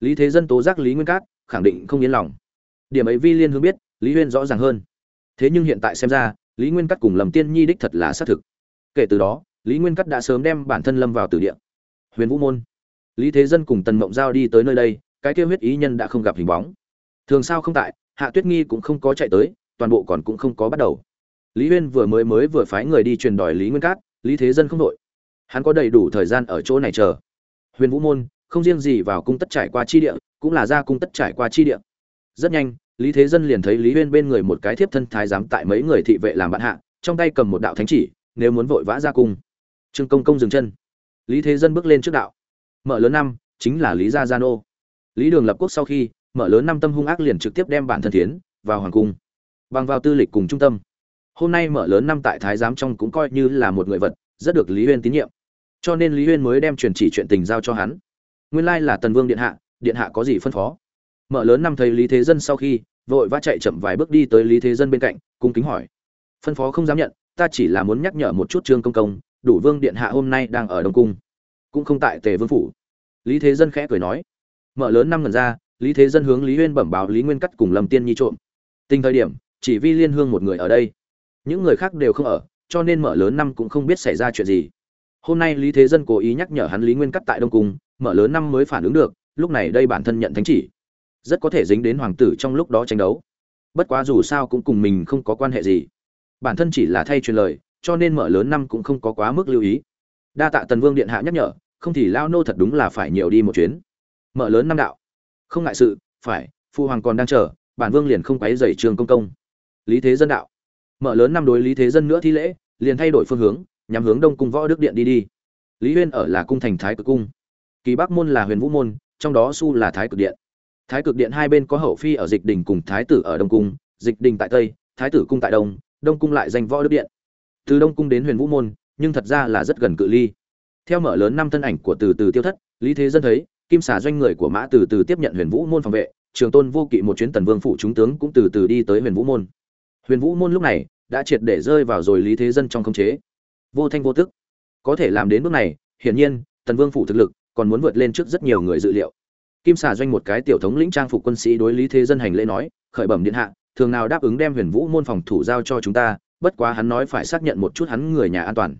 lý thế dân tố giác lý nguyên cát, khẳng định không yên lòng. Điểm ấy vi liên hướng biết, lý huyên rõ ràng hơn. Thế nhưng hiện tại xem ra, lý nguyên cát cùng lầm tiên nhi đích thật là xác thực. Kể từ đó, lý nguyên cát đã sớm đem bản thân lâm vào từ địa. Huyền vũ môn. Lý thế dân cùng tần mộng giao đi tới nơi đây, cái kêu huyết ý nhân đã không gặp hình bóng. Thường sao không tại, hạ tuyết nghi cũng không có chạy tới, toàn bộ còn cũng không có bắt đầu. Lý huyên vừa mới mới vừa phái người đi truyền đòi lý nguyên cát, lý thế dân không đội. Hắn có đầy đủ thời gian ở chỗ này chờ. Huyền vũ môn không riêng gì vào cung tất trải qua chi địa, cũng là ra cung tất trải qua chi địa. Rất nhanh, lý thế dân liền thấy lý huyên bên người một cái thiếp thân thái giám tại mấy người thị vệ làm bạn hạ, trong tay cầm một đạo thánh chỉ, nếu muốn vội vã ra cung. Trương công công dừng chân. Lý thế dân bước lên trước đạo. Mở lớn năm, chính là lý gia gia nô. Lý đường lập quốc sau khi, mở lớn năm tâm hung ác liền trực tiếp đem bản thân tiến vào hoàng cung. Bằng vào tư lịch cùng trung tâm. Hôm nay mở lớn năm tại thái giám trong cũng coi như là một người vật, rất được lý huyên tín nhiệm. Cho nên lý huyên mới đem truyền chỉ chuyện tình giao cho hắn nguyên lai là tần vương điện hạ điện hạ có gì phân phó? Mở lớn năm thấy lý thế dân sau khi, vội vã chạy chậm vài bước đi tới lý thế dân bên cạnh, cung kính hỏi. Phân phó không dám nhận, ta chỉ là muốn nhắc nhở một chút trương công công, đủ vương điện hạ hôm nay đang ở đông cung. Cũng không tại tề vương phủ. Lý thế dân khẽ cười nói. Mở lớn năm lần ra, lý thế dân hướng lý huyên bẩm báo lý nguyên cắt cùng lâm tiên nhi trộm. Tình thời điểm, chỉ vi liên hương một người ở đây. Những người khác đều không ở, cho nên mở lớn năm cũng không biết xảy ra chuyện gì hôm nay lý thế dân cố ý nhắc nhở hắn lý nguyên cắt tại đông cung, mở lớn năm mới phản ứng được, lúc này đây bản thân nhận thánh chỉ. Rất có thể dính đến hoàng tử trong lúc đó tranh đấu. Bất quá dù sao cũng cùng mình không có quan hệ gì. Bản thân chỉ là thay truyền lời, cho nên mở lớn năm cũng không có quá mức lưu ý. Đa tạ tần vương điện hạ nhắc nhở, không thì lao nô thật đúng là phải nhiều đi một chuyến. Mở lớn năm đạo. Không ngại sự, phải, phu hoàng còn đang chờ, bản vương liền không quấy dày trường công công. Lý thế dân đạo. Mở lớn năm đối lý thế dân nữa thi lễ, liền thay đổi phương hướng nhằm hướng đông cung võ đức điện đi đi. Lý huyên ở là cung thành thái cực cung. Kỳ bắc môn là huyền vũ môn, trong đó su là thái cực điện. Thái cực điện hai bên có hậu phi ở dịch đình cùng thái tử ở đông cung, dịch đình tại tây, thái tử cung tại đông đông cung lại danh võ đức điện. Từ đông cung đến huyền vũ môn, nhưng thật ra là rất gần cự ly. Theo mở lớn năm thân ảnh của từ từ tiêu thất, lý thế dân thấy, kim xà doanh người của mã từ từ tiếp nhận huyền vũ môn phòng vệ, trường tôn vô kỵ một chuyến tần vương phụ chúng tướng cũng từ từ đi tới huyền vũ môn. Huyền vũ môn lúc này đã triệt để rơi vào rồi lý thế dân trong khống chế vô thanh vô tức. Có thể làm đến bước này, hiển nhiên, tần vương phủ thực lực còn muốn vượt lên trước rất nhiều người dự liệu. Kim xà doanh một cái tiểu thống lĩnh trang phục quân sĩ đối lý thế dân hành lễ nói, khởi bẩm điện hạ, thường nào đáp ứng đem huyền vũ môn phòng thủ giao cho chúng ta, bất quá hắn nói phải xác nhận một chút hắn người nhà an toàn.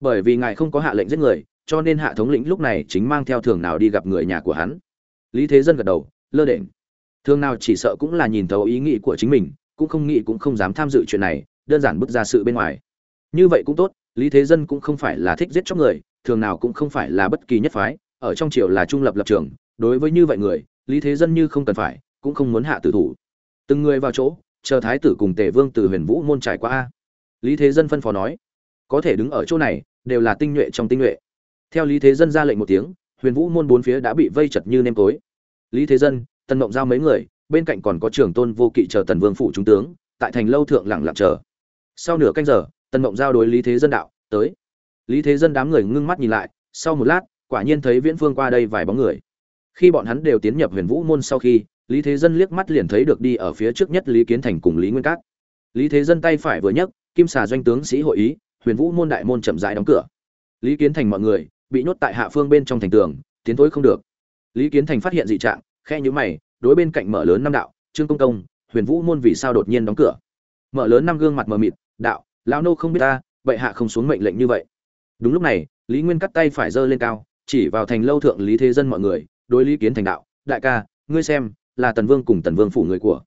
Bởi vì ngài không có hạ lệnh giết người, cho nên hạ thống lĩnh lúc này chính mang theo thường nào đi gặp người nhà của hắn. Lý thế dân gật đầu, lơ đễnh. Thường nào chỉ sợ cũng là nhìn thấu ý nghĩ của chính mình, cũng không nghĩ cũng không dám tham dự chuyện này, đơn giản bước ra sự bên ngoài. Như vậy cũng tốt lý thế dân cũng không phải là thích giết chóc người, thường nào cũng không phải là bất kỳ nhất phái, ở trong triều là trung lập lập trường, đối với như vậy người, lý thế dân như không cần phải, cũng không muốn hạ tử thủ. Từng người vào chỗ, chờ thái tử cùng tề vương từ huyền vũ môn trải qua a. Lý thế dân phân phó nói, có thể đứng ở chỗ này, đều là tinh nhuệ trong tinh nhuệ. Theo lý thế dân ra lệnh một tiếng, huyền vũ môn bốn phía đã bị vây chật như nêm tối. Lý thế dân, tần mộng giao mấy người, bên cạnh còn có trưởng tôn vô kỵ chờ tần vương phủ trung tướng, tại thành lâu thượng lặng lặng chờ. Sau nửa canh giờ tần mộng giao đối lý thế dân đạo, tới. Lý thế dân đám người ngưng mắt nhìn lại, sau một lát, quả nhiên thấy viễn phương qua đây vài bóng người. Khi bọn hắn đều tiến nhập huyền vũ môn sau khi, lý thế dân liếc mắt liền thấy được đi ở phía trước nhất lý kiến thành cùng lý nguyên cát. Lý thế dân tay phải vừa nhấc, kim xà doanh tướng sĩ hội ý, huyền vũ môn đại môn chậm rãi đóng cửa. Lý kiến thành mọi người, bị nhốt tại hạ phương bên trong thành tường, tiến thối không được. Lý kiến thành phát hiện dị trạng khe nhữ mày, đối bên cạnh mở lớn năm đạo, trương công công, huyền vũ môn vì sao đột nhiên đóng cửa? Mở lớn năm gương mặt mờ mịt, đạo lão nô không biết ta vậy hạ không xuống mệnh lệnh như vậy. Đúng lúc này, lý nguyên cắt tay phải giơ lên cao, chỉ vào thành lâu thượng lý thế dân mọi người, đối lý kiến thành đạo, đại ca, ngươi xem, là tần vương cùng tần vương phủ người của.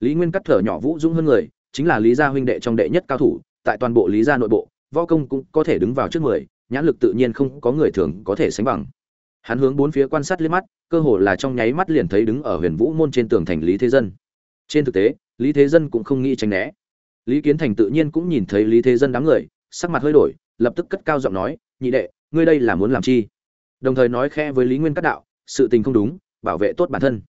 Lý nguyên cắt thở nhỏ vũ dũng hơn người, chính là lý gia huynh đệ trong đệ nhất cao thủ, tại toàn bộ lý gia nội bộ, võ công cũng có thể đứng vào trước mười, nhãn lực tự nhiên không có người thường có thể sánh bằng. Hắn hướng bốn phía quan sát liếc mắt, cơ hồ là trong nháy mắt liền thấy đứng ở huyền vũ môn trên tường thành lý thế dân. Trên thực tế, lý thế dân cũng không nghĩ tránh né lý kiến thành tự nhiên cũng nhìn thấy lý thế dân đám người, sắc mặt hơi đổi, lập tức cất cao giọng nói, nhị đệ, ngươi đây là muốn làm chi? Đồng thời nói khẽ với lý nguyên cát đạo, sự tình không đúng, bảo vệ tốt bản thân.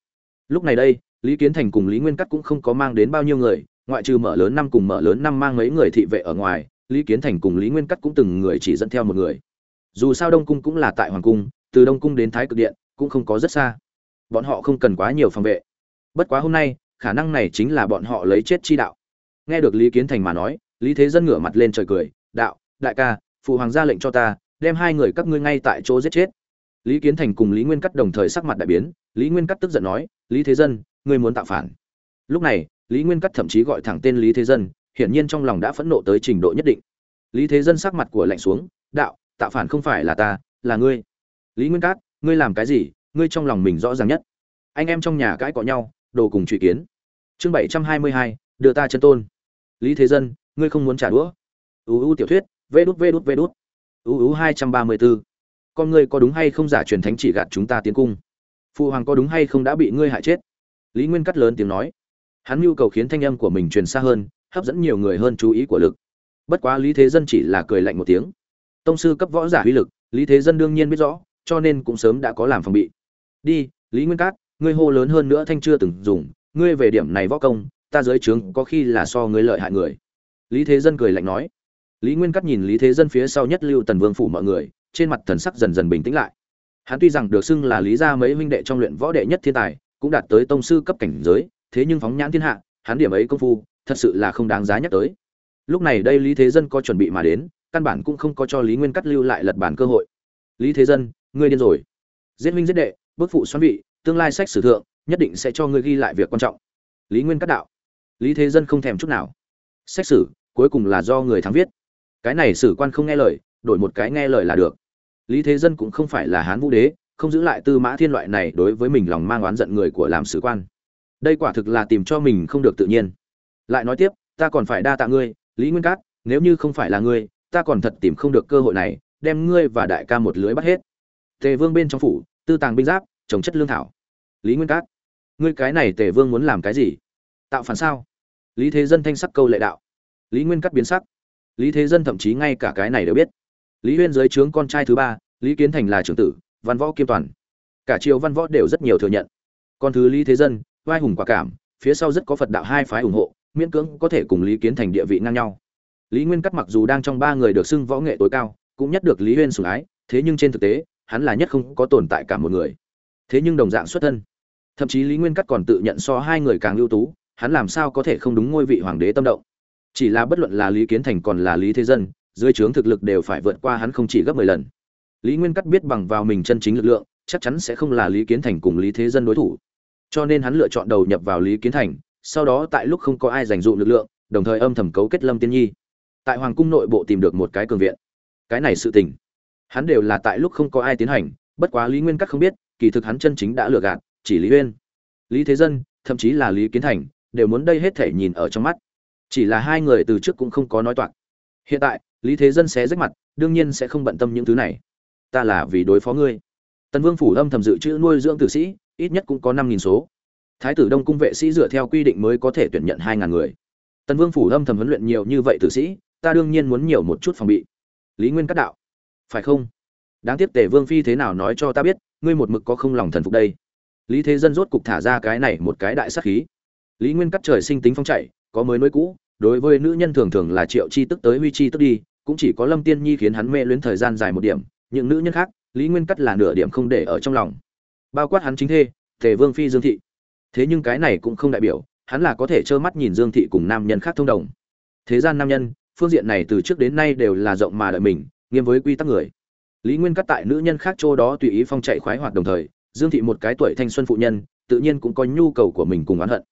Lúc này đây, lý kiến thành cùng lý nguyên cát cũng không có mang đến bao nhiêu người, ngoại trừ mở lớn năm cùng mở lớn năm mang mấy người thị vệ ở ngoài, lý kiến thành cùng lý nguyên cát cũng từng người chỉ dẫn theo một người. Dù sao đông cung cũng là tại hoàng cung, từ đông cung đến thái cực điện, cũng không có rất xa. Bọn họ không cần quá nhiều phòng vệ. Bất quá hôm nay, khả năng này chính là bọn họ lấy chết chi đạo nghe được lý kiến thành mà nói, lý thế dân ngửa mặt lên trời cười, đạo, đại ca, phụ hoàng ra lệnh cho ta, đem hai người các ngươi ngay tại chỗ giết chết. Lý kiến thành cùng lý nguyên cắt đồng thời sắc mặt đại biến, lý nguyên cắt tức giận nói, lý thế dân, ngươi muốn tạo phản. Lúc này, lý nguyên cắt thậm chí gọi thẳng tên lý thế dân, hiển nhiên trong lòng đã phẫn nộ tới trình độ nhất định. Lý thế dân sắc mặt của lạnh xuống, đạo, tạo phản không phải là ta, là ngươi. Lý nguyên cát ngươi làm cái gì? Ngươi trong lòng mình rõ ràng nhất. Anh em trong nhà cãi cọ nhau, đồ cùng truy kiến. Chương bảy trăm hai mươi hai, đưa ta chân tôn lý thế dân, ngươi không muốn trả đũa? Uu tiểu thuyết, vê đút vê đút vê đút. Uu hai trăm ba mươi bốn con ngươi có đúng hay không giả truyền thánh chỉ gạt chúng ta tiến cung? Phụ hoàng có đúng hay không đã bị ngươi hại chết? Lý nguyên cắt lớn tiếng nói. Hắn nhu cầu khiến thanh âm của mình truyền xa hơn, hấp dẫn nhiều người hơn chú ý của lực. Bất quá lý thế dân chỉ là cười lạnh một tiếng. Tông sư cấp võ giả uy lực, lý thế dân đương nhiên biết rõ, cho nên cũng sớm đã có làm phòng bị. Đi, lý nguyên cát ngươi hô lớn hơn nữa thanh chưa từng dùng, ngươi về điểm này võ công ta dưới trướng có khi là so ngươi lợi hại người. Lý thế dân cười lạnh nói. Lý nguyên cát nhìn lý thế dân phía sau nhất lưu tần vương phủ mọi người, trên mặt thần sắc dần dần bình tĩnh lại. Hắn tuy rằng được xưng là lý gia mấy huynh đệ trong luyện võ đệ nhất thiên tài, cũng đạt tới tông sư cấp cảnh giới, thế nhưng phóng nhãn thiên hạ, hắn điểm ấy công phu, thật sự là không đáng giá nhắc tới. Lúc này đây lý thế dân có chuẩn bị mà đến, căn bản cũng không có cho lý nguyên cắt lưu lại lật bản cơ hội. Lý thế dân, ngươi điên rồi. Giết minh giết đệ, bức phụ xoắn vị, tương lai sách sử thượng, nhất định sẽ cho ngươi ghi lại việc quan trọng. Lý nguyên cắt đạo lý thế dân không thèm chút nào. Xét xử, cuối cùng là do người thắng viết. Cái này sử quan không nghe lời, đổi một cái nghe lời là được. Lý thế dân cũng không phải là hán vũ đế, không giữ lại tư mã thiên loại này đối với mình lòng mang oán giận người của làm sử quan. Đây quả thực là tìm cho mình không được tự nhiên. Lại nói tiếp, ta còn phải đa tạ ngươi, lý nguyên cát, nếu như không phải là ngươi, ta còn thật tìm không được cơ hội này, đem ngươi và đại ca một lưới bắt hết. Tề vương bên trong phủ, tư tàng binh giáp, trồng chất lương thảo. Lý nguyên cát, ngươi cái này tề vương muốn làm cái gì? Tạo phản sao? Lý thế dân thanh sắc câu lệ đạo. Lý nguyên cát biến sắc. Lý thế dân thậm chí ngay cả cái này đều biết. Lý huyên dưới trướng con trai thứ ba, lý kiến thành là trưởng tử, văn võ kiêm toàn. Cả triều văn võ đều rất nhiều thừa nhận. Con thứ lý thế dân vai hùng quả cảm, phía sau rất có phật đạo hai phái ủng hộ, miễn cưỡng có thể cùng lý kiến thành địa vị ngang nhau. Lý nguyên cắt mặc dù đang trong ba người được xưng võ nghệ tối cao, cũng nhất được lý huyên sủng ái, thế nhưng trên thực tế, hắn là nhất không có tồn tại cả một người. Thế nhưng đồng dạng xuất thân. Thậm chí lý nguyên cắt còn tự nhận so hai người càng ưu tú hắn làm sao có thể không đúng ngôi vị hoàng đế tâm động? Chỉ là bất luận là lý kiến thành còn là lý thế dân, dưới trướng thực lực đều phải vượt qua hắn không chỉ gấp mười lần. Lý nguyên cắt biết bằng vào mình chân chính lực lượng, chắc chắn sẽ không là lý kiến thành cùng lý thế dân đối thủ. Cho nên hắn lựa chọn đầu nhập vào lý kiến thành, sau đó tại lúc không có ai dành dụ lực lượng, đồng thời âm thầm cấu kết lâm tiên nhi. Tại hoàng cung nội bộ tìm được một cái cường viện. Cái này sự tình, hắn đều là tại lúc không có ai tiến hành, bất quá lý nguyên cắt không biết, kỳ thực hắn chân chính đã lừa gạt, chỉ lý uyên. Lý thế dân, thậm chí là lý kiến thành đều muốn đây hết thể nhìn ở trong mắt. Chỉ là hai người từ trước cũng không có nói toạc. Hiện tại, lý thế dân sẽ rách mặt, đương nhiên sẽ không bận tâm những thứ này. Ta là vì đối phó ngươi. Tần vương phủ âm thầm dự trữ nuôi dưỡng tử sĩ, ít nhất cũng có năm nghìn số. Thái tử đông cung vệ sĩ dựa theo quy định mới có thể tuyển nhận hai ngàn người. Tần vương phủ âm thầm huấn luyện nhiều như vậy tử sĩ, ta đương nhiên muốn nhiều một chút phòng bị. Lý nguyên cắt đạo. Phải không? Đáng tiếc tề vương phi thế nào nói cho ta biết, ngươi một mực có không lòng thần phục đây. Lý thế dân rốt cục thả ra cái này một cái đại sắc khí lý nguyên cắt trời sinh tính phong chạy, có mới nối cũ, đối với nữ nhân thường thường là triệu chi tức tới huy chi tức đi, cũng chỉ có lâm tiên nhi khiến hắn mê luyến thời gian dài một điểm, những nữ nhân khác, lý nguyên cắt là nửa điểm không để ở trong lòng. Bao quát hắn chính thê, tề vương phi dương thị. Thế nhưng cái này cũng không đại biểu, hắn là có thể trơ mắt nhìn dương thị cùng nam nhân khác thông đồng. Thế gian nam nhân, phương diện này từ trước đến nay đều là rộng mà đợi mình, nghiêm với quy tắc người. Lý nguyên cắt tại nữ nhân khác chỗ đó tùy ý phong chạy khoái hoạt đồng thời, dương thị một cái tuổi thanh xuân phụ nhân, tự nhiên cũng có nhu cầu của mình cùng oán hận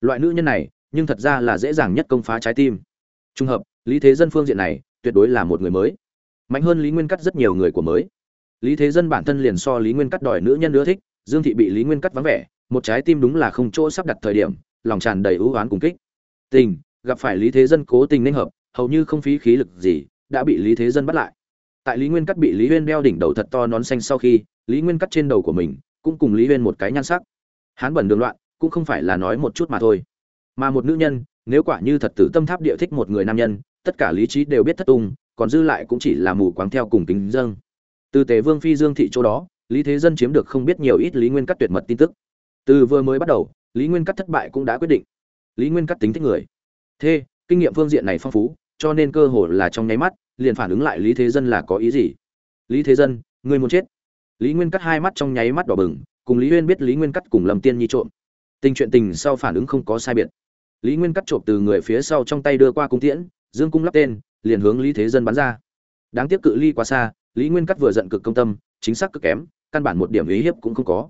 loại nữ nhân này, nhưng thật ra là dễ dàng nhất công phá trái tim. Trung hợp, lý thế dân phương diện này, tuyệt đối là một người mới. Mạnh hơn lý nguyên cắt rất nhiều người của mới. Lý thế dân bản thân liền so lý nguyên cắt đòi nữ nhân ưa thích, dương thị bị lý nguyên cắt vắng vẻ, một trái tim đúng là không chỗ sắp đặt thời điểm, lòng tràn đầy ưu oán cùng kích. Tình, gặp phải lý thế dân cố tình ninh hợp, hầu như không phí khí lực gì, đã bị lý thế dân bắt lại. Tại lý nguyên cắt bị lý huyên đeo đỉnh đầu thật to nón xanh sau khi, lý nguyên cắt trên đầu của mình cũng cùng lý huyên một cái nhan sắc. Hán bẩn đường loạn cũng không phải là nói một chút mà thôi. Mà một nữ nhân, nếu quả như thật tử tâm tháp địa thích một người nam nhân, tất cả lý trí đều biết thất tung, còn dư lại cũng chỉ là mù quáng theo cùng kính dâng. Từ tề vương phi dương thị chỗ đó, lý thế dân chiếm được không biết nhiều ít lý nguyên cắt tuyệt mật tin tức. Từ vừa mới bắt đầu, lý nguyên cắt thất bại cũng đã quyết định. Lý nguyên cắt tính thích người. Thế, kinh nghiệm phương diện này phong phú, cho nên cơ hội là trong nháy mắt, liền phản ứng lại lý thế dân là có ý gì? Lý thế dân, người muốn chết. Lý nguyên cắt hai mắt trong nháy mắt đỏ bừng, cùng lý huyên biết lý nguyên cắt cùng lâm tiên nhi trộm tình chuyện tình sau phản ứng không có sai biệt. Lý nguyên cắt trộm từ người phía sau trong tay đưa qua cung tiễn, dương cung lắp tên, liền hướng lý thế dân bắn ra. Đáng tiếc cự ly quá xa, lý nguyên cắt vừa giận cực công tâm, chính xác cực kém, căn bản một điểm ý hiếp cũng không có.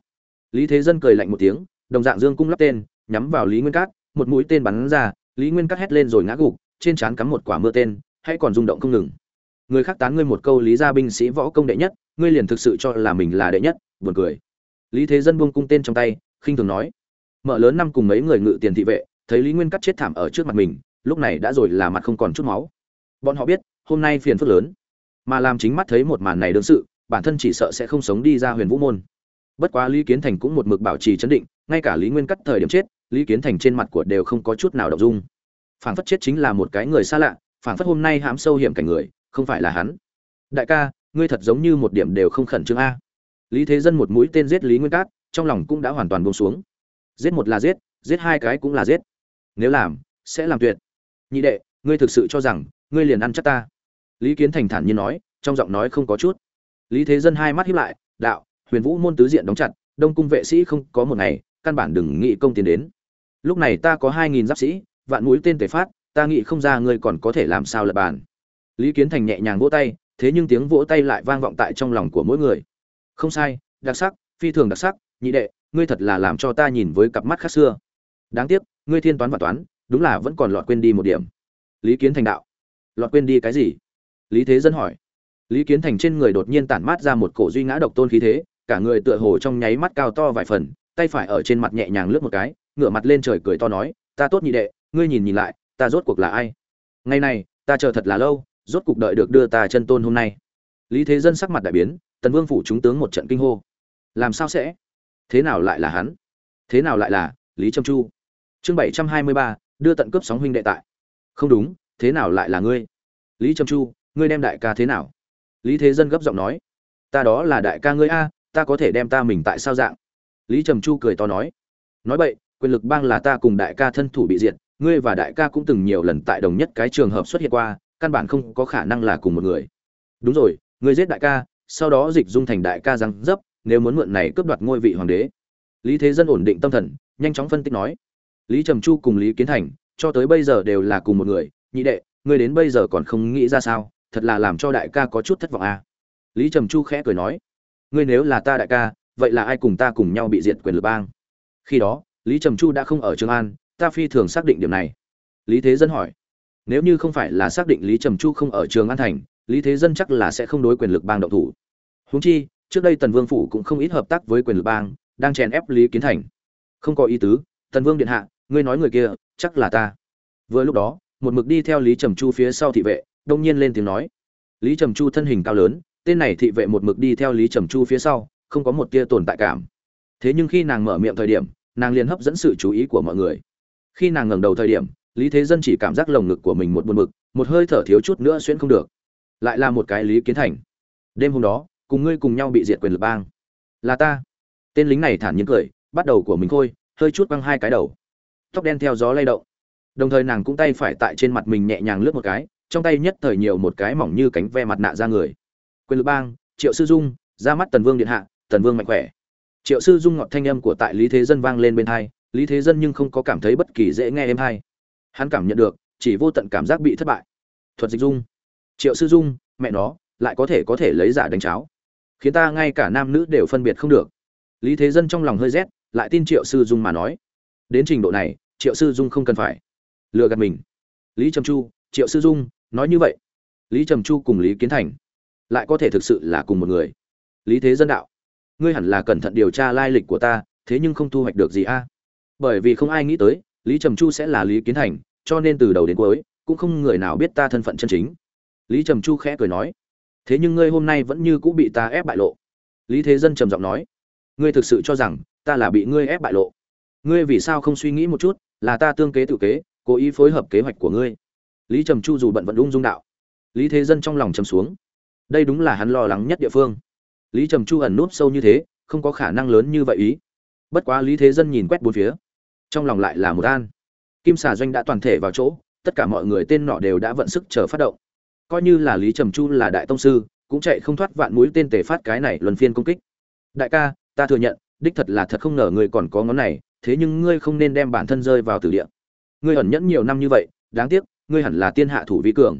Lý thế dân cười lạnh một tiếng, đồng dạng dương cung lắp tên, nhắm vào lý nguyên cát một mũi tên bắn ra, lý nguyên cát hét lên rồi ngã gục, trên trán cắm một quả mưa tên hay còn rung động không ngừng. Người khác tán ngươi một câu lý gia binh sĩ võ công đệ nhất, ngươi liền thực sự cho là mình là đệ nhất, buồn cười. Lý thế dân buông cung tên trong tay, khinh thường nói mở lớn năm cùng mấy người ngự tiền thị vệ, thấy lý nguyên cắt chết thảm ở trước mặt mình, lúc này đã rồi là mặt không còn chút máu. Bọn họ biết, hôm nay phiền phức lớn. Mà làm chính mắt thấy một màn này đương sự, bản thân chỉ sợ sẽ không sống đi ra huyền vũ môn. Bất quá lý kiến thành cũng một mực bảo trì chấn định, ngay cả lý nguyên cắt thời điểm chết, lý kiến thành trên mặt của đều không có chút nào đ ộ n g dung. Phản phất chết chính là một cái người xa lạ phản phất hôm nay hãm sâu hiểm cảnh người, không phải là hắn. Đại ca, ngươi thật giống như một điểm đều không khẩn trương a. Lý thế dân một mũi tên giết lý nguyên cát trong lòng cũng đã hoàn toàn buông xuống giết một là giết giết hai cái cũng là giết. Nếu làm, sẽ làm tuyệt. Nhị đệ, ngươi thực sự cho rằng, ngươi liền ăn chắc ta? Lý kiến thành thản nhiên nói, trong giọng nói không có chút. Lý thế dân hai mắt hiếp lại, đạo, huyền vũ môn tứ diện đóng chặt, đông cung vệ sĩ không có một ngày, căn bản đừng nghĩ công tiến đến. Lúc này ta có hai nghìn giáp sĩ, vạn mũi tên tề phát, ta nghĩ không ra ngươi còn có thể làm sao lập bàn. Lý kiến thành nhẹ nhàng vỗ tay, thế nhưng tiếng vỗ tay lại vang vọng tại trong lòng của mỗi người. Không sai, đặc sắc, phi thường đặc sắc, nhị đệ ngươi thật là làm cho ta nhìn với cặp mắt khác xưa. Đáng tiếc, ngươi thiên toán và toán, đúng là vẫn còn lọt quên đi một điểm. Lý kiến thành đạo. Lọt quên đi cái gì? Lý thế dân hỏi. Lý kiến thành trên người đột nhiên tản mát ra một cổ duy ngã độc tôn khí thế, cả người tựa hồ trong nháy mắt cao to vài phần, tay phải ở trên mặt nhẹ nhàng lướt một cái, ngửa mặt lên trời cười to nói, ta tốt nhị đệ, ngươi nhìn nhìn lại, ta rốt cuộc là ai? Ngày này, ta chờ thật là lâu, rốt cuộc đợi được đưa ta chân tôn hôm nay. Lý thế dân sắc mặt đại biến, tần vương phủ chúng tướng một trận kinh hô. Làm sao sẽ? Thế nào lại là hắn? Thế nào lại là lý trâm chu? Chương bảy trăm hai mươi ba, đưa tận cướp sóng huynh đệ tại. Không đúng, thế nào lại là ngươi? Lý trâm chu, ngươi đem đại ca thế nào? Lý thế dân gấp giọng nói. Ta đó là đại ca ngươi a, ta có thể đem ta mình tại sao dạng? Lý trầm chu cười to nói. Nói vậy quyền lực bang là ta cùng đại ca thân thủ bị diệt, ngươi và đại ca cũng từng nhiều lần tại đồng nhất cái trường hợp xuất hiện qua, căn bản không có khả năng là cùng một người. Đúng rồi, ngươi giết đại ca, sau đó dịch dung thành đại ca răng dấp nếu muốn mượn này cướp đoạt ngôi vị hoàng đế. Lý thế dân ổn định tâm thần, nhanh chóng phân tích nói. Lý trầm chu cùng lý kiến thành, cho tới bây giờ đều là cùng một người. Nhị đệ, ngươi đến bây giờ còn không nghĩ ra sao? Thật là làm cho đại ca có chút thất vọng à. lý trầm chu khẽ cười nói. Ngươi nếu là ta đại ca, vậy là ai cùng ta cùng nhau bị diệt quyền lực bang? Khi đó, lý trầm chu đã không ở trường an, ta phi thường xác định điểm này. Lý thế dân hỏi. Nếu như không phải là xác định lý trầm chu không ở trường an thành, lý thế dân chắc là sẽ không đối quyền lực bang động thủ. Huống chi trước đây tần vương phủ cũng không ít hợp tác với quyền lực bang, đang chèn ép lý kiến thành. Không có ý tứ, tần vương điện hạ, ngươi nói người kia, chắc là ta. Vừa lúc đó, một mực đi theo lý trầm chu phía sau thị vệ, đông nhiên lên tiếng nói. Lý trầm chu thân hình cao lớn, tên này thị vệ một mực đi theo lý trầm chu phía sau, không có một tia tồn tại cảm. Thế nhưng khi nàng mở miệng thời điểm, nàng liền hấp dẫn sự chú ý của mọi người. Khi nàng ngẩng đầu thời điểm, lý thế dân chỉ cảm giác lồng ngực của mình một buồn mực một hơi thở thiếu chút nữa xuyên không được. Lại là một cái lý kiến thành. Đêm hôm đó cùng ngươi cùng nhau bị diệt quyền lực bang. Là ta. Tên lính này thản nhiên cười, bắt đầu của mình khôi, hơi chút băng hai cái đầu. Tóc đen theo gió lay động. Đồng thời nàng cũng tay phải tại trên mặt mình nhẹ nhàng lướt một cái, trong tay nhất thời nhiều một cái mỏng như cánh ve mặt nạ ra người. Quyền lực bang, triệu sư dung, ra mắt tần vương điện hạ, tần vương mạnh khỏe. Triệu sư dung ngọt thanh âm của tại lý thế dân vang lên bên thai lý thế dân nhưng không có cảm thấy bất kỳ dễ nghe êm hay. Hắn cảm nhận được, chỉ vô tận cảm giác bị thất bại. Thuật dịch dung. Triệu sư dung, mẹ nó, lại có thể có thể lấy giả đánh cháo khiến ta ngay cả nam nữ đều phân biệt không được. Lý thế dân trong lòng hơi rét, lại tin triệu sư dung mà nói. Đến trình độ này, triệu sư dung không cần phải lừa gạt mình. Lý trầm chu, triệu sư dung, nói như vậy. Lý trầm chu cùng lý kiến thành lại có thể thực sự là cùng một người. Lý thế dân đạo, ngươi hẳn là cẩn thận điều tra lai lịch của ta, thế nhưng không thu hoạch được gì a? Bởi vì không ai nghĩ tới, lý trầm chu sẽ là lý kiến thành, cho nên từ đầu đến cuối cũng không người nào biết ta thân phận chân chính. Lý trầm chu khẽ cười nói thế nhưng ngươi hôm nay vẫn như cũng bị ta ép bại lộ. Lý thế dân trầm giọng nói, ngươi thực sự cho rằng ta là bị ngươi ép bại lộ? Ngươi vì sao không suy nghĩ một chút, là ta tương kế tự kế, cố ý phối hợp kế hoạch của ngươi? Lý trầm chu dù bận vận ung dung đạo. Lý thế dân trong lòng trầm xuống. Đây đúng là hắn lo lắng nhất địa phương. Lý trầm chu ẩn núp sâu như thế, không có khả năng lớn như vậy ý. Bất quá lý thế dân nhìn quét bốn phía, trong lòng lại là một an. Kim xà doanh đã toàn thể vào chỗ, tất cả mọi người tên nọ đều đã vận sức chờ phát động coi như là lý trầm chu là đại tông sư, cũng chạy không thoát vạn mũi tên tề phát cái này luân phiên công kích. Đại ca, ta thừa nhận, đích thật là thật không ngờ ngươi còn có ngón này, thế nhưng ngươi không nên đem bản thân rơi vào tử địa. Ngươi ẩn nhẫn nhiều năm như vậy, đáng tiếc, ngươi hẳn là tiên hạ thủ vi cường.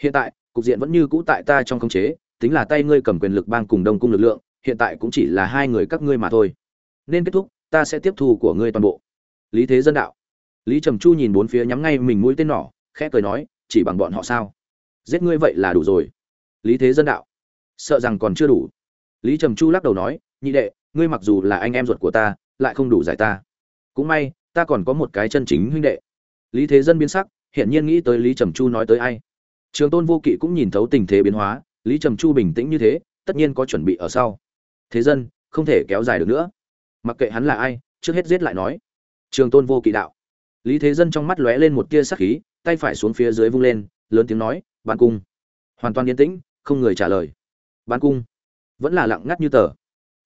Hiện tại, cục diện vẫn như cũ tại ta trong khống chế, tính là tay ngươi cầm quyền lực bang cùng đông cung lực lượng, hiện tại cũng chỉ là hai người các ngươi mà thôi. Nên kết thúc, ta sẽ tiếp thu của ngươi toàn bộ. Lý thế dân đạo. Lý trầm chu nhìn bốn phía nhắm ngay mình mũi tên nỏ, khẽ cười nói, chỉ bằng bọn họ sao? Giết ngươi vậy là đủ rồi. Lý thế dân đạo. Sợ rằng còn chưa đủ. Lý trầm chu lắc đầu nói, nhị đệ, ngươi mặc dù là anh em ruột của ta, lại không đủ giải ta. Cũng may, ta còn có một cái chân chính huynh đệ. Lý thế dân biến sắc hiện nhiên nghĩ tới lý trầm chu nói tới ai. Trường tôn vô kỵ cũng nhìn thấu tình thế biến hóa, lý trầm chu bình tĩnh như thế, tất nhiên có chuẩn bị ở sau. Thế dân, không thể kéo dài được nữa. Mặc kệ hắn là ai, trước hết giết lại nói. Trường tôn vô kỵ đạo. Lý thế dân trong mắt lóe lên một tia sắc khí, tay phải xuống phía dưới vung lên, lớn tiếng nói Bán cung. Hoàn toàn yên tĩnh, không người trả lời. Bán cung. Vẫn là lặng ngắt như tờ.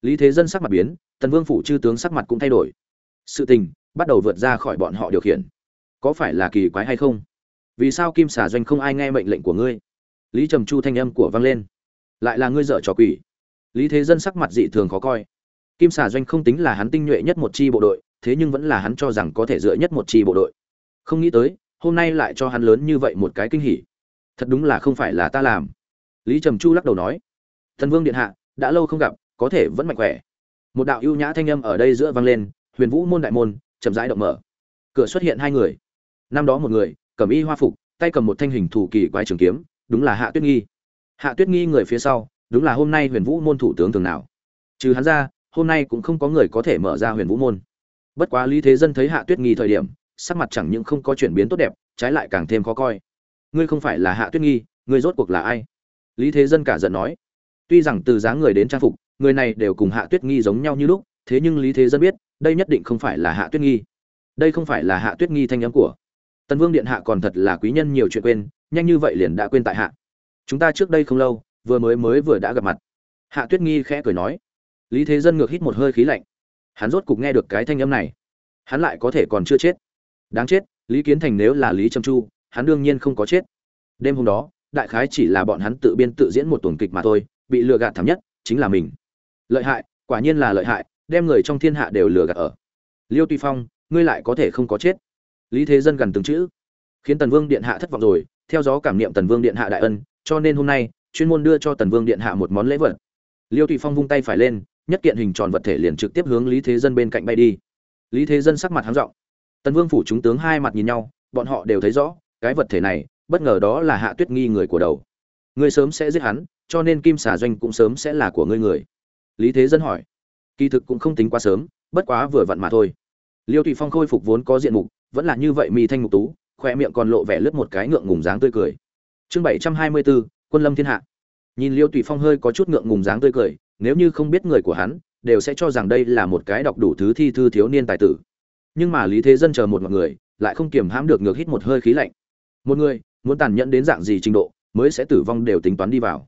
Lý thế dân sắc mặt biến, tần vương phủ chư tướng sắc mặt cũng thay đổi. Sự tình bắt đầu vượt ra khỏi bọn họ điều khiển. Có phải là kỳ quái hay không? Vì sao kim xà doanh không ai nghe mệnh lệnh của ngươi? Lý trầm chu thanh âm của vang lên. Lại là ngươi dở trò quỷ. Lý thế dân sắc mặt dị thường khó coi. Kim xà doanh không tính là hắn tinh nhuệ nhất một chi bộ đội, thế nhưng vẫn là hắn cho rằng có thể dựa nhất một chi bộ đội. Không nghĩ tới, hôm nay lại cho hắn lớn như vậy một cái kinh hỉ thật đúng là không phải là ta làm. Lý trầm chu lắc đầu nói, thần vương điện hạ, đã lâu không gặp, có thể vẫn mạnh khỏe. Một đạo ưu nhã thanh âm ở đây giữa vang lên, huyền vũ môn đại môn chậm rãi động mở. Cửa xuất hiện hai người. Năm đó một người, cầm y hoa phục, tay cầm một thanh hình thủ kỳ quái trường kiếm, đúng là hạ tuyết nghi. Hạ tuyết nghi người phía sau, đúng là hôm nay huyền vũ môn thủ tướng thường nào. Trừ hắn ra, hôm nay cũng không có người có thể mở ra huyền vũ môn. Bất quá lý thế dân thấy hạ tuyết nghi thời điểm, sắc mặt chẳng những không có chuyển biến tốt đẹp, trái lại càng thêm khó coi ngươi không phải là hạ tuyết nghi, ngươi rốt cuộc là ai? Lý thế dân cả giận nói. Tuy rằng từ dáng người đến trang phục, người này đều cùng hạ tuyết nghi giống nhau như lúc, thế nhưng lý thế dân biết, đây nhất định không phải là hạ tuyết nghi. Đây không phải là hạ tuyết nghi thanh âm của tần vương điện hạ còn thật là quý nhân nhiều chuyện quên, nhanh như vậy liền đã quên tại hạ. Chúng ta trước đây không lâu, vừa mới mới vừa đã gặp mặt. Hạ tuyết nghi khẽ cười nói. Lý thế dân ngược hít một hơi khí lạnh. Hắn rốt cục nghe được cái thanh âm này. Hắn lại có thể còn chưa chết. Đáng chết, lý kiến thành nếu là lý Trâm chu hắn đương nhiên không có chết. Đêm hôm đó, đại khái chỉ là bọn hắn tự biên tự diễn một tuần kịch mà thôi, bị lừa gạt thảm nhất chính là mình. Lợi hại, quả nhiên là lợi hại, đem người trong thiên hạ đều lừa gạt ở. Liêu tuy phong, ngươi lại có thể không có chết. Lý thế dân gần từng chữ. Khiến tần vương điện hạ thất vọng rồi, theo gió cảm niệm tần vương điện hạ đại ân, cho nên hôm nay, chuyên môn đưa cho tần vương điện hạ một món lễ vật. Liêu tùy phong vung tay phải lên, nhất kiện hình tròn vật thể liền trực tiếp hướng lý thế dân bên cạnh bay đi. Lý thế dân sắc mặt hắng rộng tần vương phủ chúng tướng hai mặt nhìn nhau, bọn họ đều thấy rõ cái vật thể này, bất ngờ đó là hạ tuyết nghi người của đầu. Ngươi sớm sẽ giết hắn, cho nên kim xà doanh cũng sớm sẽ là của ngươi người. Lý thế dân hỏi. Kỳ thực cũng không tính quá sớm, bất quá vừa vặn mà thôi. Liêu thụy phong khôi phục vốn có diện mục, vẫn là như vậy mì thanh mục tú khoe miệng còn lộ vẻ lướt một cái ngượng ngùng dáng tươi cười. Chương bảy trăm hai mươi bốn quân lâm thiên hạ. Nhìn liêu thụy phong hơi có chút ngượng ngùng dáng tươi cười, nếu như không biết người của hắn, đều sẽ cho rằng đây là một cái đọc đủ thứ thi thư thiếu niên tài tử. Nhưng mà lý thế dân chờ một mọi người, lại không kiềm hãm được ngược hít một hơi khí lạnh một người muốn tàn nhẫn đến dạng gì trình độ mới sẽ tử vong đều tính toán đi vào.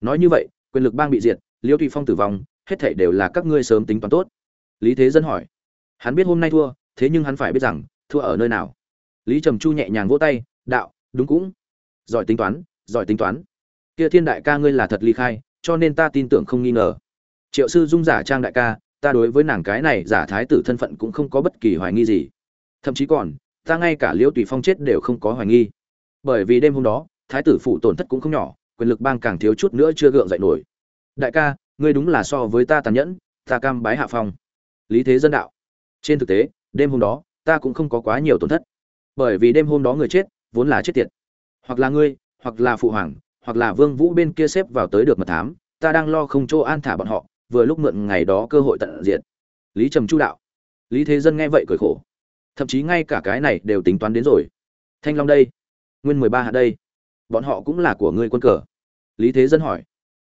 Nói như vậy, quyền lực bang bị diệt, liêu tùy phong tử vong, hết thảy đều là các ngươi sớm tính toán tốt. Lý thế dân hỏi, hắn biết hôm nay thua, thế nhưng hắn phải biết rằng, thua ở nơi nào? Lý trầm chu nhẹ nhàng vỗ tay, đạo, đúng cũng. Giỏi tính toán, giỏi tính toán. Kia thiên đại ca ngươi là thật ly khai, cho nên ta tin tưởng không nghi ngờ. Triệu sư dung giả trang đại ca, ta đối với nàng cái này giả thái tử thân phận cũng không có bất kỳ hoài nghi gì. Thậm chí còn ta ngay cả liễu tùy phong chết đều không có hoài nghi. Bởi vì đêm hôm đó, thái tử phụ tổn thất cũng không nhỏ, quyền lực bang càng thiếu chút nữa chưa gượng dậy nổi. Đại ca, ngươi đúng là so với ta tàn nhẫn, ta cam bái hạ phong. Lý thế dân đạo. Trên thực tế, đêm hôm đó, ta cũng không có quá nhiều tổn thất. Bởi vì đêm hôm đó người chết, vốn là chết tiệt. Hoặc là ngươi, hoặc là phụ hoàng, hoặc là vương vũ bên kia xếp vào tới được mật thám, ta đang lo không chỗ an thả bọn họ, vừa lúc mượn ngày đó cơ hội tận diện lý trầm chu đạo. Lý thế dân nghe vậy cười khổ thậm chí ngay cả cái này đều tính toán đến rồi. Thanh long đây, nguyên mười ba hạ đây, bọn họ cũng là của ngươi quân cờ. Lý thế dân hỏi.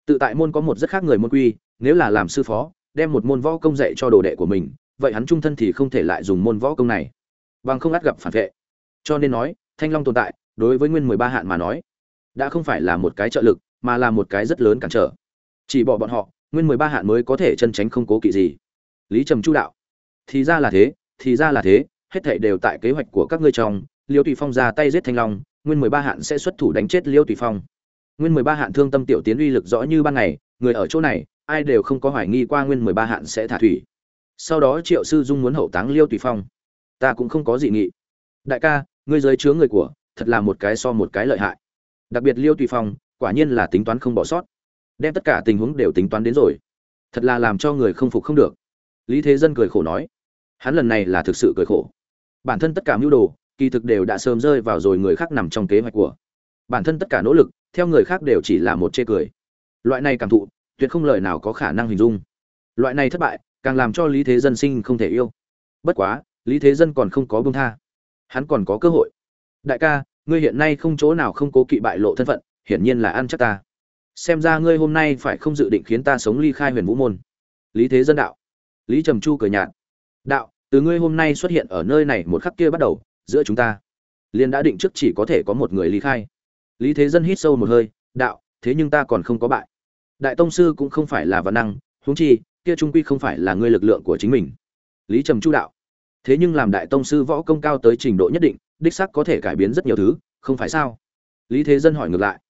Tự tại môn có một rất khác người môn quy, nếu là làm sư phó, đem một môn võ công dạy cho đồ đệ của mình, vậy hắn trung thân thì không thể lại dùng môn võ công này. Bằng không át gặp phản vệ. Cho nên nói, thanh long tồn tại, đối với nguyên mười ba hạn mà nói, đã không phải là một cái trợ lực, mà là một cái rất lớn cản trở. Chỉ bỏ bọn họ, nguyên mười ba hạn mới có thể chân tránh không cố kỵ gì. Lý trầm chu đạo. Thì ra là thế, thì ra là thế hết thảy đều tại kế hoạch của các ngươi trong. Liêu tùy phong ra tay giết thanh long, nguyên mười ba hạn sẽ xuất thủ đánh chết liêu tùy phong. Nguyên mười ba hạn thương tâm tiểu tiến uy lực rõ như ban ngày, người ở chỗ này, ai đều không có hoài nghi qua nguyên mười ba hạn sẽ thả thủy. Sau đó triệu sư dung muốn hậu táng liêu tùy phong. Ta cũng không có gì nghị. Đại ca, ngươi giới chứa người của, thật là một cái so một cái lợi hại. Đặc biệt liêu tùy phong, quả nhiên là tính toán không bỏ sót. Đem tất cả tình huống đều tính toán đến rồi. Thật là làm cho người không phục không được. Lý thế dân cười khổ nói. Hắn lần này là thực sự cười khổ bản thân tất cả mưu đồ, kỳ thực đều đã sớm rơi vào rồi người khác nằm trong kế hoạch của. Bản thân tất cả nỗ lực, theo người khác đều chỉ là một chê cười. Loại này cảm thụ, tuyệt không lời nào có khả năng hình dung. Loại này thất bại, càng làm cho lý thế dân sinh không thể yêu. Bất quá, lý thế dân còn không có bông tha. Hắn còn có cơ hội. Đại ca, ngươi hiện nay không chỗ nào không cố kỵ bại lộ thân phận, hiển nhiên là ăn chắc ta. Xem ra ngươi hôm nay phải không dự định khiến ta sống ly khai huyền vũ môn. Lý thế dân đạo. Lý trầm chu cười nhạt. Đạo từ ngươi hôm nay xuất hiện ở nơi này một khắc kia bắt đầu, giữa chúng ta, liền đã định trước chỉ có thể có một người ly khai. Lý thế dân hít sâu một hơi, đạo, thế nhưng ta còn không có bại. Đại tông sư cũng không phải là văn năng, huống chi, kia trung quy không phải là ngươi lực lượng của chính mình. Lý trầm chu đạo, thế nhưng làm đại tông sư võ công cao tới trình độ nhất định, đích sắc có thể cải biến rất nhiều thứ, không phải sao? Lý thế dân hỏi ngược lại,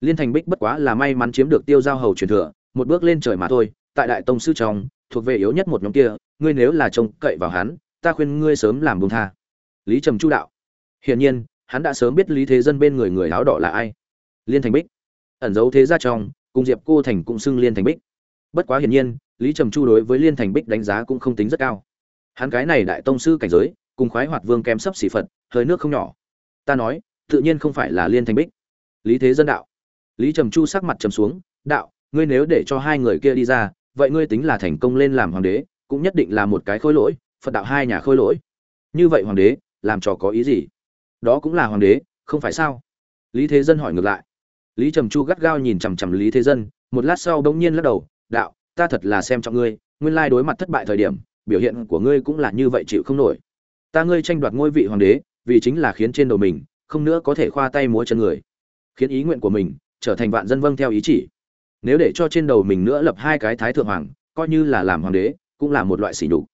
liên thành bích bất quá là may mắn chiếm được tiêu giao hầu truyền thừa, một bước lên trời mà thôi, tại đại tông sư trong thuộc về yếu nhất một nhóm kia, ngươi nếu là trông cậy vào hắn, ta khuyên ngươi sớm làm buông tha. Lý trầm chu đạo. Hiển nhiên, hắn đã sớm biết lý thế dân bên người người áo đỏ là ai. Liên thành bích. Ẩn giấu thế ra trong, cùng diệp cô thành cũng xưng liên thành bích. Bất quá hiển nhiên, lý trầm chu đối với liên thành bích đánh giá cũng không tính rất cao. Hắn cái này đại tông sư cảnh giới, cùng khoái hoạt vương kém sấp xỉ phật, hơi nước không nhỏ. Ta nói, tự nhiên không phải là liên thành bích. Lý thế dân đạo. Lý trầm chu sắc mặt trầm xuống, đạo, ngươi nếu để cho hai người kia đi ra vậy ngươi tính là thành công lên làm hoàng đế, cũng nhất định là một cái khôi lỗi, phật đạo hai nhà khôi lỗi. Như vậy hoàng đế, làm trò có ý gì? Đó cũng là hoàng đế, không phải sao? Lý thế dân hỏi ngược lại. Lý trầm chu gắt gao nhìn chằm chằm lý thế dân, một lát sau bỗng nhiên lắc đầu, đạo, ta thật là xem trọng ngươi, nguyên lai đối mặt thất bại thời điểm, biểu hiện của ngươi cũng là như vậy chịu không nổi. Ta ngươi tranh đoạt ngôi vị hoàng đế, vì chính là khiến trên đầu mình, không nữa có thể khoa tay múa chân người. Khiến ý nguyện của mình trở thành vạn dân vâng theo ý chỉ nếu để cho trên đầu mình nữa lập hai cái thái thượng hoàng, coi như là làm hoàng đế, cũng là một loại sỉ nhục.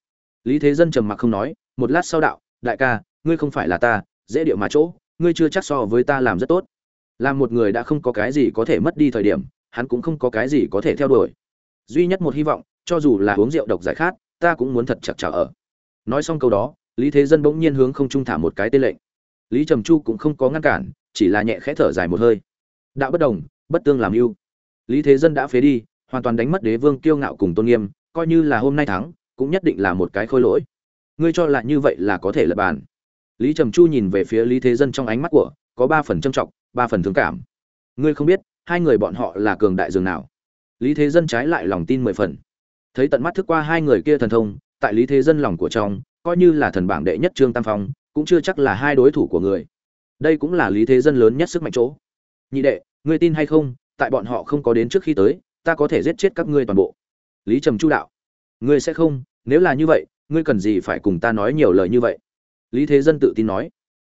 Lý thế dân trầm mặc không nói, một lát sau đạo, đại ca, ngươi không phải là ta, dễ điệu mà chỗ, ngươi chưa chắc so với ta làm rất tốt. Làm một người đã không có cái gì có thể mất đi thời điểm, hắn cũng không có cái gì có thể theo đuổi. Duy nhất một hy vọng, cho dù là uống rượu độc giải khát, ta cũng muốn thật chặt chở ở. Nói xong câu đó, lý thế dân bỗng nhiên hướng không trung thả một cái tên lệnh. Lý trầm chu cũng không có ngăn cản, chỉ là nhẹ khẽ thở dài một hơi. Đạo bất đồng, bất tương làm ưu lý thế dân đã phế đi, hoàn toàn đánh mất đế vương kiêu ngạo cùng tôn nghiêm, coi như là hôm nay thắng, cũng nhất định là một cái khôi lỗi. Ngươi cho là như vậy là có thể lật bàn. Lý trầm chu nhìn về phía lý thế dân trong ánh mắt của, có ba phần trâm trọng, ba phần thương cảm. Ngươi không biết, hai người bọn họ là cường đại dường nào. Lý thế dân trái lại lòng tin mười phần. Thấy tận mắt thức qua hai người kia thần thông, tại lý thế dân lòng của trong, coi như là thần bảng đệ nhất trương tam phong, cũng chưa chắc là hai đối thủ của người. Đây cũng là lý thế dân lớn nhất sức mạnh chỗ. Nhị đệ, ngươi tin hay không tại bọn họ không có đến trước khi tới, ta có thể giết chết các ngươi toàn bộ. Lý trầm chu đạo. Ngươi sẽ không, nếu là như vậy, ngươi cần gì phải cùng ta nói nhiều lời như vậy? Lý thế dân tự tin nói.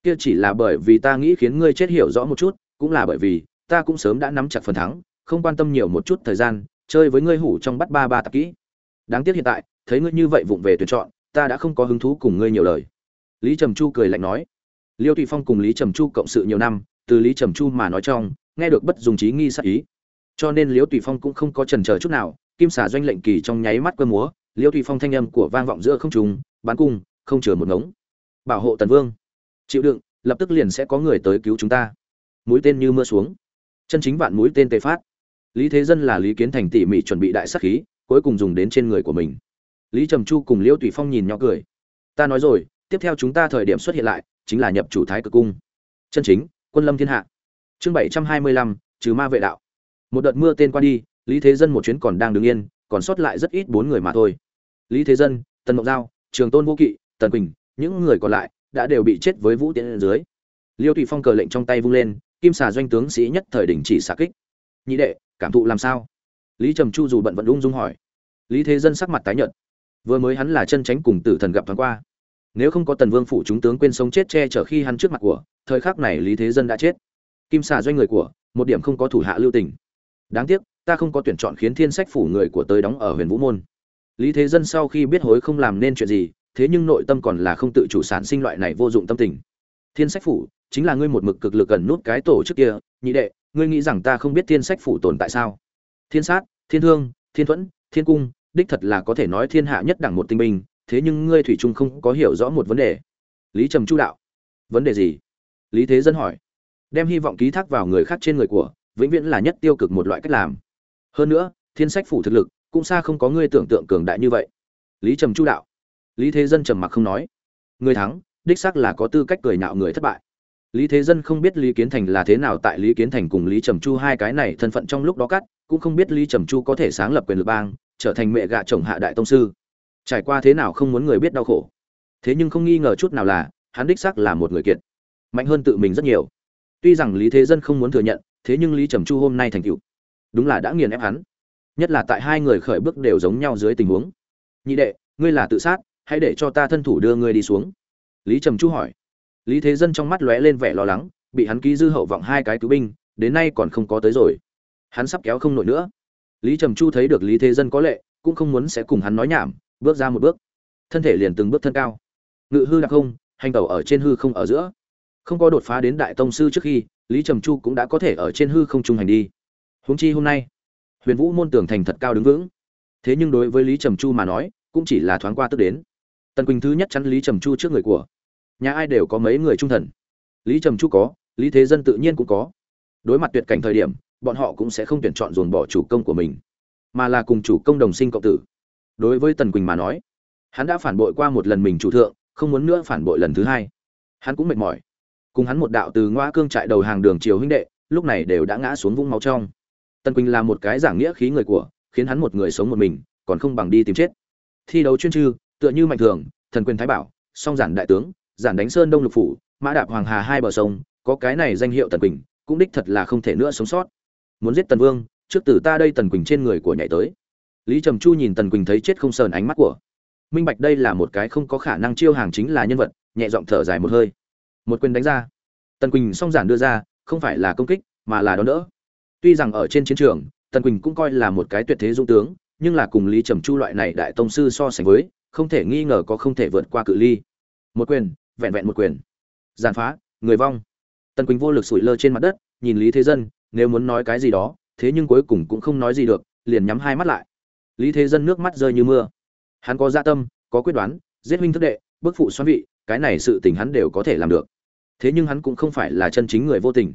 Kia chỉ là bởi vì ta nghĩ khiến ngươi chết hiểu rõ một chút, cũng là bởi vì, ta cũng sớm đã nắm chặt phần thắng, không quan tâm nhiều một chút thời gian, chơi với ngươi hủ trong bắt ba ba tập kỹ. Đáng tiếc hiện tại, thấy ngươi như vậy vụng về tuyển chọn, ta đã không có hứng thú cùng ngươi nhiều lời. Lý trầm chu cười lạnh nói. Liêu tùy phong cùng lý trầm chu cộng sự nhiều năm, từ lý trầm chu mà nói trong nghe được bất dùng trí nghi sát ý. Cho nên Liễu tùy phong cũng không có trần chờ chút nào, kim xả doanh lệnh kỳ trong nháy mắt cơ múa, Liễu tùy phong thanh âm của vang vọng giữa không trùng bán cung, không chừa một ngống. Bảo hộ tần vương. Chịu đựng, lập tức liền sẽ có người tới cứu chúng ta. Mũi tên như mưa xuống. Chân chính vạn mũi tên tê phát. Lý thế dân là lý kiến thành tỉ mỉ chuẩn bị đại sắc khí, cuối cùng dùng đến trên người của mình. Lý trầm chu cùng liễu tùy phong nhìn nhỏ cười. Ta nói rồi, tiếp theo chúng ta thời điểm xuất hiện lại, chính là nhập chủ thái cực cung. Chân chính, quân lâm thiên hạ chương bảy trăm hai mươi lăm, trừ ma vệ đạo. Một đợt mưa tên qua đi, lý thế dân một chuyến còn đang đứng yên, còn sót lại rất ít bốn người mà thôi. Lý thế dân, tần mộc giao, trường tôn vô kỵ, tần quỳnh, những người còn lại đã đều bị chết với vũ tiễn dưới. Liêu Thụy phong cờ lệnh trong tay vung lên, kim xà doanh tướng sĩ nhất thời đình chỉ xạ kích. Nhị đệ, cảm thụ làm sao? Lý trầm chu dù bận vận ung dung hỏi. Lý thế dân sắc mặt tái nhợt. Vừa mới hắn là chân tránh cùng tử thần gặp thoáng qua. Nếu không có tần vương phủ chúng tướng quên sống chết che chở khi hắn trước mặt của, thời khắc này lý thế dân đã chết kim xà doanh người của, một điểm không có thủ hạ lưu tình. Đáng tiếc, ta không có tuyển chọn khiến thiên sách phủ người của tới đóng ở huyền vũ môn. Lý thế dân sau khi biết hối không làm nên chuyện gì, thế nhưng nội tâm còn là không tự chủ sản sinh loại này vô dụng tâm tình. Thiên sách phủ, chính là ngươi một mực cực lực gần nút cái tổ chức kia, nhị đệ, ngươi nghĩ rằng ta không biết thiên sách phủ tồn tại sao? Thiên sát, thiên thương, thiên thuẫn, thiên cung, đích thật là có thể nói thiên hạ nhất đẳng một tinh binh, thế nhưng ngươi thủy trung không có hiểu rõ một vấn đề. Lý trầm chu đạo. Vấn đề gì? Lý thế dân hỏi đem hy vọng ký thác vào người khác trên người của, vĩnh viễn là nhất tiêu cực một loại cách làm. Hơn nữa, thiên sách phủ thực lực, cũng xa không có ngươi tưởng tượng cường đại như vậy. Lý trầm chu đạo. Lý thế dân trầm mặc không nói. Người thắng, đích xác là có tư cách cười nhạo người thất bại. Lý thế dân không biết lý kiến thành là thế nào tại lý kiến thành cùng lý trầm chu hai cái này thân phận trong lúc đó cắt, cũng không biết lý trầm chu có thể sáng lập quyền lực bang, trở thành mẹ gạ chồng hạ đại tông sư. Trải qua thế nào không muốn người biết đau khổ. Thế nhưng không nghi ngờ chút nào là, hắn đích xác là một người kiệt. Mạnh hơn tự mình rất nhiều tuy rằng lý thế dân không muốn thừa nhận, thế nhưng lý trầm chu hôm nay thành cựu đúng là đã nghiền ép hắn. Nhất là tại hai người khởi bước đều giống nhau dưới tình huống. Nhị đệ, ngươi là tự sát, hãy để cho ta thân thủ đưa ngươi đi xuống. Lý trầm chu hỏi. Lý thế dân trong mắt lóe lên vẻ lo lắng, bị hắn ký dư hậu vọng hai cái cứu binh, đến nay còn không có tới rồi. Hắn sắp kéo không nổi nữa. Lý trầm chu thấy được lý thế dân có lệ, cũng không muốn sẽ cùng hắn nói nhảm, bước ra một bước. Thân thể liền từng bước thân cao. Ngự hư đặc không, hành tẩu ở trên hư không ở giữa không có đột phá đến đại tông sư trước khi, lý trầm chu cũng đã có thể ở trên hư không trung hành đi. Huống chi hôm nay, huyền vũ môn tường thành thật cao đứng vững. Thế nhưng đối với lý trầm chu mà nói, cũng chỉ là thoáng qua tức đến. Tần quỳnh thứ nhất chắn lý trầm chu trước người của nhà ai đều có mấy người trung thần. Lý trầm chu có, lý thế dân tự nhiên cũng có. Đối mặt tuyệt cảnh thời điểm, bọn họ cũng sẽ không tuyển chọn dồn bỏ chủ công của mình, mà là cùng chủ công đồng sinh cộng tử. Đối với tần quỳnh mà nói, hắn đã phản bội qua một lần mình chủ thượng, không muốn nữa phản bội lần thứ hai. Hắn cũng mệt mỏi cùng hắn một đạo từ ngoa cương trại đầu hàng đường triều huynh đệ, lúc này đều đã ngã xuống vũng máu trong. Tần quỳnh là một cái giảng nghĩa khí người của, khiến hắn một người sống một mình, còn không bằng đi tìm chết. Thi đấu chuyên trư, tựa như mạnh thường, thần quyền thái bảo, song giản đại tướng, giản đánh sơn đông lục phủ, mã đạp hoàng hà hai bờ sông, có cái này danh hiệu tần quỳnh, cũng đích thật là không thể nữa sống sót. Muốn giết tần vương, trước từ ta đây tần quỳnh trên người của nhảy tới. Lý trầm chu nhìn tần quỳnh thấy chết không sờn ánh mắt của. Minh bạch đây là một cái không có khả năng chiêu hàng chính là nhân vật, nhẹ giọng thở dài một hơi một quyền đánh ra. Tần quỳnh song giản đưa ra, không phải là công kích, mà là đón đỡ. Tuy rằng ở trên chiến trường, tần quỳnh cũng coi là một cái tuyệt thế dung tướng, nhưng là cùng lý trầm chu loại này đại tông sư so sánh với, không thể nghi ngờ có không thể vượt qua cự ly. Một quyền, vẹn vẹn một quyền. Giàn phá, người vong. Tần quỳnh vô lực sủi lơ trên mặt đất, nhìn lý thế dân, nếu muốn nói cái gì đó, thế nhưng cuối cùng cũng không nói gì được, liền nhắm hai mắt lại. Lý thế dân nước mắt rơi như mưa. Hắn có dạ tâm, có quyết đoán, giết huynh thức đệ, bức phụ xoắn vị, cái này sự tình hắn đều có thể làm được thế nhưng hắn cũng không phải là chân chính người vô tình.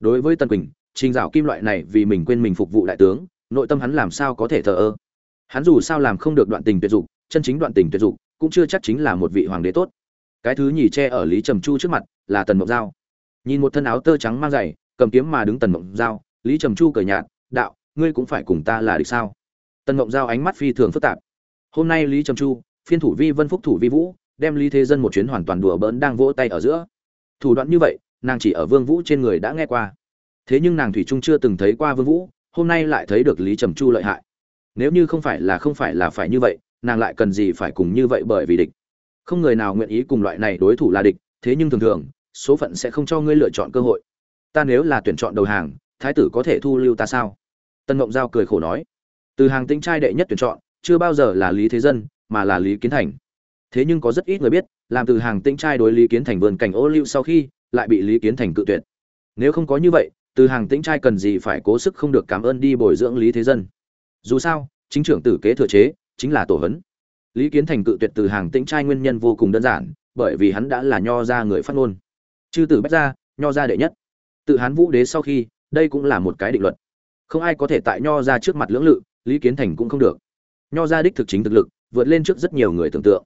Đối với tần quỳnh, trình dạo kim loại này vì mình quên mình phục vụ đại tướng, nội tâm hắn làm sao có thể thờ ơ? Hắn dù sao làm không được đoạn tình tuyệt dục, chân chính đoạn tình tuyệt dục, cũng chưa chắc chính là một vị hoàng đế tốt. Cái thứ nhì che ở lý trầm chu trước mặt là tần mộng giao. Nhìn một thân áo tơ trắng mang giày, cầm kiếm mà đứng tần mộng giao, lý trầm chu cởi nhạt, đạo, ngươi cũng phải cùng ta là địch sao? Tần mộng giao ánh mắt phi thường phức tạp. Hôm nay lý trầm chu, phiên thủ vi vân phúc thủ vi vũ, đem lý thế dân một chuyến hoàn toàn đùa bỡn đang vỗ tay ở giữa thủ đoạn như vậy, nàng chỉ ở vương vũ trên người đã nghe qua. Thế nhưng nàng thủy trung chưa từng thấy qua vương vũ, hôm nay lại thấy được lý trầm chu lợi hại. Nếu như không phải là không phải là phải như vậy, nàng lại cần gì phải cùng như vậy bởi vì địch? Không người nào nguyện ý cùng loại này đối thủ là địch, thế nhưng thường thường, số phận sẽ không cho ngươi lựa chọn cơ hội. Ta nếu là tuyển chọn đầu hàng, thái tử có thể thu lưu ta sao? Tân ngộng giao cười khổ nói. Từ hàng tinh trai đệ nhất tuyển chọn, chưa bao giờ là lý thế dân, mà là lý kiến thành. Thế nhưng có rất ít người biết làm từ hàng tinh trai đối lý kiến thành vườn cảnh ô lưu sau khi, lại bị lý kiến thành cự tuyệt. Nếu không có như vậy, từ hàng tinh trai cần gì phải cố sức không được cảm ơn đi bồi dưỡng lý thế dân. Dù sao, chính trưởng tử kế thừa chế, chính là tổ hấn. Lý kiến thành cự tuyệt từ hàng tĩnh trai nguyên nhân vô cùng đơn giản, bởi vì hắn đã là nho ra người phát ngôn. Chư tử bách gia, nho ra đệ nhất. Tự hán vũ đế sau khi, đây cũng là một cái định luật. Không ai có thể tại nho ra trước mặt lưỡng lự, lý kiến thành cũng không được. Nho ra đích thực chính thực lực, vượt lên trước rất nhiều người tưởng tượng.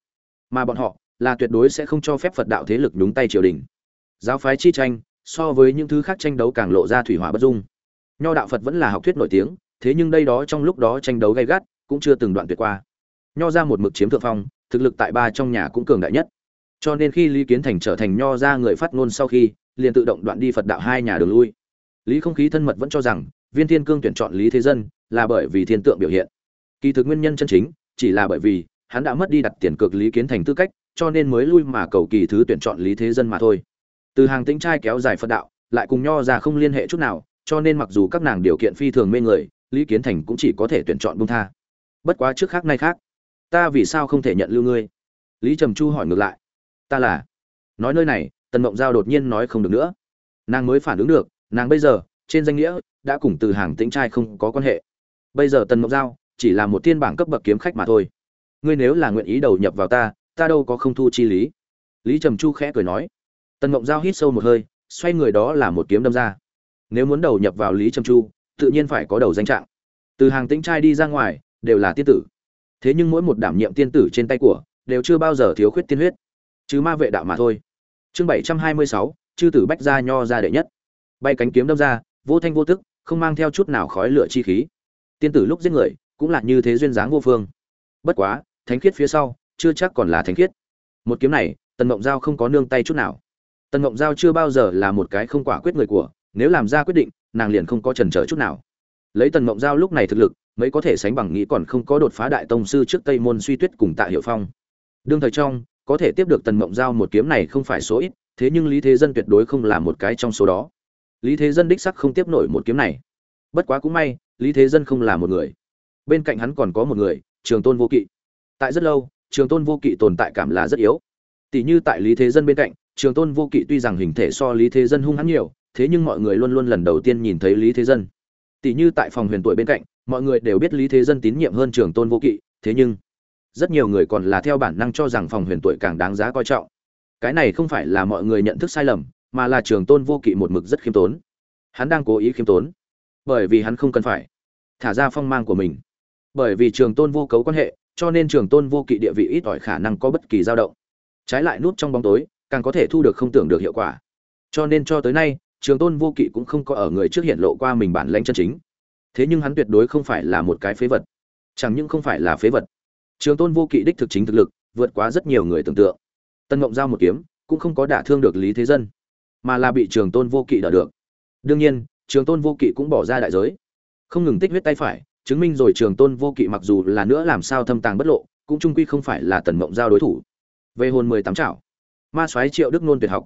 Mà bọn họ là tuyệt đối sẽ không cho phép phật đạo thế lực nhúng tay triều đình. Giáo phái chi tranh, so với những thứ khác tranh đấu càng lộ ra thủy hỏa bất dung. Nho đạo phật vẫn là học thuyết nổi tiếng, thế nhưng đây đó trong lúc đó tranh đấu gay gắt, cũng chưa từng đoạn tuyệt qua. Nho ra một mực chiếm thượng phong, thực lực tại ba trong nhà cũng cường đại nhất. Cho nên khi lý kiến thành trở thành nho ra người phát ngôn sau khi, liền tự động đoạn đi phật đạo hai nhà đường lui. Lý không khí thân mật vẫn cho rằng, viên thiên cương tuyển chọn lý thế dân là bởi vì thiên tượng biểu hiện. Kỳ thực nguyên nhân chân chính, chỉ là bởi vì hắn đã mất đi đặt tiền cược lý kiến thành tư cách, cho nên mới lui mà cầu kỳ thứ tuyển chọn lý thế dân mà thôi. Từ hàng tĩnh trai kéo dài phật đạo, lại cùng nho ra không liên hệ chút nào, cho nên mặc dù các nàng điều kiện phi thường mê người, lý kiến thành cũng chỉ có thể tuyển chọn bung tha. Bất quá trước khác nay khác. Ta vì sao không thể nhận lưu ngươi? Lý trầm chu hỏi ngược lại. Ta là. Nói nơi này, tần mộng giao đột nhiên nói không được nữa. Nàng mới phản ứng được, nàng bây giờ, trên danh nghĩa, đã cùng từ hàng tĩnh trai không có quan hệ. Bây giờ tần mộng giao, chỉ là một thiên bảng cấp bậc kiếm khách mà thôi ngươi nếu là nguyện ý đầu nhập vào ta ta đâu có không thu chi lý. Lý trầm chu khẽ cười nói. Tần mộng giao hít sâu một hơi, xoay người đó là một kiếm đâm ra. Nếu muốn đầu nhập vào lý trầm chu, tự nhiên phải có đầu danh trạng. Từ hàng tĩnh trai đi ra ngoài, đều là tiên tử. Thế nhưng mỗi một đảm nhiệm tiên tử trên tay của, đều chưa bao giờ thiếu khuyết tiên huyết. Chứ ma vệ đạo mà thôi. Chương bảy trăm hai mươi sáu, chư tử bách gia nho ra đệ nhất. Bay cánh kiếm đâm ra, vô thanh vô tức, không mang theo chút nào khói lửa chi khí. Tiên tử lúc giết người, cũng là như thế duyên dáng vô phương. Bất quá thánh khiết phía sau, chưa chắc còn là thánh khiết. Một kiếm này, tần mộng giao không có nương tay chút nào. Tần mộng giao chưa bao giờ là một cái không quả quyết người của, nếu làm ra quyết định, nàng liền không có chần trở chút nào. Lấy tần mộng giao lúc này thực lực, mấy có thể sánh bằng nghĩ còn không có đột phá đại tông sư trước tây môn suy tuyết cùng tạ hiệu phong. Đương thời trong, có thể tiếp được tần mộng giao một kiếm này không phải số ít, thế nhưng lý thế dân tuyệt đối không là một cái trong số đó. Lý thế dân đích sắc không tiếp nổi một kiếm này. Bất quá cũng may, lý thế dân không là một người. Bên cạnh hắn còn có một người, trường tôn vô kỵ tại rất lâu, trường tôn vô kỵ tồn tại cảm là rất yếu. Tỷ như tại lý thế dân bên cạnh, trường tôn vô kỵ tuy rằng hình thể so lý thế dân hung hãn nhiều, thế nhưng mọi người luôn luôn lần đầu tiên nhìn thấy lý thế dân. Tỷ như tại phòng huyền tuổi bên cạnh, mọi người đều biết lý thế dân tín nhiệm hơn trường tôn vô kỵ, thế nhưng rất nhiều người còn là theo bản năng cho rằng phòng huyền tuổi càng đáng giá coi trọng. Cái này không phải là mọi người nhận thức sai lầm, mà là trường tôn vô kỵ một mực rất khiêm tốn. Hắn đang cố ý khiêm tốn, bởi vì hắn không cần phải thả ra phong mang của mình. Bởi vì trường tôn vô cấu quan hệ cho nên trường tôn vô kỵ địa vị ít ỏi khả năng có bất kỳ dao động. Trái lại nút trong bóng tối, càng có thể thu được không tưởng được hiệu quả. Cho nên cho tới nay, trường tôn vô kỵ cũng không có ở người trước hiện lộ qua mình bản lãnh chân chính. Thế nhưng hắn tuyệt đối không phải là một cái phế vật. Chẳng những không phải là phế vật, trường tôn vô kỵ đích thực chính thực lực vượt quá rất nhiều người tưởng tượng. Tân ngộng giao một kiếm, cũng không có đả thương được lý thế dân, mà là bị trường tôn vô kỵ đỡ được. Đương nhiên, trường tôn vô kỵ cũng bỏ ra đại giới, không ngừng tích huyết tay phải chứng minh rồi trường tôn vô kỵ mặc dù là nữa làm sao thâm tàng bất lộ, cũng trung quy không phải là tần mộng giao đối thủ. Về hồn mười tám trảo, ma soái triệu đức nôn tuyệt học.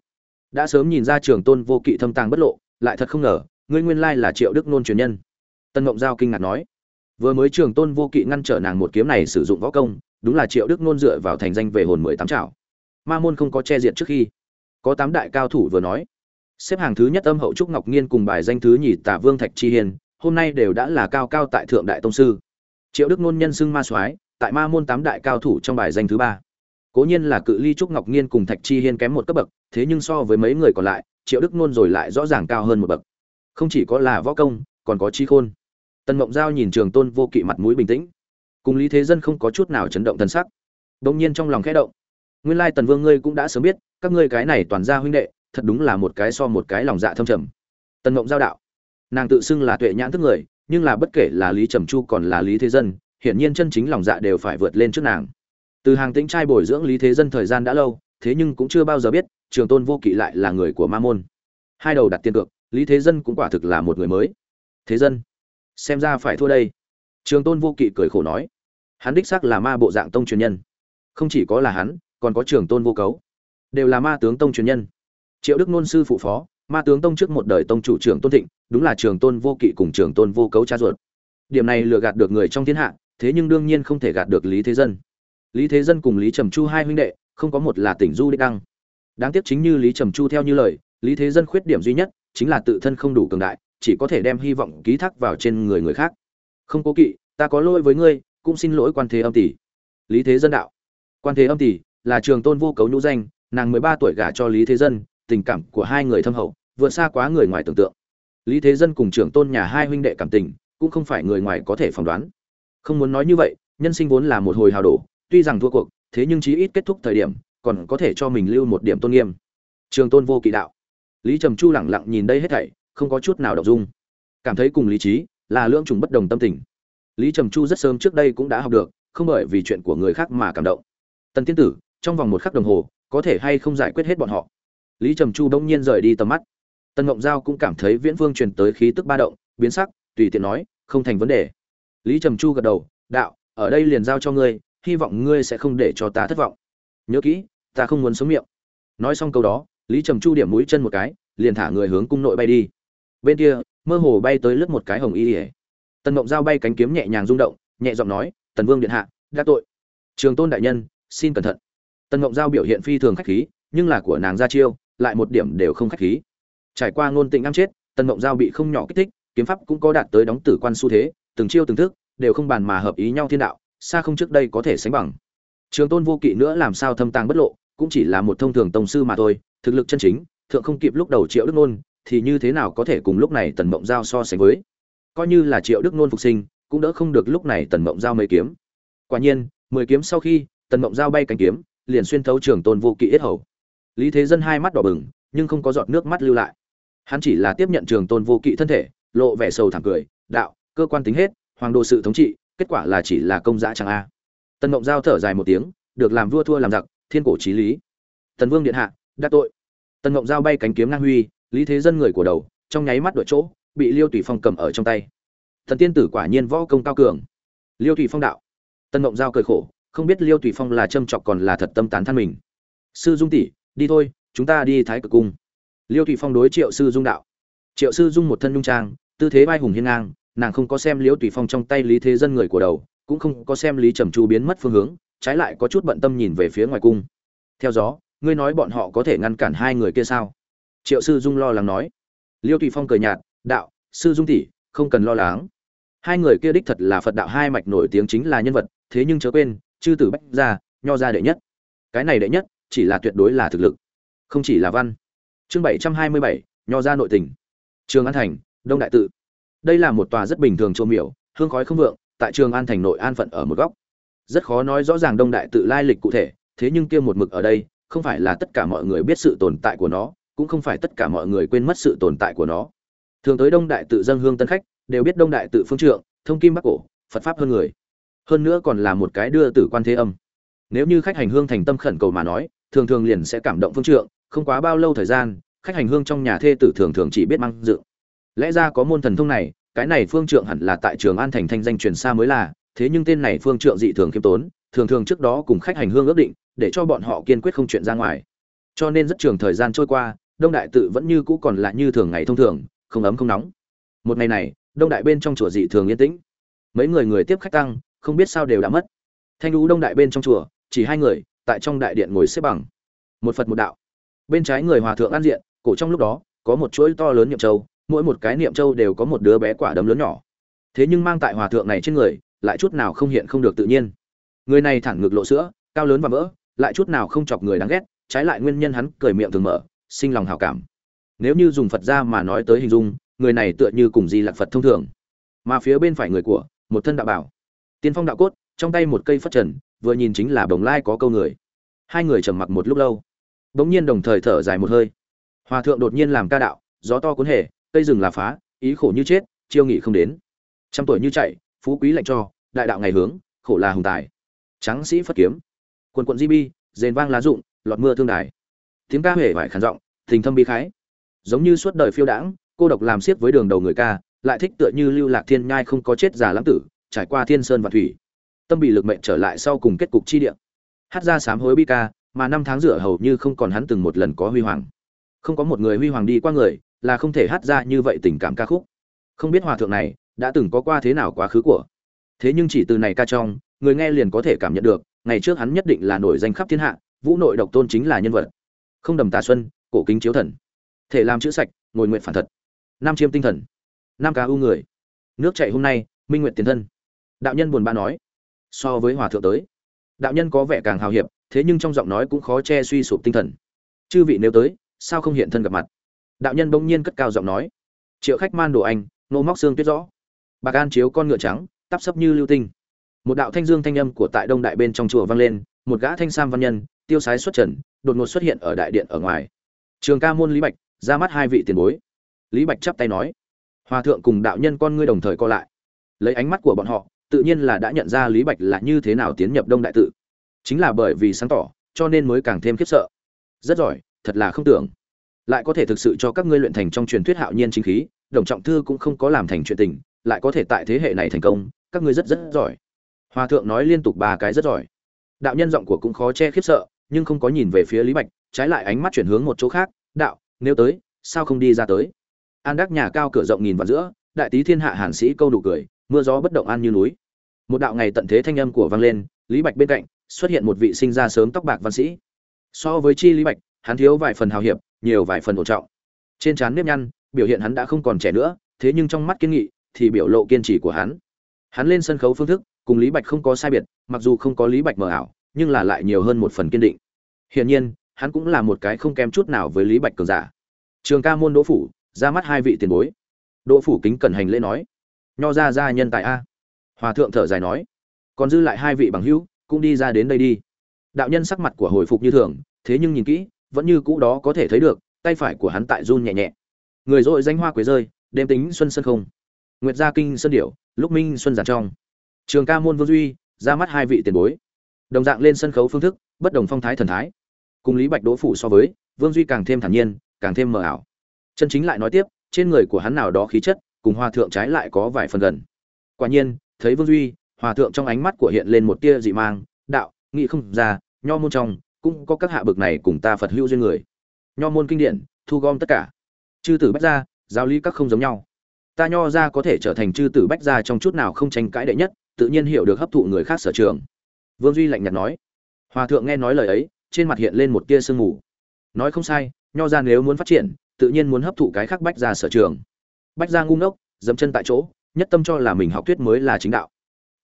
Đã sớm nhìn ra trường tôn vô kỵ thâm tàng bất lộ, lại thật không ngờ, ngươi nguyên lai là triệu đức nôn truyền nhân. Tần mộng giao kinh ngạc nói, vừa mới trường tôn vô kỵ ngăn trở nàng một kiếm này sử dụng võ công, đúng là triệu đức nôn dựa vào thành danh về hồn mười tám trảo. Ma môn không có che diện trước khi. Có tám đại cao thủ vừa nói, xếp hàng thứ nhất âm hậu trúc ngọc nghiên cùng bài danh thứ nhì tả vương thạch chi hiền hôm nay đều đã là cao cao tại thượng đại tông sư. Triệu đức nôn nhân xưng ma soái, tại ma môn tám đại cao thủ trong bài danh thứ ba. Cố nhiên là cự ly trúc ngọc nhiên cùng thạch chi hiên kém một cấp bậc, thế nhưng so với mấy người còn lại, triệu đức nôn rồi lại rõ ràng cao hơn một bậc. Không chỉ có là võ công, còn có chi khôn. Tần mộng giao nhìn trường tôn vô kỵ mặt mũi bình tĩnh. Cùng lý thế dân không có chút nào chấn động thân sắc. Đông nhiên trong lòng khẽ động. Nguyên lai tần vương ngươi cũng đã sớm biết, các ngươi cái này toàn ra huynh đệ, thật đúng là một cái so một cái lòng dạ thâm trầm. Tần mộng giao đạo nàng tự xưng là tuệ nhãn thức người, nhưng là bất kể là lý trầm chu còn là lý thế dân, hiển nhiên chân chính lòng dạ đều phải vượt lên trước nàng. Từ hàng tĩnh trai bồi dưỡng lý thế dân thời gian đã lâu, thế nhưng cũng chưa bao giờ biết, trường tôn vô kỵ lại là người của ma môn. Hai đầu đặt tiền cược, lý thế dân cũng quả thực là một người mới. Thế dân, xem ra phải thua đây. Trường tôn vô kỵ cười khổ nói, hắn đích xác là ma bộ dạng tông truyền nhân. Không chỉ có là hắn, còn có trường tôn vô cấu. Đều là ma tướng tông truyền nhân. Triệu đức nôn sư phụ phó ma tướng tông trước một đời tông chủ trưởng tôn thịnh, đúng là trường tôn vô kỵ cùng trường tôn vô cấu cha ruột. Điểm này lừa gạt được người trong thiên hạ, thế nhưng đương nhiên không thể gạt được lý thế dân. Lý thế dân cùng lý trầm chu hai huynh đệ, không có một là tỉnh du đích đăng. Đáng tiếc chính như lý trầm chu theo như lời, lý thế dân khuyết điểm duy nhất chính là tự thân không đủ cường đại, chỉ có thể đem hy vọng ký thác vào trên người người khác. Không cố kỵ, ta có lỗi với ngươi, cũng xin lỗi quan thế âm tỷ. Lý thế dân đạo. Quan thế âm tỷ là trường tôn vô cấu nhũ danh, nàng mười ba tuổi gả cho lý thế dân tình cảm của hai người thâm hậu, vượt xa quá người ngoài tưởng tượng. Lý thế dân cùng trưởng tôn nhà hai huynh đệ cảm tình, cũng không phải người ngoài có thể phỏng đoán. Không muốn nói như vậy, nhân sinh vốn là một hồi hào đổ, tuy rằng thua cuộc, thế nhưng chí ít kết thúc thời điểm, còn có thể cho mình lưu một điểm tôn nghiêm. Trường tôn vô kỵ đạo. Lý trầm chu lẳng lặng nhìn đây hết thảy, không có chút nào đọc dung. Cảm thấy cùng lý trí là lưỡng trùng bất đồng tâm tình. Lý trầm chu rất sớm trước đây cũng đã học được, không bởi vì chuyện của người khác mà cảm động. Tần tiên tử, trong vòng một khắc đồng hồ, có thể hay không giải quyết hết bọn họ? Lý trầm chu bỗng nhiên rời đi tầm mắt. Tần ngộng giao cũng cảm thấy viễn vương truyền tới khí tức ba động, biến sắc, tùy tiện nói, không thành vấn đề. Lý trầm chu gật đầu, đạo, ở đây liền giao cho ngươi, hy vọng ngươi sẽ không để cho ta thất vọng. Nhớ kỹ, ta không muốn sống miệng. Nói xong câu đó, lý trầm chu điểm mũi chân một cái, liền thả người hướng cung nội bay đi. Bên kia, mơ hồ bay tới lướt một cái hồng y ỉa tần mộng giao bay cánh kiếm nhẹ nhàng rung động, nhẹ giọng nói, tần vương điện hạ, đã tội. Trường tôn đại nhân, xin cẩn thận. Tần mộng giao biểu hiện phi thường khách khí, nhưng là của nàng ra chiêu lại một điểm đều không khách khí. Trải qua ngôn tình ngâm chết, tần mộng giao bị không nhỏ kích thích, kiếm pháp cũng có đạt tới đóng tử quan xu thế, từng chiêu từng thức, đều không bàn mà hợp ý nhau thiên đạo, xa không trước đây có thể sánh bằng. Trường tôn vô kỵ nữa làm sao thâm tàng bất lộ, cũng chỉ là một thông thường tông sư mà thôi, thực lực chân chính, thượng không kịp lúc đầu triệu đức nôn, thì như thế nào có thể cùng lúc này tần mộng giao so sánh với? Coi như là triệu đức nôn phục sinh, cũng đỡ không được lúc này tần mộng giao mấy kiếm. Quả nhiên, mười kiếm sau khi, tần mộng giao bay cánh kiếm, liền xuyên thấu trường tôn vô kỵ yết hầu lý thế dân hai mắt đỏ bừng, nhưng không có giọt nước mắt lưu lại. Hắn chỉ là tiếp nhận trường tôn vô kỵ thân thể, lộ vẻ sầu thảm cười, đạo, cơ quan tính hết, hoàng đồ sự thống trị, kết quả là chỉ là công giã chẳng a. Tần mộng giao thở dài một tiếng, được làm vua thua làm giặc, thiên cổ trí lý. Tần vương điện hạ đắc tội. Tần mộng giao bay cánh kiếm ngang huy, lý thế dân người của đầu, trong nháy mắt đội chỗ, bị liêu tùy phong cầm ở trong tay. Thần tiên tử quả nhiên võ công cao cường. Liêu tùy phong đạo. Tần mộng giao cười khổ, không biết liêu tùy phong là châm chọc còn là thật tâm tán than mình. Sư dung tỷ đi thôi, chúng ta đi thái cực cung. Liêu tùy phong đối triệu sư dung đạo. Triệu sư dung một thân nhung trang, tư thế vai hùng hiên ngang, nàng không có xem liêu tùy phong trong tay lý thế dân người của đầu, cũng không có xem lý trầm chu biến mất phương hướng, trái lại có chút bận tâm nhìn về phía ngoài cung. Theo gió, ngươi nói bọn họ có thể ngăn cản hai người kia sao? Triệu sư dung lo lắng nói. Liêu tùy phong cười nhạt, đạo, sư dung tỷ, không cần lo lắng. Hai người kia đích thật là phật đạo hai mạch nổi tiếng chính là nhân vật, thế nhưng chớ quên, chư tử bách gia, nho gia đệ nhất. Cái này đệ nhất chỉ là tuyệt đối là thực lực, không chỉ là văn. Chương bảy trăm hai mươi bảy, nho gia nội tình. Trường an thành, đông đại tự. Đây là một tòa rất bình thường châu miểu, hương khói không vượng, tại trường an thành nội an phận ở một góc. Rất khó nói rõ ràng đông đại tự lai lịch cụ thể, thế nhưng kia một mực ở đây, không phải là tất cả mọi người biết sự tồn tại của nó, cũng không phải tất cả mọi người quên mất sự tồn tại của nó. Thường tới đông đại tự dân hương tân khách, đều biết đông đại tự phương trượng, thông kim bắc cổ, phật pháp hơn người. Hơn nữa còn là một cái đưa tử quan thế âm. Nếu như khách hành hương thành tâm khẩn cầu mà nói thường thường liền sẽ cảm động phương trượng, không quá bao lâu thời gian, khách hành hương trong nhà thê tử thường thường chỉ biết mang dự. Lẽ ra có môn thần thông này, cái này phương trượng hẳn là tại trường an thành thanh danh truyền xa mới là, thế nhưng tên này phương trượng dị thường khiêm tốn, thường thường trước đó cùng khách hành hương ước định, để cho bọn họ kiên quyết không chuyện ra ngoài. Cho nên rất trường thời gian trôi qua, đông đại tự vẫn như cũ còn là như thường ngày thông thường, không ấm không nóng. Một ngày này, đông đại bên trong chùa dị thường yên tĩnh. Mấy người người tiếp khách tăng, không biết sao đều đã mất. Thanh lũ đông đại bên trong chùa, chỉ hai người tại trong đại điện ngồi xếp bằng. Một phật một đạo. Bên trái người hòa thượng an diện, cổ trong lúc đó, có một chuỗi to lớn niệm châu, mỗi một cái niệm châu đều có một đứa bé quả đấm lớn nhỏ. Thế nhưng mang tại hòa thượng này trên người, lại chút nào không hiện không được tự nhiên. Người này thẳng ngực lộ sữa, cao lớn và vỡ lại chút nào không chọc người đáng ghét, trái lại nguyên nhân hắn cười miệng thường mở, sinh lòng hảo cảm. Nếu như dùng phật ra mà nói tới hình dung, người này tựa như cùng di lạc phật thông thường. Mà phía bên phải người của, một thân đạo bảo. Tiên phong đạo cốt trong tay một cây phất trần, vừa nhìn chính là bồng lai có câu người. Hai người trầm mặc một lúc lâu. Bỗng nhiên đồng thời thở dài một hơi. Hòa thượng đột nhiên làm ca đạo, gió to cuốn hề, cây rừng là phá, ý khổ như chết, chiêu nghị không đến. Trăm tuổi như chạy, phú quý lạnh cho, đại đạo ngày hướng, khổ là hùng tài. Tráng sĩ phất kiếm. Quần quận di bi, rền vang lá rụng, lọt mưa thương đài. Tiếng ca huệ vải khản giọng thình thâm bi khái. Giống như suốt đời phiêu đãng, cô độc làm xiết với đường đầu người ca, lại thích tựa như lưu lạc thiên nhai không có chết già lãng tử, trải qua thiên sơn và thủy tâm bị lực mệnh trở lại sau cùng kết cục chi địa. Hát ra sám hối bi ca, mà năm tháng rửa hầu như không còn hắn từng một lần có huy hoàng. Không có một người huy hoàng đi qua người, là không thể hát ra như vậy tình cảm ca khúc. Không biết hòa thượng này, đã từng có qua thế nào quá khứ của. Thế nhưng chỉ từ này ca trong, người nghe liền có thể cảm nhận được, ngày trước hắn nhất định là nổi danh khắp thiên hạ, vũ nội độc tôn chính là nhân vật. Không đầm tà xuân, cổ kính chiếu thần. Thể làm chữ sạch, ngồi nguyện phản thật. Nam chiêm tinh thần. Nam ca ưu người. Nước chạy hôm nay, minh nguyện tiền thân. Đạo nhân buồn bã nói so với hòa thượng tới. Đạo nhân có vẻ càng hào hiệp, thế nhưng trong giọng nói cũng khó che suy sụp tinh thần. Chư vị nếu tới, sao không hiện thân gặp mặt? Đạo nhân bỗng nhiên cất cao giọng nói. Triệu khách man đồ anh, nô móc xương tuyết rõ. Bạc an chiếu con ngựa trắng, tắp sấp như lưu tinh. Một đạo thanh dương thanh âm của tại đông đại bên trong chùa vang lên, một gã thanh sam văn nhân, tiêu sái xuất trần, đột ngột xuất hiện ở đại điện ở ngoài. Trường ca môn lý bạch, ra mắt hai vị tiền bối. Lý bạch chắp tay nói. Hòa thượng cùng đạo nhân con ngươi đồng thời co lại. Lấy ánh mắt của bọn họ tự nhiên là đã nhận ra lý bạch là như thế nào tiến nhập đông đại tự. Chính là bởi vì sáng tỏ, cho nên mới càng thêm khiếp sợ. Rất giỏi, thật là không tưởng. Lại có thể thực sự cho các ngươi luyện thành trong truyền thuyết hạo nhiên chính khí, đồng trọng thư cũng không có làm thành chuyện tình, lại có thể tại thế hệ này thành công, các ngươi rất rất giỏi. Hòa thượng nói liên tục ba cái rất giỏi. Đạo nhân giọng của cũng khó che khiếp sợ, nhưng không có nhìn về phía lý bạch, trái lại ánh mắt chuyển hướng một chỗ khác, đạo, nếu tới, sao không đi ra tới? An đắc nhà cao cửa rộng nhìn vào giữa, đại tý thiên hạ hàn sĩ câu đủ cười mưa gió bất động an như núi. Một đạo ngày tận thế thanh âm của vang lên, lý bạch bên cạnh xuất hiện một vị sinh ra sớm tóc bạc văn sĩ. So với chi lý bạch, hắn thiếu vài phần hào hiệp, nhiều vài phần ổn trọng. Trên trán nếp nhăn, biểu hiện hắn đã không còn trẻ nữa, thế nhưng trong mắt kiên nghị thì biểu lộ kiên trì của hắn. Hắn lên sân khấu phương thức, cùng lý bạch không có sai biệt, mặc dù không có lý bạch mờ ảo, nhưng là lại nhiều hơn một phần kiên định. Hiển nhiên, hắn cũng là một cái không kém chút nào với lý bạch cường giả. Trường ca môn đỗ phủ, ra mắt hai vị tiền bối. Đỗ phủ kính cẩn hành lễ nói nho ra gia nhân tài a. Hòa thượng thở dài nói, còn dư lại hai vị bằng hữu, cũng đi ra đến đây đi. Đạo nhân sắc mặt của hồi phục như thường, thế nhưng nhìn kỹ, vẫn như cũ đó có thể thấy được, tay phải của hắn tại run nhẹ nhẹ. Người dội danh hoa quế rơi, đêm tính xuân sân không. Nguyệt gia kinh sơn điểu, lúc minh xuân giản trong. Trường ca môn vương duy, ra mắt hai vị tiền bối. Đồng dạng lên sân khấu phương thức, bất đồng phong thái thần thái. Cùng lý bạch đỗ phủ so với, vương duy càng thêm thản nhiên, càng thêm mờ ảo. Chân chính lại nói tiếp, trên người của hắn nào đó khí chất cùng hòa thượng trái lại có vài phần gần. Quả nhiên, thấy vương duy hòa thượng trong ánh mắt của hiện lên một tia dị mang, đạo nghị không ra, nho môn trong cũng có các hạ bực này cùng ta phật hữu duyên người. Nho môn kinh điển, thu gom tất cả. Chư tử bách gia, giáo lý các không giống nhau. Ta nho ra có thể trở thành chư tử bách gia trong chút nào không tranh cãi đệ nhất, tự nhiên hiểu được hấp thụ người khác sở trường. Vương duy lạnh nhạt nói. Hòa thượng nghe nói lời ấy, trên mặt hiện lên một tia sương mù. Nói không sai, nho ra nếu muốn phát triển, tự nhiên muốn hấp thụ cái khác bách gia sở trường bách gia ngu ngốc, dẫm chân tại chỗ, nhất tâm cho là mình học thuyết mới là chính đạo.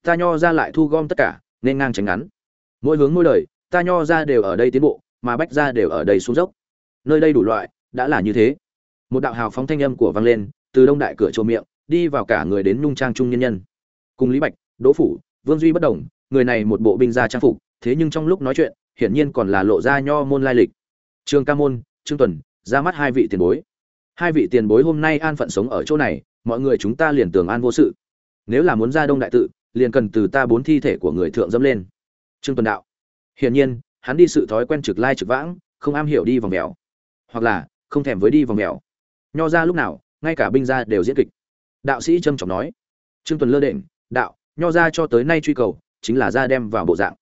Ta nho ra lại thu gom tất cả, nên ngang tránh ngắn. Mỗi hướng mỗi đời ta nho ra đều ở đây tiến bộ, mà bách ra đều ở đây xuống dốc. Nơi đây đủ loại, đã là như thế. Một đạo hào phóng thanh âm của vang lên, từ đông đại cửa chỗ miệng, đi vào cả người đến nhung trang trung nhân nhân. Cùng lý bạch, đỗ phủ, vương duy bất đồng, người này một bộ binh gia trang phục, thế nhưng trong lúc nói chuyện, hiển nhiên còn là lộ ra nho môn lai lịch. Trương ca môn, trương tuần, ra mắt hai vị tiền bối hai vị tiền bối hôm nay an phận sống ở chỗ này, mọi người chúng ta liền tường an vô sự. Nếu là muốn ra đông đại tự, liền cần từ ta bốn thi thể của người thượng dâm lên. Trương tuần đạo. Hiển nhiên, hắn đi sự thói quen trực lai trực vãng, không am hiểu đi vòng mèo. Hoặc là, không thèm với đi vòng mèo. Nho ra lúc nào, ngay cả binh gia đều diễn kịch. Đạo sĩ trâm trọng nói. Trương tuần lơ định đạo, nho ra cho tới nay truy cầu, chính là ra đem vào bộ dạng.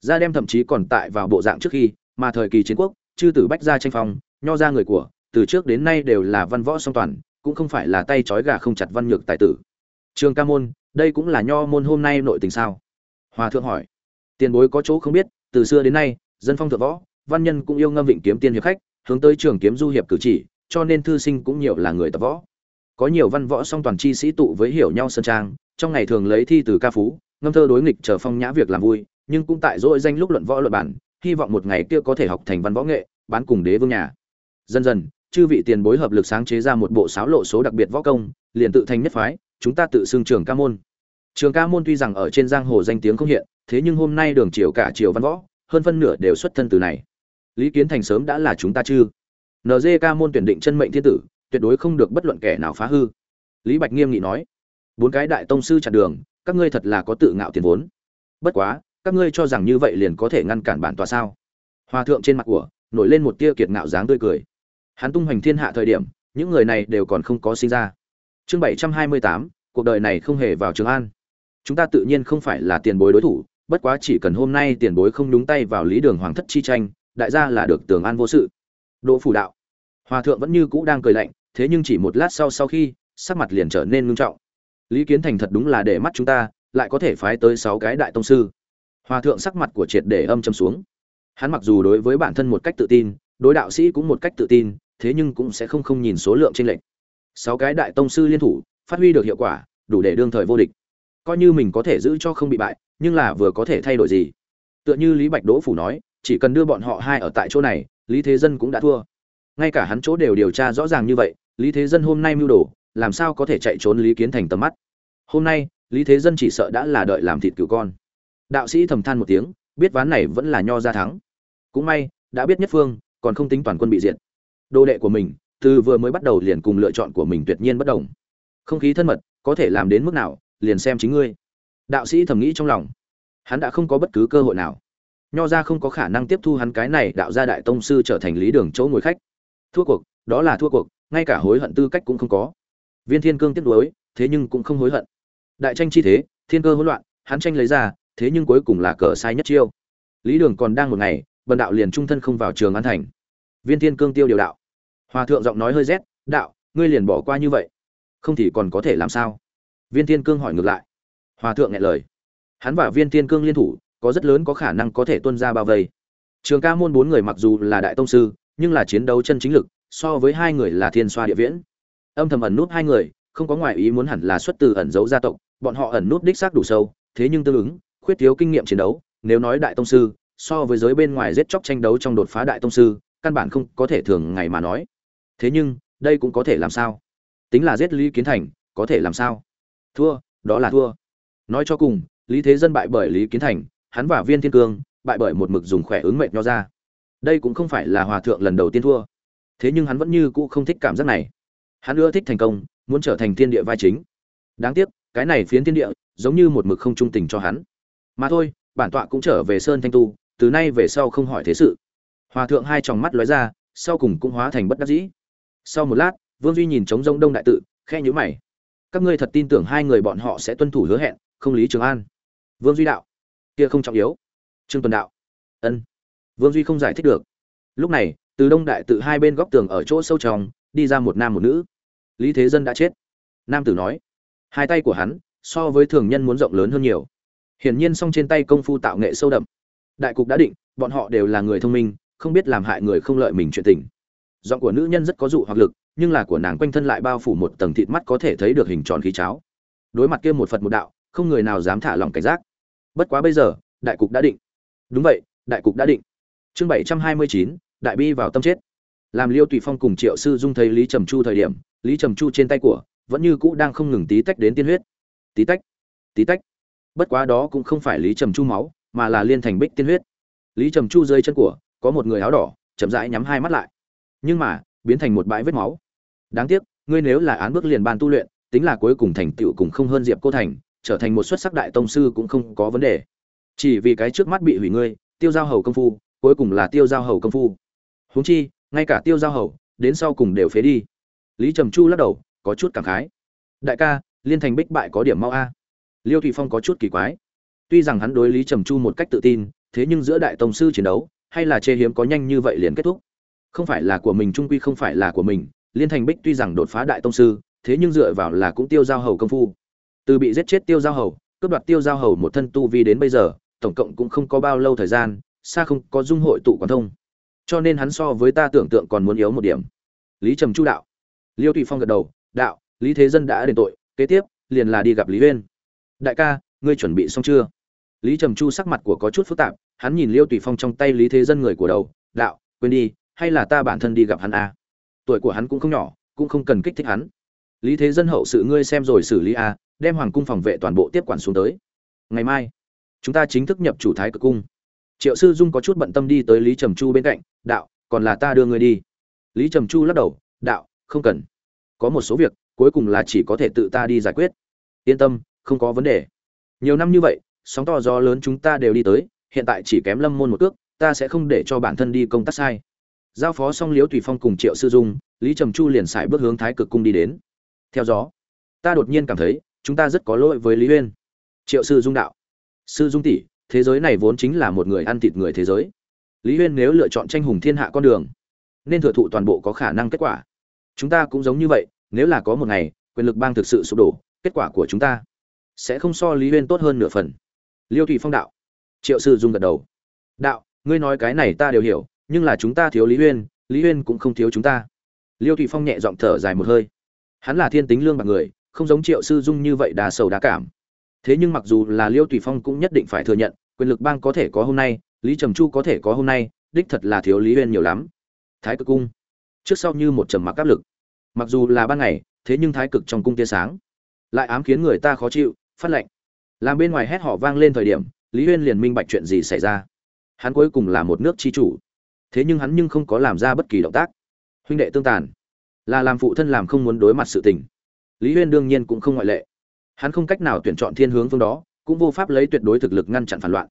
Ra đem thậm chí còn tại vào bộ dạng trước khi, mà thời kỳ chiến quốc, chư tử bách gia tranh phong, nho ra người của từ trước đến nay đều là văn võ song toàn, cũng không phải là tay trói gà không chặt văn nhược tài tử. Trường ca môn, đây cũng là nho môn hôm nay nội tình sao? Hòa thượng hỏi. Tiền bối có chỗ không biết, từ xưa đến nay, dân phong thượng võ, văn nhân cũng yêu ngâm vịnh kiếm tiên hiệp khách, hướng tới trường kiếm du hiệp cử chỉ, cho nên thư sinh cũng nhiều là người tập võ. Có nhiều văn võ song toàn chi sĩ tụ với hiểu nhau sơn trang, trong ngày thường lấy thi từ ca phú, ngâm thơ đối nghịch chờ phong nhã việc làm vui, nhưng cũng tại dỗi danh lúc luận võ luận bản, hy vọng một ngày kia có thể học thành văn võ nghệ, bán cùng đế vương nhà. Dần dần chư vị tiền bối hợp lực sáng chế ra một bộ sáo lộ số đặc biệt võ công, liền tự thành nhất phái, chúng ta tự xưng trường ca môn. Trường ca môn tuy rằng ở trên giang hồ danh tiếng không hiện, thế nhưng hôm nay đường triều cả triều văn võ, hơn phân nửa đều xuất thân từ này. Lý kiến thành sớm đã là chúng ta chư. nd ca môn tuyển định chân mệnh thiên tử, tuyệt đối không được bất luận kẻ nào phá hư. Lý bạch nghiêm nghị nói, bốn cái đại tông sư chặn đường, các ngươi thật là có tự ngạo tiền vốn. Bất quá, các ngươi cho rằng như vậy liền có thể ngăn cản bản tòa sao? Hòa thượng trên mặt của, nổi lên một tia kiệt ngạo dáng tươi cười hắn tung hoành thiên hạ thời điểm, những người này đều còn không có sinh ra. Chương bảy trăm hai mươi tám, cuộc đời này không hề vào trường an. Chúng ta tự nhiên không phải là tiền bối đối thủ, bất quá chỉ cần hôm nay tiền bối không đúng tay vào lý đường hoàng thất chi tranh, đại gia là được tường an vô sự. Đỗ phủ đạo. Hòa thượng vẫn như cũ đang cười lạnh, thế nhưng chỉ một lát sau sau khi, sắc mặt liền trở nên ngưng trọng. Lý kiến thành thật đúng là để mắt chúng ta, lại có thể phái tới sáu cái đại tông sư. Hòa thượng sắc mặt của triệt để âm châm xuống. Hắn mặc dù đối với bản thân một cách tự tin, đối đạo sĩ cũng một cách tự tin thế nhưng cũng sẽ không không nhìn số lượng trên lệnh sáu cái đại tông sư liên thủ, phát huy được hiệu quả, đủ để đương thời vô địch. Coi như mình có thể giữ cho không bị bại, nhưng là vừa có thể thay đổi gì? Tựa như lý bạch đỗ phủ nói, chỉ cần đưa bọn họ hai ở tại chỗ này, lý thế dân cũng đã thua. Ngay cả hắn chỗ đều điều tra rõ ràng như vậy, lý thế dân hôm nay mưu đồ, làm sao có thể chạy trốn lý kiến thành tầm mắt? Hôm nay, lý thế dân chỉ sợ đã là đợi làm thịt cửu con. Đạo sĩ thầm than một tiếng, biết ván này vẫn là nho ra thắng. Cũng may, đã biết nhất phương, còn không tính toàn quân bị diệt đồ đệ của mình từ vừa mới bắt đầu liền cùng lựa chọn của mình tuyệt nhiên bất đồng. Không khí thân mật có thể làm đến mức nào liền xem chính ngươi. Đạo sĩ thầm nghĩ trong lòng. Hắn đã không có bất cứ cơ hội nào. Nho ra không có khả năng tiếp thu hắn cái này đạo gia đại tông sư trở thành lý đường chỗ ngồi khách. Thua cuộc đó là thua cuộc ngay cả hối hận tư cách cũng không có. Viên thiên cương tiếp đối, thế nhưng cũng không hối hận. Đại tranh chi thế thiên cơ hỗn loạn hắn tranh lấy ra thế nhưng cuối cùng là cờ sai nhất chiêu. Lý đường còn đang một ngày bần đạo liền trung thân không vào trường an thành viên thiên cương tiêu điều đạo. Hòa thượng giọng nói hơi rét, đạo, ngươi liền bỏ qua như vậy, không thì còn có thể làm sao? Viên thiên cương hỏi ngược lại. Hòa thượng nghe lời. Hắn và viên thiên cương liên thủ, có rất lớn có khả năng có thể tuân ra bao vây. Trường ca môn bốn người mặc dù là đại tông sư, nhưng là chiến đấu chân chính lực, so với hai người là thiên xoa địa viễn. Âm thầm ẩn nút hai người, không có ngoại ý muốn hẳn là xuất từ ẩn giấu gia tộc, bọn họ ẩn nút đích xác đủ sâu, thế nhưng tương ứng, khuyết thiếu kinh nghiệm chiến đấu, nếu nói đại tông sư, so với giới bên ngoài giết chóc tranh đấu trong đột phá đại tông sư căn bản không có thể thường ngày mà nói. Thế nhưng, đây cũng có thể làm sao? Tính là giết lý kiến thành, có thể làm sao? Thua, đó là thua. Nói cho cùng, lý thế dân bại bởi lý kiến thành, hắn và viên thiên cương bại bởi một mực dùng khỏe ứng mệnh nho ra. Đây cũng không phải là hòa thượng lần đầu tiên thua. Thế nhưng hắn vẫn như cũ không thích cảm giác này. Hắn ưa thích thành công, muốn trở thành thiên địa vai chính. Đáng tiếc, cái này phiến thiên địa, giống như một mực không trung tình cho hắn. Mà thôi, bản tọa cũng trở về sơn thanh tu, từ nay về sau không hỏi thế sự hòa thượng hai tròng mắt lóe ra, sau cùng cũng hóa thành bất đắc dĩ. Sau một lát, vương duy nhìn trống rông đông đại tự khe nhữ mày. Các ngươi thật tin tưởng hai người bọn họ sẽ tuân thủ hứa hẹn, không lý trường an. Vương duy đạo. Kia không trọng yếu. Trương tuần đạo. Ân. Vương duy không giải thích được. Lúc này, từ đông đại tự hai bên góc tường ở chỗ sâu trong, đi ra một nam một nữ. Lý thế dân đã chết. Nam tử nói. Hai tay của hắn, so với thường nhân muốn rộng lớn hơn nhiều. Hiển nhiên song trên tay công phu tạo nghệ sâu đậm. Đại cục đã định, bọn họ đều là người thông minh không biết làm hại người không lợi mình chuyện tình. Giọng của nữ nhân rất có dụ hoặc lực, nhưng là của nàng quanh thân lại bao phủ một tầng thịt mắt có thể thấy được hình tròn khí cháo. Đối mặt kia một phật một đạo, không người nào dám thả lòng cảnh giác. Bất quá bây giờ, đại cục đã định. Đúng vậy, đại cục đã định. Chương bảy trăm hai mươi chín, đại bi vào tâm chết. Làm liêu tùy phong cùng triệu sư dung thấy lý trầm chu thời điểm, lý trầm chu trên tay của vẫn như cũ đang không ngừng tí tách đến tiên huyết. Tí tách tí tách. Bất quá đó cũng không phải lý trầm chu máu, mà là liên thành bích tiên huyết. Lý trầm chu dưới chân của có một người áo đỏ, chậm rãi nhắm hai mắt lại. Nhưng mà, biến thành một bãi vết máu. Đáng tiếc, ngươi nếu là án bước liền ban tu luyện, tính là cuối cùng thành tựu cùng không hơn diệp cô thành, trở thành một xuất sắc đại tông sư cũng không có vấn đề. Chỉ vì cái trước mắt bị hủy ngươi, tiêu giao hầu công phu, cuối cùng là tiêu giao hầu công phu. Huống chi, ngay cả tiêu giao hầu, đến sau cùng đều phế đi. Lý trầm chu lắc đầu, có chút cảm khái. Đại ca, liên thành bích bại có điểm mau a. Liêu thụy phong có chút kỳ quái. Tuy rằng hắn đối lý trầm chu một cách tự tin, thế nhưng giữa đại tông sư chiến đấu hay là chê hiếm có nhanh như vậy liền kết thúc? Không phải là của mình trung quy không phải là của mình, liên thành bích tuy rằng đột phá đại tông sư, thế nhưng dựa vào là cũng tiêu giao hầu công phu. Từ bị giết chết tiêu giao hầu, cướp đoạt tiêu giao hầu một thân tu vi đến bây giờ, tổng cộng cũng không có bao lâu thời gian, xa không có dung hội tụ quán thông. Cho nên hắn so với ta tưởng tượng còn muốn yếu một điểm. Lý trầm chu đạo. Liêu thụy phong gật đầu, đạo, lý thế dân đã đền tội, kế tiếp, liền là đi gặp lý huyên đại ca, ngươi chuẩn bị xong chưa? Lý trầm chu sắc mặt của có chút phức tạp hắn nhìn liêu tùy phong trong tay lý thế dân người của đầu đạo quên đi hay là ta bản thân đi gặp hắn à? tuổi của hắn cũng không nhỏ cũng không cần kích thích hắn. Lý thế dân hậu sự ngươi xem rồi xử lý à, đem hoàng cung phòng vệ toàn bộ tiếp quản xuống tới. Ngày mai chúng ta chính thức nhập chủ thái cực cung. Triệu sư dung có chút bận tâm đi tới lý trầm chu bên cạnh đạo còn là ta đưa ngươi đi. Lý trầm chu lắc đầu đạo không cần. Có một số việc cuối cùng là chỉ có thể tự ta đi giải quyết. Yên tâm không có vấn đề. Nhiều năm như vậy sóng to gió lớn chúng ta đều đi tới, hiện tại chỉ kém lâm môn một cước, ta sẽ không để cho bản thân đi công tác sai. Giao phó xong liễu tùy phong cùng triệu sư dung, lý trầm chu liền sải bước hướng thái cực cung đi đến. Theo gió, ta đột nhiên cảm thấy, chúng ta rất có lỗi với lý uyên. Triệu sư dung đạo, sư dung tỷ, thế giới này vốn chính là một người ăn thịt người thế giới. Lý uyên nếu lựa chọn tranh hùng thiên hạ con đường, nên thừa thụ toàn bộ có khả năng kết quả. Chúng ta cũng giống như vậy, nếu là có một ngày, quyền lực bang thực sự sụp đổ, kết quả của chúng ta sẽ không so lý uyên tốt hơn nửa phần liêu thủy phong đạo. Triệu sư dung gật đầu. Đạo, ngươi nói cái này ta đều hiểu, nhưng là chúng ta thiếu lý uyên lý uyên cũng không thiếu chúng ta. Liêu thủy phong nhẹ giọng thở dài một hơi. Hắn là thiên tính lương bạc người, không giống triệu sư dung như vậy đà sầu đá cảm. Thế nhưng mặc dù là liêu thủy phong cũng nhất định phải thừa nhận, quyền lực bang có thể có hôm nay, lý trầm chu có thể có hôm nay, đích thật là thiếu lý uyên nhiều lắm. Thái cực cung. Trước sau như một trầm mặc áp lực. Mặc dù là ban ngày, thế nhưng thái cực trong cung tia sáng, lại ám khiến người ta khó chịu, phát lệnh làm bên ngoài hét họ vang lên thời điểm, lý huyên liền minh bạch chuyện gì xảy ra. Hắn cuối cùng là một nước chi chủ. Thế nhưng hắn nhưng không có làm ra bất kỳ động tác. Huynh đệ tương tàn. Là làm phụ thân làm không muốn đối mặt sự tình. Lý huyên đương nhiên cũng không ngoại lệ. Hắn không cách nào tuyển chọn thiên hướng phương đó, cũng vô pháp lấy tuyệt đối thực lực ngăn chặn phản loạn.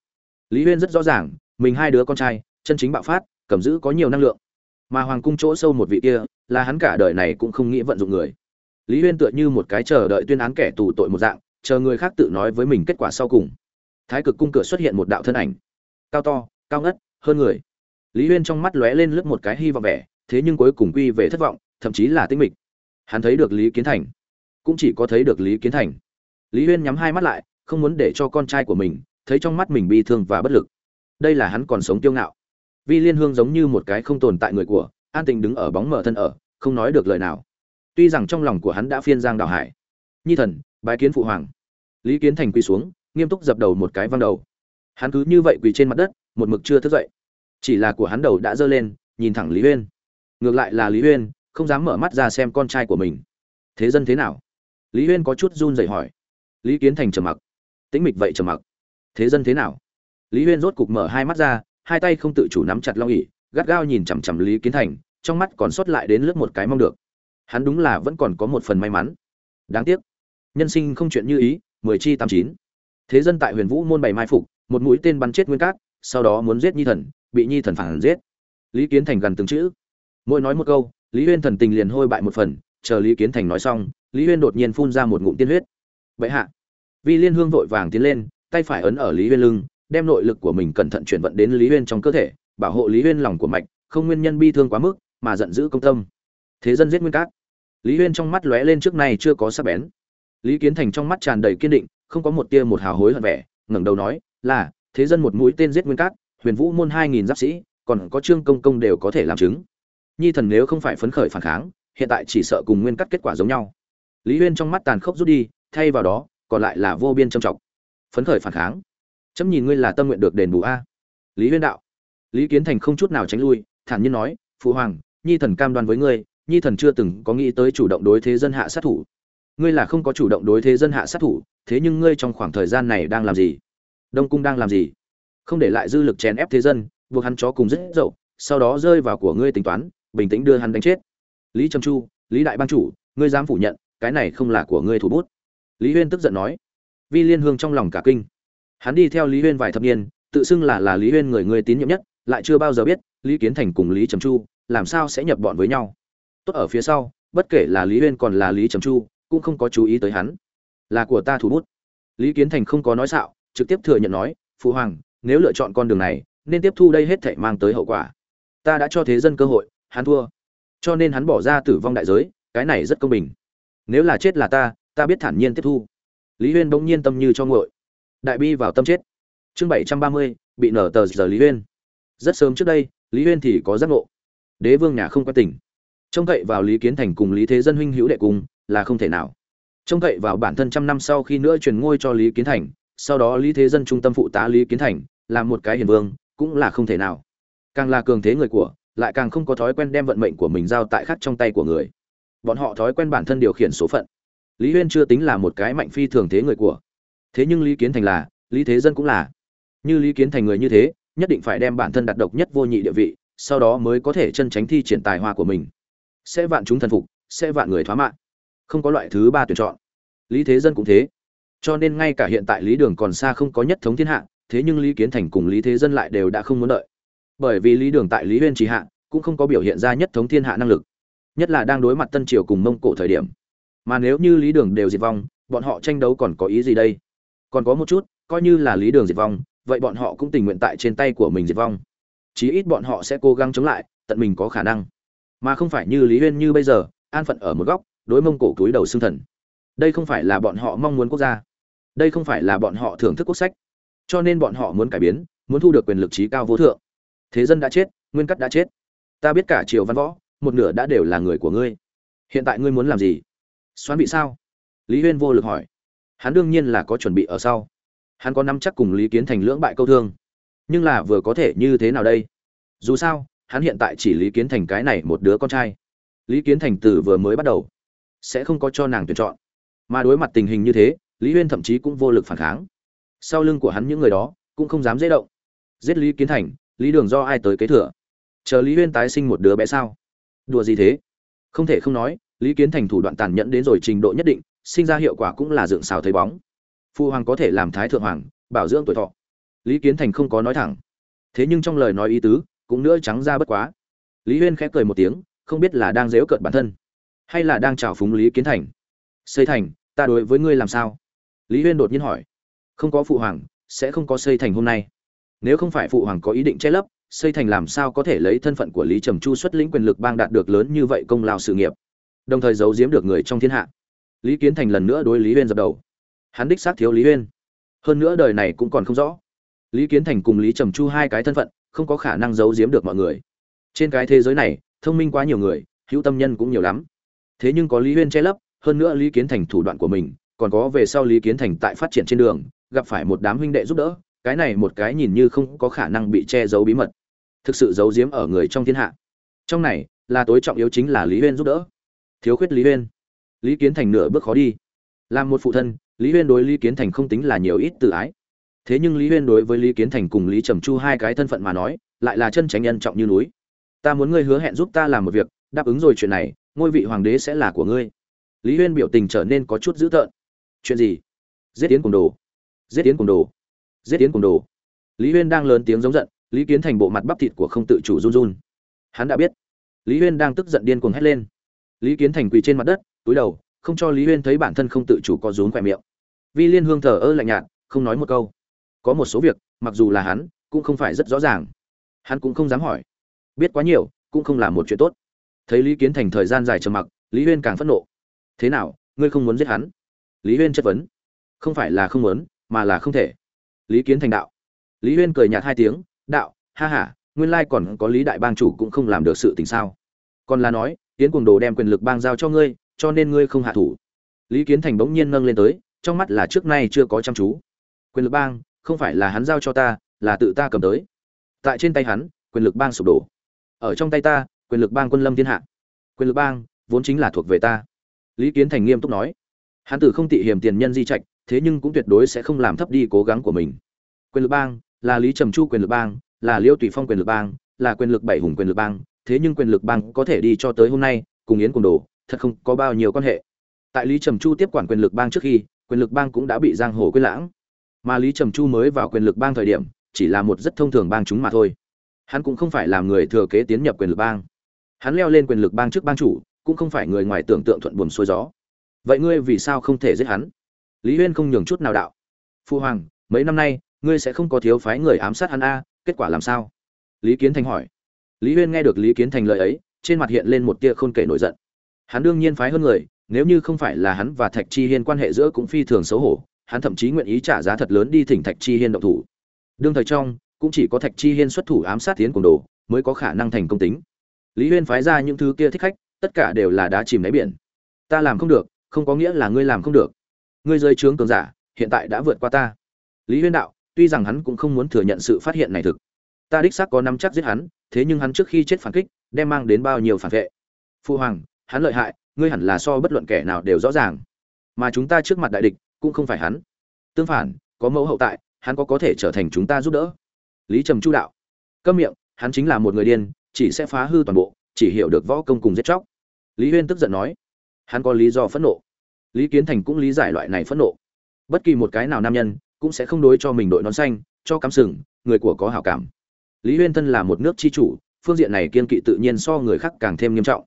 Lý huyên rất rõ ràng, mình hai đứa con trai, chân chính bạo phát, cầm giữ có nhiều năng lượng. Mà hoàng cung chỗ sâu một vị kia, là hắn cả đời này cũng không nghĩ vận dụng người. Lý huyên tựa như một cái chờ đợi tuyên án kẻ tù tội một dạng chờ người khác tự nói với mình kết quả sau cùng. Thái cực cung cửa xuất hiện một đạo thân ảnh. Cao to, cao ngất, hơn người. Lý huyên trong mắt lóe lên lướt một cái hy vọng vẻ, thế nhưng cuối cùng quy về thất vọng, thậm chí là tinh mịch. Hắn thấy được lý kiến thành. Cũng chỉ có thấy được lý kiến thành. Lý huyên nhắm hai mắt lại, không muốn để cho con trai của mình thấy trong mắt mình bi thương và bất lực. Đây là hắn còn sống tiêu ngạo. Vi liên hương giống như một cái không tồn tại người của, an tình đứng ở bóng mở thân ở, không nói được lời nào. Tuy rằng trong lòng của hắn đã phiên giang đào hải, nhi thần bái kiến phụ hoàng. Lý kiến thành quỳ xuống, nghiêm túc dập đầu một cái văng đầu. Hắn cứ như vậy quỳ trên mặt đất, một mực chưa thức dậy. Chỉ là của hắn đầu đã giơ lên, nhìn thẳng lý uyên. Ngược lại là lý uyên, không dám mở mắt ra xem con trai của mình. Thế dân thế nào? Lý uyên có chút run rẩy hỏi. Lý kiến thành trầm mặc. Tĩnh mịch vậy trầm mặc. Thế dân thế nào? Lý huyên rốt cục mở hai mắt ra, hai tay không tự chủ nắm chặt long ỉ gắt gao nhìn chằm chằm lý kiến thành, trong mắt còn sót lại đến lướt một cái mong được. Hắn đúng là vẫn còn có một phần may mắn. Đáng tiếc nhân sinh không chuyện như ý, mười chi tám chín. Thế dân tại huyền vũ môn bày mai phục, một mũi tên bắn chết nguyên cát, sau đó muốn giết nhi thần, bị nhi thần phản giết. Lý kiến thành gần từng chữ. Mỗi nói một câu, lý huyên thần tình liền hôi bại một phần, chờ lý kiến thành nói xong, lý huyên đột nhiên phun ra một ngụm tiên huyết. Vậy hạ. Vi liên hương vội vàng tiến lên, tay phải ấn ở lý huyên lưng, đem nội lực của mình cẩn thận chuyển vận đến lý huyên trong cơ thể, bảo hộ lý huyên lòng của mạch, không nguyên nhân bi thương quá mức, mà giận dữ công tâm. Thế dân giết nguyên cát. Lý huyên trong mắt lóe lên trước nay chưa có sắc bén lý kiến thành trong mắt tràn đầy kiên định, không có một tia một hào hối hận vẻ, ngẩng đầu nói, là, thế dân một mũi tên giết nguyên cát, huyền vũ môn hai nghìn giáp sĩ, còn có trương công công đều có thể làm chứng. Nhi thần nếu không phải phấn khởi phản kháng, hiện tại chỉ sợ cùng nguyên cắt kết quả giống nhau. Lý huyên trong mắt tàn khốc rút đi, thay vào đó, còn lại là vô biên trầm trọng. Phấn khởi phản kháng? Chấm nhìn ngươi là tâm nguyện được đền bù a. Lý huyên đạo. Lý kiến thành không chút nào tránh lui, thản nhiên nói, phụ hoàng, nhi thần cam đoan với ngươi, nhi thần chưa từng có nghĩ tới chủ động đối thế dân hạ sát thủ ngươi là không có chủ động đối thế dân hạ sát thủ, thế nhưng ngươi trong khoảng thời gian này đang làm gì? Đông cung đang làm gì? Không để lại dư lực chèn ép thế dân, buộc hắn chó cùng rất dậu, sau đó rơi vào của ngươi tính toán, bình tĩnh đưa hắn đánh chết. Lý trầm chu, lý đại bang chủ, ngươi dám phủ nhận, cái này không là của ngươi thủ bút. Lý huyên tức giận nói. Vi liên hương trong lòng cả kinh. Hắn đi theo lý huyên vài thập niên, tự xưng là là lý huyên người người tín nhiệm nhất, lại chưa bao giờ biết, lý kiến thành cùng lý trầm chu, làm sao sẽ nhập bọn với nhau. Tốt ở phía sau, bất kể là lý huyên còn là lý trầm chu cũng không có chú ý tới hắn. Là của ta thủ bút. Lý kiến thành không có nói xạo, trực tiếp thừa nhận nói, phụ hoàng, nếu lựa chọn con đường này, nên tiếp thu đây hết thảy mang tới hậu quả. Ta đã cho thế dân cơ hội, hắn thua. Cho nên hắn bỏ ra tử vong đại giới, cái này rất công bình. Nếu là chết là ta ta biết thản nhiên tiếp thu. Lý huyên bỗng nhiên tâm như cho ngội đại bi vào tâm chết. Chương bảy trăm ba mươi, bị nở tờ giờ lý huyên. Rất sớm trước đây, lý huyên thì có giác ngộ. Đế vương nhà không quan tỉnh. Trông cậy vào lý kiến thành cùng lý thế dân huynh hữu đệ cùng là không thể nào. Trông cậy vào bản thân trăm năm sau khi nữa truyền ngôi cho lý kiến thành, sau đó lý thế dân trung tâm phụ tá lý kiến thành làm một cái hiền vương, cũng là không thể nào. Càng là cường thế người của, lại càng không có thói quen đem vận mệnh của mình giao tại khắc trong tay của người. Bọn họ thói quen bản thân điều khiển số phận. Lý huyên chưa tính là một cái mạnh phi thường thế người của. Thế nhưng lý kiến thành là, lý thế dân cũng là. Như lý kiến thành người như thế, nhất định phải đem bản thân đặt độc nhất vô nhị địa vị, sau đó mới có thể chân tránh thi triển tài hoa của mình. Sẽ vạn chúng thần phục, sẽ vạn người thoá mạng không có loại thứ ba tuyển chọn. Lý thế dân cũng thế. Cho nên ngay cả hiện tại lý đường còn xa không có nhất thống thiên hạ, thế nhưng lý kiến thành cùng lý thế dân lại đều đã không muốn đợi. Bởi vì lý đường tại lý huyên trì hạ, cũng không có biểu hiện ra nhất thống thiên hạ năng lực. Nhất là đang đối mặt tân triều cùng mông cổ thời điểm. Mà nếu như lý đường đều diệt vong, bọn họ tranh đấu còn có ý gì đây? Còn có một chút, coi như là lý đường diệt vong, vậy bọn họ cũng tình nguyện tại trên tay của mình diệt vong. Chí ít bọn họ sẽ cố gắng chống lại, tận mình có khả năng. Mà không phải như lý huyên như bây giờ, an phận ở một góc đối mông cổ túi đầu xương thần. Đây không phải là bọn họ mong muốn quốc gia. Đây không phải là bọn họ thưởng thức quốc sách. Cho nên bọn họ muốn cải biến, muốn thu được quyền lực trí cao vô thượng. Thế dân đã chết, nguyên cắt đã chết. Ta biết cả triều văn võ, một nửa đã đều là người của ngươi. Hiện tại ngươi muốn làm gì? Xoán bị sao? Lý huyên vô lực hỏi. Hắn đương nhiên là có chuẩn bị ở sau. Hắn có nắm chắc cùng lý kiến thành lưỡng bại câu thương. Nhưng là vừa có thể như thế nào đây? Dù sao, hắn hiện tại chỉ lý kiến thành cái này một đứa con trai. Lý kiến thành từ vừa mới bắt đầu sẽ không có cho nàng tuyển chọn. Mà đối mặt tình hình như thế, lý huyên thậm chí cũng vô lực phản kháng. Sau lưng của hắn những người đó, cũng không dám dễ động. Giết lý kiến thành, lý đường do ai tới kế thừa? Chờ lý huyên tái sinh một đứa bé sao? Đùa gì thế? Không thể không nói, lý kiến thành thủ đoạn tàn nhẫn đến rồi trình độ nhất định, sinh ra hiệu quả cũng là dựng xào thấy bóng. Phu hoàng có thể làm thái thượng hoàng, bảo dưỡng tuổi thọ. Lý kiến thành không có nói thẳng. Thế nhưng trong lời nói ý tứ, cũng nữa trắng ra bất quá. Lý huyên khẽ cười một tiếng, không biết là đang dếu cợt bản thân hay là đang chào phúng lý kiến thành? Xây thành, ta đối với ngươi làm sao? Lý huyên đột nhiên hỏi. Không có phụ hoàng, sẽ không có xây thành hôm nay. Nếu không phải phụ hoàng có ý định che lấp, xây thành làm sao có thể lấy thân phận của lý trầm chu xuất lĩnh quyền lực bang đạt được lớn như vậy công lao sự nghiệp? Đồng thời giấu giếm được người trong thiên hạ. Lý kiến thành lần nữa đối lý huyên dập đầu. Hắn đích xác thiếu lý huyên. Hơn nữa đời này cũng còn không rõ. Lý kiến thành cùng lý trầm chu hai cái thân phận, không có khả năng giấu giếm được mọi người. Trên cái thế giới này, thông minh quá nhiều người, hữu tâm nhân cũng nhiều lắm thế nhưng có lý huyên che lấp, hơn nữa lý kiến thành thủ đoạn của mình, còn có về sau lý kiến thành tại phát triển trên đường, gặp phải một đám huynh đệ giúp đỡ, cái này một cái nhìn như không có khả năng bị che giấu bí mật. Thực sự giấu giếm ở người trong thiên hạ. Trong này, là tối trọng yếu chính là lý huyên giúp đỡ. Thiếu khuyết lý huyên. Lý kiến thành nửa bước khó đi. Làm một phụ thân, lý huyên đối lý kiến thành không tính là nhiều ít tự ái. Thế nhưng lý huyên đối với lý kiến thành cùng lý trầm chu hai cái thân phận mà nói, lại là chân tránh nhân trọng như núi. Ta muốn ngươi hứa hẹn giúp ta làm một việc, đáp ứng rồi chuyện này ngôi vị hoàng đế sẽ là của ngươi. Lý huyên biểu tình trở nên có chút dữ tợn. Chuyện gì? Giết tiến cùng đồ. Giết tiến cùng đồ. Giết tiến cùng đồ. Lý huyên đang lớn tiếng giống giận, lý kiến thành bộ mặt bắp thịt của không tự chủ run run. Hắn đã biết. Lý huyên đang tức giận điên cuồng hét lên. Lý kiến thành quỳ trên mặt đất, túi đầu, không cho lý huyên thấy bản thân không tự chủ có rốn khỏe miệng. Vi liên hương thờ ơ lạnh nhạt, không nói một câu. Có một số việc, mặc dù là hắn, cũng không phải rất rõ ràng. Hắn cũng không dám hỏi. Biết quá nhiều, cũng không là một chuyện tốt thấy lý kiến thành thời gian dài trầm mặc, lý huyên càng phẫn nộ. Thế nào, ngươi không muốn giết hắn? Lý huyên chất vấn. Không phải là không muốn, mà là không thể. Lý kiến thành đạo. Lý huyên cười nhạt hai tiếng, đạo, ha h a nguyên lai còn có lý đại bang chủ cũng không làm được sự tình sao. Còn là nói tiến cuồng đồ đem quyền lực bang giao cho ngươi, cho nên ngươi không hạ thủ. Lý kiến thành bỗng nhiên nâng lên tới, trong mắt là trước nay chưa có chăm chú. Quyền lực bang, không phải là hắn giao cho ta, là tự ta cầm tới. Tại trên tay hắn, quyền lực bang sụp đổ. Ở trong tay ta quyền lực bang quân lâm thiên hạ quyền lực bang vốn chính là thuộc về ta lý kiến thành nghiêm túc nói hắn tử không tị hiểm tiền nhân di trạch thế nhưng cũng tuyệt đối sẽ không làm thấp đi cố gắng của mình quyền lực bang là lý trầm chu quyền lực bang là liêu tùy phong quyền lực bang là quyền lực bảy hùng quyền lực bang thế nhưng quyền lực bang có thể đi cho tới hôm nay cùng yến cùng đồ thật không có bao nhiêu quan hệ tại lý trầm chu tiếp quản quyền lực bang trước khi quyền lực bang cũng đã bị giang hồ quên lãng mà lý trầm chu mới vào quyền lực bang thời điểm chỉ là một rất thông thường bang chúng mà thôi hắn cũng không phải là người thừa kế tiến nhập quyền lực bang hắn leo lên quyền lực bang trước bang chủ, cũng không phải người ngoài tưởng tượng thuận buồm xuôi gió. Vậy ngươi vì sao không thể giết hắn? Lý huyên không nhường chút nào đạo. Phu hoàng, mấy năm nay, ngươi sẽ không có thiếu phái người ám sát hắn a, kết quả làm sao? Lý kiến thành hỏi. Lý huyên nghe được lý kiến thành lời ấy, trên mặt hiện lên một tia khôn kể nổi giận. Hắn đương nhiên phái hơn người, nếu như không phải là hắn và thạch chi hiên quan hệ giữa cũng phi thường xấu hổ, hắn thậm chí nguyện ý trả giá thật lớn đi thỉnh thạch chi hiên động thủ. Đương thời trong, cũng chỉ có thạch chi hiên xuất thủ ám sát tiến cùng đồ, mới có khả năng thành công tính lý huyên phái ra những thứ kia thích khách, tất cả đều là đá chìm đáy biển. Ta làm không được, không có nghĩa là ngươi làm không được. Ngươi rơi trướng cường giả, hiện tại đã vượt qua ta. Lý huyên đạo, tuy rằng hắn cũng không muốn thừa nhận sự phát hiện này thực. Ta đích xác có nắm chắc giết hắn, thế nhưng hắn trước khi chết phản kích, đem mang đến bao nhiêu phản vệ. Phu hoàng, hắn lợi hại, ngươi hẳn là so bất luận kẻ nào đều rõ ràng. Mà chúng ta trước mặt đại địch, cũng không phải hắn. Tương phản, có mẫu hậu tại, hắn có có thể trở thành chúng ta giúp đỡ. Lý trầm chu đạo, câm miệng, hắn chính là một người điên chỉ sẽ phá hư toàn bộ, chỉ hiểu được võ công cùng giết chóc. Lý huyên tức giận nói, hắn có lý do phẫn nộ. Lý kiến thành cũng lý giải loại này phẫn nộ. Bất kỳ một cái nào nam nhân cũng sẽ không đối cho mình đội nón xanh, cho cắm sừng, người của có hảo cảm. Lý huyên thân là một nước chi chủ, phương diện này kiên kỵ tự nhiên so người khác càng thêm nghiêm trọng.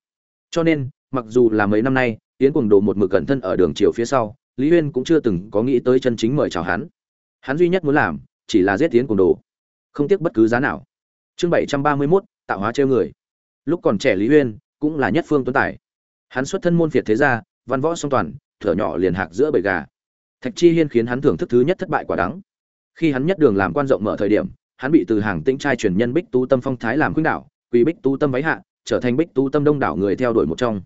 Cho nên, mặc dù là mấy năm nay tiến cùng đồ một mực cẩn thân ở đường chiều phía sau, lý huyên cũng chưa từng có nghĩ tới chân chính mời chào hắn. Hắn duy nhất muốn làm, chỉ là giết tiến cùng đồ. Không tiếc bất cứ giá nào. Chương bảy trăm ba mươi mốt tạo hóa trêu người. Lúc còn trẻ lý Uyên cũng là nhất phương tuấn tài. Hắn xuất thân môn phiệt thế gia, văn võ song toàn, thở nhỏ liền hạc giữa bầy gà. Thạch chi hiên khiến hắn thưởng thức thứ nhất thất bại quả đắng. Khi hắn nhất đường làm quan rộng mở thời điểm, hắn bị từ hàng tĩnh trai truyền nhân bích tú tâm phong thái làm khuynh đảo, quỳ bích tú tâm váy hạ, trở thành bích tú tâm đông đảo người theo đuổi một trong.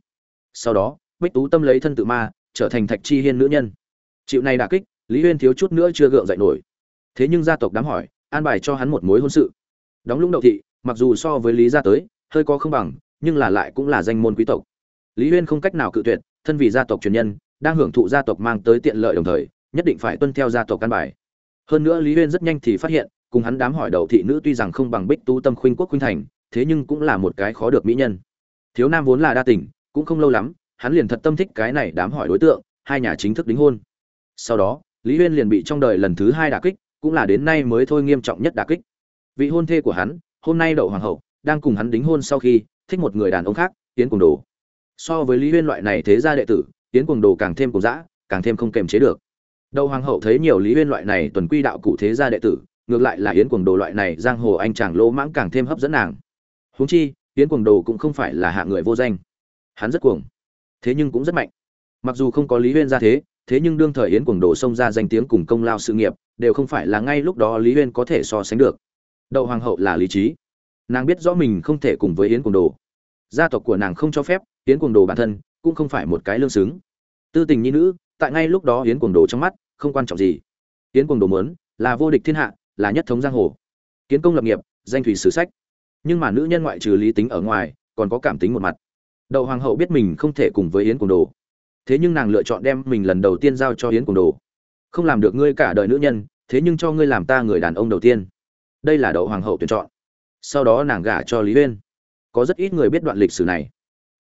Sau đó, bích tú tâm lấy thân tự ma, trở thành thạch chi hiên nữ nhân. Chịu này đả kích, lý huyên thiếu chút nữa chưa gượng dậy nổi. Thế nhưng gia tộc đám hỏi, an bài cho hắn một mối hôn sự. Đóng lũng đậu thị mặc dù so với lý gia tới, hơi có không bằng, nhưng là lại cũng là danh môn quý tộc. Lý huyên không cách nào cự tuyệt, thân vì gia tộc truyền nhân, đang hưởng thụ gia tộc mang tới tiện lợi đồng thời, nhất định phải tuân theo gia tộc căn bài. Hơn nữa lý huyên rất nhanh thì phát hiện, cùng hắn đám hỏi đầu thị nữ tuy rằng không bằng bích tu tâm khuynh quốc khuynh thành, thế nhưng cũng là một cái khó được mỹ nhân. Thiếu nam vốn là đa tình, cũng không lâu lắm, hắn liền thật tâm thích cái này đám hỏi đối tượng, hai nhà chính thức đính hôn. Sau đó, lý huyên liền bị trong đời lần thứ hai đả kích, cũng là đến nay mới thôi nghiêm trọng nhất đả kích. Vị hôn thê của hắn hôm nay đậu hoàng hậu, đang cùng hắn đính hôn sau khi, thích một người đàn ông khác tiến cùng đồ. So với lý huyên loại này thế gia đệ tử tiến cùng đồ càng thêm cùng dã, càng thêm không kềm chế được. Đậu hoàng hậu thấy nhiều lý huyên loại này tuần quy đạo cụ thế gia đệ tử, ngược lại là yến cuồng đồ loại này giang hồ anh chàng lỗ mãng càng thêm hấp dẫn nàng. Huống chi, yến cuồng đồ cũng không phải là hạ người vô danh. Hắn rất cuồng, thế nhưng cũng rất mạnh. Mặc dù không có lý huyên ra thế thế nhưng đương thời yến cuồng đồ xông ra danh tiếng cùng công lao sự nghiệp, đều không phải là ngay lúc đó lý huyên có thể so sánh được đậu hoàng hậu là lý trí. Nàng biết rõ mình không thể cùng với yến cuồng đồ. Gia tộc của nàng không cho phép yến cuồng đồ bản thân, cũng không phải một cái lương xứng. Tư tình nhi nữ, tại ngay lúc đó yến cuồng đồ trong mắt không quan trọng gì. Yến cuồng đồ muốn là vô địch thiên hạ, là nhất thống giang hồ. Kiến công lập nghiệp, danh thủy sử sách. Nhưng mà nữ nhân ngoại trừ lý tính ở ngoài, còn có cảm tính một mặt. Đậu hoàng hậu biết mình không thể cùng với yến cùng đồ. Thế nhưng nàng lựa chọn đem mình lần đầu tiên giao cho yến cùng đồ. Không làm được ngươi cả đời nữ nhân, thế nhưng cho ngươi làm ta người đàn ông đầu tiên đây là đậu hoàng hậu tuyển chọn. Sau đó nàng gả cho lý Uyên. có rất ít người biết đoạn lịch sử này.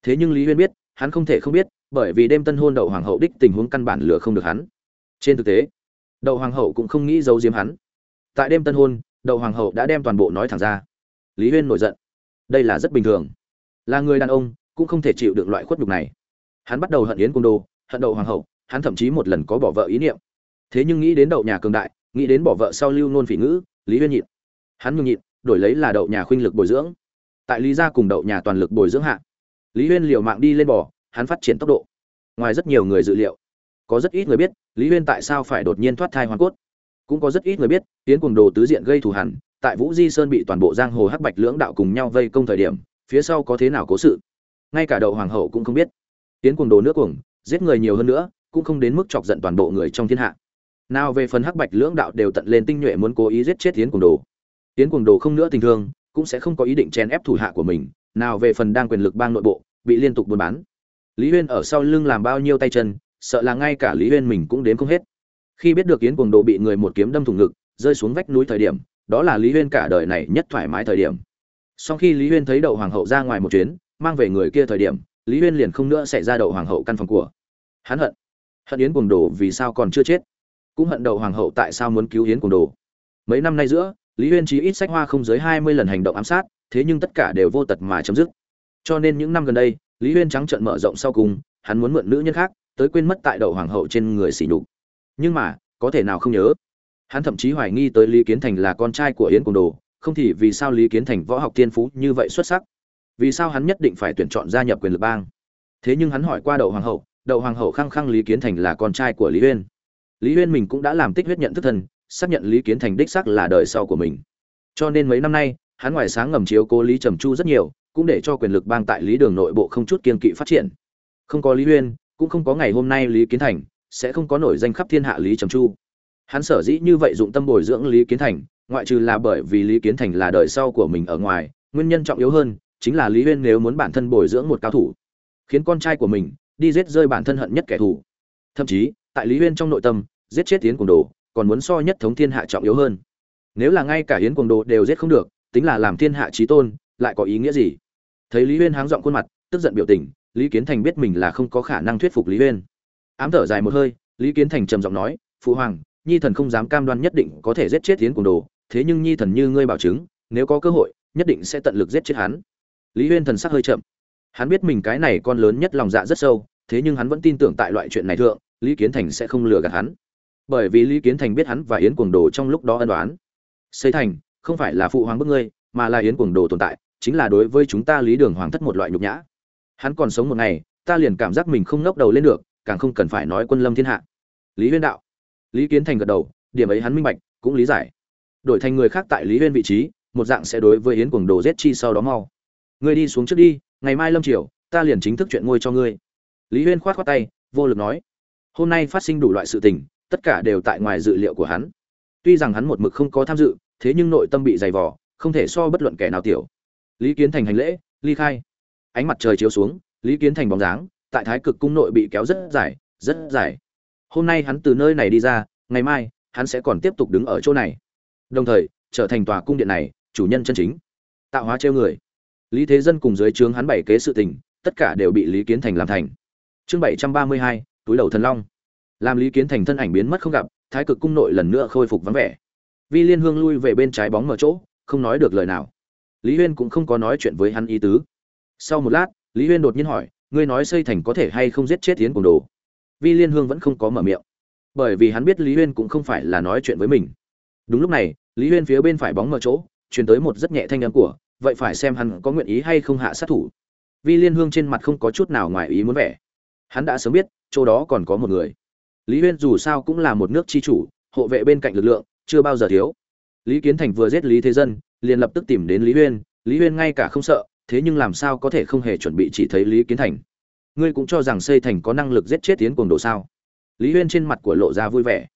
Thế nhưng lý Uyên biết, hắn không thể không biết, bởi vì đêm tân hôn đậu hoàng hậu đích tình huống căn bản lừa không được hắn. Trên thực tế, đậu hoàng hậu cũng không nghĩ giấu giếm hắn. Tại đêm tân hôn, đậu hoàng hậu đã đem toàn bộ nói thẳng ra. Lý huyên nổi giận. Đây là rất bình thường. Là người đàn ông, cũng không thể chịu được loại khuất nhục này. Hắn bắt đầu hận yến cung đô, hận đậu hoàng hậu, hắn thậm chí một lần có bỏ vợ ý niệm. Thế nhưng nghĩ đến đậu nhà cường đại, nghĩ đến bỏ vợ sau lưu nôn phỉ ngữ, lý huyên nhịn hắn nhường nhịn, đổi lấy là đậu nhà khuynh lực bồi dưỡng. Tại lý gia cùng đậu nhà toàn lực bồi dưỡng hạ, lý huyên liều mạng đi lên bò, hắn phát triển tốc độ. Ngoài rất nhiều người dự liệu, có rất ít người biết lý huyên tại sao phải đột nhiên thoát thai hoàn cốt. Cũng có rất ít người biết, tiến cùng đồ tứ diện gây thù hẳn tại vũ di sơn bị toàn bộ giang hồ hắc bạch lưỡng đạo cùng nhau vây công thời điểm, phía sau có thế nào cố sự? Ngay cả đậu hoàng hậu cũng không biết. Tiến cùng đồ nước cuồng, giết người nhiều hơn nữa, cũng không đến mức chọc giận toàn bộ người trong thiên hạ. Nào về phần hắc bạch lưỡng đạo đều tận lên tinh nhuệ muốn cố ý giết chết tiến cùng đồ tiến cuồng đồ không nữa tình thương, cũng sẽ không có ý định chèn ép thủ hạ của mình, nào về phần đang quyền lực bang nội bộ, bị liên tục buôn bán. Lý huyên ở sau lưng làm bao nhiêu tay chân, sợ là ngay cả lý huyên mình cũng đến không hết. Khi biết được yến cuồng đồ bị người một kiếm đâm thủng ngực, rơi xuống vách núi thời điểm, đó là lý huyên cả đời này nhất thoải mái thời điểm. Sau khi lý huyên thấy đậu hoàng hậu ra ngoài một chuyến, mang về người kia thời điểm, lý huyên liền không nữa xảy ra đậu hoàng hậu căn phòng của. Hắn hận hận yến cuồng đồ vì sao còn chưa chết. Cũng hận đậu hoàng hậu tại sao muốn cứu yến cuồng đồ. Mấy năm nay giữa lý huyên chí ít sách hoa không dưới hai mươi lần hành động ám sát, thế nhưng tất cả đều vô tật mà chấm dứt. Cho nên những năm gần đây, lý huyên trắng trợn mở rộng sau cùng, hắn muốn mượn nữ nhân khác, tới quên mất tại đậu hoàng hậu trên người xỉ nhục. Nhưng mà, có thể nào không nhớ? Hắn thậm chí hoài nghi tới lý kiến thành là con trai của yến cồn đồ, không thì vì sao lý kiến thành võ học thiên phú như vậy xuất sắc? Vì sao hắn nhất định phải tuyển chọn gia nhập quyền lực bang? Thế nhưng hắn hỏi qua đậu hoàng hậu, đậu hoàng hậu khăng khăng lý kiến thành là con trai của lý huyên. Lý huyên mình cũng đã làm tích huyết nhận thức thần xác nhận lý kiến thành đích xác là đời sau của mình. Cho nên mấy năm nay, hắn ngoài sáng ngầm chiếu cố lý trầm chu rất nhiều, cũng để cho quyền lực bang tại lý đường nội bộ không chút kiên kỵ phát triển. Không có lý huyên cũng không có ngày hôm nay lý kiến thành, sẽ không có nổi danh khắp thiên hạ lý trầm chu. Hắn sở dĩ như vậy dụng tâm bồi dưỡng lý kiến thành, ngoại trừ là bởi vì lý kiến thành là đời sau của mình ở ngoài, nguyên nhân trọng yếu hơn chính là lý huyên nếu muốn bản thân bồi dưỡng một cao thủ, khiến con trai của mình đi giết rơi bản thân hận nhất kẻ thù. Thậm chí, tại lý huyên trong nội tâm, giết chết tiến cùng đồ còn muốn so nhất thống thiên hạ trọng yếu hơn. Nếu là ngay cả hiến cuồng đồ đều giết không được, tính là làm thiên hạ trí tôn, lại có ý nghĩa gì? Thấy lý huyên háng dọn khuôn mặt, tức giận biểu tình, lý kiến thành biết mình là không có khả năng thuyết phục lý huyên. Ám thở dài một hơi, lý kiến thành trầm giọng nói, phụ hoàng, nhi thần không dám cam đoan nhất định có thể giết chết hiến cuồng đồ, thế nhưng nhi thần như ngươi bảo chứng, nếu có cơ hội, nhất định sẽ tận lực giết chết hắn. Lý huyên thần sắc hơi chậm. Hắn biết mình cái này con lớn nhất lòng dạ rất sâu, thế nhưng hắn vẫn tin tưởng tại loại chuyện này thượng, lý kiến thành sẽ không lừa gạt hắn bởi vì lý kiến thành biết hắn và yến cuồng đồ trong lúc đó ân đoán xây thành, không phải là phụ hoàng bức ngươi, mà là yến cuồng đồ tồn tại, chính là đối với chúng ta lý đường hoàng thất một loại nhục nhã. Hắn còn sống một ngày, ta liền cảm giác mình không ngóc đầu lên được, càng không cần phải nói quân lâm thiên hạ. Lý huyên đạo. Lý kiến thành gật đầu, điểm ấy hắn minh bạch, cũng lý giải. Đổi thành người khác tại lý huyên vị trí, một dạng sẽ đối với yến cuồng đồ giết chi sau đó mau. Ngươi đi xuống trước đi, ngày mai lâm triều, ta liền chính thức chuyện ngôi cho ngươi. Lý huyên khoát khoát tay, vô lực nói. Hôm nay phát sinh đủ loại sự tình tất cả đều tại ngoài dự liệu của hắn. Tuy rằng hắn một mực không có tham dự, thế nhưng nội tâm bị dày vò, không thể so bất luận kẻ nào tiểu. Lý kiến thành hành lễ, ly khai. Ánh mặt trời chiếu xuống, lý kiến thành bóng dáng, tại thái cực cung nội bị kéo rất dài rất dài. Hôm nay hắn từ nơi này đi ra, ngày mai, hắn sẽ còn tiếp tục đứng ở chỗ này. Đồng thời, trở thành tòa cung điện này, chủ nhân chân chính. Tạo hóa treo người. Lý thế dân cùng dưới trướng hắn bảy kế sự tình, tất cả đều bị lý kiến thành làm thành. Chương bảy trăm ba mươi hai, túi đầu thần long làm lý kiến thành thân ảnh biến mất không gặp, thái cực cung nội lần nữa khôi phục vắng vẻ. Vi liên hương lui về bên trái bóng mở chỗ, không nói được lời nào. Lý huyên cũng không có nói chuyện với hắn ý tứ. Sau một lát, lý huyên đột nhiên hỏi, ngươi nói xây thành có thể hay không giết chết tiến cùng đồ? Vi liên hương vẫn không có mở miệng. Bởi vì hắn biết lý huyên cũng không phải là nói chuyện với mình. Đúng lúc này, lý huyên phía bên phải bóng mở chỗ, truyền tới một rất nhẹ thanh âm của, vậy phải xem hắn có nguyện ý hay không hạ sát thủ. Vi liên hương trên mặt không có chút nào ngoài ý muốn vẻ. Hắn đã sớm biết, chỗ đó còn có một người lý huyên dù sao cũng là một nước chi chủ, hộ vệ bên cạnh lực lượng, chưa bao giờ thiếu. Lý kiến thành vừa giết lý thế dân, liền lập tức tìm đến lý huyên. Lý huyên ngay cả không sợ, thế nhưng làm sao có thể không hề chuẩn bị chỉ thấy lý kiến thành? Ngươi cũng cho rằng xây thành có năng lực giết chết tiến cuồng đồ sao? Lý huyên trên mặt của lộ ra vui vẻ.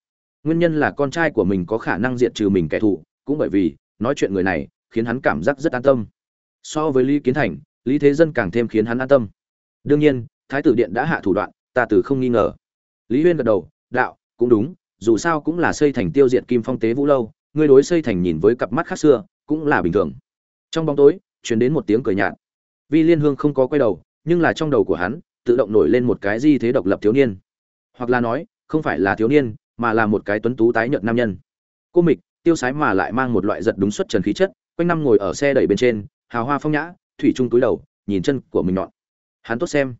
Nguyên nhân là con trai của mình có khả năng diện trừ mình kẻ thù, cũng bởi vì, nói chuyện người này, khiến hắn cảm giác rất an tâm. So với lý kiến thành, lý thế dân càng thêm khiến hắn an tâm. Đương nhiên, thái tử điện đã hạ thủ đoạn, ta từ không nghi ngờ lý huyên gật đầu, đạo, cũng đúng, dù sao cũng là xây thành tiêu diệt kim phong tế vũ lâu, ngươi đối xây thành nhìn với cặp mắt khác xưa, cũng là bình thường. Trong bóng tối chuyển đến một tiếng cười nhạt. Vi liên hương không có quay đầu, nhưng là trong đầu của hắn, tự động nổi lên một cái di thế độc lập thiếu niên. Hoặc là nói, không phải là thiếu niên, mà là một cái tuấn tú tái nhợt nam nhân. Cô mịch, tiêu sái mà lại mang một loại giật đúng xuất trần khí chất, quanh năm ngồi ở xe đẩy bên trên, hào hoa phong nhã, thủy chung túi đầu, nhìn chân của mình nhọn. Hắn tốt xem.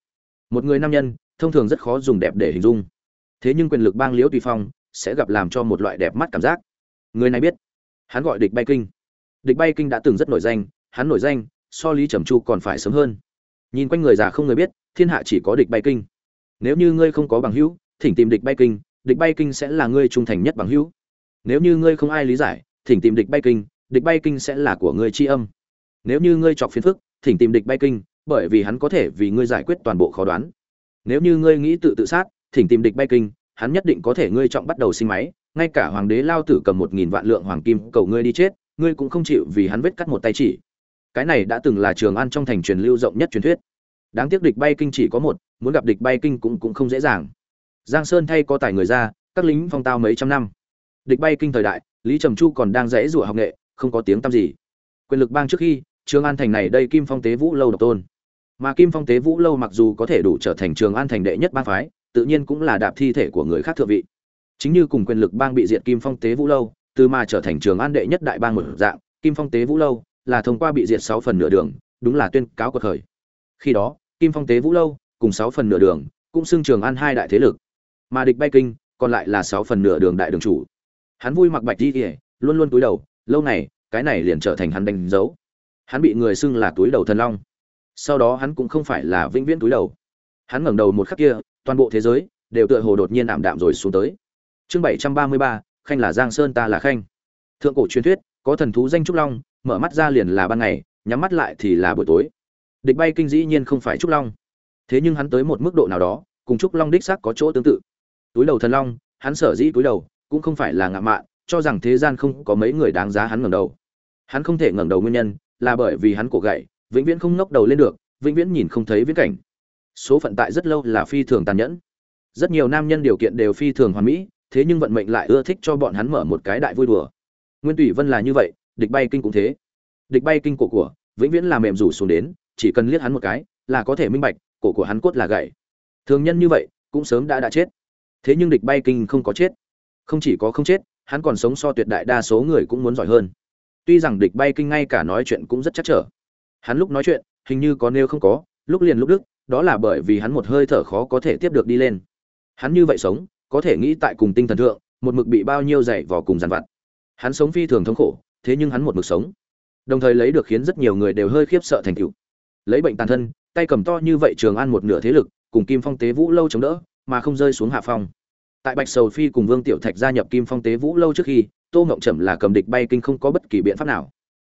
Một người nam nhân, thông thường rất khó dùng đẹp để hình dung thế nhưng quyền lực bang liễu tùy phong sẽ gặp làm cho một loại đẹp mắt cảm giác. Người này biết, hắn gọi địch bay kinh. Địch bay kinh đã từng rất nổi danh, hắn nổi danh, so lý trầm chu còn phải sớm hơn. Nhìn quanh người già không người biết, thiên hạ chỉ có địch bay kinh. Nếu như ngươi không có bằng hữu, thỉnh tìm địch bay kinh, địch bay kinh sẽ là ngươi trung thành nhất bằng hữu. Nếu như ngươi không ai lý giải, thỉnh tìm địch bay kinh, địch bay kinh sẽ là của ngươi tri âm. Nếu như ngươi chọc phiền phức, thỉnh tìm địch bay kinh, bởi vì hắn có thể vì ngươi giải quyết toàn bộ khó đoán. Nếu như ngươi nghĩ tự tự sát thỉnh tìm địch bay kinh, hắn nhất định có thể ngươi trọng bắt đầu sinh máy, ngay cả hoàng đế lao tử cầm một nghìn vạn lượng hoàng kim, cầu ngươi đi chết, ngươi cũng không chịu vì hắn vết cắt một tay chỉ. Cái này đã từng là trường an trong thành truyền lưu rộng nhất truyền thuyết. Đáng tiếc địch bay kinh chỉ có một, muốn gặp địch bay kinh cũng cũng không dễ dàng. Giang sơn thay có tài người ra, các lính phong tao mấy trăm năm. Địch bay kinh thời đại, lý trầm chu còn đang rẽ rủa học nghệ, không có tiếng tăm gì. Quyền lực bang trước khi, trường an thành này đây kim phong tế vũ lâu độc tôn. Mà kim phong tế vũ lâu mặc dù có thể đủ trở thành trường an thành đệ nhất bang phái tự nhiên cũng là đạp thi thể của người khác thượng vị. Chính như cùng quyền lực bang bị diệt kim phong tế vũ lâu, từ mà trở thành trường an đệ nhất đại bang một dạng, kim phong tế vũ lâu là thông qua bị diệt sáu phần nửa đường, đúng là tuyên cáo cuộc khởi khi đó, kim phong tế vũ lâu cùng sáu phần nửa đường cũng xưng trường an hai đại thế lực. Mà địch bay kinh còn lại là sáu phần nửa đường đại đường chủ. Hắn vui mặc bạch đi kỉa luôn luôn túi đầu, lâu này cái này liền trở thành hắn đánh dấu. Hắn bị người xưng là túi đầu thần long. Sau đó hắn cũng không phải là vĩnh viễn túi đầu. Hắn ngẩng đầu một khắc kia toàn bộ thế giới đều tựa hồ đột nhiên ảm đạm rồi xuống tới. Chương bảy trăm ba mươi ba, khanh là giang sơn, ta là khanh. Thượng cổ truyền thuyết, có thần thú danh trúc long, mở mắt ra liền là ban ngày, nhắm mắt lại thì là buổi tối. Địch bay kinh dĩ nhiên không phải trúc long. Thế nhưng hắn tới một mức độ nào đó, cùng trúc long đích xác có chỗ tương tự. Túi đầu thần long, hắn sở dĩ túi đầu, cũng không phải là ngạo mạn, cho rằng thế gian không có mấy người đáng giá hắn ngẩng đầu. Hắn không thể ngẩng đầu nguyên nhân là bởi vì hắn cổ gậy, vĩnh viễn không ngóc đầu lên được, vĩnh viễn nhìn không thấy viễn cảnh số phận tại rất lâu là phi thường tàn nhẫn. Rất nhiều nam nhân điều kiện đều phi thường hoàn mỹ, thế nhưng vận mệnh lại ưa thích cho bọn hắn mở một cái đại vui đùa. Nguyên tùy vân là như vậy, địch bay kinh cũng thế. Địch bay kinh cổ của, vĩnh viễn là mềm rủ xuống đến, chỉ cần liếc hắn một cái, là có thể minh bạch, cổ của hắn cốt là gậy. Thường nhân như vậy, cũng sớm đã đã chết. Thế nhưng địch bay kinh không có chết. Không chỉ có không chết, hắn còn sống so tuyệt đại đa số người cũng muốn giỏi hơn. Tuy rằng địch bay kinh ngay cả nói chuyện cũng rất chắc trở. Hắn lúc nói chuyện, hình như có nêu không có, lúc liền lúc đức đó là bởi vì hắn một hơi thở khó có thể tiếp được đi lên. Hắn như vậy sống, có thể nghĩ tại cùng tinh thần thượng, một mực bị bao nhiêu dày vò cùng giàn vặt. Hắn sống phi thường thống khổ, thế nhưng hắn một mực sống. Đồng thời lấy được khiến rất nhiều người đều hơi khiếp sợ thành cựu lấy bệnh tàn thân, tay cầm to như vậy trường an một nửa thế lực, cùng kim phong tế vũ lâu chống đỡ, mà không rơi xuống hạ phong. Tại bạch sầu phi cùng vương tiểu thạch gia nhập kim phong tế vũ lâu trước khi, tô ngộng trầm là cầm địch bay kinh không có bất kỳ biện pháp nào.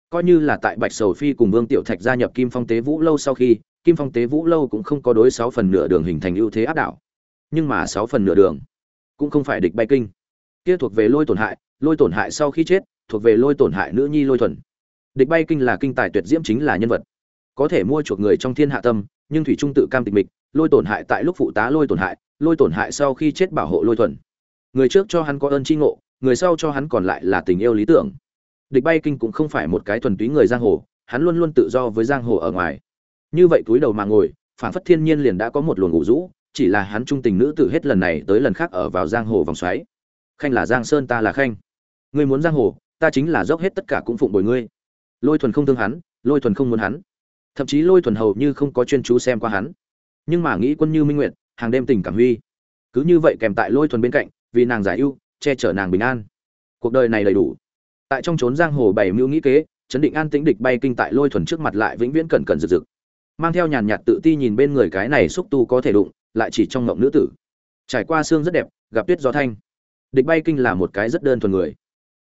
Coi như là tại bạch sầu phi cùng vương tiểu thạch gia nhập kim phong tế vũ lâu sau khi kim phong tế vũ lâu cũng không có đối sáu phần nửa đường hình thành ưu thế áp đảo. Nhưng mà sáu phần nửa đường cũng không phải địch bay kinh. Kia thuộc về lôi tổn hại, lôi tổn hại sau khi chết, thuộc về lôi tổn hại nữ nhi lôi thuần. Địch bay kinh là kinh tài tuyệt diễm chính là nhân vật. Có thể mua chuộc người trong thiên hạ tâm, nhưng thủy trung tự cam tịch mịch, lôi tổn hại tại lúc phụ tá lôi tổn hại, lôi tổn hại sau khi chết bảo hộ lôi thuần. Người trước cho hắn có ơn tri ngộ, người sau cho hắn còn lại là tình yêu lý tưởng. Địch bay kinh cũng không phải một cái thuần túy người giang hồ, hắn luôn luôn tự do với giang hồ ở ngoài như vậy túi đầu mà ngồi phản phất thiên nhiên liền đã có một luồng ngủ rũ, chỉ là hắn trung tình nữ tử hết lần này tới lần khác ở vào giang hồ vòng xoáy. Khanh là giang sơn, ta là khanh. Ngươi muốn giang hồ, ta chính là dốc hết tất cả cũng phụng bồi ngươi. Lôi thuần không thương hắn, lôi thuần không muốn hắn. Thậm chí lôi thuần hầu như không có chuyên chú xem qua hắn. Nhưng mà nghĩ quân như minh nguyện hàng đêm tình cảm huy. Cứ như vậy kèm tại lôi thuần bên cạnh, vì nàng giải ưu, che chở nàng bình an. Cuộc đời này đầy đủ. Tại trong trốn giang hồ bảy mưu nghĩ kế, chấn định an tĩnh địch bay kinh tại lôi thuần trước mặt lại vĩnh viễn cẩn cẩn rực rực mang theo nhàn nhạt tự ti nhìn bên người cái này xúc tu có thể đụng, lại chỉ trong ngộng nữ tử. Trải qua xương rất đẹp, gặp tuyết gió thanh. Địch bay kinh là một cái rất đơn thuần người.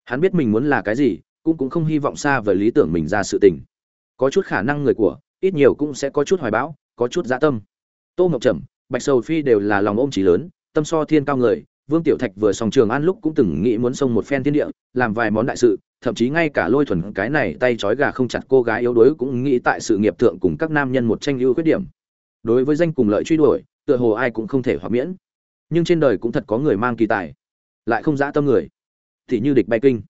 Hắn biết mình muốn là cái gì, cũng cũng không hy vọng xa với lý tưởng mình ra sự tình. Có chút khả năng người của, ít nhiều cũng sẽ có chút hoài bão, có chút dã tâm. Tô ngọc trầm, bạch sầu phi đều là lòng ôm trí lớn, tâm so thiên cao người vương tiểu thạch vừa xong trường an lúc cũng từng nghĩ muốn xông một phen thiên địa, làm vài món đại sự, thậm chí ngay cả lôi thuần cái này tay trói gà không chặt cô gái yếu đuối cũng nghĩ tại sự nghiệp thượng cùng các nam nhân một tranh ưu khuyết điểm. Đối với danh cùng lợi truy đuổi, tựa hồ ai cũng không thể hoặc miễn. Nhưng trên đời cũng thật có người mang kỳ tài, lại không dã tâm người. Thì như địch bay kinh.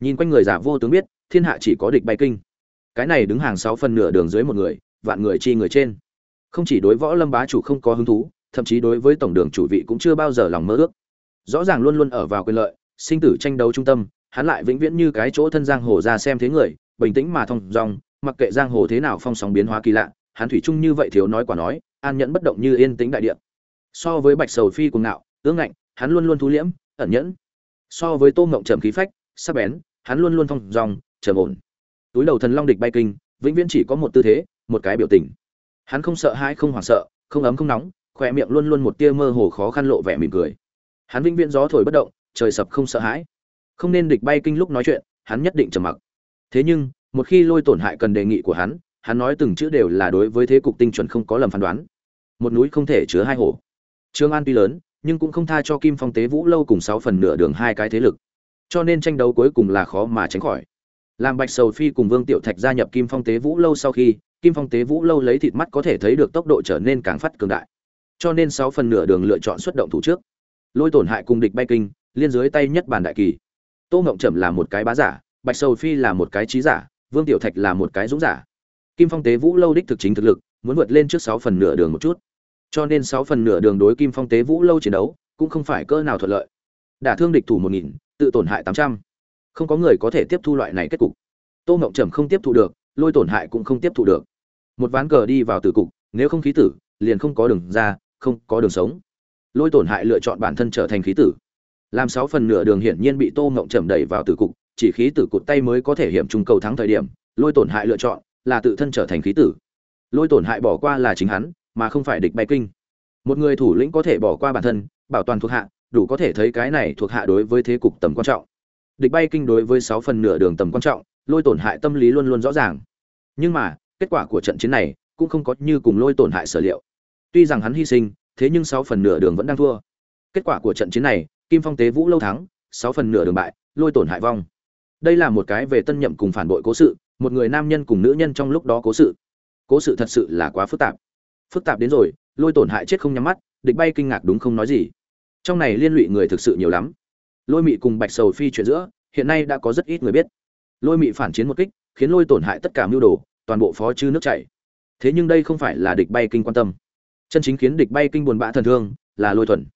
Nhìn quanh người giả vô tướng biết, thiên hạ chỉ có địch bay kinh. Cái này đứng hàng sáu phần nửa đường dưới một người, vạn người chi người trên. Không chỉ đối võ lâm bá chủ không có hứng thú, thậm chí đối với tổng đường chủ vị cũng chưa bao giờ lòng mơ ước rõ ràng luôn luôn ở vào quyền lợi, sinh tử tranh đấu trung tâm, hắn lại vĩnh viễn như cái chỗ thân giang hồ ra xem thế người, bình tĩnh mà thông dong, mặc kệ giang hồ thế nào phong sóng biến hóa kỳ lạ, hắn thủy chung như vậy thiếu nói quả nói, an nhẫn bất động như yên tĩnh đại địa. So với bạch sầu phi cuồng ngạo, ương ngạnh, hắn luôn luôn thu liễm, ẩn nhẫn. So với tô ngộng trầm khí phách, sắc bén, hắn luôn luôn thông dong, trầm ổn. Túi đầu thần long địch bay kinh, vĩnh viễn chỉ có một tư thế, một cái biểu tình. Hắn không sợ hãi, không hoảng sợ, không ấm không nóng khỏe miệng luôn luôn một tia mơ hồ khó khăn lộ vẻ mỉm cười hắn vĩnh viễn gió thổi bất động, trời sập không sợ hãi. Không nên địch bay kinh lúc nói chuyện, hắn nhất định trầm mặc. Thế nhưng, một khi lôi tổn hại cần đề nghị của hắn hắn nói từng chữ đều là đối với thế cục tinh chuẩn không có lầm phán đoán. Một núi không thể chứa hai hồ. trương an tuy lớn, nhưng cũng không tha cho kim phong tế vũ lâu cùng sáu phần nửa đường hai cái thế lực. Cho nên tranh đấu cuối cùng là khó mà tránh khỏi. Làm bạch sầu phi cùng vương tiểu thạch gia nhập kim phong tế vũ lâu sau khi, kim phong tế vũ lâu lấy thịt mắt có thể thấy được tốc độ trở nên càng phát cường đại. Cho nên sáu phần nửa đường lựa chọn xuất động thủ trước lôi tổn hại cùng địch bay kinh, liên dưới tay nhất bản đại kỳ. Tô ngộng trầm là một cái bá giả, bạch sầu phi là một cái trí giả, vương tiểu thạch là một cái dũng giả. Kim phong tế vũ lâu đích thực chính thực lực, muốn vượt lên trước sáu phần nửa đường một chút. Cho nên sáu phần nửa đường đối kim phong tế vũ lâu chiến đấu, cũng không phải cơ nào thuận lợi. Đả thương địch thủ một nghìn, tự tổn hại tám trăm. Không có người có thể tiếp thu loại này kết cục. Tô ngộng trầm không tiếp thu được, lôi tổn hại cũng không tiếp thu được. Một ván cờ đi vào tử cục, nếu không khí tử, liền không có đường ra, không có đường sống lôi tổn hại lựa chọn bản thân trở thành khí tử. Làm sáu phần nửa đường hiển nhiên bị tô ngộng trầm đẩy vào tử cục, chỉ khí tử cụt tay mới có thể hiểm trung cầu thắng thời điểm, lôi tổn hại lựa chọn là tự thân trở thành khí tử. Lôi tổn hại bỏ qua là chính hắn, mà không phải địch bay kinh. Một người thủ lĩnh có thể bỏ qua bản thân, bảo toàn thuộc hạ, đủ có thể thấy cái này thuộc hạ đối với thế cục tầm quan trọng. Địch bay kinh đối với sáu phần nửa đường tầm quan trọng, lôi tổn hại tâm lý luôn luôn rõ ràng. Nhưng mà, kết quả của trận chiến này cũng không có như cùng lôi tổn hại sở liệu. Tuy rằng hắn hy sinh thế nhưng sáu phần nửa đường vẫn đang thua. Kết quả của trận chiến này, kim phong tế vũ lâu thắng, sáu phần nửa đường bại, lôi tổn hại vong. Đây là một cái về tân nhậm cùng phản bội cố sự, một người nam nhân cùng nữ nhân trong lúc đó cố sự. Cố sự thật sự là quá phức tạp. Phức tạp đến rồi, lôi tổn hại chết không nhắm mắt, địch bay kinh ngạc đúng không nói gì. Trong này liên lụy người thực sự nhiều lắm. Lôi mị cùng bạch sầu phi chuyện giữa, hiện nay đã có rất ít người biết. Lôi mị phản chiến một kích, khiến lôi tổn hại tất cả mưu đồ, toàn bộ phó chư nước chảy. Thế nhưng đây không phải là địch bay kinh quan tâm chân chính khiến địch bay kinh buồn bã thần thương, là lôi thuần.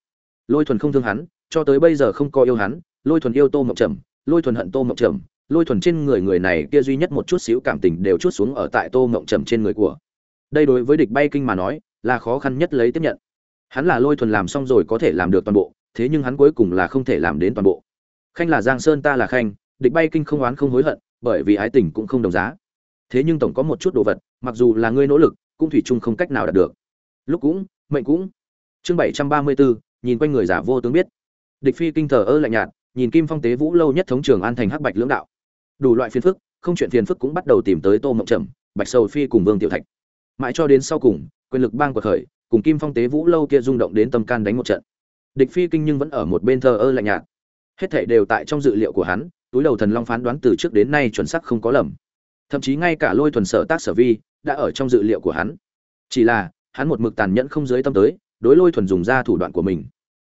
Lôi thuần không thương hắn, cho tới bây giờ không có yêu hắn, lôi thuần yêu tô mộng trầm, lôi thuần hận tô mộng trầm, lôi thuần trên người người này kia duy nhất một chút xíu cảm tình đều chút xuống ở tại tô mộng trầm trên người của. Đây đối với địch bay kinh mà nói, là khó khăn nhất lấy tiếp nhận. Hắn là lôi thuần làm xong rồi có thể làm được toàn bộ, thế nhưng hắn cuối cùng là không thể làm đến toàn bộ. Khanh là giang sơn, ta là khanh, địch bay kinh không oán không hối hận, bởi vì ái tình cũng không đồng giá. Thế nhưng tổng có một chút đồ vật, mặc dù là ngươi nỗ lực, cũng thủy chung không cách nào đạt được lúc cũng, mệnh cũng. Chương bảy trăm ba mươi bốn nhìn quanh người giả vô tướng biết. Địch phi kinh thờ ơ lạnh nhạt, nhìn kim phong tế vũ lâu nhất thống trường an thành hắc bạch lưỡng đạo. Đủ loại phiền phức, không chuyện phiền phức cũng bắt đầu tìm tới tô mộng trầm, bạch sầu phi cùng vương tiểu thạch. Mãi cho đến sau cùng, quyền lực bang của khởi, cùng kim phong tế vũ lâu kia rung động đến tâm can đánh một trận. Địch phi kinh nhưng vẫn ở một bên thờ ơ lạnh nhạt. Hết thảy đều tại trong dự liệu của hắn, túi đầu thần long phán đoán từ trước đến nay chuẩn xác không có lầm. Thậm chí ngay cả lôi thuần sở tác sở vi, đã ở trong dự liệu của hắn. Chỉ là hắn một mực tàn nhẫn không dưới tâm tới, đối lôi thuần dùng ra thủ đoạn của mình.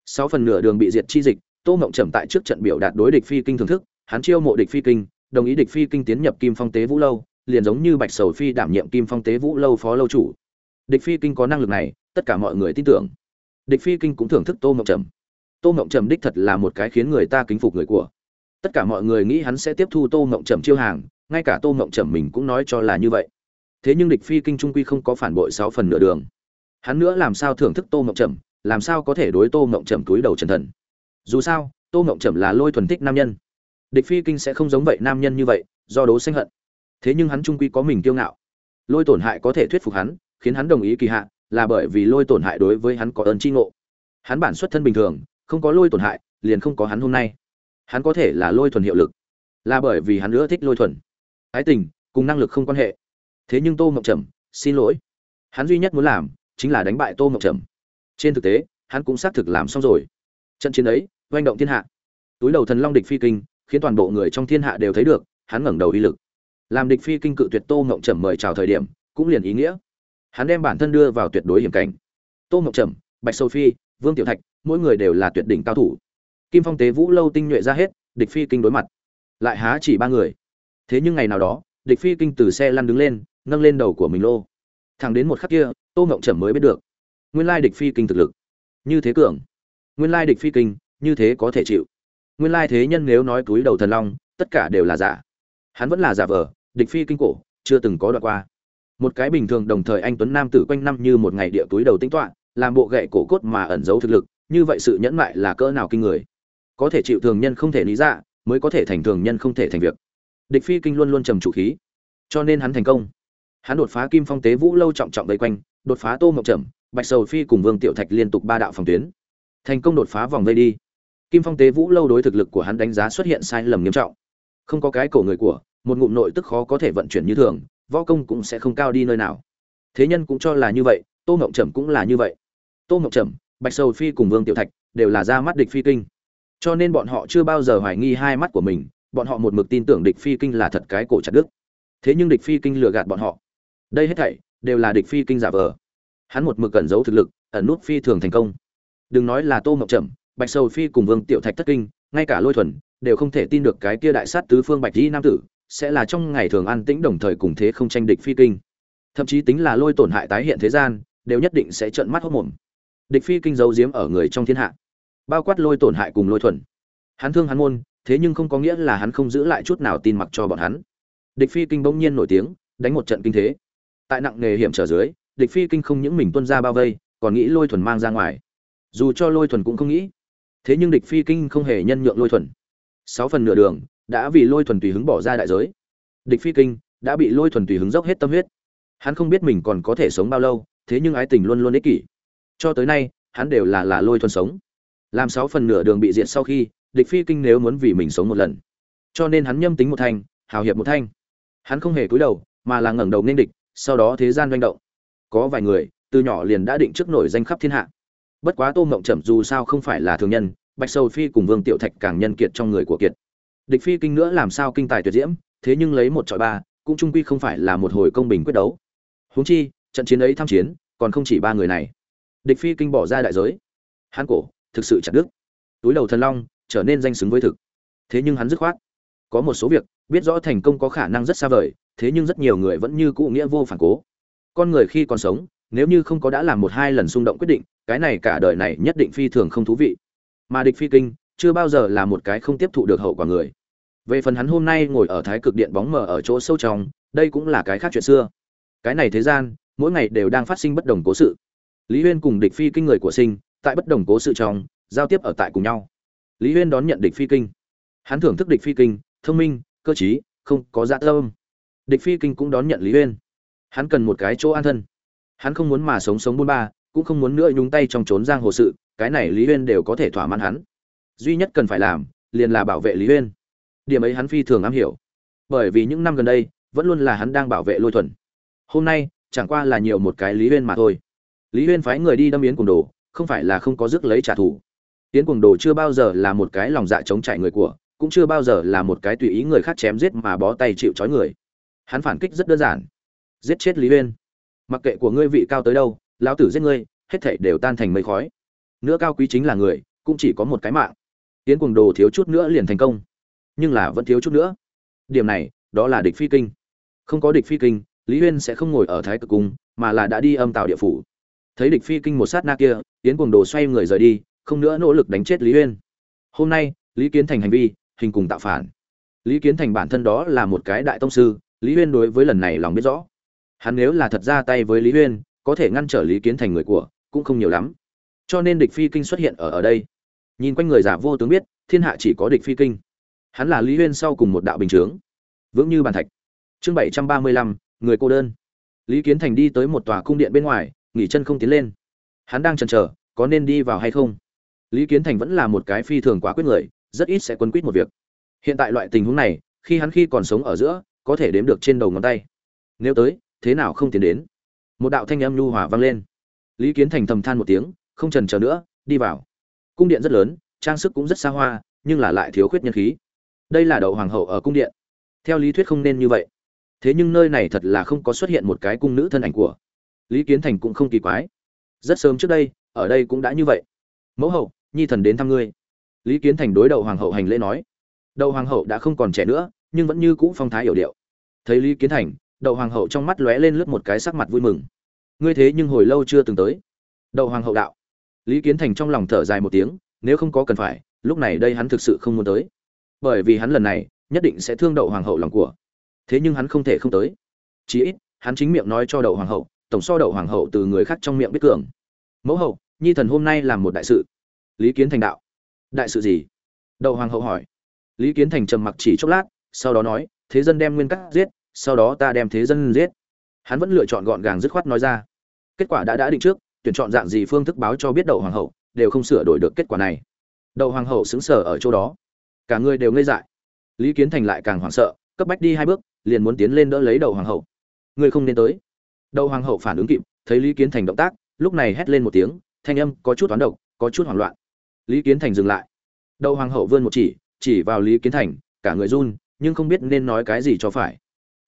Sáu phần nửa đường bị diệt chi dịch, tô mộng trầm tại trước trận biểu đạt đối địch phi kinh thưởng thức, hắn chiêu mộ địch phi kinh, đồng ý địch phi kinh tiến nhập kim phong tế vũ lâu, liền giống như bạch sầu phi đảm nhiệm kim phong tế vũ lâu phó lâu chủ. Địch phi kinh có năng lực này, tất cả mọi người tin tưởng. Địch phi kinh cũng thưởng thức tô mộng trầm. Tô mộng trầm đích thật là một cái khiến người ta kính phục người của. Tất cả mọi người nghĩ hắn sẽ tiếp thu tô mộng trầm chiêu hàng, ngay cả tô mộng trầm mình cũng nói cho là như vậy thế nhưng địch phi kinh trung quy không có phản bội sáu phần nửa đường. Hắn nữa làm sao thưởng thức tô mộng trầm, làm sao có thể đối tô mộng trầm túi đầu trần thần? Dù sao, tô mộng trầm là lôi thuần thích nam nhân. Địch phi kinh sẽ không giống vậy nam nhân như vậy, do đố sinh hận. Thế nhưng hắn trung quy có mình kiêu ngạo. Lôi tổn hại có thể thuyết phục hắn, khiến hắn đồng ý kỳ hạ, là bởi vì lôi tổn hại đối với hắn có ơn tri ngộ. Hắn bản xuất thân bình thường, không có lôi tổn hại, liền không có hắn hôm nay. Hắn có thể là lôi thuần hiệu lực, là bởi vì hắn nữa thích lôi thuần. Ái tình, cùng năng lực không quan hệ thế nhưng tô mộng trầm, xin lỗi. Hắn duy nhất muốn làm chính là đánh bại tô mộng trầm. Trên thực tế, hắn cũng xác thực làm xong rồi. Trận chiến ấy, oanh động thiên hạ. Túi đầu thần long địch phi kinh, khiến toàn bộ người trong thiên hạ đều thấy được, hắn ngẩng đầu uy lực. Làm địch phi kinh cự tuyệt tô mộng trầm mời chào thời điểm, cũng liền ý nghĩa. Hắn đem bản thân đưa vào tuyệt đối hiểm cảnh. Tô mộng trầm, bạch sâu phi, vương tiểu thạch, mỗi người đều là tuyệt đỉnh cao thủ. Kim phong tế vũ lâu tinh nhuệ ra hết, địch phi kinh đối mặt. Lại há chỉ ba người. Thế nhưng ngày nào đó, địch phi kinh từ xe lăn đứng lên nâng lên đầu của mình lô. Thẳng đến một khắc kia, tô ngộng trầm mới biết được, nguyên lai địch phi kinh thực lực. Như thế cường. Nguyên lai địch phi kinh, như thế có thể chịu. Nguyên lai thế nhân nếu nói túi đầu thần long, tất cả đều là giả. Hắn vẫn là giả vờ, địch phi kinh cổ, chưa từng có đoạn qua. Một cái bình thường đồng thời anh tuấn nam tử quanh năm như một ngày địa túi đầu tính toạ làm bộ gậy cổ cốt mà ẩn giấu thực lực, như vậy sự nhẫn mại là cỡ nào kinh người. Có thể chịu thường nhân không thể lý ra mới có thể thành thường nhân không thể thành việc. Địch phi kinh luôn luôn trầm chủ khí, cho nên hắn thành công hắn đột phá kim phong tế vũ lâu trọng trọng vây quanh, đột phá tô mộng trầm, bạch sầu phi cùng vương tiểu thạch liên tục ba đạo phòng tuyến. Thành công đột phá vòng vây đi. Kim phong tế vũ lâu đối thực lực của hắn đánh giá xuất hiện sai lầm nghiêm trọng. Không có cái cổ người của, một ngụm nội tức khó có thể vận chuyển như thường, võ công cũng sẽ không cao đi nơi nào. Thế nhân cũng cho là như vậy, tô mộng trầm cũng là như vậy. Tô mộng trầm, bạch sầu phi cùng vương tiểu thạch đều là ra mắt địch phi kinh. Cho nên bọn họ chưa bao giờ hoài nghi hai mắt của mình, bọn họ một mực tin tưởng địch phi kinh là thật cái cổ chặt đức thế nhưng địch phi kinh lừa gạt bọn họ đây hết thảy đều là địch phi kinh giả vờ. Hắn một mực cẩn giấu thực lực, ẩn nút phi thường thành công. Đừng nói là tô mộng trầm, bạch sầu phi cùng vương tiểu thạch thất kinh, ngay cả lôi thuần đều không thể tin được cái kia đại sát tứ phương bạch di nam tử sẽ là trong ngày thường an tĩnh đồng thời cùng thế không tranh địch phi kinh. Thậm chí tính là lôi tổn hại tái hiện thế gian, đều nhất định sẽ trợn mắt hốc mồm. Địch phi kinh giấu giếm ở người trong thiên hạ, bao quát lôi tổn hại cùng lôi thuần. Hắn thương hắn môn, thế nhưng không có nghĩa là hắn không giữ lại chút nào tin mặc cho bọn hắn. Địch phi kinh bỗng nhiên nổi tiếng, đánh một trận kinh thế tại nặng nghề hiểm trở dưới, địch phi kinh không những mình tuân ra bao vây, còn nghĩ lôi thuần mang ra ngoài. Dù cho lôi thuần cũng không nghĩ. Thế nhưng địch phi kinh không hề nhân nhượng lôi thuần. Sáu phần nửa đường, đã vì lôi thuần tùy hứng bỏ ra đại giới. Địch phi kinh, đã bị lôi thuần tùy hứng dốc hết tâm huyết. Hắn không biết mình còn có thể sống bao lâu, thế nhưng ái tình luôn luôn ích kỷ. Cho tới nay, hắn đều là là lôi thuần sống. Làm sáu phần nửa đường bị diện sau khi, địch phi kinh nếu muốn vì mình sống một lần. Cho nên hắn nhâm tính một thanh, hào hiệp một thanh. Hắn không hề cúi đầu, mà là ngẩng đầu nên địch sau đó thế gian doanh động. Có vài người, từ nhỏ liền đã định trước nổi danh khắp thiên hạ. Bất quá tô mộng trầm dù sao không phải là thường nhân, bạch sầu phi cùng vương tiểu thạch càng nhân kiệt trong người của kiệt. Địch phi kinh nữa làm sao kinh tài tuyệt diễm, thế nhưng lấy một trọi ba, cũng trung quy không phải là một hồi công bình quyết đấu. Huống chi, trận chiến ấy tham chiến, còn không chỉ ba người này. Địch phi kinh bỏ ra đại giới. Hắn cổ, thực sự chặt đứt. Túi đầu thần long, trở nên danh xứng với thực. Thế nhưng hắn dứt khoát. Có một số việc, biết rõ thành công có khả năng rất xa vời thế nhưng rất nhiều người vẫn như cũ nghĩa vô phản cố. Con người khi còn sống, nếu như không có đã làm một hai lần xung động quyết định, cái này cả đời này nhất định phi thường không thú vị. Mà địch phi kinh, chưa bao giờ là một cái không tiếp thụ được hậu quả người. Về phần hắn hôm nay ngồi ở thái cực điện bóng mờ ở chỗ sâu trong, đây cũng là cái khác chuyện xưa. Cái này thế gian, mỗi ngày đều đang phát sinh bất đồng cố sự. Lý huyên cùng địch phi kinh người của sinh, tại bất đồng cố sự trong, giao tiếp ở tại cùng nhau. Lý huyên đón nhận địch phi kinh. Hắn thưởng thức địch phi kinh, thông minh, cơ t không có dạ tâm địch phi kinh cũng đón nhận lý Uyên, hắn cần một cái chỗ an thân. Hắn không muốn mà sống sống buôn ba cũng không muốn nữa nhúng tay trong trốn giang hồ sự cái này lý Uyên đều có thể thỏa mãn hắn. Duy nhất cần phải làm liền là bảo vệ lý Uyên. điểm ấy hắn phi thường am hiểu. Bởi vì những năm gần đây vẫn luôn là hắn đang bảo vệ lôi thuần. Hôm nay chẳng qua là nhiều một cái lý Uyên mà thôi. Lý Uyên phái người đi đâm yến cùng đồ không phải là không có rước lấy trả thù. Yến cùng đồ chưa bao giờ là một cái lòng dạ chống chạy người của cũng chưa bao giờ là một cái tùy ý người khác chém giết mà bó tay chịu trói người hắn phản kích rất đơn giản. Giết chết lý Uyên. mặc kệ của ngươi vị cao tới đâu, lão tử giết ngươi, hết thảy đều tan thành mây khói. Nữa cao quý chính là người, cũng chỉ có một cái mạng. Tiến cuồng đồ thiếu chút nữa liền thành công. Nhưng là vẫn thiếu chút nữa. Điểm này, đó là địch phi kinh. Không có địch phi kinh, lý Uyên sẽ không ngồi ở thái cực cung, mà là đã đi âm tạo địa phủ. Thấy địch phi kinh một sát na kia, tiến cuồng đồ xoay người rời đi, không nữa nỗ lực đánh chết lý Uyên. hôm nay, lý kiến thành hành vi, hình cùng tạo phản. Lý kiến thành bản thân đó là một cái đại tông sư lý huyên đối với lần này lòng biết rõ. Hắn nếu là thật ra tay với lý huyên, có thể ngăn trở lý kiến thành người của, cũng không nhiều lắm. Cho nên địch phi kinh xuất hiện ở ở đây. Nhìn quanh người giả vô tướng biết, thiên hạ chỉ có địch phi kinh. Hắn là lý huyên sau cùng một đạo bình chướng. Vững như bàn thạch. Chương bảy trăm ba mươi lăm, người cô đơn. Lý kiến thành đi tới một tòa cung điện bên ngoài, nghỉ chân không tiến lên. Hắn đang chần chờ, có nên đi vào hay không? Lý kiến thành vẫn là một cái phi thường quá quyết người, rất ít sẽ quân quýt một việc. Hiện tại loại tình huống này, khi hắn khi còn sống ở giữa có thể đếm được trên đầu ngón tay. Nếu tới, thế nào không tiến đến? Một đạo thanh âm nhu hòa vang lên. Lý kiến thành thầm than một tiếng, không trần chờ nữa, đi vào. Cung điện rất lớn, trang sức cũng rất xa hoa, nhưng là lại thiếu khuyết nhân khí. Đây là đậu hoàng hậu ở cung điện. Theo lý thuyết không nên như vậy. Thế nhưng nơi này thật là không có xuất hiện một cái cung nữ thân ảnh của. Lý kiến thành cũng không kỳ quái. Rất sớm trước đây, ở đây cũng đã như vậy. Mẫu hậu, nhi thần đến thăm ngươi. Lý kiến thành đối đầu hoàng hậu hành lễ nói. Đầu hoàng hậu đã không còn trẻ nữa nhưng vẫn như cũ phong thái hiểu điệu. Thấy lý kiến thành, đậu hoàng hậu trong mắt lóe lên lướt một cái sắc mặt vui mừng. Ngươi thế nhưng hồi lâu chưa từng tới. Đậu hoàng hậu đạo. Lý kiến thành trong lòng thở dài một tiếng, nếu không có cần phải, lúc này đây hắn thực sự không muốn tới. Bởi vì hắn lần này, nhất định sẽ thương đậu hoàng hậu lòng của. Thế nhưng hắn không thể không tới. Chí ít, hắn chính miệng nói cho đậu hoàng hậu, tổng so đậu hoàng hậu từ người khác trong miệng biết cường. Mẫu hậu, nhi thần hôm nay làm một đại sự. Lý kiến thành đạo. Đại sự gì? Đậu hoàng hậu hỏi. Lý kiến thành trầm mặc chỉ chốc lát sau đó nói, thế dân đem nguyên cắt giết, sau đó ta đem thế dân giết. Hắn vẫn lựa chọn gọn gàng dứt khoát nói ra. Kết quả đã đã định trước, tuyển chọn dạng gì phương thức báo cho biết đậu hoàng hậu, đều không sửa đổi được kết quả này. Đậu hoàng hậu xứng sở ở chỗ đó. Cả người đều ngây dại. Lý kiến thành lại càng hoảng sợ, cấp bách đi hai bước, liền muốn tiến lên đỡ lấy đậu hoàng hậu. Ngươi không nên tới. Đậu hoàng hậu phản ứng kịp, thấy lý kiến thành động tác, lúc này hét lên một tiếng, thanh âm có chút toán độc, có chút hoảng loạn. Lý kiến thành dừng lại. Đậu hoàng hậu vươn một chỉ chỉ vào lý kiến thành, cả người run nhưng không biết nên nói cái gì cho phải.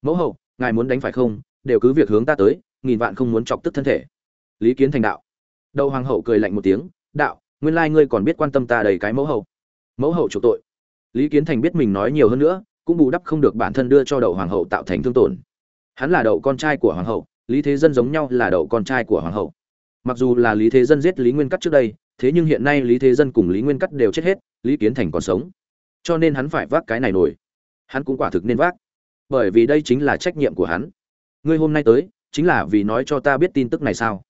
Mẫu hậu, ngài muốn đánh phải không? Đều cứ việc hướng ta tới, nghìn vạn không muốn chọc tức thân thể. Lý kiến thành đạo. Đậu hoàng hậu cười lạnh một tiếng, đạo, nguyên lai ngươi còn biết quan tâm ta đầy cái mẫu hậu. Mẫu hậu chủ tội. Lý kiến thành biết mình nói nhiều hơn nữa, cũng bù đắp không được bản thân đưa cho đậu hoàng hậu tạo thành thương tổn. Hắn là đậu con trai của hoàng hậu, lý thế dân giống nhau là đậu con trai của hoàng hậu. Mặc dù là lý thế dân giết lý nguyên cắt trước đây, thế nhưng hiện nay lý thế dân cùng lý nguyên cắt đều chết hết, lý kiến thành còn sống. Cho nên hắn phải vác cái này nổi hắn cũng quả thực nên vác. Bởi vì đây chính là trách nhiệm của hắn. Ngươi hôm nay tới, chính là vì nói cho ta biết tin tức này sao?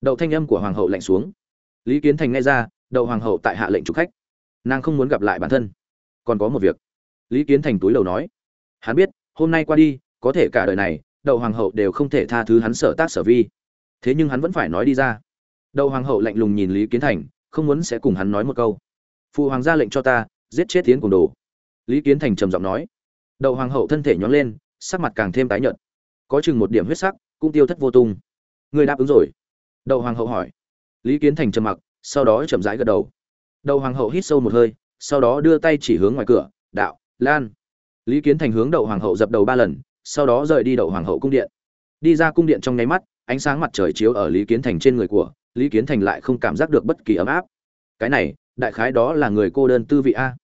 Đậu thanh âm của hoàng hậu lạnh xuống. Lý kiến thành nghe ra, đậu hoàng hậu tại hạ lệnh trục khách. Nàng không muốn gặp lại bản thân. Còn có một việc. Lý kiến thành túi đầu nói. Hắn biết, hôm nay qua đi, có thể cả đời này, đậu hoàng hậu đều không thể tha thứ hắn sở tác sở vi. Thế nhưng hắn vẫn phải nói đi ra. Đậu hoàng hậu lạnh lùng nhìn lý kiến thành, không muốn sẽ cùng hắn nói một câu. Phụ hoàng ra lệnh cho ta, giết chết tiến cùng đồ. Lý kiến thành trầm giọng nói đậu hoàng hậu thân thể nhón lên, sắc mặt càng thêm tái nhợt. Có chừng một điểm huyết sắc, cũng tiêu thất vô tung. Người đáp ứng rồi. Đậu hoàng hậu hỏi. Lý kiến thành trầm mặc, sau đó chậm rãi gật đầu. Đậu hoàng hậu hít sâu một hơi, sau đó đưa tay chỉ hướng ngoài cửa, đạo, lan. Lý kiến thành hướng đậu hoàng hậu dập đầu ba lần, sau đó rời đi đậu hoàng hậu cung điện. Đi ra cung điện trong nháy mắt, ánh sáng mặt trời chiếu ở lý kiến thành trên người của, lý kiến thành lại không cảm giác được bất kỳ ấm áp. Cái này, đại khái đó là người cô đơn tư vị a.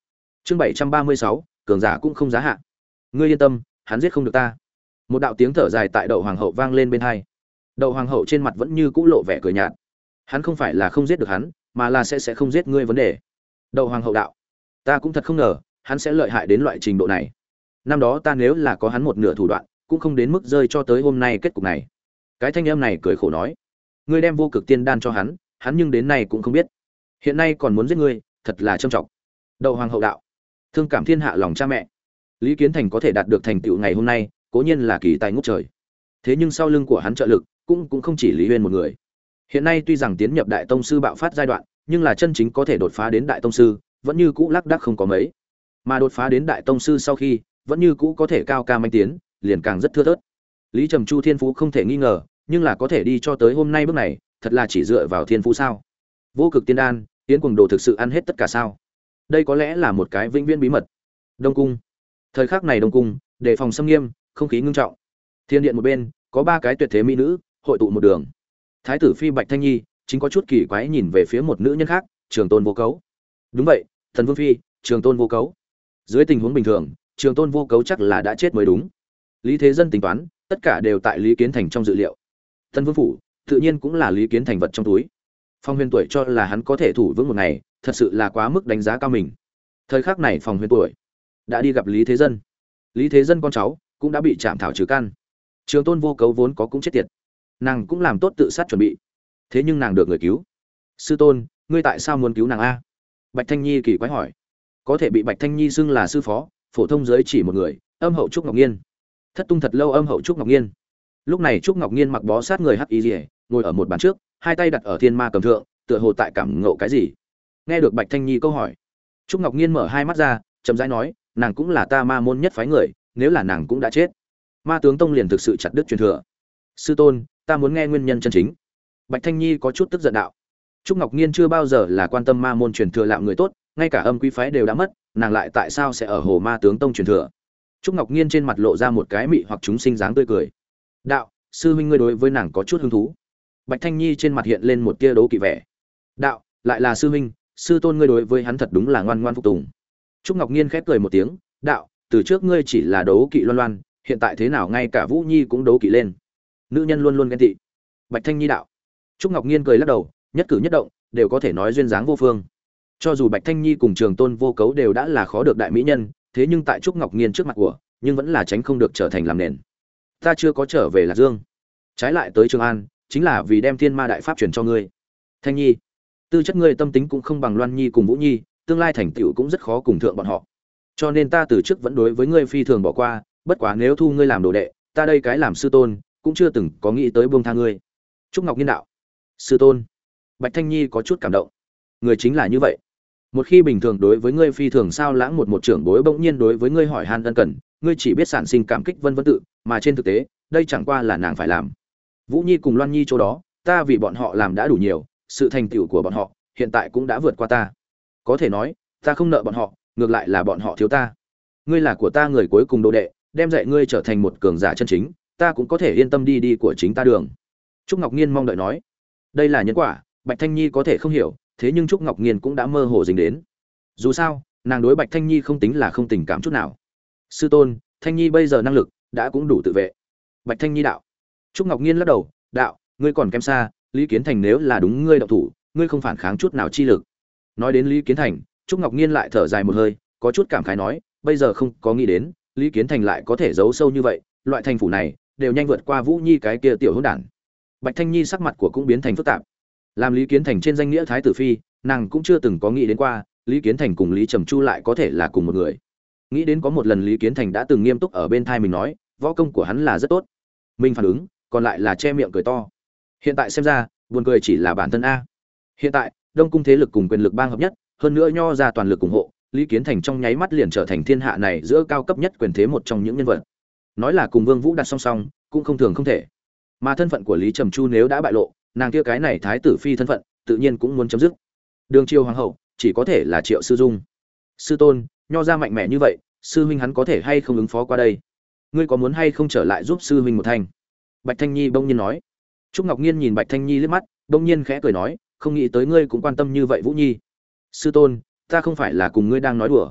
Chương bảy trăm ba mươi sáu, cường giả cũng không giá hạ ngươi yên tâm, hắn giết không được ta. Một đạo tiếng thở dài tại đậu hoàng hậu vang lên bên hai. Đậu hoàng hậu trên mặt vẫn như cũ lộ vẻ cười nhạt. Hắn không phải là không giết được hắn, mà là sẽ sẽ không giết ngươi vấn đề. Đậu hoàng hậu đạo, ta cũng thật không ngờ, hắn sẽ lợi hại đến loại trình độ này. Năm đó ta nếu là có hắn một nửa thủ đoạn, cũng không đến mức rơi cho tới hôm nay kết cục này. Cái thanh em này cười khổ nói, ngươi đem vô cực tiên đan cho hắn hắn nhưng đến nay cũng không biết. Hiện nay còn muốn giết ngươi, thật là trâm trọng. Đậu hoàng hậu đạo, thương cảm thiên hạ lòng cha mẹ lý kiến thành có thể đạt được thành tựu ngày hôm nay, cố nhiên là kỳ tài ngút trời. Thế nhưng sau lưng của hắn trợ lực, cũng cũng không chỉ lý Uyên một người. Hiện nay tuy rằng tiến nhập đại tông sư bạo phát giai đoạn, nhưng là chân chính có thể đột phá đến đại tông sư, vẫn như cũ lác đác không có mấy. Mà đột phá đến đại tông sư sau khi, vẫn như cũ có thể cao ca manh tiến, liền càng rất thưa thớt. Lý trầm chu thiên phú không thể nghi ngờ, nhưng là có thể đi cho tới hôm nay bước này, thật là chỉ dựa vào thiên phú sao? Vô cực tiên đan tiến cuồng đồ thực sự ăn hết tất cả sao? Đây có lẽ là một cái vĩnh viễn bí mật. Đông cung thời khắc này đông cung, đề phòng xâm nghiêm, không khí ngưng trọng. Thiên điện một bên, có ba cái tuyệt thế mỹ nữ, hội tụ một đường. Thái tử phi bạch thanh nhi, chính có chút kỳ quái nhìn về phía một nữ nhân khác, trường tôn vô cấu. Đúng vậy, thần vương phi, trường tôn vô cấu. Dưới tình huống bình thường, trường tôn vô cấu chắc là đã chết mới đúng. Lý thế dân tính toán, tất cả đều tại lý kiến thành trong dự liệu. Thần vương phủ, tự nhiên cũng là lý kiến thành vật trong túi. Phong huyền tuổi cho là hắn có thể thủ vững một ngày, thật sự là quá mức đánh giá cao mình. Thời khắc này phòng huyền tuổi đã đi gặp lý thế dân. Lý thế dân con cháu cũng đã bị chạm thảo trừ căn trường tôn vô cấu vốn có cũng chết tiệt. Nàng cũng làm tốt tự sát chuẩn bị. Thế nhưng nàng được người cứu. Sư tôn, ngươi tại sao muốn cứu nàng a? Bạch thanh nhi kỳ quái hỏi. Có thể bị bạch thanh nhi xưng là sư phó, phổ thông giới chỉ một người, âm hậu trúc ngọc nhiên thất tung thật lâu âm hậu trúc ngọc nhiên lúc này trúc ngọc nhiên mặc bó sát người hắc y rỉa ngồi ở một bàn trước, hai tay đặt ở thiên ma cầm thượng, tựa hồ tại cảm ngộ cái gì. Nghe được bạch thanh nhi câu hỏi, trúc ngọc nhiên mở hai mắt ra, chậm rãi nói nàng cũng là ta ma môn nhất phái người, nếu là nàng cũng đã chết. Ma tướng tông liền thực sự chặt đứt truyền thừa. Sư tôn, ta muốn nghe nguyên nhân chân chính. Bạch thanh nhi có chút tức giận đạo. Trúc ngọc nhiên chưa bao giờ là quan tâm ma môn truyền thừa lạm người tốt, ngay cả âm quý phái đều đã mất, nàng lại tại sao sẽ ở hồ ma tướng tông truyền thừa? Trúc ngọc nhiên trên mặt lộ ra một cái mị hoặc chúng sinh dáng tươi cười. Đạo, sư huynh ngươi đối với nàng có chút hứng thú. Bạch thanh nhi trên mặt hiện lên một tia đố kỵ vẻ. Đạo, lại là sư huynh, sư tôn ngươi đối với hắn thật đúng là ngoan ngoan phục tùng trúc ngọc nhiên khép cười một tiếng, đạo, từ trước ngươi chỉ là đấu kỵ loan loan, hiện tại thế nào ngay cả vũ nhi cũng đấu kỵ lên. Nữ nhân luôn luôn ghen tị. Bạch thanh nhi đạo. Trúc ngọc nhiên cười lắc đầu, nhất cử nhất động, đều có thể nói duyên dáng vô phương. Cho dù bạch thanh nhi cùng trường tôn vô cấu đều đã là khó được đại mỹ nhân, thế nhưng tại trúc ngọc nhiên trước mặt của, nhưng vẫn là tránh không được trở thành làm nền. Ta chưa có trở về lạc dương. Trái lại tới trường an, chính là vì đem thiên ma đại pháp truyền cho ngươi. Thanh nhi, tư chất ngươi tâm tính cũng không bằng loan nhi cùng vũ nhi tương lai thành tựu cũng rất khó cùng thượng bọn họ. Cho nên ta từ trước vẫn đối với ngươi phi thường bỏ qua, bất quá nếu thu ngươi làm đồ đệ, ta đây cái làm sư tôn, cũng chưa từng có nghĩ tới buông tha ngươi. Trúc ngọc nhiên đạo. Sư tôn. Bạch thanh nhi có chút cảm động. Người chính là như vậy. Một khi bình thường đối với ngươi phi thường sao lãng một một trưởng bối bỗng nhiên đối với ngươi hỏi han ân cần, ngươi chỉ biết sản sinh cảm kích vân vân tự, mà trên thực tế, đây chẳng qua là nàng phải làm. Vũ nhi cùng loan nhi chỗ đó, ta vì bọn họ làm đã đủ nhiều, sự thành tựu của bọn họ, hiện tại cũng đã vượt qua ta có thể nói, ta không nợ bọn họ, ngược lại là bọn họ thiếu ta. Ngươi là của ta người cuối cùng đồ đệ, đem dạy ngươi trở thành một cường giả chân chính, ta cũng có thể yên tâm đi đi của chính ta đường. Trúc ngọc nhiên mong đợi nói. Đây là nhân quả, bạch thanh nhi có thể không hiểu, thế nhưng trúc ngọc nhiên cũng đã mơ hồ dính đến. Dù sao, nàng đối bạch thanh nhi không tính là không tình cảm chút nào. Sư tôn, thanh nhi bây giờ năng lực đã cũng đủ tự vệ. Bạch thanh nhi đạo. Trúc ngọc nhiên lắc đầu, đạo, ngươi còn kém xa, lý kiến thành nếu là đúng ngươi đạo thủ, ngươi không phản kháng chút nào chi lực nói đến lý kiến thành, trúc ngọc nhiên lại thở dài một hơi, có chút cảm khái nói, bây giờ không có nghĩ đến, lý kiến thành lại có thể giấu sâu như vậy, loại thành phủ này, đều nhanh vượt qua vũ nhi cái kia tiểu hỗn đản. Bạch thanh nhi sắc mặt của cũng biến thành phức tạp. Làm lý kiến thành trên danh nghĩa thái tử phi, nàng cũng chưa từng có nghĩ đến qua, lý kiến thành cùng lý trầm chu lại có thể là cùng một người. Nghĩ đến có một lần lý kiến thành đã từng nghiêm túc ở bên thai mình nói, võ công của hắn là rất tốt. Mình phản ứng, còn lại là che miệng cười to. Hiện tại xem ra, buồn cười chỉ là bản thân a. Hiện tại đông cung thế lực cùng quyền lực bang hợp nhất, hơn nữa nho ra toàn lực ủng hộ, lý kiến thành trong nháy mắt liền trở thành thiên hạ này giữa cao cấp nhất quyền thế một trong những nhân vật. Nói là cùng vương vũ đặt song song, cũng không thường không thể. Mà thân phận của lý trầm chu nếu đã bại lộ, nàng kia cái này thái tử phi thân phận, tự nhiên cũng muốn chấm dứt. Đường triều hoàng hậu, chỉ có thể là triệu sư dung. Sư tôn, nho ra mạnh mẽ như vậy, sư huynh hắn có thể hay không ứng phó qua đây? Ngươi có muốn hay không trở lại giúp sư huynh một thanh? Bạch thanh nhi bỗng nhiên nói. Trúc ngọc nhiên nhìn bạch thanh nhi liếc mắt, bỗng nhiên khẽ cười nói không nghĩ tới ngươi cũng quan tâm như vậy vũ nhi. Sư tôn, ta không phải là cùng ngươi đang nói đùa.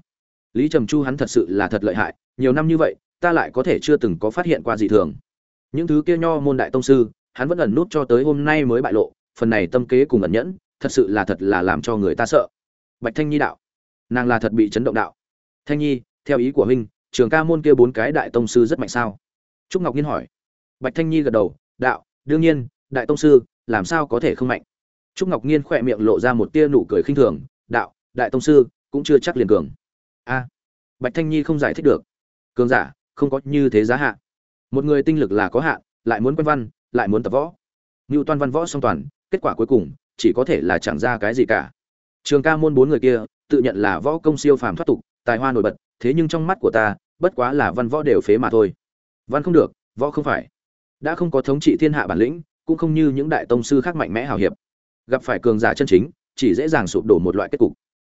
Lý trầm chu hắn thật sự là thật lợi hại, nhiều năm như vậy, ta lại có thể chưa từng có phát hiện qua gì thường. Những thứ kia nho môn đại tông sư, hắn vẫn ẩn nút cho tới hôm nay mới bại lộ, phần này tâm kế cùng ẩn nhẫn, thật sự là thật là làm cho người ta sợ. Bạch thanh nhi đạo, nàng là thật bị chấn động đạo. Thanh nhi, theo ý của huynh, trường ca môn kia bốn cái đại tông sư rất mạnh sao? Trúc ngọc nhiên hỏi. Bạch thanh nhi gật đầu, đạo, đương nhiên, đại tông sư, làm sao có thể không mạnh? Trúc ngọc nghiên khỏe miệng lộ ra một tia nụ cười khinh thường, đạo, đại tông sư, cũng chưa chắc liền cường. A, bạch thanh nhi không giải thích được. Cường giả, không có như thế giá hạ. Một người tinh lực là có hạn, lại muốn quen văn, lại muốn tập võ. Ngưu Toàn văn võ song toàn, kết quả cuối cùng, chỉ có thể là chẳng ra cái gì cả. Trường ca môn bốn người kia, tự nhận là võ công siêu phàm thoát tục, tài hoa nổi bật, thế nhưng trong mắt của ta, bất quá là văn võ đều phế mà thôi. Văn không được, võ không phải. Đã không có thống trị thiên hạ bản lĩnh, cũng không như những đại tông sư khác mạnh mẽ hào hiệp gặp phải cường giả chân chính, chỉ dễ dàng sụp đổ một loại kết cục.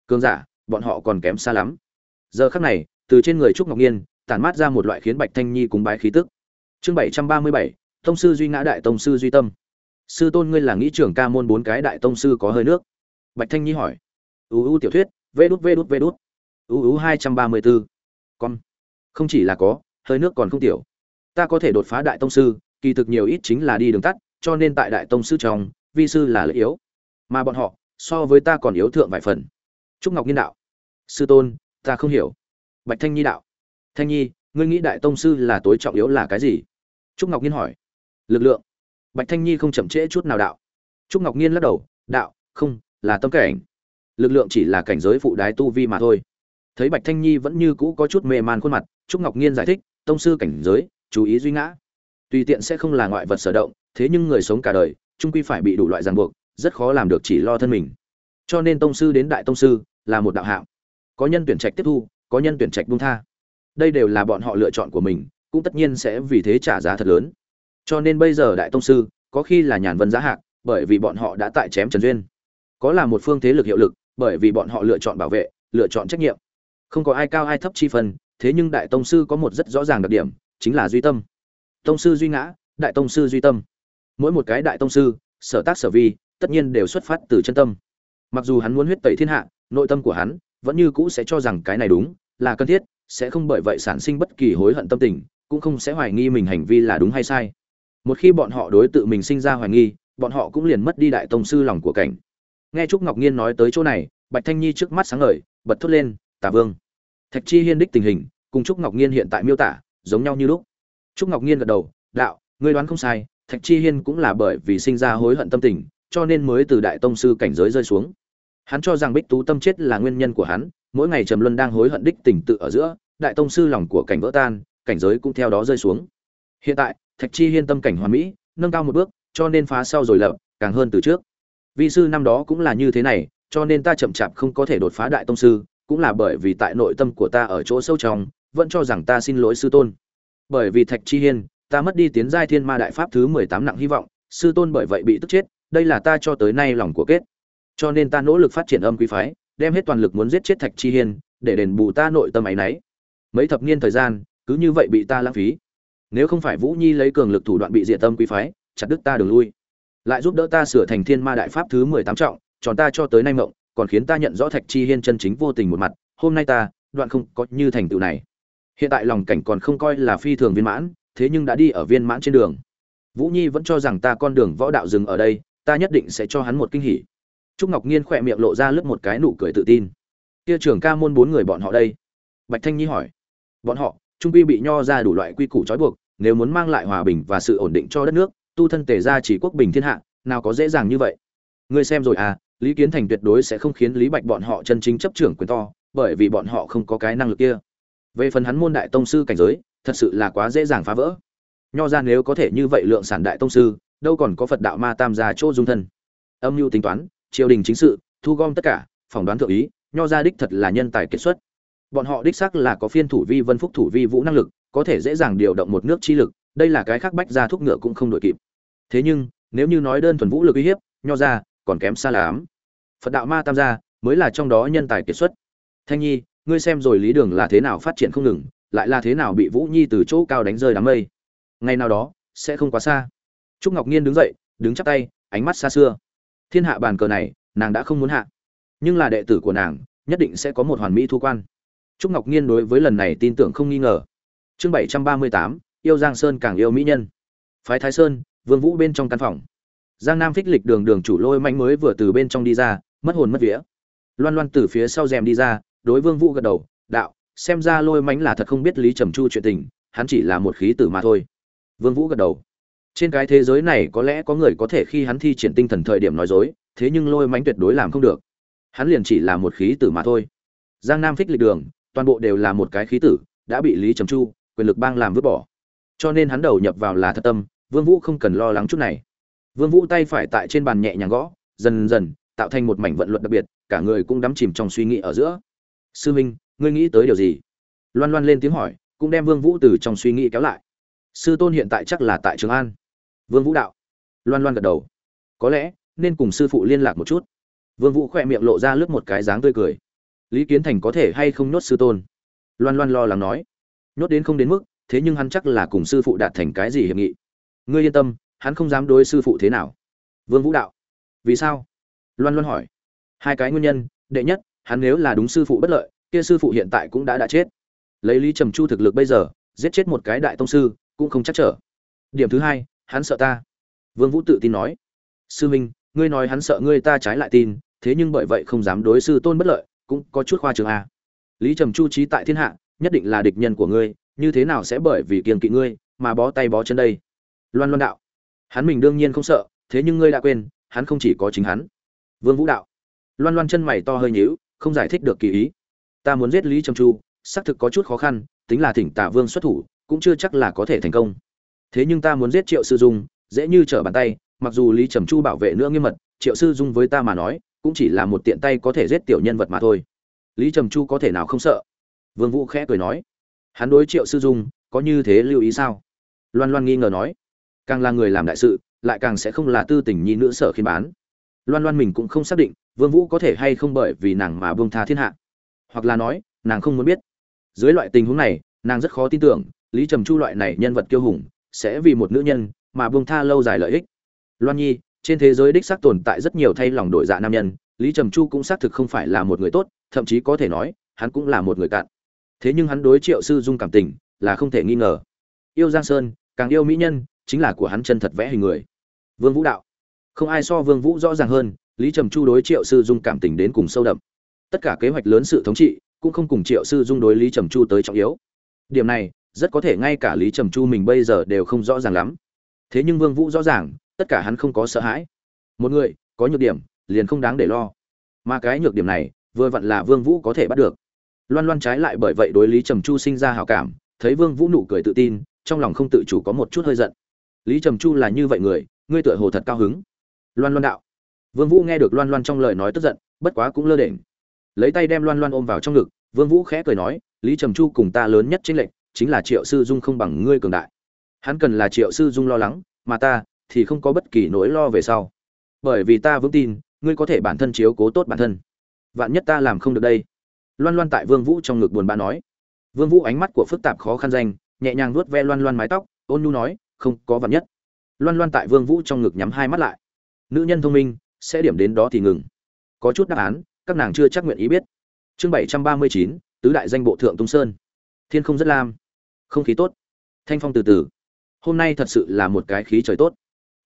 Cường giả, bọn họ còn kém xa lắm. Giờ khắc này, từ trên người trúc ngọc nhiên, tản mát ra một loại khiến bạch thanh nhi cúng bái khí tức. Chương bảy trăm ba mươi bảy, tông sư duy ngã đại tông sư duy tâm. Sư tôn ngươi là nghĩ trưởng ca môn bốn cái đại tông sư có hơi nước. Bạch thanh nhi hỏi. Uu tiểu thuyết, vê đút vê đút vê đút. Uu hai trăm ba mươi bốn con. Không chỉ là có, hơi nước còn không tiểu. Ta có thể đột phá đại tông sư, kỳ thực nhiều ít chính là đi đường tắt, cho nên tại đại tông sư trong vi sư là lợi yếu. Mà bọn họ, so với ta còn yếu thượng vài phần. Trúc ngọc nhiên đạo. Sư tôn, ta không hiểu. Bạch thanh nhi đạo. Thanh nhi, ngươi nghĩ đại tông sư là tối trọng yếu là cái gì? Trúc ngọc nhiên hỏi. Lực lượng. Bạch thanh nhi không chậm trễ chút nào đạo. Trúc ngọc nhiên lắc đầu, đạo, không, là tâm cảnh. Lực lượng chỉ là cảnh giới phụ đái tu vi mà thôi. Thấy bạch thanh nhi vẫn như cũ có chút mê man khuôn mặt, trúc ngọc nhiên giải thích, tông sư cảnh giới, chú ý duy ngã. Tùy tiện sẽ không là ngoại vật sở động, thế nhưng người sống cả đời trung quy phải bị đủ loại ràng buộc, rất khó làm được chỉ lo thân mình. Cho nên tông sư đến đại tông sư là một đạo hạng. Có nhân tuyển trạch tiếp thu, có nhân tuyển trạch buông tha. Đây đều là bọn họ lựa chọn của mình, cũng tất nhiên sẽ vì thế trả giá thật lớn. Cho nên bây giờ đại tông sư, có khi là nhàn vân giá hạng bởi vì bọn họ đã tại chém trần duyên. Có là một phương thế lực hiệu lực, bởi vì bọn họ lựa chọn bảo vệ, lựa chọn trách nhiệm. Không có ai cao ai thấp chi phần. thế nhưng đại tông sư có một rất rõ ràng đặc điểm, chính là duy tâm. Tông sư duy ngã, đại tông sư duy tâm mỗi một cái đại tông sư, sở tác sở vi, tất nhiên đều xuất phát từ chân tâm. Mặc dù hắn muốn huyết tẩy thiên hạ, nội tâm của hắn vẫn như cũ sẽ cho rằng cái này đúng, là cần thiết, sẽ không bởi vậy sản sinh bất kỳ hối hận tâm tình, cũng không sẽ hoài nghi mình hành vi là đúng hay sai. Một khi bọn họ đối tự mình sinh ra hoài nghi, bọn họ cũng liền mất đi đại tông sư lòng của cảnh. Nghe trúc ngọc nhiên nói tới chỗ này, bạch thanh nhi trước mắt sáng ngời, bật thốt lên, tả vương. Thạch chi hiên đích tình hình, cùng trúc ngọc nhiên hiện tại miêu tả, giống nhau như lúc. Trúc ngọc nhiên gật đầu, đạo, ngươi đoán không sai thạch chi hiên cũng là bởi vì sinh ra hối hận tâm tình, cho nên mới từ đại tông sư cảnh giới rơi xuống. Hắn cho rằng bích tú tâm chết là nguyên nhân của hắn, mỗi ngày trầm luân đang hối hận đích tình tự ở giữa, đại tông sư lòng của cảnh vỡ tan, cảnh giới cũng theo đó rơi xuống. Hiện tại, thạch chi hiên tâm cảnh hoàn mỹ, nâng cao một bước, cho nên phá sau rồi lập, càng hơn từ trước. Vi sư năm đó cũng là như thế này, cho nên ta chậm chạp không có thể đột phá đại tông sư, cũng là bởi vì tại nội tâm của ta ở chỗ sâu trong, vẫn cho rằng ta xin lỗi sư tôn. Bởi vì thạch chi hiên ta mất đi tiến giai thiên ma đại pháp thứ mười tám nặng hy vọng, sư tôn bởi vậy bị tức chết, đây là ta cho tới nay lòng của kết. Cho nên ta nỗ lực phát triển âm quý phái, đem hết toàn lực muốn giết chết thạch chi hiên, để đền bù ta nội tâm ấy nấy mấy thập niên thời gian, cứ như vậy bị ta lãng phí. Nếu không phải vũ nhi lấy cường lực thủ đoạn bị diệt tâm quý phái, chặt đứt ta đường lui. Lại giúp đỡ ta sửa thành thiên ma đại pháp thứ mười tám trọng, tròn ta cho tới nay mộng, còn khiến ta nhận rõ thạch chi hiên chân chính vô tình một mặt, hôm nay ta, đoạn không có như thành tựu này. Hiện tại lòng cảnh còn không coi là phi thường viên mãn thế nhưng đã đi ở viên mãn trên đường. Vũ nhi vẫn cho rằng ta con đường võ đạo dừng ở đây, ta nhất định sẽ cho hắn một kinh hỉ. Trúc ngọc nhiên khỏe miệng lộ ra lướt một cái nụ cười tự tin. Kia trưởng ca môn bốn người bọn họ đây? Bạch thanh nhi hỏi. Bọn họ, trung quy bị nho ra đủ loại quy củ trói buộc, nếu muốn mang lại hòa bình và sự ổn định cho đất nước, tu thân tề ra chỉ quốc bình thiên hạ, nào có dễ dàng như vậy. Ngươi xem rồi à lý kiến thành tuyệt đối sẽ không khiến lý bạch bọn họ chân chính chấp trưởng quyền to, bởi vì bọn họ không có cái năng lực kia. Về phần hắn môn đại tông sư cảnh giới thật sự là quá dễ dàng phá vỡ. Nho ra nếu có thể như vậy lượng sản đại tông sư, đâu còn có phật đạo ma tam gia chỗ dung thân. Âm mưu tính toán, triều đình chính sự, thu gom tất cả, phỏng đoán thượng ý, nho ra đích thật là nhân tài kiệt xuất. Bọn họ đích xác là có phiên thủ vi vân phúc thủ vi vũ năng lực, có thể dễ dàng điều động một nước chi lực, đây là cái khác bách ra thuốc ngựa cũng không đội kịp. Thế nhưng, nếu như nói đơn thuần vũ lực uy hiếp, nho ra còn kém xa lắm. Phật đạo ma tam gia mới là trong đó nhân tài kiệt xuất. Thanh nhi, ngươi xem rồi lý đường là thế nào phát triển không ngừng lại là thế nào bị vũ nhi từ chỗ cao đánh rơi đám mây? Ngày nào đó, sẽ không quá xa. Trúc ngọc nhiên đứng dậy, đứng chắp tay, ánh mắt xa xưa. Thiên hạ bàn cờ này, nàng đã không muốn hạ. Nhưng là đệ tử của nàng, nhất định sẽ có một hoàn mỹ thu quan. Trúc ngọc nhiên đối với lần này tin tưởng không nghi ngờ. Chương bảy trăm ba mươi tám, yêu giang sơn càng yêu mỹ nhân. Phái thái sơn, vương vũ bên trong căn phòng. Giang nam phích lịch đường đường chủ lôi mạnh mới vừa từ bên trong đi ra, mất hồn mất vía. Loan loan từ phía sau rèm đi ra, đối vương vũ gật đầu, đạo xem ra lôi mánh là thật không biết lý trầm chu chuyện tình, hắn chỉ là một khí tử mà thôi. Vương vũ gật đầu. Trên cái thế giới này có lẽ có người có thể khi hắn thi triển tinh thần thời điểm nói dối, thế nhưng lôi mánh tuyệt đối làm không được. Hắn liền chỉ là một khí tử mà thôi. Giang nam phích lịch đường, toàn bộ đều là một cái khí tử, đã bị lý trầm chu quyền lực bang làm vứt bỏ. Cho nên hắn đầu nhập vào là thật tâm, vương vũ không cần lo lắng chút này. Vương vũ tay phải tại trên bàn nhẹ nhàng gõ, dần dần tạo thành một mảnh vận luật đặc biệt, cả người cũng đắm chìm trong suy nghĩ ở giữa. Sư minh ngươi nghĩ tới điều gì? Loan loan lên tiếng hỏi, cũng đem vương vũ từ trong suy nghĩ kéo lại. Sư tôn hiện tại chắc là tại trường an. Vương vũ đạo. Loan loan gật đầu. Có lẽ, nên cùng sư phụ liên lạc một chút. Vương vũ khỏe miệng lộ ra lướt một cái dáng tươi cười. Lý kiến thành có thể hay không nhốt sư tôn? Loan loan lo lắng nói. Nhốt đến không đến mức, thế nhưng hắn chắc là cùng sư phụ đạt thành cái gì hiệp nghị. Ngươi yên tâm, hắn không dám đối sư phụ thế nào. Vương vũ đạo. Vì sao? Loan loan hỏi. Hai cái nguyên nhân. Đệ nhất, hắn nếu là đúng sư phụ bất lợi kia sư phụ hiện tại cũng đã đã chết. Lấy lý trầm chu thực lực bây giờ, giết chết một cái đại tông sư, cũng không chắc trở. Điểm thứ hai, hắn sợ ta. Vương vũ tự tin nói. Sư minh, ngươi nói hắn sợ ngươi ta trái lại tin, thế nhưng bởi vậy không dám đối sư tôn bất lợi, cũng có chút khoa trường a lý trầm chu trí tại thiên hạ, nhất định là địch nhân của ngươi, như thế nào sẽ bởi vì kiêng kỵ ngươi mà bó tay bó chân đây? Loan loan đạo. Hắn mình đương nhiên không sợ, thế nhưng ngươi đã quên, hắn không chỉ có chính hắn. Vương vũ đạo. Loan loan chân mày to hơi nhíu, không giải thích được kỳ ý ta muốn giết lý trầm chu, xác thực có chút khó khăn, tính là thỉnh Tả vương xuất thủ, cũng chưa chắc là có thể thành công. Thế nhưng ta muốn giết triệu sư dung, dễ như trở bàn tay, mặc dù lý trầm chu bảo vệ nữa nghiêm mật, triệu sư dung với ta mà nói, cũng chỉ là một tiện tay có thể giết tiểu nhân vật mà thôi. Lý trầm chu có thể nào không sợ? Vương vũ khẽ cười nói. Hắn đối triệu sư dung, có như thế lưu ý sao? Loan loan nghi ngờ nói. Càng là người làm đại sự, lại càng sẽ không là tư tình nhi nữ sở khiến bán. Loan loan mình cũng không xác định, vương vũ có thể hay không bởi vì nàng mà buông tha thiên hạ hoặc là nói, nàng không muốn biết. Dưới loại tình huống này, nàng rất khó tin tưởng, lý trầm chu loại này nhân vật kiêu hùng sẽ vì một nữ nhân mà buông tha lâu dài lợi ích. Loan nhi, trên thế giới đích xác tồn tại rất nhiều thay lòng đổi dạ nam nhân, lý trầm chu cũng xác thực không phải là một người tốt, thậm chí có thể nói, hắn cũng là một người cạn. Thế nhưng hắn đối triệu sư dung cảm tình là không thể nghi ngờ. Yêu giang sơn, càng yêu mỹ nhân, chính là của hắn chân thật vẽ hình người. Vương vũ đạo. Không ai so vương vũ rõ ràng hơn, lý trầm chu đối triệu sư dung cảm tình đến cùng sâu đậm tất cả kế hoạch lớn sự thống trị, cũng không cùng triệu sư dung đối lý trầm chu tới trọng yếu. Điểm này, rất có thể ngay cả lý trầm chu mình bây giờ đều không rõ ràng lắm. Thế nhưng vương vũ rõ ràng, tất cả hắn không có sợ hãi. Một người, có nhược điểm, liền không đáng để lo. Mà cái nhược điểm này, vừa vặn là vương vũ có thể bắt được. Loan loan trái lại bởi vậy đối lý trầm chu sinh ra hảo cảm, thấy vương vũ nụ cười tự tin, trong lòng không tự chủ có một chút hơi giận. Lý trầm chu là như vậy người, ngươi tựa hồ thật cao hứng. Loan loan đạo. Vương vũ nghe được loan loan trong lời nói tức giận, bất quá cũng lơ đễnh lấy tay đem loan loan ôm vào trong ngực, vương vũ khẽ cười nói, lý trầm chu cùng ta lớn nhất chính lệnh chính là triệu sư dung không bằng ngươi cường đại. Hắn cần là triệu sư dung lo lắng, mà ta thì không có bất kỳ nỗi lo về sau. Bởi vì ta vững tin, ngươi có thể bản thân chiếu cố tốt bản thân. Vạn nhất ta làm không được đây. Loan loan tại vương vũ trong ngực buồn bã nói. Vương vũ ánh mắt của phức tạp khó khăn danh nhẹ nhàng vuốt ve loan loan mái tóc, ôn nhu nói, không, có vạn nhất. Loan loan tại vương vũ trong ngực nhắm hai mắt lại. Nữ nhân thông minh, sẽ điểm đến đó thì ngừng. Có chút đáp án các nàng chưa chắc nguyện ý biết. Chương bảy trăm ba mươi chín, tứ đại danh bộ thượng tung sơn. Thiên không rất lam, không khí tốt. Thanh phong từ từ. Hôm nay thật sự là một cái khí trời tốt.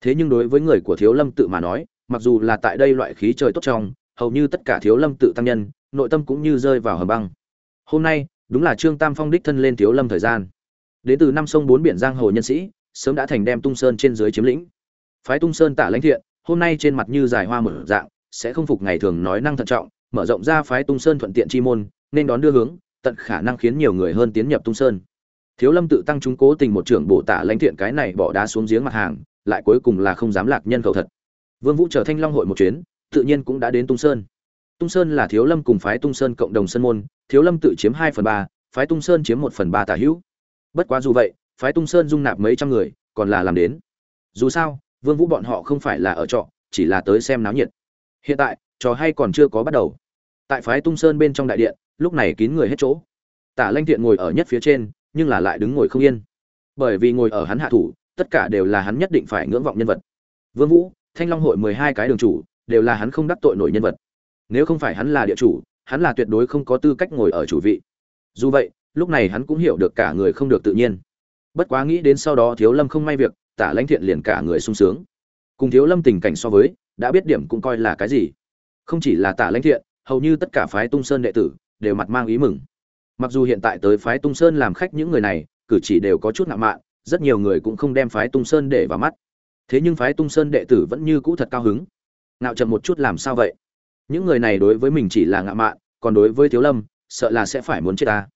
Thế nhưng đối với người của thiếu lâm tự mà nói, mặc dù là tại đây loại khí trời tốt trong, hầu như tất cả thiếu lâm tự tăng nhân, nội tâm cũng như rơi vào hầm băng. Hôm nay, đúng là trương tam phong đích thân lên thiếu lâm thời gian. Đến từ năm sông bốn biển giang hồ nhân sĩ, sớm đã thành đem tung sơn trên dưới chiếm lĩnh. Phái tung sơn tả lãnh thiện, hôm nay trên mặt như dài hoa mở dạng sẽ không phục ngày thường nói năng thận trọng, mở rộng ra phái tung sơn thuận tiện chi môn, nên đón đưa hướng, tận khả năng khiến nhiều người hơn tiến nhập tung sơn. Thiếu lâm tự tăng chúng cố tình một trưởng bổ tả lãnh thiện cái này bỏ đá xuống giếng mặt hàng, lại cuối cùng là không dám lạc nhân khẩu thật. Vương vũ trở thanh long hội một chuyến, tự nhiên cũng đã đến tung sơn. Tung sơn là thiếu lâm cùng phái tung sơn cộng đồng sân môn, thiếu lâm tự chiếm hai phần ba, phái tung sơn chiếm một phần ba tả hữu. Bất quá dù vậy, phái tung sơn dung nạp mấy trăm người, còn là làm đến. Dù sao, vương vũ bọn họ không phải là ở trọ, chỉ là tới xem náo nhiệt hiện tại, trò hay còn chưa có bắt đầu. Tại phái tung sơn bên trong đại điện, lúc này kín người hết chỗ. Tả lanh thiện ngồi ở nhất phía trên, nhưng là lại đứng ngồi không yên. Bởi vì ngồi ở hắn hạ thủ, tất cả đều là hắn nhất định phải ngưỡng vọng nhân vật. Vương vũ, thanh long hội mười hai cái đường chủ, đều là hắn không đắc tội nổi nhân vật. Nếu không phải hắn là địa chủ, hắn là tuyệt đối không có tư cách ngồi ở chủ vị. Dù vậy, lúc này hắn cũng hiểu được cả người không được tự nhiên. Bất quá nghĩ đến sau đó thiếu lâm không may việc, tả lãnh thiện liền cả người sung sướng. Cùng thiếu lâm tình cảnh so với đã biết điểm cũng coi là cái gì. Không chỉ là tả lãnh thiện, hầu như tất cả phái tung sơn đệ tử đều mặt mang ý mừng. Mặc dù hiện tại tới phái tung sơn làm khách những người này, cử chỉ đều có chút ngạo mạn, rất nhiều người cũng không đem phái tung sơn để vào mắt. Thế nhưng phái tung sơn đệ tử vẫn như cũ thật cao hứng. Ngạo chậm một chút làm sao vậy? Những người này đối với mình chỉ là ngạo mạn, còn đối với thiếu lâm, sợ là sẽ phải muốn chết ta.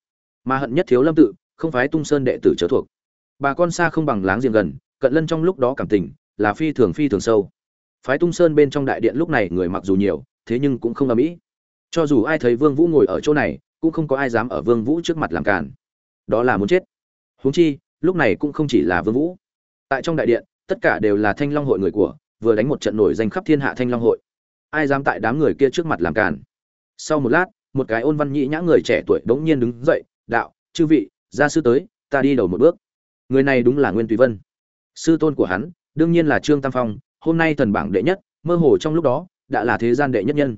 Mà hận nhất thiếu lâm tự, không phái tung sơn đệ tử trở thuộc. Bà con xa không bằng láng giềng gần, cận lân trong lúc đó cảm tình, là phi thường phi thường sâu phái tung sơn bên trong đại điện lúc này người mặc dù nhiều, thế nhưng cũng không âm ỉ cho dù ai thấy vương vũ ngồi ở chỗ này, cũng không có ai dám ở vương vũ trước mặt làm cản đó là muốn chết. Huống chi, lúc này cũng không chỉ là vương vũ. Tại trong đại điện, tất cả đều là thanh long hội người của, vừa đánh một trận nổi danh khắp thiên hạ thanh long hội. Ai dám tại đám người kia trước mặt làm cản sau một lát, một cái ôn văn nhĩ nhã người trẻ tuổi đống nhiên đứng dậy, đạo, chư vị, gia sư tới, ta đi đầu một bước. Người này đúng là nguyên tùy vân. Sư tôn của hắn, đương nhiên là trương tam phong hôm nay thần bảng đệ nhất, mơ hồ trong lúc đó, đã là thế gian đệ nhất nhân.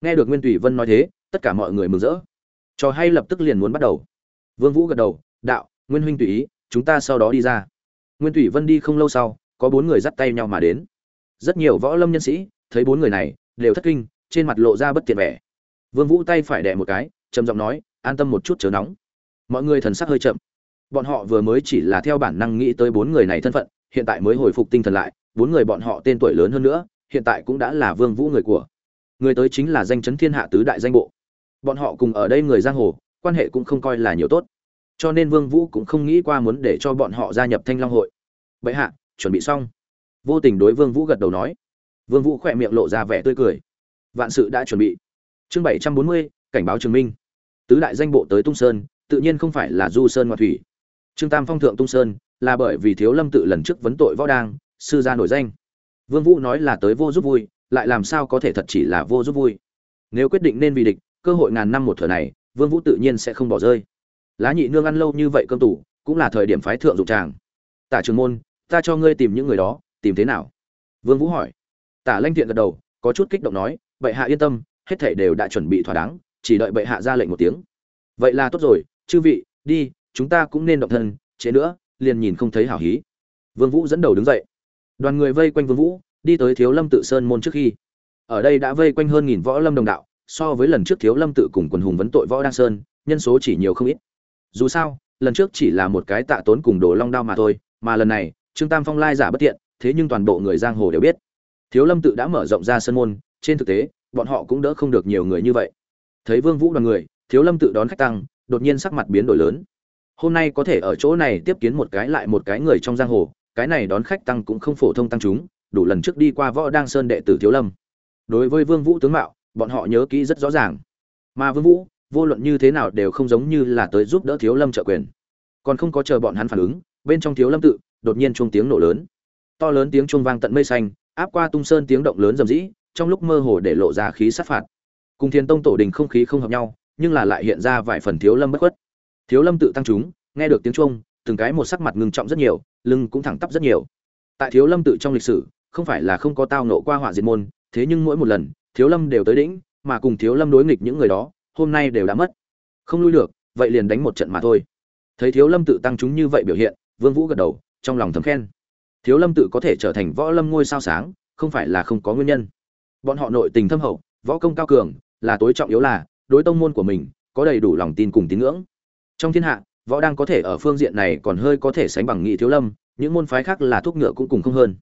Nghe được nguyên tùy vân nói thế, tất cả mọi người mừng rỡ. Trò hay lập tức liền muốn bắt đầu. Vương vũ gật đầu, đạo, nguyên huynh tùy ý, chúng ta sau đó đi ra. Nguyên tùy vân đi không lâu sau, có bốn người dắt tay nhau mà đến. Rất nhiều võ lâm nhân sĩ, thấy bốn người này, đều thất kinh, trên mặt lộ ra bất tiện vẻ. Vương vũ tay phải đè một cái, trầm giọng nói, an tâm một chút chớ nóng. Mọi người thần sắc hơi chậm. Bọn họ vừa mới chỉ là theo bản năng nghĩ tới bốn người này thân phận, hiện tại mới hồi phục tinh thần lại bốn người bọn họ tên tuổi lớn hơn nữa, hiện tại cũng đã là vương vũ người của. Người tới chính là danh chấn thiên hạ tứ đại danh bộ. Bọn họ cùng ở đây người giang hồ, quan hệ cũng không coi là nhiều tốt. Cho nên vương vũ cũng không nghĩ qua muốn để cho bọn họ gia nhập thanh long hội. Vậy hạ, chuẩn bị xong. Vô tình đối vương vũ gật đầu nói. Vương vũ khỏe miệng lộ ra vẻ tươi cười. Vạn sự đã chuẩn bị. Chương bảy trăm bốn mươi, cảnh báo trường minh. Tứ đại danh bộ tới tung sơn, tự nhiên không phải là du sơn ngoại thủy. Trương tam phong thượng tung sơn là bởi vì thiếu lâm tự lần trước vấn tội võ đang sư gia nổi danh. Vương vũ nói là tới vô giúp vui, lại làm sao có thể thật chỉ là vô giúp vui? Nếu quyết định nên vì địch, cơ hội ngàn năm một thời này, vương vũ tự nhiên sẽ không bỏ rơi. Lá nhị nương ăn lâu như vậy cơm tủ, cũng là thời điểm phái thượng dụng tràng. Tả trường môn, ta cho ngươi tìm những người đó, tìm thế nào? Vương vũ hỏi. Tả lanh thiện gật đầu, có chút kích động nói, bệ hạ yên tâm, hết thảy đều đã chuẩn bị thỏa đáng, chỉ đợi bệ hạ ra lệnh một tiếng. Vậy là tốt rồi, chư vị, đi, chúng ta cũng nên động thân chế nữa, liền nhìn không thấy hảo hí. Vương vũ dẫn đầu đứng dậy đoàn người vây quanh vương vũ, đi tới thiếu lâm tự sơn môn trước khi. Ở đây đã vây quanh hơn nghìn võ lâm đồng đạo, so với lần trước thiếu lâm tự cùng quần hùng vấn tội võ đăng sơn, nhân số chỉ nhiều không ít. Dù sao, lần trước chỉ là một cái tạ tốn cùng đồ long đao mà thôi, mà lần này, trương tam phong lai giả bất tiện, thế nhưng toàn bộ người giang hồ đều biết. Thiếu lâm tự đã mở rộng ra sân môn, trên thực tế, bọn họ cũng đỡ không được nhiều người như vậy. Thấy vương vũ đoàn người, thiếu lâm tự đón khách tăng, đột nhiên sắc mặt biến đổi lớn. Hôm nay có thể ở chỗ này tiếp kiến một cái lại một cái người trong giang hồ cái này đón khách tăng cũng không phổ thông tăng chúng, đủ lần trước đi qua võ đang sơn đệ tử thiếu lâm. Đối với vương vũ tướng mạo, bọn họ nhớ kỹ rất rõ ràng. Mà vương vũ, vô luận như thế nào đều không giống như là tới giúp đỡ thiếu lâm trợ quyền. Còn không có chờ bọn hắn phản ứng, bên trong thiếu lâm tự, đột nhiên chuông tiếng nổ lớn. To lớn tiếng chuông vang tận mây xanh, áp qua tung sơn tiếng động lớn rầm rĩ, trong lúc mơ hồ để lộ ra khí sát phạt. Cùng thiên tông tổ đình không khí không hợp nhau, nhưng là lại hiện ra vài phần thiếu lâm bất khuất. Thiếu lâm tự tăng chúng, nghe được tiếng chuông từng cái một sắc mặt ngưng trọng rất nhiều, lưng cũng thẳng tắp rất nhiều. Tại thiếu lâm tự trong lịch sử, không phải là không có tao nộ qua họa diệt môn, thế nhưng mỗi một lần, thiếu lâm đều tới đỉnh, mà cùng thiếu lâm đối nghịch những người đó, hôm nay đều đã mất. Không lui được, vậy liền đánh một trận mà thôi. Thấy thiếu lâm tự tăng chúng như vậy biểu hiện, vương vũ gật đầu, trong lòng thầm khen. Thiếu lâm tự có thể trở thành võ lâm ngôi sao sáng, không phải là không có nguyên nhân. Bọn họ nội tình thâm hậu, võ công cao cường, là tối trọng yếu là, đối tông môn của mình, có đầy đủ lòng tin cùng tín ngưỡng. Trong thiên hạ võ đang có thể ở phương diện này còn hơi có thể sánh bằng nghị thiếu lâm, những môn phái khác là thuốc ngựa cũng cùng không hơn.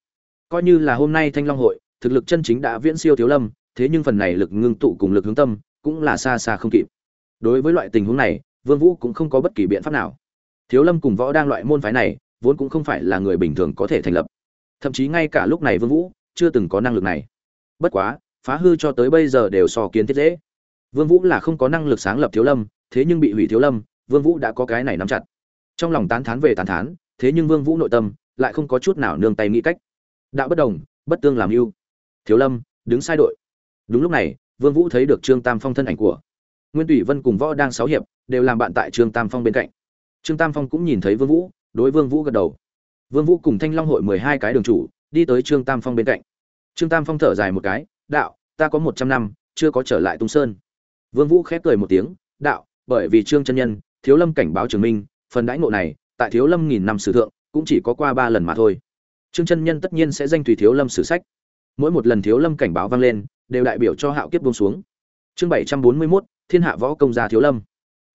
Coi như là hôm nay thanh long hội, thực lực chân chính đã viễn siêu thiếu lâm, thế nhưng phần này lực ngưng tụ cùng lực hướng tâm, cũng là xa xa không kịp. Đối với loại tình huống này, vương vũ cũng không có bất kỳ biện pháp nào. Thiếu lâm cùng võ đang loại môn phái này, vốn cũng không phải là người bình thường có thể thành lập. Thậm chí ngay cả lúc này vương vũ chưa từng có năng lực này. Bất quá, phá hư cho tới bây giờ đều so kiến thiết dễ. Vương vũ là không có năng lực sáng lập thiếu lâm, thế nhưng bị hủy thiếu lâm vương vũ đã có cái này nắm chặt. Trong lòng tán thán về tán thán, thế nhưng vương vũ nội tâm lại không có chút nào nương tay nghĩ cách. Đạo bất đồng, bất tương làm ưu. Thiếu lâm, đứng sai đội. Đúng lúc này, vương vũ thấy được trương tam phong thân ảnh của nguyên tùy vân cùng võ đang sáu hiệp đều làm bạn tại trương tam phong bên cạnh. Trương tam phong cũng nhìn thấy vương vũ, đối vương vũ gật đầu. Vương vũ cùng thanh long hội mười hai cái đường chủ, đi tới trương tam phong bên cạnh. Trương tam phong thở dài một cái, đạo, ta có một trăm năm, chưa có trở lại tung sơn. Vương vũ khép cười một tiếng, đạo, bởi vì trương chân nhân thiếu lâm cảnh báo trường minh phần đãi ngộ này tại thiếu lâm nghìn năm sử thượng cũng chỉ có qua ba lần mà thôi. Trương chân nhân tất nhiên sẽ danh tùy thiếu lâm sử sách. Mỗi một lần thiếu lâm cảnh báo vang lên đều đại biểu cho hạo kiếp buông xuống. Chương bảy trăm bốn mươi 741, thiên hạ võ công gia thiếu lâm.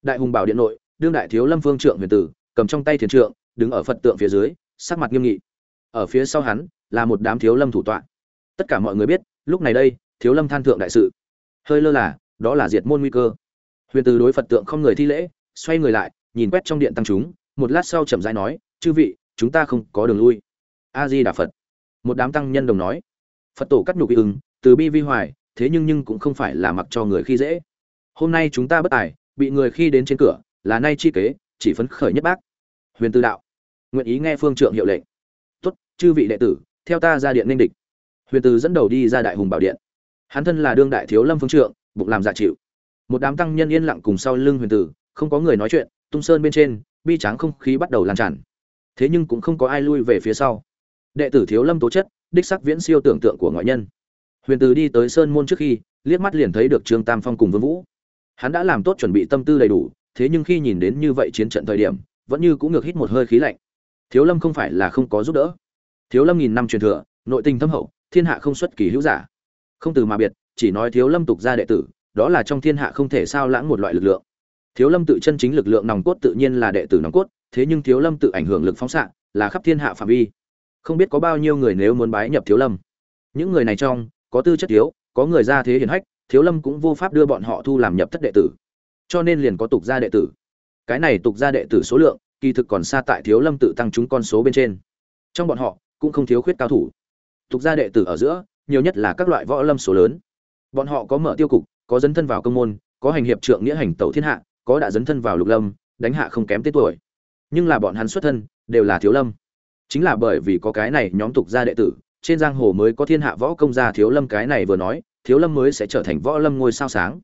Đại hùng bảo điện nội đương đại thiếu lâm vương trượng huyền tử cầm trong tay thiền trượng đứng ở phật tượng phía dưới sắc mặt nghiêm nghị. Ở phía sau hắn là một đám thiếu lâm thủ tọa. Tất cả mọi người biết lúc này đây thiếu lâm than thượng đại sự. Hơi lơ là đó là diệt môn nguy cơ. Huyền từ đối phật tượng không người thi lễ xoay người lại, nhìn quét trong điện tăng chúng, một lát sau chậm rãi nói, chư vị, chúng ta không có đường lui. A di đà phật. Một đám tăng nhân đồng nói. Phật tổ cắt nhục y ưng từ bi vi hoài, thế nhưng nhưng cũng không phải là mặc cho người khi dễ. Hôm nay chúng ta bất tài, bị người khi đến trên cửa, là nay chi kế, chỉ phấn khởi nhất bác. Huyền tư đạo. Nguyện ý nghe phương trượng hiệu lệnh. Tốt, chư vị đệ tử, theo ta ra điện ninh địch. Huyền từ dẫn đầu đi ra đại hùng bảo điện. Hắn thân là đương đại thiếu lâm phương trượng, bụng làm dạ chịu. Một đám tăng nhân yên lặng cùng sau lưng huyền tử không có người nói chuyện, tung sơn bên trên, bi tráng không khí bắt đầu lan tràn. Thế nhưng cũng không có ai lui về phía sau. Đệ tử thiếu lâm tố chất, đích sắc viễn siêu tưởng tượng của ngoại nhân. Huyền từ đi tới sơn môn trước khi, liếc mắt liền thấy được trương tam phong cùng vương vũ. Hắn đã làm tốt chuẩn bị tâm tư đầy đủ, thế nhưng khi nhìn đến như vậy chiến trận thời điểm, vẫn như cũng ngược hít một hơi khí lạnh. Thiếu lâm không phải là không có giúp đỡ. Thiếu lâm nghìn năm truyền thừa, nội tình thâm hậu, thiên hạ không xuất kỳ hữu giả. Không từ mà biệt, chỉ nói thiếu lâm tục gia đệ tử, đó là trong thiên hạ không thể sao lãng một loại lực lượng thiếu lâm tự chân chính lực lượng nòng cốt tự nhiên là đệ tử nòng cốt, thế nhưng thiếu lâm tự ảnh hưởng lực phóng xạ là khắp thiên hạ phạm vi. Không biết có bao nhiêu người nếu muốn bái nhập thiếu lâm. Những người này trong, có tư chất thiếu, có người ra thế hiển hách, thiếu lâm cũng vô pháp đưa bọn họ thu làm nhập thất đệ tử. Cho nên liền có tục gia đệ tử. Cái này tục gia đệ tử số lượng, kỳ thực còn xa tại thiếu lâm tự tăng chúng con số bên trên. Trong bọn họ, cũng không thiếu khuyết cao thủ. Tục gia đệ tử ở giữa, nhiều nhất là các loại võ lâm số lớn. Bọn họ có mở tiêu cục, có dấn thân vào công môn, có hành hiệp trượng nghĩa hành tẩu thiên hạ có đã dấn thân vào lục lâm, đánh hạ không kém tết tuổi. Nhưng là bọn hắn xuất thân, đều là thiếu lâm. Chính là bởi vì có cái này nhóm tục gia đệ tử, trên giang hồ mới có thiên hạ võ công gia thiếu lâm cái này vừa nói, thiếu lâm mới sẽ trở thành võ lâm ngôi sao sáng.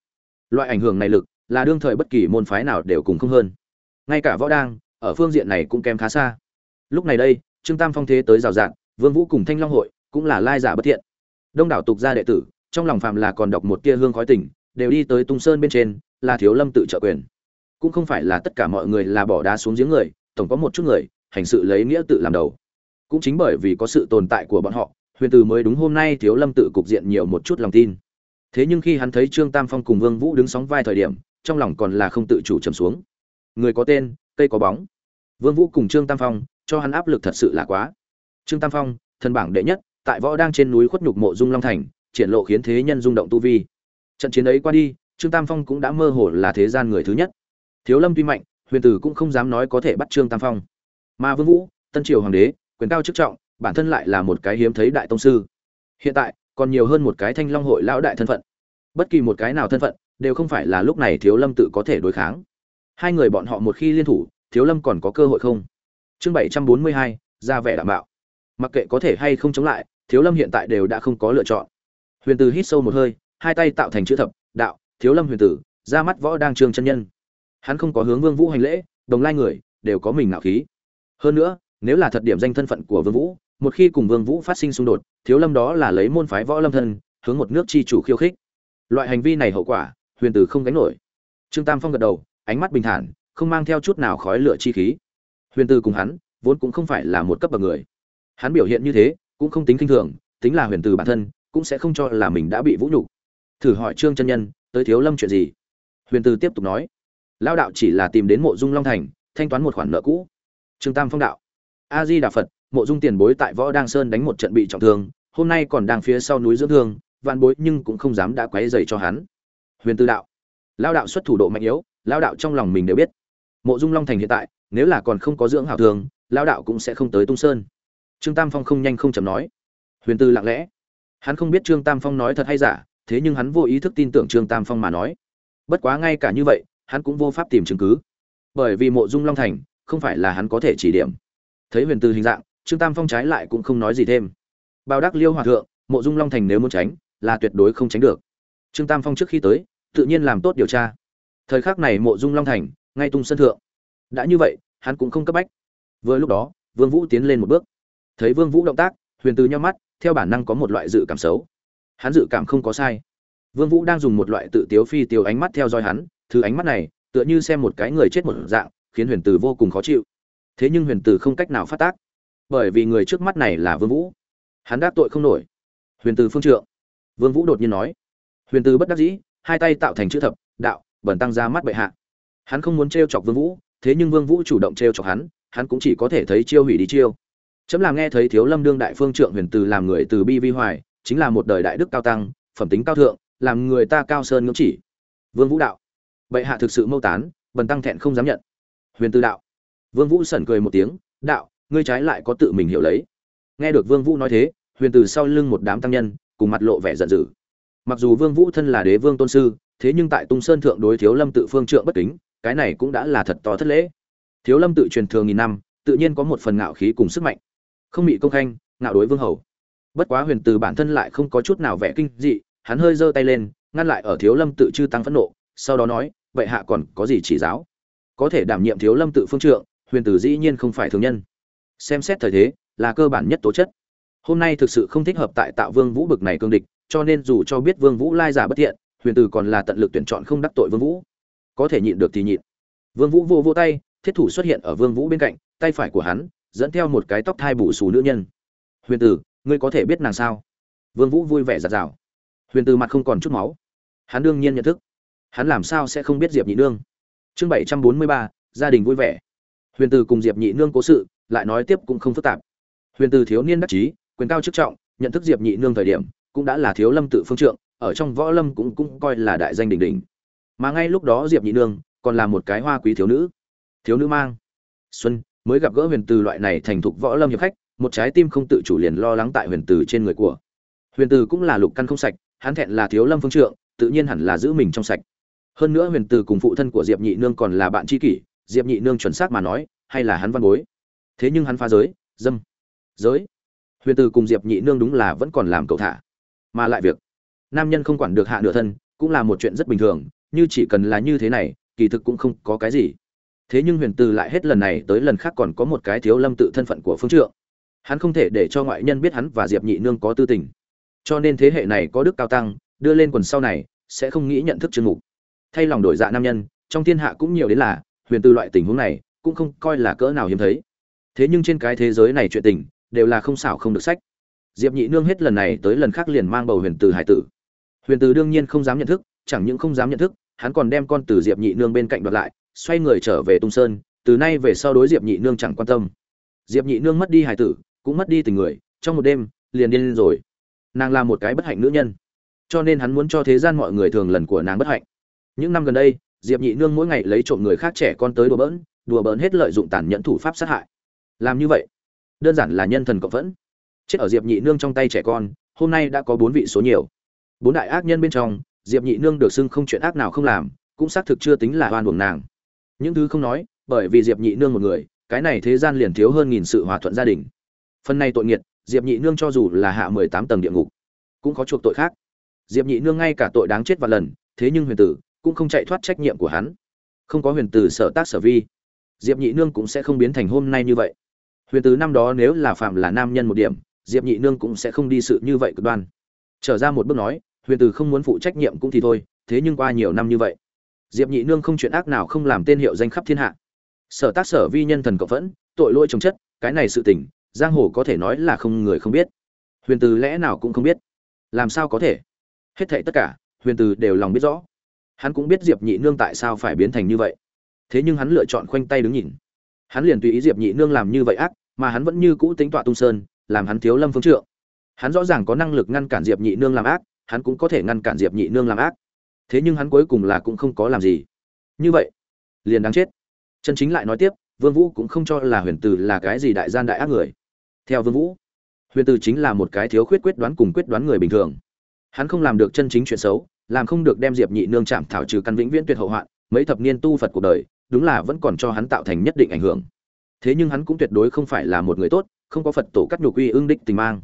Loại ảnh hưởng này lực, là đương thời bất kỳ môn phái nào đều cùng không hơn. Ngay cả võ đang, ở phương diện này cũng kém khá xa. Lúc này đây, trương tam phong thế tới rào rạt, vương vũ cùng thanh long hội, cũng là lai giả bất thiện. Đông đảo tục gia đệ tử, trong lòng phạm là còn đọc một tia hương khói tỉnh đều đi tới tung sơn bên trên là thiếu lâm tự trợ quyền. Cũng không phải là tất cả mọi người là bỏ đá xuống giếng người, tổng có một chút người hành sự lấy nghĩa tự làm đầu. Cũng chính bởi vì có sự tồn tại của bọn họ, huyền từ mới đúng hôm nay thiếu lâm tự cục diện nhiều một chút lòng tin. Thế nhưng khi hắn thấy trương tam phong cùng vương vũ đứng sóng vai thời điểm, trong lòng còn là không tự chủ trầm xuống. Người có tên, cây có bóng. Vương vũ cùng trương tam phong, cho hắn áp lực thật sự là quá. Trương tam phong thân bảng đệ nhất, tại võ đang trên núi khuất nhục mộ dung long thành, triển lộ khiến thế nhân rung động tu vi. Trận chiến ấy qua đi trương tam phong cũng đã mơ hồ là thế gian người thứ nhất. Thiếu lâm tuy mạnh, huyền tử cũng không dám nói có thể bắt trương tam phong. Mà vương vũ, tân triều hoàng đế, quyền cao chức trọng, bản thân lại là một cái hiếm thấy đại tông sư. Hiện tại, còn nhiều hơn một cái thanh long hội lão đại thân phận. Bất kỳ một cái nào thân phận, đều không phải là lúc này thiếu lâm tự có thể đối kháng. Hai người bọn họ một khi liên thủ, thiếu lâm còn có cơ hội không? Chương bảy trăm bốn mươi hai, ra vẻ đảm bảo. Mặc kệ có thể hay không chống lại, thiếu lâm hiện tại đều đã không có lựa chọn. Huyền tử hít sâu một hơi, hai tay tạo thành chữ thập, đạo thiếu lâm huyền tử, ra mắt võ đang trương chân nhân. Hắn không có hướng vương vũ hành lễ, đồng lai người, đều có mình ngạo khí. Hơn nữa, nếu là thật điểm danh thân phận của vương vũ, một khi cùng vương vũ phát sinh xung đột, thiếu lâm đó là lấy môn phái võ lâm thân, hướng một nước chi chủ khiêu khích. Loại hành vi này hậu quả, huyền tử không gánh nổi. Trương tam phong gật đầu, ánh mắt bình thản, không mang theo chút nào khói lửa chi khí. Huyền tử cùng hắn, vốn cũng không phải là một cấp bậc người. Hắn biểu hiện như thế, cũng không tính kinh thường, tính là huyền tử bản thân, cũng sẽ không cho là mình đã bị vũ nhục. Thử hỏi trương chân nhân tới thiếu lâm chuyện gì? Huyền tư tiếp tục nói lao đạo chỉ là tìm đến mộ dung long thành, thanh toán một khoản nợ cũ. Trương tam phong đạo, a di đà phật, mộ dung tiền bối tại võ đăng sơn đánh một trận bị trọng thương, hôm nay còn đang phía sau núi dưỡng thương, vạn bối nhưng cũng không dám đã quấy dày cho hắn. Huyền tư đạo lao đạo xuất thủ độ mạnh yếu lao đạo trong lòng mình đều biết. Mộ dung long thành hiện tại, nếu là còn không có dưỡng hảo thường lao đạo cũng sẽ không tới tung sơn. Trương tam phong không nhanh không chậm nói. Huyền tư lặng lẽ, hắn không biết trương tam phong nói thật hay giả thế nhưng hắn vô ý thức tin tưởng trương tam phong mà nói. Bất quá ngay cả như vậy, hắn cũng vô pháp tìm chứng cứ. Bởi vì mộ dung long thành, không phải là hắn có thể chỉ điểm. Thấy huyền từ hình dạng, trương tam phong trái lại cũng không nói gì thêm. Bao đắc liêu hòa thượng, mộ dung long thành nếu muốn tránh, là tuyệt đối không tránh được. Trương tam phong trước khi tới, tự nhiên làm tốt điều tra. Thời khắc này mộ dung long thành, ngay tung sân thượng. Đã như vậy, hắn cũng không cấp bách. Vừa lúc đó, vương vũ tiến lên một bước. Thấy vương vũ động tác, huyền từ nhắm mắt, theo bản năng có một loại dự cảm xấu hắn dự cảm không có sai. Vương vũ đang dùng một loại tự tiếu phi tiêu ánh mắt theo dõi hắn, thứ ánh mắt này, tựa như xem một cái người chết một dạng, khiến huyền tử vô cùng khó chịu. Thế nhưng huyền tử không cách nào phát tác, bởi vì người trước mắt này là vương vũ. Hắn đáp tội không nổi. Huyền tử phương trượng. Vương vũ đột nhiên nói. Huyền tử bất đắc dĩ, hai tay tạo thành chữ thập, đạo, bẩn tăng ra mắt bệ hạ. Hắn không muốn trêu chọc vương vũ, thế nhưng vương vũ chủ động trêu chọc hắn hắn cũng chỉ có thể thấy chiêu hủy đi chiêu. Chấm là nghe thấy thiếu lâm đương đại phương trượng huyền tử làm người từ bi vi hoài chính là một đời đại đức cao tăng, phẩm tính cao thượng, làm người ta cao sơn ngưỡng chỉ. Vương vũ đạo. Bệ hạ thực sự mâu tán, bần tăng thẹn không dám nhận. Huyền tư đạo. Vương vũ sẩn cười một tiếng, đạo, ngươi trái lại có tự mình hiểu lấy. Nghe được vương vũ nói thế, huyền từ sau lưng một đám tăng nhân, cùng mặt lộ vẻ giận dữ. Mặc dù vương vũ thân là đế vương tôn sư, thế nhưng tại tung sơn thượng đối thiếu lâm tự phương trượng bất kính, cái này cũng đã là thật to thất lễ. Thiếu lâm tự truyền thường nghìn năm, tự nhiên có một phần ngạo khí cùng sức mạnh. Không bị công khanh, ngạo đối vương hầu bất quá huyền từ bản thân lại không có chút nào vẻ kinh dị, hắn hơi giơ tay lên, ngăn lại ở thiếu lâm tự chư tăng phẫn nộ, sau đó nói, vậy hạ còn có gì chỉ giáo? Có thể đảm nhiệm thiếu lâm tự phương trượng, huyền tử dĩ nhiên không phải thường nhân. Xem xét thời thế, là cơ bản nhất tố chất. Hôm nay thực sự không thích hợp tại tạo vương vũ bực này cương địch, cho nên dù cho biết vương vũ lai giả bất thiện, huyền tử còn là tận lực tuyển chọn không đắc tội vương vũ. Có thể nhịn được thì nhịn. Vương vũ vô vô tay, thiết thủ xuất hiện ở vương vũ bên cạnh, tay phải của hắn, dẫn theo một cái tóc thai bù xù nữ nhân. Huyền tử ngươi có thể biết nàng sao? Vương vũ vui vẻ giặt rào huyền từ mặt không còn chút máu. Hắn đương nhiên nhận thức. Hắn làm sao sẽ không biết diệp nhị nương? Chương bảy trăm bốn mươi ba, gia đình vui vẻ. Huyền từ cùng diệp nhị nương cố sự, lại nói tiếp cũng không phức tạp. Huyền từ thiếu niên đắc chí, quyền cao chức trọng, nhận thức diệp nhị nương thời điểm, cũng đã là thiếu lâm tự phương trượng, ở trong võ lâm cũng cũng coi là đại danh đỉnh đỉnh. Mà ngay lúc đó diệp nhị nương còn là một cái hoa quý thiếu nữ. Thiếu nữ mang. Xuân, mới gặp gỡ huyền từ loại này thành thục võ lâm hiệp khách một trái tim không tự chủ liền lo lắng tại huyền Tử trên người của. Huyền Tử cũng là lục căn không sạch, hắn thẹn là thiếu lâm phương trượng, tự nhiên hẳn là giữ mình trong sạch. Hơn nữa huyền Tử cùng phụ thân của diệp nhị nương còn là bạn tri kỷ, diệp nhị nương chuẩn xác mà nói, hay là hắn văn bối. Thế nhưng hắn phá giới, dâm, giới. Huyền Tử cùng diệp nhị nương đúng là vẫn còn làm cầu thả. Mà lại việc, nam nhân không quản được hạ nửa thân, cũng là một chuyện rất bình thường, như chỉ cần là như thế này, kỳ thực cũng không có cái gì. Thế nhưng huyền từ lại hết lần này tới lần khác còn có một cái thiếu lâm tự thân phận của phương trượng hắn không thể để cho ngoại nhân biết hắn và diệp nhị nương có tư tình. Cho nên thế hệ này có đức cao tăng, đưa lên quần sau này, sẽ không nghĩ nhận thức chương mục. Thay lòng đổi dạ nam nhân, trong thiên hạ cũng nhiều đến là, huyền từ loại tình huống này, cũng không coi là cỡ nào hiếm thấy. Thế nhưng trên cái thế giới này chuyện tình, đều là không xảo không được sách. Diệp nhị nương hết lần này tới lần khác liền mang bầu huyền từ hải tử. Huyền từ đương nhiên không dám nhận thức, chẳng những không dám nhận thức, hắn còn đem con từ diệp nhị nương bên cạnh đoạt lại, xoay người trở về tung sơn, từ nay về sau đối diệp nhị nương chẳng quan tâm. Diệp nhị nương mất đi hải tử cũng mất đi tình người, trong một đêm, liền điên lên rồi. Nàng là một cái bất hạnh nữ nhân, cho nên hắn muốn cho thế gian mọi người thường lần của nàng bất hạnh. Những năm gần đây, diệp nhị nương mỗi ngày lấy trộm người khác trẻ con tới đùa bỡn đùa bỡn hết lợi dụng tàn nhẫn thủ pháp sát hại. Làm như vậy, đơn giản là nhân thần cộng vẫn chết ở diệp nhị nương trong tay trẻ con, hôm nay đã có bốn vị số nhiều. Bốn đại ác nhân bên trong, diệp nhị nương được xưng không chuyện ác nào không làm, cũng xác thực chưa tính là oan buồng nàng. Những thứ không nói, bởi vì diệp nhị nương một người, cái này thế gian liền thiếu hơn nghìn sự hòa thuận gia đình phần này tội nghiệt, diệp nhị nương cho dù là hạ mười tám tầng địa ngục, cũng có chuộc tội khác. Diệp nhị nương ngay cả tội đáng chết và lần, thế nhưng huyền tử cũng không chạy thoát trách nhiệm của hắn. Không có huyền tử sở tác sở vi, diệp nhị nương cũng sẽ không biến thành hôm nay như vậy. Huyền tử năm đó nếu là phạm là nam nhân một điểm, diệp nhị nương cũng sẽ không đi sự như vậy cực đoan. Trở ra một bước nói, huyền tử không muốn phụ trách nhiệm cũng thì thôi, thế nhưng qua nhiều năm như vậy, diệp nhị nương không chuyện ác nào không làm tên hiệu danh khắp thiên hạ. Sở tác sở vi nhân thần cộng phẫn, tội lỗi trồng chất, cái này sự tình giang hồ có thể nói là không người không biết. Huyền từ lẽ nào cũng không biết. Làm sao có thể? Hết thảy tất cả, huyền từ đều lòng biết rõ. Hắn cũng biết diệp nhị nương tại sao phải biến thành như vậy. Thế nhưng hắn lựa chọn khoanh tay đứng nhìn. Hắn liền tùy ý diệp nhị nương làm như vậy ác, mà hắn vẫn như cũ tính tọa tung sơn, làm hắn thiếu lâm phương trượng. Hắn rõ ràng có năng lực ngăn cản diệp nhị nương làm ác, hắn cũng có thể ngăn cản diệp nhị nương làm ác. Thế nhưng hắn cuối cùng là cũng không có làm gì. Như vậy, liền đáng chết. Chân chính lại nói tiếp, vương vũ cũng không cho là huyền từ là cái gì đại gian đại ác người theo vương vũ. Huyền từ chính là một cái thiếu khuyết quyết đoán cùng quyết đoán người bình thường. Hắn không làm được chân chính chuyện xấu, làm không được đem diệp nhị nương chạm thảo trừ căn vĩnh viễn tuyệt hậu hoạn, mấy thập niên tu phật cuộc đời, đúng là vẫn còn cho hắn tạo thành nhất định ảnh hưởng. Thế nhưng hắn cũng tuyệt đối không phải là một người tốt, không có phật tổ cắt nhục uy ương đích tình mang.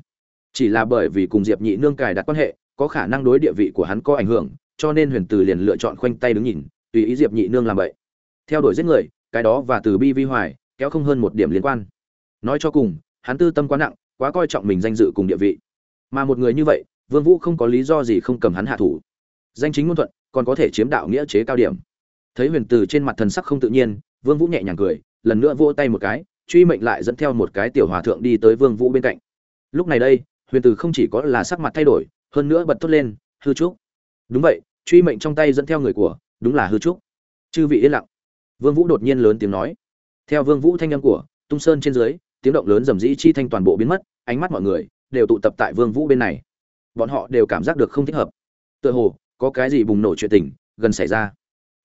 Chỉ là bởi vì cùng diệp nhị nương cài đặt quan hệ, có khả năng đối địa vị của hắn có ảnh hưởng, cho nên huyền từ liền lựa chọn khoanh tay đứng nhìn, tùy ý diệp nhị nương làm vậy. Theo đuổi giết người, cái đó và từ bi vi hoài, kéo không hơn một điểm liên quan. Nói cho cùng hắn tư tâm quá nặng, quá coi trọng mình danh dự cùng địa vị. Mà một người như vậy, vương vũ không có lý do gì không cầm hắn hạ thủ. Danh chính ngôn thuận, còn có thể chiếm đạo nghĩa chế cao điểm. Thấy huyền từ trên mặt thần sắc không tự nhiên, vương vũ nhẹ nhàng cười, lần nữa vỗ tay một cái, truy mệnh lại dẫn theo một cái tiểu hòa thượng đi tới vương vũ bên cạnh. Lúc này đây, huyền từ không chỉ có là sắc mặt thay đổi, hơn nữa bật thốt lên, hư trúc. Đúng vậy, truy mệnh trong tay dẫn theo người của, đúng là hư trúc. Chư vị yên lặng. Vương vũ đột nhiên lớn tiếng nói. Theo vương vũ thanh âm của, tung sơn trên dưới tiếng động lớn rầm rĩ chi thanh toàn bộ biến mất, ánh mắt mọi người đều tụ tập tại vương vũ bên này. Bọn họ đều cảm giác được không thích hợp. Tựa hồ, có cái gì bùng nổ chuyện tình gần xảy ra.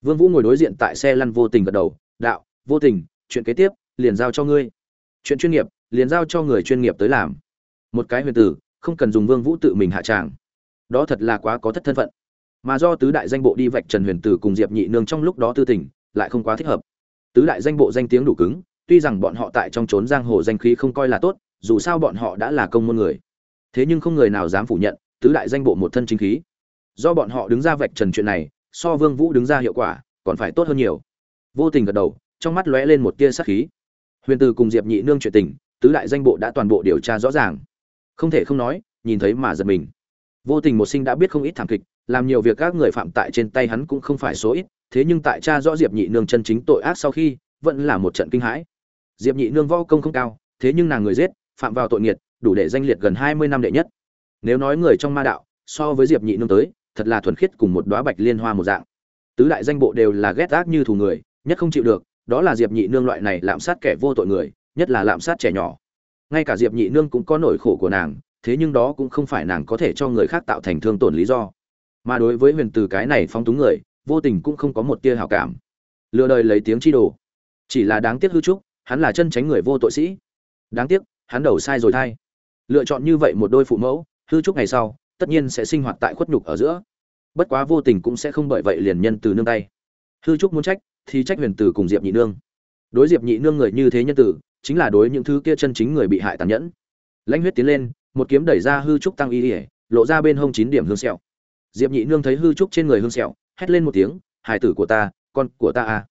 Vương vũ ngồi đối diện tại xe lăn vô tình gật đầu, đạo, vô tình, chuyện kế tiếp, liền giao cho ngươi. Chuyện chuyên nghiệp, liền giao cho người chuyên nghiệp tới làm. Một cái huyền tử, không cần dùng vương vũ tự mình hạ tràng. Đó thật là quá có thất thân phận. Mà do tứ đại danh bộ đi vạch trần huyền tử cùng diệp nhị nương trong lúc đó tư tình, lại không quá thích hợp. Tứ đại danh bộ danh tiếng đủ cứng tuy rằng bọn họ tại trong trốn giang hồ danh khí không coi là tốt, dù sao bọn họ đã là công môn người. Thế nhưng không người nào dám phủ nhận, tứ đại danh bộ một thân chính khí. Do bọn họ đứng ra vạch trần chuyện này, so vương vũ đứng ra hiệu quả, còn phải tốt hơn nhiều. Vô tình gật đầu, trong mắt lóe lên một tia sát khí. Huyền từ cùng diệp nhị nương chuyện tình, tứ đại danh bộ đã toàn bộ điều tra rõ ràng. Không thể không nói, nhìn thấy mà giật mình. Vô tình một sinh đã biết không ít thảm kịch, làm nhiều việc các người phạm tại trên tay hắn cũng không phải số ít, thế nhưng tại cha rõ diệp nhị nương chân chính tội ác sau khi, vẫn là một trận kinh hãi diệp nhị nương võ công không cao, thế nhưng nàng người giết, phạm vào tội nghiệt, đủ để danh liệt gần hai mươi năm đệ nhất. Nếu nói người trong ma đạo, so với diệp nhị nương tới, thật là thuần khiết cùng một đóa bạch liên hoa một dạng. Tứ đại danh bộ đều là ghét ác như thù người, nhất không chịu được, đó là diệp nhị nương loại này lạm sát kẻ vô tội người, nhất là lạm sát trẻ nhỏ. Ngay cả diệp nhị nương cũng có nỗi khổ của nàng, thế nhưng đó cũng không phải nàng có thể cho người khác tạo thành thương tổn lý do. Mà đối với huyền từ cái này phong túng người, vô tình cũng không có một tia hảo cảm. Lừa đời lấy tiếng chi đồ. Chỉ là đáng tiếc hư trúc hắn là chân tránh người vô tội sĩ. Đáng tiếc, hắn đầu sai rồi thay lựa chọn như vậy một đôi phụ mẫu, hư trúc ngày sau, tất nhiên sẽ sinh hoạt tại khuất nhục ở giữa. Bất quá vô tình cũng sẽ không bởi vậy liền nhân từ nương tay. Hư trúc muốn trách, thì trách huyền từ cùng diệp nhị nương. Đối diệp nhị nương người như thế nhân tử chính là đối những thứ kia chân chính người bị hại tàn nhẫn. Lãnh huyết tiến lên, một kiếm đẩy ra hư trúc tăng y ỉa lộ ra bên hông chín điểm hương sẹo. Diệp nhị nương thấy hư trúc trên người hương sẹo, hét lên một tiếng hài tử của ta, con của ta à.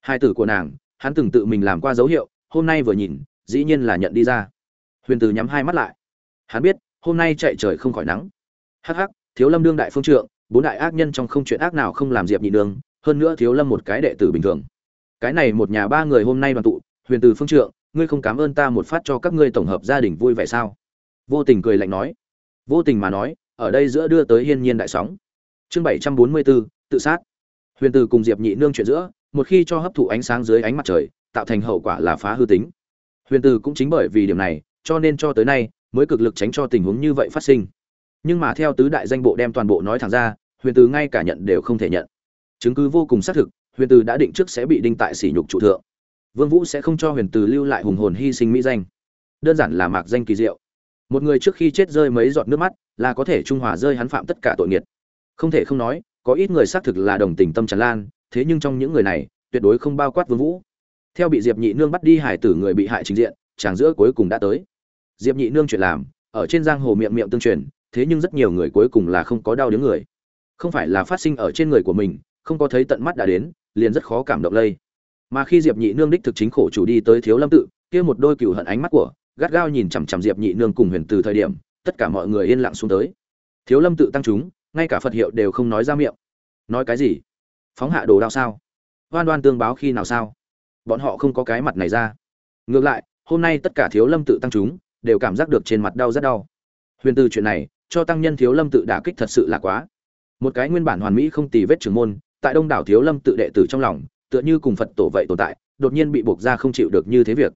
Hài tử của nàng hắn từng tự mình làm qua dấu hiệu, hôm nay vừa nhìn, dĩ nhiên là nhận đi ra. Huyền từ nhắm hai mắt lại. Hắn biết, hôm nay chạy trời không khỏi nắng. Hắc hắc, thiếu lâm đương đại phương trượng, bốn đại ác nhân trong không chuyện ác nào không làm diệp nhị nương hơn nữa thiếu lâm một cái đệ tử bình thường. Cái này một nhà ba người hôm nay đoàn tụ, huyền từ phương trượng, ngươi không cảm ơn ta một phát cho các ngươi tổng hợp gia đình vui vẻ sao? Vô tình cười lạnh nói. Vô tình mà nói, ở đây giữa đưa tới hiên nhiên đại sóng. Chương bảy trăm bốn mươi bốn, tự sát. Huyền từ cùng diệp nhị nương chuyện giữa một khi cho hấp thụ ánh sáng dưới ánh mặt trời, tạo thành hậu quả là phá hư tính. Huyền từ cũng chính bởi vì điểm này, cho nên cho tới nay mới cực lực tránh cho tình huống như vậy phát sinh. Nhưng mà theo tứ đại danh bộ đem toàn bộ nói thẳng ra, huyền từ ngay cả nhận đều không thể nhận. Chứng cứ vô cùng xác thực, huyền từ đã định trước sẽ bị đinh tại sỉ nhục trụ thượng. Vương vũ sẽ không cho huyền từ lưu lại hùng hồn hy sinh mỹ danh. Đơn giản là mạc danh kỳ diệu. Một người trước khi chết rơi mấy giọt nước mắt là có thể trung hòa rơi hắn phạm tất cả tội nghiệt. Không thể không nói, có ít người xác thực là đồng tình tâm tràn lan thế nhưng trong những người này, tuyệt đối không bao quát vương vũ. Theo bị diệp nhị nương bắt đi hải tử người bị hại trình diện, chàng giữa cuối cùng đã tới. Diệp nhị nương chuyện làm, ở trên giang hồ miệng miệng tương truyền, thế nhưng rất nhiều người cuối cùng là không có đau đớn người. Không phải là phát sinh ở trên người của mình, không có thấy tận mắt đã đến, liền rất khó cảm động lây. Mà khi diệp nhị nương đích thực chính khổ chủ đi tới thiếu lâm tự, kia một đôi cựu hận ánh mắt của, gắt gao nhìn chằm chằm diệp nhị nương cùng huyền từ thời điểm, tất cả mọi người yên lặng xuống tới. Thiếu lâm tự tăng chúng, ngay cả phật hiệu đều không nói ra miệng. Nói cái gì? Phóng hạ đồ đao sao? Hoan đoan tương báo khi nào sao? Bọn họ không có cái mặt này ra. Ngược lại, hôm nay tất cả thiếu lâm tự tăng chúng, đều cảm giác được trên mặt đau rất đau. Huyền từ chuyện này, cho tăng nhân thiếu lâm tự đả kích thật sự là quá. Một cái nguyên bản hoàn mỹ không tì vết trưởng môn, tại đông đảo thiếu lâm tự đệ tử trong lòng, tựa như cùng phật tổ vậy tồn tại, đột nhiên bị buộc ra không chịu được như thế việc.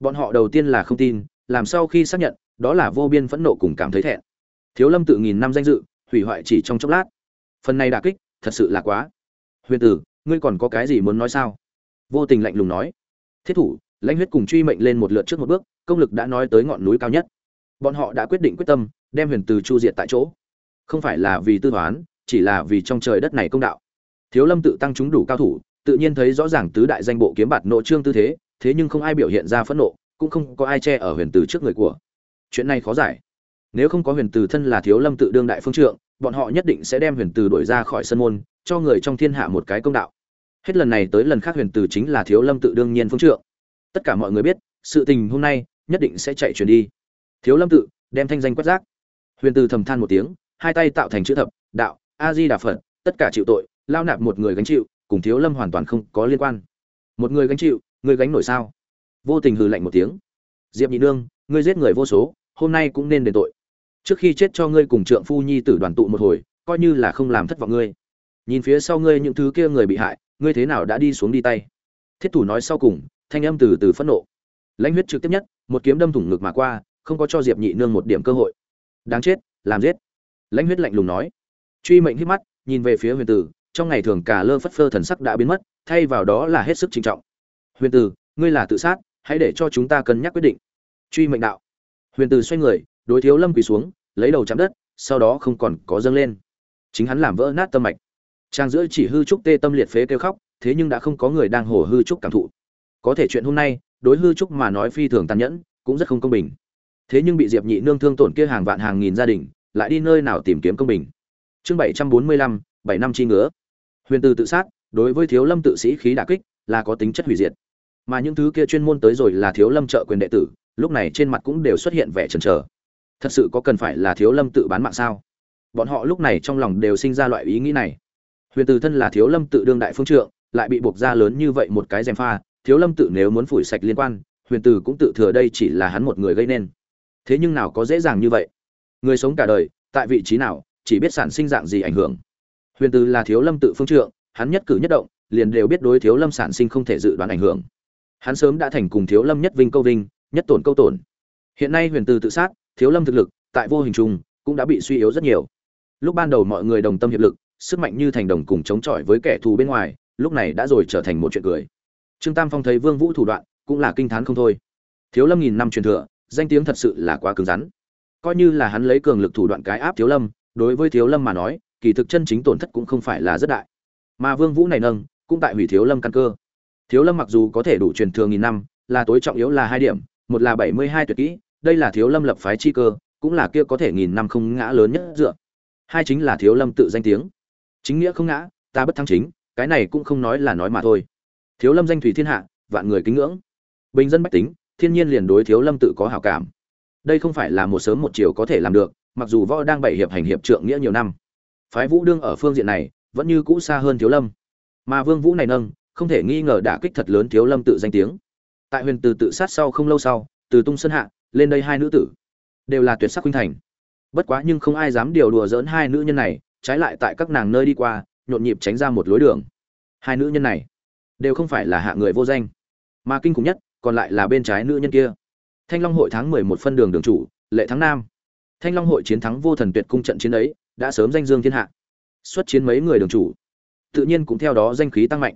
Bọn họ đầu tiên là không tin, làm sau khi xác nhận, đó là vô biên phẫn nộ cùng cảm thấy thẹn. Thiếu lâm tự nghìn năm danh dự, hủy hoại chỉ trong chốc lát. Phần này đả kích, thật sự là quá huyền tử, ngươi còn có cái gì muốn nói sao? Vô tình lạnh lùng nói. Thiết thủ, lãnh huyết cùng truy mệnh lên một lượt trước một bước, công lực đã nói tới ngọn núi cao nhất. Bọn họ đã quyết định quyết tâm, đem huyền từ chu diệt tại chỗ. Không phải là vì tư toán, chỉ là vì trong trời đất này công đạo. Thiếu lâm tự tăng chúng đủ cao thủ, tự nhiên thấy rõ ràng tứ đại danh bộ kiếm bạt nộ trương tư thế thế nhưng không ai biểu hiện ra phẫn nộ, cũng không có ai che ở huyền từ trước người của. Chuyện này khó giải. Nếu không có huyền từ thân là thiếu lâm tự đương đại phương trượng, bọn họ nhất định sẽ đem huyền từ đuổi ra khỏi sân môn cho người trong thiên hạ một cái công đạo. Hết lần này tới lần khác huyền từ chính là thiếu lâm tự đương nhiên phương trượng. Tất cả mọi người biết, sự tình hôm nay nhất định sẽ chạy truyền đi. Thiếu lâm tự đem thanh danh quét rác. Huyền từ thầm than một tiếng, hai tay tạo thành chữ thập, đạo, a di đà phật, tất cả chịu tội, lao nạp một người gánh chịu, cùng thiếu lâm hoàn toàn không có liên quan. Một người gánh chịu, người gánh nổi sao? Vô tình hừ lạnh một tiếng. Diệp nhị nương, ngươi giết người vô số, hôm nay cũng nên đền tội. Trước khi chết cho ngươi cùng trượng phu nhi tử đoàn tụ một hồi, coi như là không làm thất vọng ngươi nhìn phía sau ngươi những thứ kia người bị hại, ngươi thế nào đã đi xuống đi tay? Thiết thủ nói sau cùng, thanh âm từ từ phẫn nộ. Lãnh huyết trực tiếp nhất, một kiếm đâm thủng ngực mà qua, không có cho diệp nhị nương một điểm cơ hội. Đáng chết, làm giết. Lãnh huyết lạnh lùng nói. Truy mệnh hít mắt, nhìn về phía huyền tử, trong ngày thường cả lơ phất phơ thần sắc đã biến mất, thay vào đó là hết sức trinh trọng. Huyền tử, ngươi là tự sát, hãy để cho chúng ta cân nhắc quyết định. Truy mệnh đạo. Huyền tử xoay người, đối thiếu lâm quỳ xuống, lấy đầu chạm đất, sau đó không còn có dâng lên. Chính hắn làm vỡ nát tâm mạch trang giữa chỉ hư trúc tê tâm liệt phế kêu khóc, thế nhưng đã không có người đang hổ hư trúc cảm thụ. Có thể chuyện hôm nay, đối hư trúc mà nói phi thường tàn nhẫn, cũng rất không công bình. Thế nhưng bị diệp nhị nương thương tổn kia hàng vạn hàng nghìn gia đình, lại đi nơi nào tìm kiếm công bình? Chương bảy trăm bốn mươi lăm, bảy năm chi ngứa. Huyền từ tự sát, đối với thiếu lâm tự sĩ khí đả kích, là có tính chất hủy diệt. Mà những thứ kia chuyên môn tới rồi là thiếu lâm trợ quyền đệ tử, lúc này trên mặt cũng đều xuất hiện vẻ chần chờ. Thật sự có cần phải là thiếu lâm tự bán mạng sao? Bọn họ lúc này trong lòng đều sinh ra loại ý nghĩ này huyền từ thân là thiếu lâm tự đương đại phương trượng, lại bị buộc ra lớn như vậy một cái gièm pha, thiếu lâm tự nếu muốn phủi sạch liên quan, huyền từ cũng tự thừa đây chỉ là hắn một người gây nên. Thế nhưng nào có dễ dàng như vậy? Người sống cả đời, tại vị trí nào, chỉ biết sản sinh dạng gì ảnh hưởng. Huyền từ là thiếu lâm tự phương trượng, hắn nhất cử nhất động, liền đều biết đối thiếu lâm sản sinh không thể dự đoán ảnh hưởng. Hắn sớm đã thành cùng thiếu lâm nhất vinh câu vinh, nhất tổn câu tổn. Hiện nay huyền từ tự sát, thiếu lâm thực lực, tại vô hình chung, cũng đã bị suy yếu rất nhiều. Lúc ban đầu mọi người đồng tâm hiệp lực sức mạnh như thành đồng cùng chống chọi với kẻ thù bên ngoài, lúc này đã rồi trở thành một chuyện cười. Trương tam phong thấy vương vũ thủ đoạn, cũng là kinh thán không thôi. Thiếu lâm nghìn năm truyền thừa, danh tiếng thật sự là quá cứng rắn. Coi như là hắn lấy cường lực thủ đoạn cái áp thiếu lâm, đối với thiếu lâm mà nói, kỳ thực chân chính tổn thất cũng không phải là rất đại. Mà vương vũ này nâng, cũng tại hủy thiếu lâm căn cơ. Thiếu lâm mặc dù có thể đủ truyền thừa nghìn năm, là tối trọng yếu là hai điểm, một là bảy mươi hai tuyệt kỹ, đây là thiếu lâm lập phái chi cơ, cũng là kia có thể nghìn năm không ngã lớn nhất dựa. Hai chính là thiếu lâm tự danh tiếng chính nghĩa không ngã, ta bất thắng chính, cái này cũng không nói là nói mà thôi. Thiếu lâm danh thủy thiên hạ, vạn người kính ngưỡng. Bình dân bách tính, thiên nhiên liền đối thiếu lâm tự có hảo cảm. Đây không phải là một sớm một chiều có thể làm được, mặc dù võ đang bảy hiệp hành hiệp trượng nghĩa nhiều năm. Phái vũ đương ở phương diện này, vẫn như cũ xa hơn thiếu lâm. Mà vương vũ này nâng, không thể nghi ngờ đả kích thật lớn thiếu lâm tự danh tiếng. Tại huyền từ tự sát sau không lâu sau, từ tung sơn hạ, lên đây hai nữ tử. Đều là tuyệt sắc huynh thành. Bất quá nhưng không ai dám điều đùa dỡn hai nữ nhân này trái lại tại các nàng nơi đi qua, nhộn nhịp tránh ra một lối đường. Hai nữ nhân này đều không phải là hạ người vô danh, mà kinh khủng nhất còn lại là bên trái nữ nhân kia. Thanh long hội tháng mười một phân đường đường chủ, lệ thắng nam. Thanh long hội chiến thắng vô thần tuyệt cung trận chiến ấy đã sớm danh dương thiên hạ. Xuất chiến mấy người đường chủ, tự nhiên cũng theo đó danh khí tăng mạnh.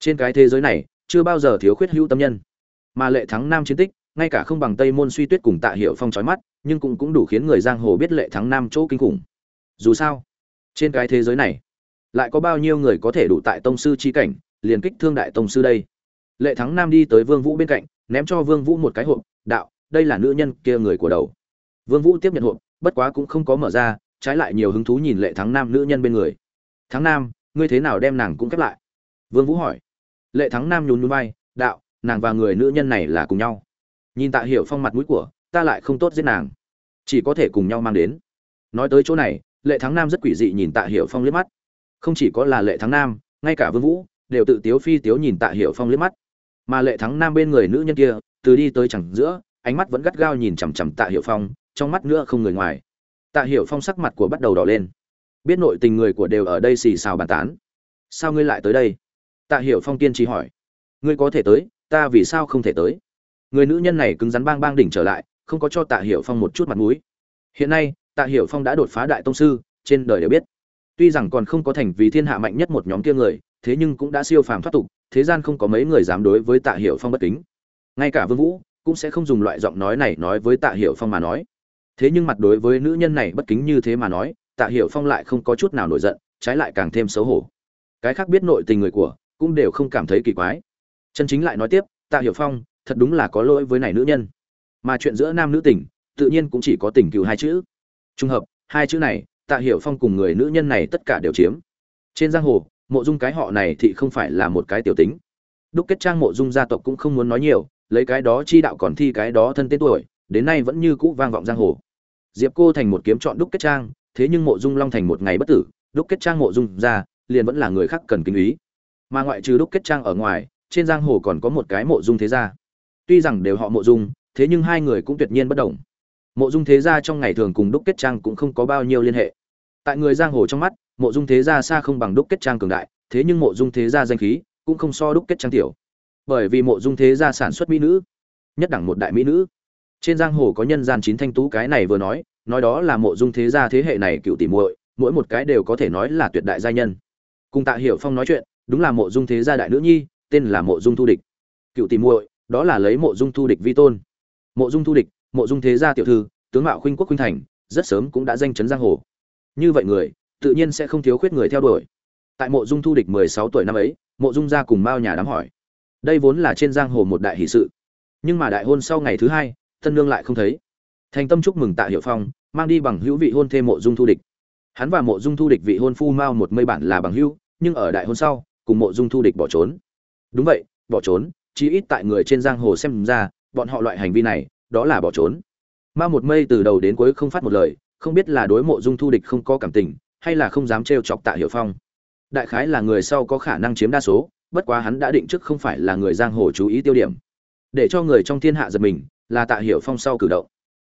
Trên cái thế giới này, chưa bao giờ thiếu khuyết hữu tâm nhân. Mà lệ thắng nam chiến tích, ngay cả không bằng tây môn suy tuyết cùng tạ hiệu phong trói mắt, nhưng cũng cũng đủ khiến người giang hồ biết lệ thắng nam chỗ kinh khủng. Dù sao trên cái thế giới này, lại có bao nhiêu người có thể đủ tại tông sư chi cảnh, liền kích thương đại tông sư đây? Lệ thắng nam đi tới vương vũ bên cạnh, ném cho vương vũ một cái hộp, đạo, đây là nữ nhân kia người của đầu. Vương vũ tiếp nhận hộp, bất quá cũng không có mở ra, trái lại nhiều hứng thú nhìn lệ thắng nam nữ nhân bên người. Thắng nam, ngươi thế nào đem nàng cũng khép lại? Vương vũ hỏi. Lệ thắng nam nhún nhún vai, đạo, nàng và người nữ nhân này là cùng nhau. Nhìn tạ hiểu phong mặt mũi của, ta lại không tốt giết nàng. Chỉ có thể cùng nhau mang đến. Nói tới chỗ này lệ thắng nam rất quỷ dị nhìn tạ hiểu phong liếc mắt. Không chỉ có là lệ thắng nam, ngay cả vương vũ đều tự tiếu phi tiếu nhìn tạ hiểu phong liếc mắt. Mà lệ thắng nam bên người nữ nhân kia, từ đi tới chẳng giữa, ánh mắt vẫn gắt gao nhìn chằm chằm tạ hiểu phong, trong mắt nữa không người ngoài. Tạ hiểu phong sắc mặt của bắt đầu đỏ lên. Biết nội tình người của đều ở đây xì xào bàn tán. Sao ngươi lại tới đây? Tạ hiểu phong kiên trì hỏi. Ngươi có thể tới, ta vì sao không thể tới? Người nữ nhân này cứng rắn bang bang đỉnh trở lại, không có cho tạ hiểu phong một chút mặt mũi. Hiện nay tạ hiểu phong đã đột phá đại tông sư, trên đời đều biết. Tuy rằng còn không có thành vì thiên hạ mạnh nhất một nhóm kia người, thế nhưng cũng đã siêu phàm thoát tục, thế gian không có mấy người dám đối với tạ hiểu phong bất kính. Ngay cả vương vũ cũng sẽ không dùng loại giọng nói này nói với tạ hiểu phong mà nói. Thế nhưng mặt đối với nữ nhân này bất kính như thế mà nói, tạ hiểu phong lại không có chút nào nổi giận, trái lại càng thêm xấu hổ. Cái khác biết nội tình người của, cũng đều không cảm thấy kỳ quái. Chân chính lại nói tiếp, tạ hiểu phong, thật đúng là có lỗi với này nữ nhân. Mà chuyện giữa nam nữ tình, tự nhiên cũng chỉ có tình cừu hai chữ trung hợp, hai chữ này, tạ hiểu phong cùng người nữ nhân này tất cả đều chiếm. Trên giang hồ, mộ dung cái họ này thì không phải là một cái tiểu tính. Đúc kết trang mộ dung gia tộc cũng không muốn nói nhiều, lấy cái đó chi đạo còn thi cái đó thân tên tuổi, đến nay vẫn như cũ vang vọng giang hồ. Diệp cô thành một kiếm chọn đúc kết trang, thế nhưng mộ dung long thành một ngày bất tử, đúc kết trang mộ dung ra, liền vẫn là người khác cần kính ý. Mà ngoại trừ đúc kết trang ở ngoài, trên giang hồ còn có một cái mộ dung thế gia. Tuy rằng đều họ mộ dung, thế nhưng hai người cũng tuyệt nhiên bất đồng mộ dung thế gia trong ngày thường cùng đúc kết trang cũng không có bao nhiêu liên hệ. Tại người giang hồ trong mắt, mộ dung thế gia xa không bằng đúc kết trang cường đại, thế nhưng mộ dung thế gia danh khí cũng không so đúc kết trang tiểu. Bởi vì mộ dung thế gia sản xuất mỹ nữ, nhất đẳng một đại mỹ nữ. Trên giang hồ có nhân gian chín thanh tú cái này vừa nói nói đó là mộ dung thế gia thế hệ này cựu tỷ muội, mỗi một cái đều có thể nói là tuyệt đại gia nhân. Cùng tạ hiểu phong nói chuyện, đúng là mộ dung thế gia đại nữ nhi, tên là mộ dung thu địch. Cựu tỷ muội, đó là lấy mộ dung thu địch vi tôn. Mộ dung thu địch mộ dung thế gia tiểu thư, tướng mạo khuynh quốc khuynh thành, rất sớm cũng đã danh chấn giang hồ. Như vậy người, tự nhiên sẽ không thiếu khuyết người theo đuổi. Tại mộ dung thu địch mười sáu tuổi năm ấy, mộ dung gia cùng mao nhà đám hỏi. Đây vốn là trên giang hồ một đại hỷ sự. Nhưng mà đại hôn sau ngày thứ hai tân nương lại không thấy. Thành tâm chúc mừng tạ hiệu phong, mang đi bằng hữu vị hôn thêm mộ dung thu địch. Hắn và mộ dung thu địch vị hôn phu mao một mây bản là bằng hữu, nhưng ở đại hôn sau, cùng mộ dung thu địch bỏ trốn. Đúng vậy, bỏ trốn, chí ít tại người trên giang hồ xem ra, bọn họ loại hành vi này đó là bỏ trốn. Ma một mây từ đầu đến cuối không phát một lời, không biết là đối mộ dung thu địch không có cảm tình, hay là không dám trêu chọc tạ hiệu phong. Đại khái là người sau có khả năng chiếm đa số, bất quá hắn đã định trước không phải là người giang hồ chú ý tiêu điểm. Để cho người trong thiên hạ giật mình, là tạ hiểu phong sau cử động.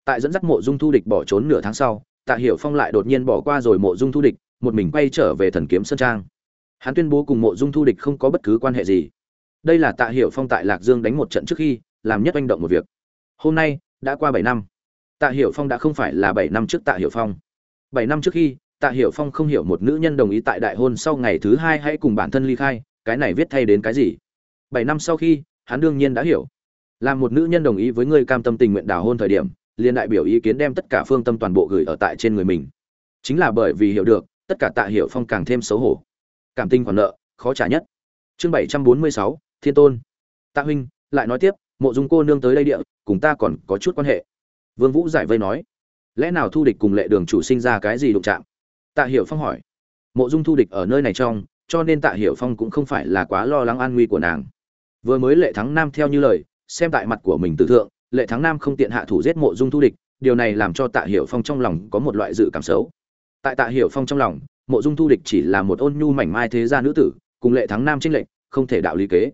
Tại dẫn dắt mộ dung thu địch bỏ trốn nửa tháng sau, tạ hiểu phong lại đột nhiên bỏ qua rồi mộ dung thu địch, một mình quay trở về thần kiếm sơn trang. Hắn tuyên bố cùng mộ dung thu địch không có bất cứ quan hệ gì. Đây là tạ hiểu phong tại lạc dương đánh một trận trước khi, làm nhất anh động một việc hôm nay, đã qua bảy năm. Tạ hiểu phong đã không phải là bảy năm trước tạ hiểu phong. Bảy năm trước khi, tạ hiểu phong không hiểu một nữ nhân đồng ý tại đại hôn sau ngày thứ hai hãy cùng bản thân ly khai, cái này viết thay đến cái gì? Bảy năm sau khi, hắn đương nhiên đã hiểu. Làm một nữ nhân đồng ý với người cam tâm tình nguyện đào hôn thời điểm, liền đại biểu ý kiến đem tất cả phương tâm toàn bộ gửi ở tại trên người mình. Chính là bởi vì hiểu được, tất cả tạ hiểu phong càng thêm xấu hổ. Cảm tình còn nợ, khó trả nhất. Chương bảy trăm bốn mươi sáu, thiên tôn. Tạ huynh, lại nói tiếp mộ dung cô nương tới đây địa, cùng ta còn có chút quan hệ. Vương vũ giải vây nói, lẽ nào thu địch cùng lệ đường chủ sinh ra cái gì đụng chạm? Tạ hiểu phong hỏi. Mộ dung thu địch ở nơi này trong, cho nên tạ hiểu phong cũng không phải là quá lo lắng an nguy của nàng. Vừa mới lệ thắng nam theo như lời, xem tại mặt của mình tự thượng, lệ thắng nam không tiện hạ thủ giết mộ dung thu địch, điều này làm cho tạ hiểu phong trong lòng có một loại dự cảm xấu. Tại tạ hiểu phong trong lòng, mộ dung thu địch chỉ là một ôn nhu mảnh mai thế gia nữ tử, cùng lệ thắng nam trinh lệnh không thể đạo lý kế.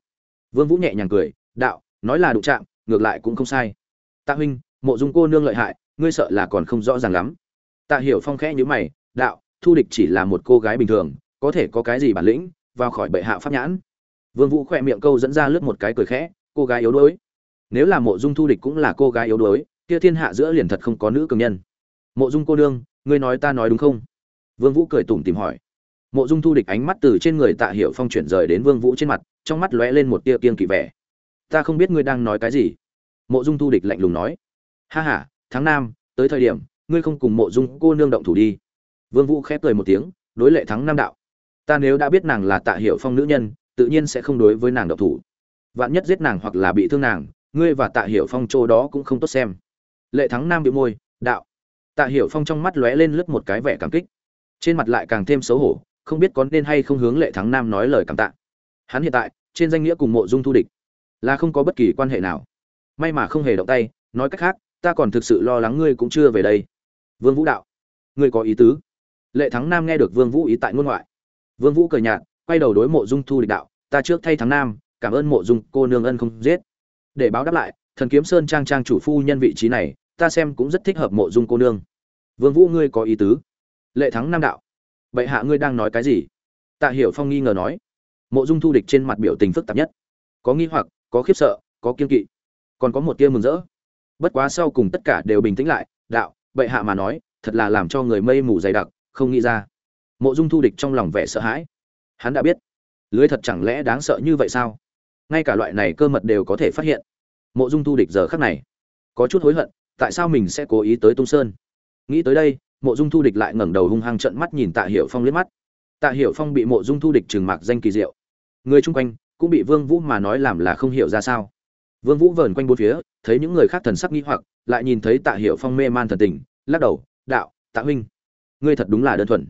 Vương vũ nhẹ nhàng cười, đạo nói là đụng chạm, ngược lại cũng không sai. Tạ huynh, mộ dung cô nương lợi hại, ngươi sợ là còn không rõ ràng lắm. Tạ hiểu phong khẽ nhíu mày, đạo, thu địch chỉ là một cô gái bình thường, có thể có cái gì bản lĩnh, vào khỏi bệ hạ pháp nhãn. Vương vũ khỏe miệng câu dẫn ra lướt một cái cười khẽ, cô gái yếu đuối. Nếu là mộ dung thu địch cũng là cô gái yếu đuối, kia thiên hạ giữa liền thật không có nữ cường nhân. Mộ dung cô nương, ngươi nói ta nói đúng không? Vương vũ cười tủm tỉm hỏi. Mộ dung thu địch ánh mắt từ trên người tạ hiểu phong chuyển rời đến vương vũ trên mặt, trong mắt lóe lên một tia kiên kỵ vẻ ta không biết ngươi đang nói cái gì. Mộ dung thu địch lạnh lùng nói. Ha ha, tháng năm tới thời điểm, ngươi không cùng mộ dung cô nương động thủ đi. Vương vũ khép cười một tiếng, đối lệ thắng nam đạo. Ta nếu đã biết nàng là tạ Hiệu phong nữ nhân, tự nhiên sẽ không đối với nàng động thủ. Vạn nhất giết nàng hoặc là bị thương nàng, ngươi và tạ Hiệu phong chỗ đó cũng không tốt xem. Lệ thắng nam bị môi, đạo. Tạ Hiệu phong trong mắt lóe lên lướt một cái vẻ cảm kích. Trên mặt lại càng thêm xấu hổ, không biết có nên hay không hướng lệ thắng nam nói lời cảm tạ. Hắn hiện tại, trên danh nghĩa cùng mộ dung thu địch là không có bất kỳ quan hệ nào. May mà không hề động tay, nói cách khác, ta còn thực sự lo lắng ngươi cũng chưa về đây. Vương vũ đạo. Ngươi có ý tứ. Lệ thắng nam nghe được vương vũ ý tại ngôn ngoại. Vương vũ cười nhạt, quay đầu đối mộ dung thu địch đạo, ta trước thay thắng nam, cảm ơn mộ dung, cô nương ân không giết. Để báo đáp lại, thần kiếm sơn trang trang chủ phu nhân vị trí này, ta xem cũng rất thích hợp mộ dung cô nương. Vương vũ ngươi có ý tứ. Lệ thắng nam đạo. Bệ hạ ngươi đang nói cái gì? Tạ hiểu phong nghi ngờ nói. Mộ dung thu địch trên mặt biểu tình phức tạp nhất. Có nghi hoặc có khiếp sợ, có kiên kỵ, còn có một tia mừng rỡ. Bất quá sau cùng tất cả đều bình tĩnh lại, đạo, bệ hạ mà nói, thật là làm cho người mây mù dày đặc, không nghĩ ra. Mộ dung thu địch trong lòng vẻ sợ hãi. Hắn đã biết, lưới thật chẳng lẽ đáng sợ như vậy sao? Ngay cả loại này cơ mật đều có thể phát hiện. Mộ dung thu địch giờ khắc này, có chút hối hận, tại sao mình sẽ cố ý tới tung sơn? Nghĩ tới đây, mộ dung thu địch lại ngẩng đầu hung hăng trận mắt nhìn tạ hiểu phong liếc mắt. Tạ hiểu phong bị mộ dung thu địch trừng mạc danh kỳ diệu. Người chung quanh cũng bị vương vũ mà nói làm là không hiểu ra sao. Vương vũ vờn quanh bốn phía, thấy những người khác thần sắc nghi hoặc, lại nhìn thấy tạ hiểu phong mê man thần tình, lắc đầu, đạo, tạ huynh, ngươi thật đúng là đơn thuần.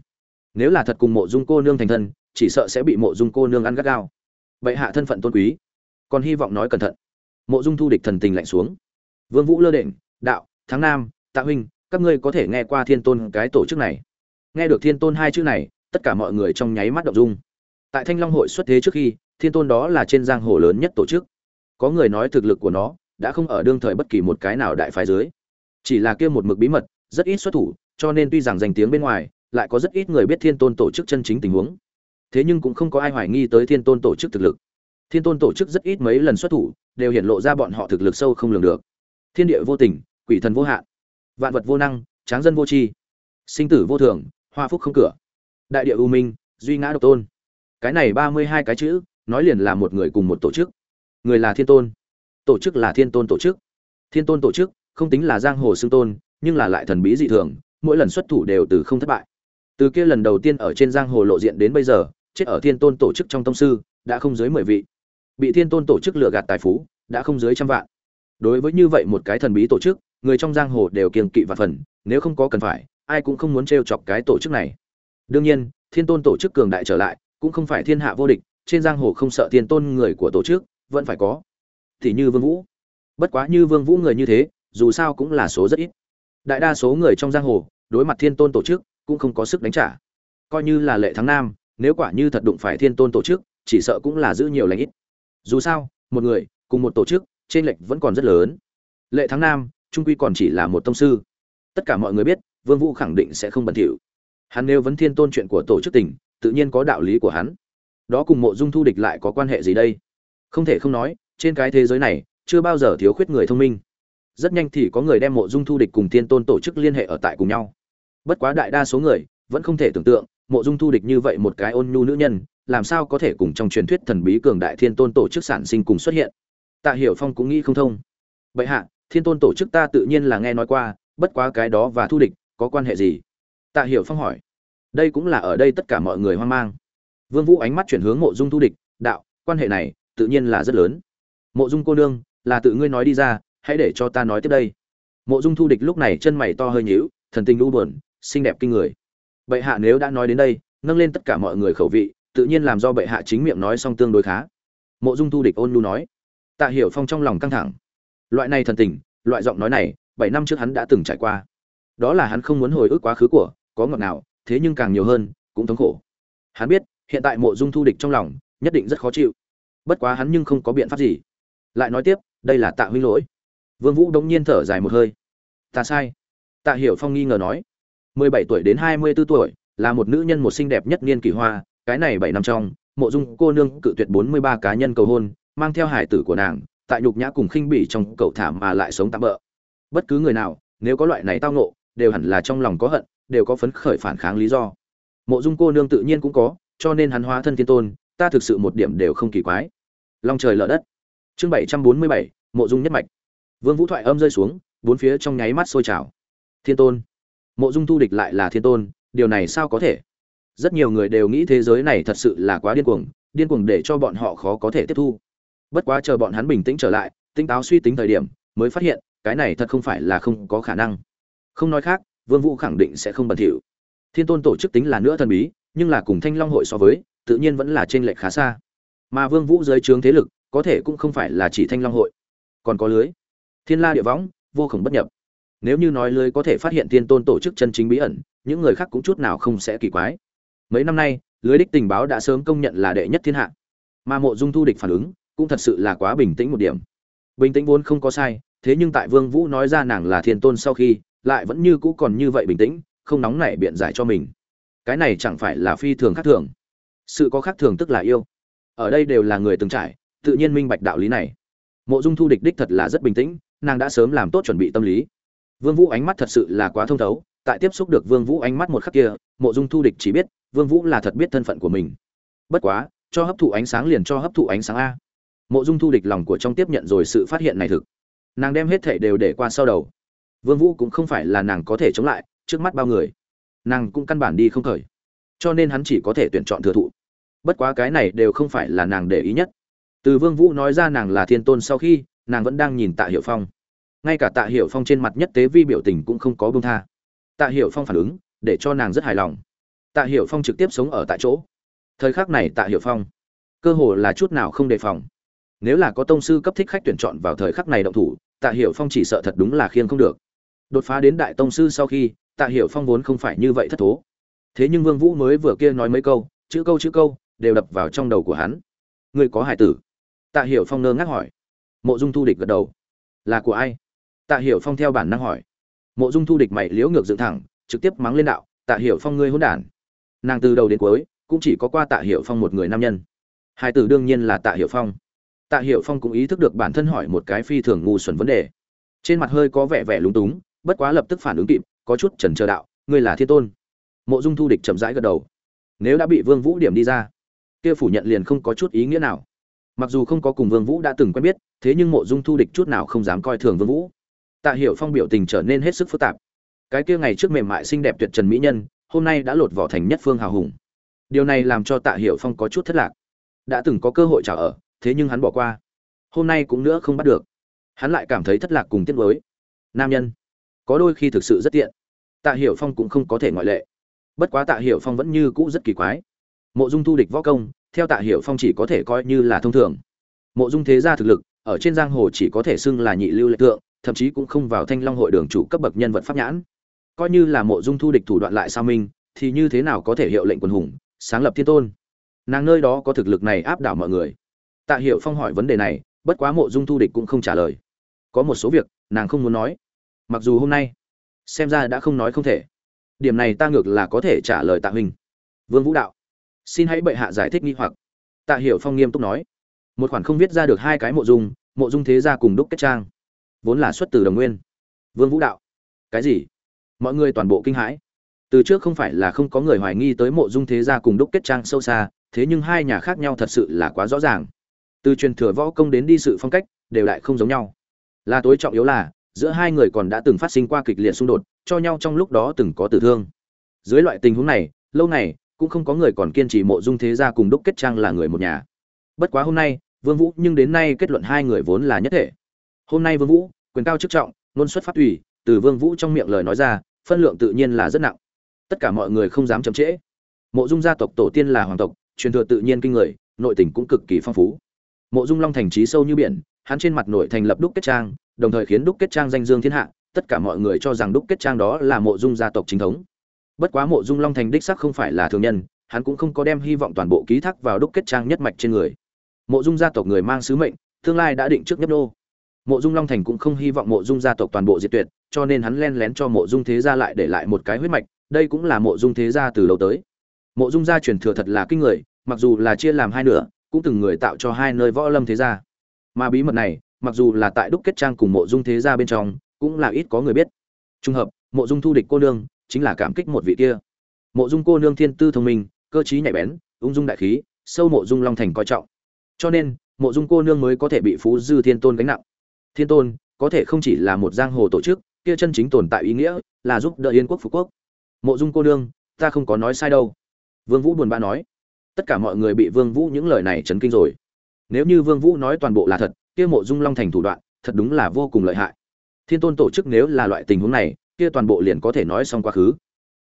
Nếu là thật cùng mộ dung cô nương thành thân, chỉ sợ sẽ bị mộ dung cô nương ăn gắt gao. Bệ hạ thân phận tôn quý, còn hy vọng nói cẩn thận. Mộ dung thu địch thần tình lạnh xuống. Vương vũ lơ đễnh, đạo tháng nam, tạ huynh, các ngươi có thể nghe qua thiên tôn cái tổ chức này. Nghe được thiên tôn hai chữ này, tất cả mọi người trong nháy mắt động dung. Tại thanh long hội xuất thế trước khi thiên tôn đó là trên giang hồ lớn nhất tổ chức. Có người nói thực lực của nó đã không ở đương thời bất kỳ một cái nào đại phái dưới. Chỉ là kia một mực bí mật, rất ít xuất thủ, cho nên tuy rằng danh tiếng bên ngoài, lại có rất ít người biết thiên tôn tổ chức chân chính tình huống. Thế nhưng cũng không có ai hoài nghi tới thiên tôn tổ chức thực lực. Thiên tôn tổ chức rất ít mấy lần xuất thủ, đều hiện lộ ra bọn họ thực lực sâu không lường được. Thiên địa vô tình, quỷ thần vô hạn, vạn vật vô năng, tráng dân vô tri, sinh tử vô thường, hoa phúc không cửa, đại địa u minh, duy ngã độc tôn. Cái này ba mươi hai cái chữ nói liền là một người cùng một tổ chức. Người là thiên tôn. Tổ chức là thiên tôn tổ chức. Thiên tôn tổ chức không tính là giang hồ xưng tôn, nhưng là lại thần bí dị thường, mỗi lần xuất thủ đều từ không thất bại. Từ kia lần đầu tiên ở trên giang hồ lộ diện đến bây giờ, chết ở thiên tôn tổ chức trong tông sư, đã không dưới mười vị. Bị thiên tôn tổ chức lừa gạt tài phú, đã không dưới trăm vạn. Đối với như vậy một cái thần bí tổ chức, người trong giang hồ đều kiêng kỵ và phần, nếu không có cần phải, ai cũng không muốn trêu chọc cái tổ chức này. Đương nhiên, thiên tôn tổ chức cường đại trở lại, cũng không phải thiên hạ vô địch trên giang hồ không sợ tiền tôn người của tổ chức, vẫn phải có. Thì như vương vũ. Bất quá như vương vũ người như thế, dù sao cũng là số rất ít. Đại đa số người trong giang hồ, đối mặt thiên tôn tổ chức, cũng không có sức đánh trả. Coi như là lệ thắng nam, nếu quả như thật đụng phải thiên tôn tổ chức, chỉ sợ cũng là giữ nhiều lãnh ít. Dù sao, một người, cùng một tổ chức trên lệnh vẫn còn rất lớn. Lệ thắng nam, trung quy còn chỉ là một tông sư. Tất cả mọi người biết, vương vũ khẳng định sẽ không bẩn thỉu. Hắn nếu vấn thiên tôn chuyện của tổ chức tỉnh tự nhiên có đạo lý của hắn đó cùng mộ dung thu địch lại có quan hệ gì đây? Không thể không nói, trên cái thế giới này, chưa bao giờ thiếu khuyết người thông minh. Rất nhanh thì có người đem mộ dung thu địch cùng thiên tôn tổ chức liên hệ ở tại cùng nhau. Bất quá đại đa số người vẫn không thể tưởng tượng, mộ dung thu địch như vậy một cái ôn nhu nữ nhân, làm sao có thể cùng trong truyền thuyết thần bí cường đại thiên tôn tổ chức sản sinh cùng xuất hiện? Tạ hiểu phong cũng nghĩ không thông. Vậy hạ, thiên tôn tổ chức ta tự nhiên là nghe nói qua, bất quá cái đó và thu địch có quan hệ gì? Tạ hiểu phong hỏi. Đây cũng là ở đây tất cả mọi người hoang mang vương vũ ánh mắt chuyển hướng mộ dung thu địch, đạo, quan hệ này tự nhiên là rất lớn. Mộ dung cô nương, là tự ngươi nói đi ra, hãy để cho ta nói tiếp đây. Mộ dung thu địch lúc này chân mày to hơi nhíu, thần tình u buồn, xinh đẹp kinh người. Bệ hạ nếu đã nói đến đây, nâng lên tất cả mọi người khẩu vị, tự nhiên làm do bệ hạ chính miệng nói xong tương đối khá. Mộ dung thu địch ôn nhu nói. Tạ hiểu phong trong lòng căng thẳng. Loại này thần tình, loại giọng nói này, bảy năm trước hắn đã từng trải qua. Đó là hắn không muốn hồi ức quá khứ của, có ngọt nào thế nhưng càng nhiều hơn, cũng thống khổ. Hắn biết hiện tại mộ dung thu địch trong lòng, nhất định rất khó chịu. Bất quá hắn nhưng không có biện pháp gì. Lại nói tiếp, đây là tạ huynh lỗi. Vương vũ đống nhiên thở dài một hơi. Ta sai. Tạ hiểu phong nghi ngờ nói. Mười bảy tuổi đến hai mươi 24 tuổi, là một nữ nhân một xinh đẹp nhất niên kỳ hoa, cái này bảy năm trong, mộ dung cô nương cự tuyệt bốn mươi ba cá nhân cầu hôn, mang theo hải tử của nàng, tại nhục nhã cùng khinh bỉ trong cậu thảm mà lại sống tạm bỡ bất cứ người nào, nếu có loại này tao ngộ, đều hẳn là trong lòng có hận, đều có phấn khởi phản kháng lý do. Mộ dung cô nương tự nhiên cũng có cho nên hắn hóa thân thiên tôn, ta thực sự một điểm đều không kỳ quái. Long trời lở đất. Chương bảy trăm bốn mươi bảy, mộ dung nhất mạch. Vương vũ thoại âm rơi xuống, bốn phía trong nháy mắt sôi trào. Thiên tôn. Mộ dung thu địch lại là thiên tôn, điều này sao có thể? Rất nhiều người đều nghĩ thế giới này thật sự là quá điên cuồng điên cuồng để cho bọn họ khó có thể tiếp thu. Bất quá chờ bọn hắn bình tĩnh trở lại tinh táo suy tính thời điểm, mới phát hiện, cái này thật không phải là không có khả năng. Không nói khác, vương vũ khẳng định sẽ không bẩn thỉu. Thiên tôn tổ chức tính là nữa thần bí nhưng là cùng thanh long hội so với, tự nhiên vẫn là trên lệch khá xa. Mà vương vũ dưới trướng thế lực, có thể cũng không phải là chỉ thanh long hội. Còn có lưới. Thiên la địa võng, vô cùng bất nhập. Nếu như nói lưới có thể phát hiện thiên tôn tổ chức chân chính bí ẩn, những người khác cũng chút nào không sẽ kỳ quái. Mấy năm nay, lưới đích tình báo đã sớm công nhận là đệ nhất thiên hạ. Mà mộ dung thu địch phản ứng, cũng thật sự là quá bình tĩnh một điểm. Bình tĩnh vốn không có sai, thế nhưng tại vương vũ nói ra nàng là thiên tôn sau khi, lại vẫn như cũ còn như vậy bình tĩnh, không nóng nảy biện giải cho mình cái này chẳng phải là phi thường khác thường. Sự có khác thường tức là yêu. Ở đây đều là người từng trải, tự nhiên minh bạch đạo lý này. Mộ dung thu địch đích thật là rất bình tĩnh, nàng đã sớm làm tốt chuẩn bị tâm lý. Vương vũ ánh mắt thật sự là quá thông thấu, tại tiếp xúc được vương vũ ánh mắt một khắc kia, mộ dung thu địch chỉ biết, vương vũ là thật biết thân phận của mình. Bất quá, cho hấp thụ ánh sáng liền cho hấp thụ ánh sáng a. Mộ dung thu địch lòng của trong tiếp nhận rồi sự phát hiện này thực. Nàng đem hết thảy đều để qua sau đầu. Vương vũ cũng không phải là nàng có thể chống lại, trước mắt bao người nàng cũng căn bản đi không khởi. Cho nên hắn chỉ có thể tuyển chọn thừa thụ. Bất quá cái này đều không phải là nàng để ý nhất. Từ vương vũ nói ra nàng là thiên tôn sau khi, nàng vẫn đang nhìn tạ hiểu phong. Ngay cả tạ hiểu phong trên mặt nhất tế vi biểu tình cũng không có buông tha. Tạ hiểu phong phản ứng, để cho nàng rất hài lòng. Tạ hiểu phong trực tiếp sống ở tại chỗ. Thời khắc này tạ hiểu phong, cơ hồ là chút nào không đề phòng. Nếu là có tông sư cấp thích khách tuyển chọn vào thời khắc này động thủ, tạ hiểu phong chỉ sợ thật đúng là khiêng không được. Đột phá đến đại tông sư sau khi tạ hiểu phong vốn không phải như vậy thất thố. Thế nhưng vương vũ mới vừa kia nói mấy câu, chữ câu chữ câu, đều đập vào trong đầu của hắn. Ngươi có hải tử? Tạ hiểu phong ngơ ngác hỏi. Mộ dung thu địch gật đầu. Là của ai? Tạ hiểu phong theo bản năng hỏi. Mộ dung thu địch mày liễu ngược dựng thẳng, trực tiếp mắng lên đạo, tạ hiểu phong ngươi hỗn đản. Nàng từ đầu đến cuối, cũng chỉ có qua tạ hiểu phong một người nam nhân. Hải tử đương nhiên là tạ hiểu phong. Tạ hiểu phong cũng ý thức được bản thân hỏi một cái phi thường ngu xuẩn vấn đề. Trên mặt hơi có vẻ vẻ lúng túng, bất quá lập tức phản ứng kịp có chút chần chờ đạo, ngươi là thiên tôn. Mộ dung thu địch chậm rãi gật đầu. Nếu đã bị vương vũ điểm đi ra, kia phủ nhận liền không có chút ý nghĩa nào. Mặc dù không có cùng vương vũ đã từng quen biết, thế nhưng mộ dung thu địch chút nào không dám coi thường vương vũ. Tạ hiểu phong biểu tình trở nên hết sức phức tạp. Cái kia ngày trước mềm mại xinh đẹp tuyệt trần mỹ nhân, hôm nay đã lột vỏ thành nhất phương hào hùng. Điều này làm cho tạ hiểu phong có chút thất lạc. Đã từng có cơ hội chào ở, thế nhưng hắn bỏ qua. Hôm nay cũng nữa không bắt được. Hắn lại cảm thấy thất lạc cùng tiếc nuối. Nam nhân có đôi khi thực sự rất tiện. Tạ hiểu phong cũng không có thể ngoại lệ. Bất quá tạ hiểu phong vẫn như cũ rất kỳ quái. Mộ dung thu địch võ công, theo tạ hiểu phong chỉ có thể coi như là thông thường. Mộ dung thế gia thực lực, ở trên giang hồ chỉ có thể xưng là nhị lưu lệ tượng, thậm chí cũng không vào thanh long hội đường chủ cấp bậc nhân vật pháp nhãn. Coi như là mộ dung thu địch thủ đoạn lại sao minh thì như thế nào có thể hiệu lệnh quần hùng, sáng lập thiên tôn? Nàng nơi đó có thực lực này áp đảo mọi người. Tạ hiểu phong hỏi vấn đề này, bất quá mộ dung thu địch cũng không trả lời. Có một số việc, nàng không muốn nói mặc dù hôm nay, xem ra đã không nói không thể. Điểm này ta ngược là có thể trả lời tạ huynh vương vũ đạo, xin hãy bệ hạ giải thích nghi hoặc. Tạ hiểu phong nghiêm túc nói. Một khoản không viết ra được hai cái mộ dung mộ dung thế gia cùng đúc kết trang. Vốn là xuất từ đồng nguyên. Vương vũ đạo, cái gì? Mọi người toàn bộ kinh hãi. Từ trước không phải là không có người hoài nghi tới mộ dung thế gia cùng đúc kết trang sâu xa, thế nhưng hai nhà khác nhau thật sự là quá rõ ràng. Từ truyền thừa võ công đến đi sự phong cách, đều lại không giống nhau. Là tối trọng yếu là giữa hai người còn đã từng phát sinh qua kịch liệt xung đột, cho nhau trong lúc đó từng có tử thương. Dưới loại tình huống này, lâu này cũng không có người còn kiên trì mộ dung thế gia cùng đúc kết trang là người một nhà. Bất quá hôm nay, vương vũ nhưng đến nay kết luận hai người vốn là nhất thể. Hôm nay vương vũ, quyền cao chức trọng luôn xuất phát ủy từ vương vũ trong miệng lời nói ra, phân lượng tự nhiên là rất nặng. Tất cả mọi người không dám chậm trễ. Mộ dung gia tộc tổ tiên là hoàng tộc, truyền thừa tự nhiên kinh người, nội tình cũng cực kỳ phong phú. Mộ dung long thành trí sâu như biển, hắn trên mặt nội thành lập đúc kết trang đồng thời khiến đúc kết trang danh dương thiên hạ, tất cả mọi người cho rằng đúc kết trang đó là mộ dung gia tộc chính thống. Bất quá mộ dung long thành đích sắc không phải là thường nhân, hắn cũng không có đem hy vọng toàn bộ ký thác vào đúc kết trang nhất mạch trên người. Mộ dung gia tộc người mang sứ mệnh, tương lai đã định trước nhất đô mộ dung long thành cũng không hy vọng mộ dung gia tộc toàn bộ diệt tuyệt, cho nên hắn len lén cho mộ dung thế gia lại để lại một cái huyết mạch, đây cũng là mộ dung thế gia từ lâu tới. Mộ dung gia truyền thừa thật là kinh người, mặc dù là chia làm hai nửa, cũng từng người tạo cho hai nơi võ lâm thế gia. Mà bí mật này mặc dù là tại đúc kết trang cùng mộ dung thế gia bên trong, cũng là ít có người biết. Trùng hợp, mộ dung thu địch cô nương, chính là cảm kích một vị kia. Mộ dung cô nương thiên tư thông minh, cơ trí nhạy bén, ung dung đại khí, sâu mộ dung long thành coi trọng. Cho nên, mộ dung cô nương mới có thể bị phú dư thiên tôn gánh nặng. Thiên tôn, có thể không chỉ là một giang hồ tổ chức, kia chân chính tồn tại ý nghĩa là giúp đỡ yên quốc phú quốc. Mộ dung cô nương, ta không có nói sai đâu. Vương vũ buồn bã nói. Tất cả mọi người bị vương vũ những lời này chấn kinh rồi. Nếu như vương vũ nói toàn bộ là thật kia mộ dung long thành thủ đoạn, thật đúng là vô cùng lợi hại. Thiên tôn tổ chức nếu là loại tình huống này, kia toàn bộ liền có thể nói xong quá khứ.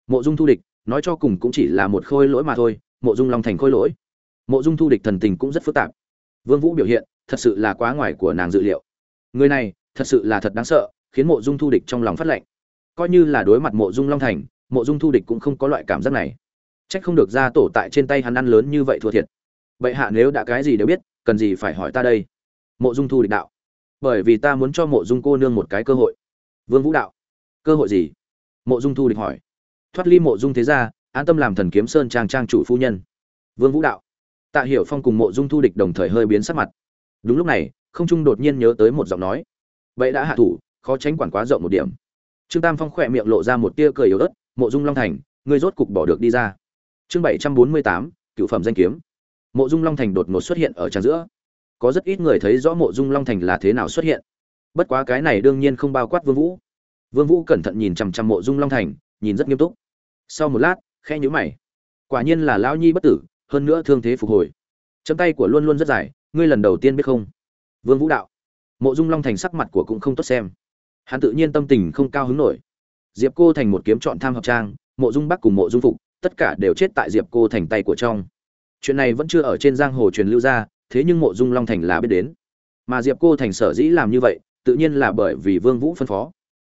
Mộ dung thu địch, nói cho cùng cũng chỉ là một khôi lỗi mà thôi, mộ dung long thành khôi lỗi. Mộ dung thu địch thần tình cũng rất phức tạp. Vương vũ biểu hiện, thật sự là quá ngoài của nàng dự liệu. Người này, thật sự là thật đáng sợ, khiến mộ dung thu địch trong lòng phát lệnh. Coi như là đối mặt mộ dung long thành, mộ dung thu địch cũng không có loại cảm giác này. Trách không được ra tổ tại trên tay hắn ăn lớn như vậy thua thiệt. Vậy hạ nếu đã cái gì đều biết, cần gì phải hỏi ta đây? Mộ dung thu địch đạo. Bởi vì ta muốn cho mộ dung cô nương một cái cơ hội. Vương vũ đạo. Cơ hội gì? Mộ dung thu địch hỏi. Thoát ly mộ dung thế gia, an tâm làm thần kiếm sơn trang trang chủ phu nhân. Vương vũ đạo. Tạ hiểu phong cùng mộ dung thu địch đồng thời hơi biến sắc mặt. Đúng lúc này, không trung đột nhiên nhớ tới một giọng nói. Vậy đã hạ thủ, khó tránh quản quá rộng một điểm. Trương tam phong khỏe miệng lộ ra một tia cười yếu ớt, mộ dung long thành, ngươi rốt cục bỏ được đi ra. Chương bảy trăm bốn mươi tám, cựu phẩm danh kiếm. Mộ dung long thành đột ngột xuất hiện ở trang giữa có rất ít người thấy rõ mộ dung long thành là thế nào xuất hiện. Bất quá cái này đương nhiên không bao quát vương vũ. Vương vũ cẩn thận nhìn chằm chằm mộ dung long thành, nhìn rất nghiêm túc. Sau một lát, khẽ nhíu mày. Quả nhiên là lão nhi bất tử, hơn nữa thương thế phục hồi. Chấm tay của luôn luôn rất dài, ngươi lần đầu tiên biết không? Vương vũ đạo. Mộ dung long thành sắc mặt của cũng không tốt xem. Hắn tự nhiên tâm tình không cao hứng nổi. Diệp cô thành một kiếm chọn tham hợp trang, mộ dung bắc cùng mộ dung phục, tất cả đều chết tại diệp cô thành tay của trong. Chuyện này vẫn chưa ở trên giang hồ truyền lưu ra thế nhưng mộ dung long thành là biết đến. Mà diệp cô thành sở dĩ làm như vậy, tự nhiên là bởi vì vương vũ phân phó.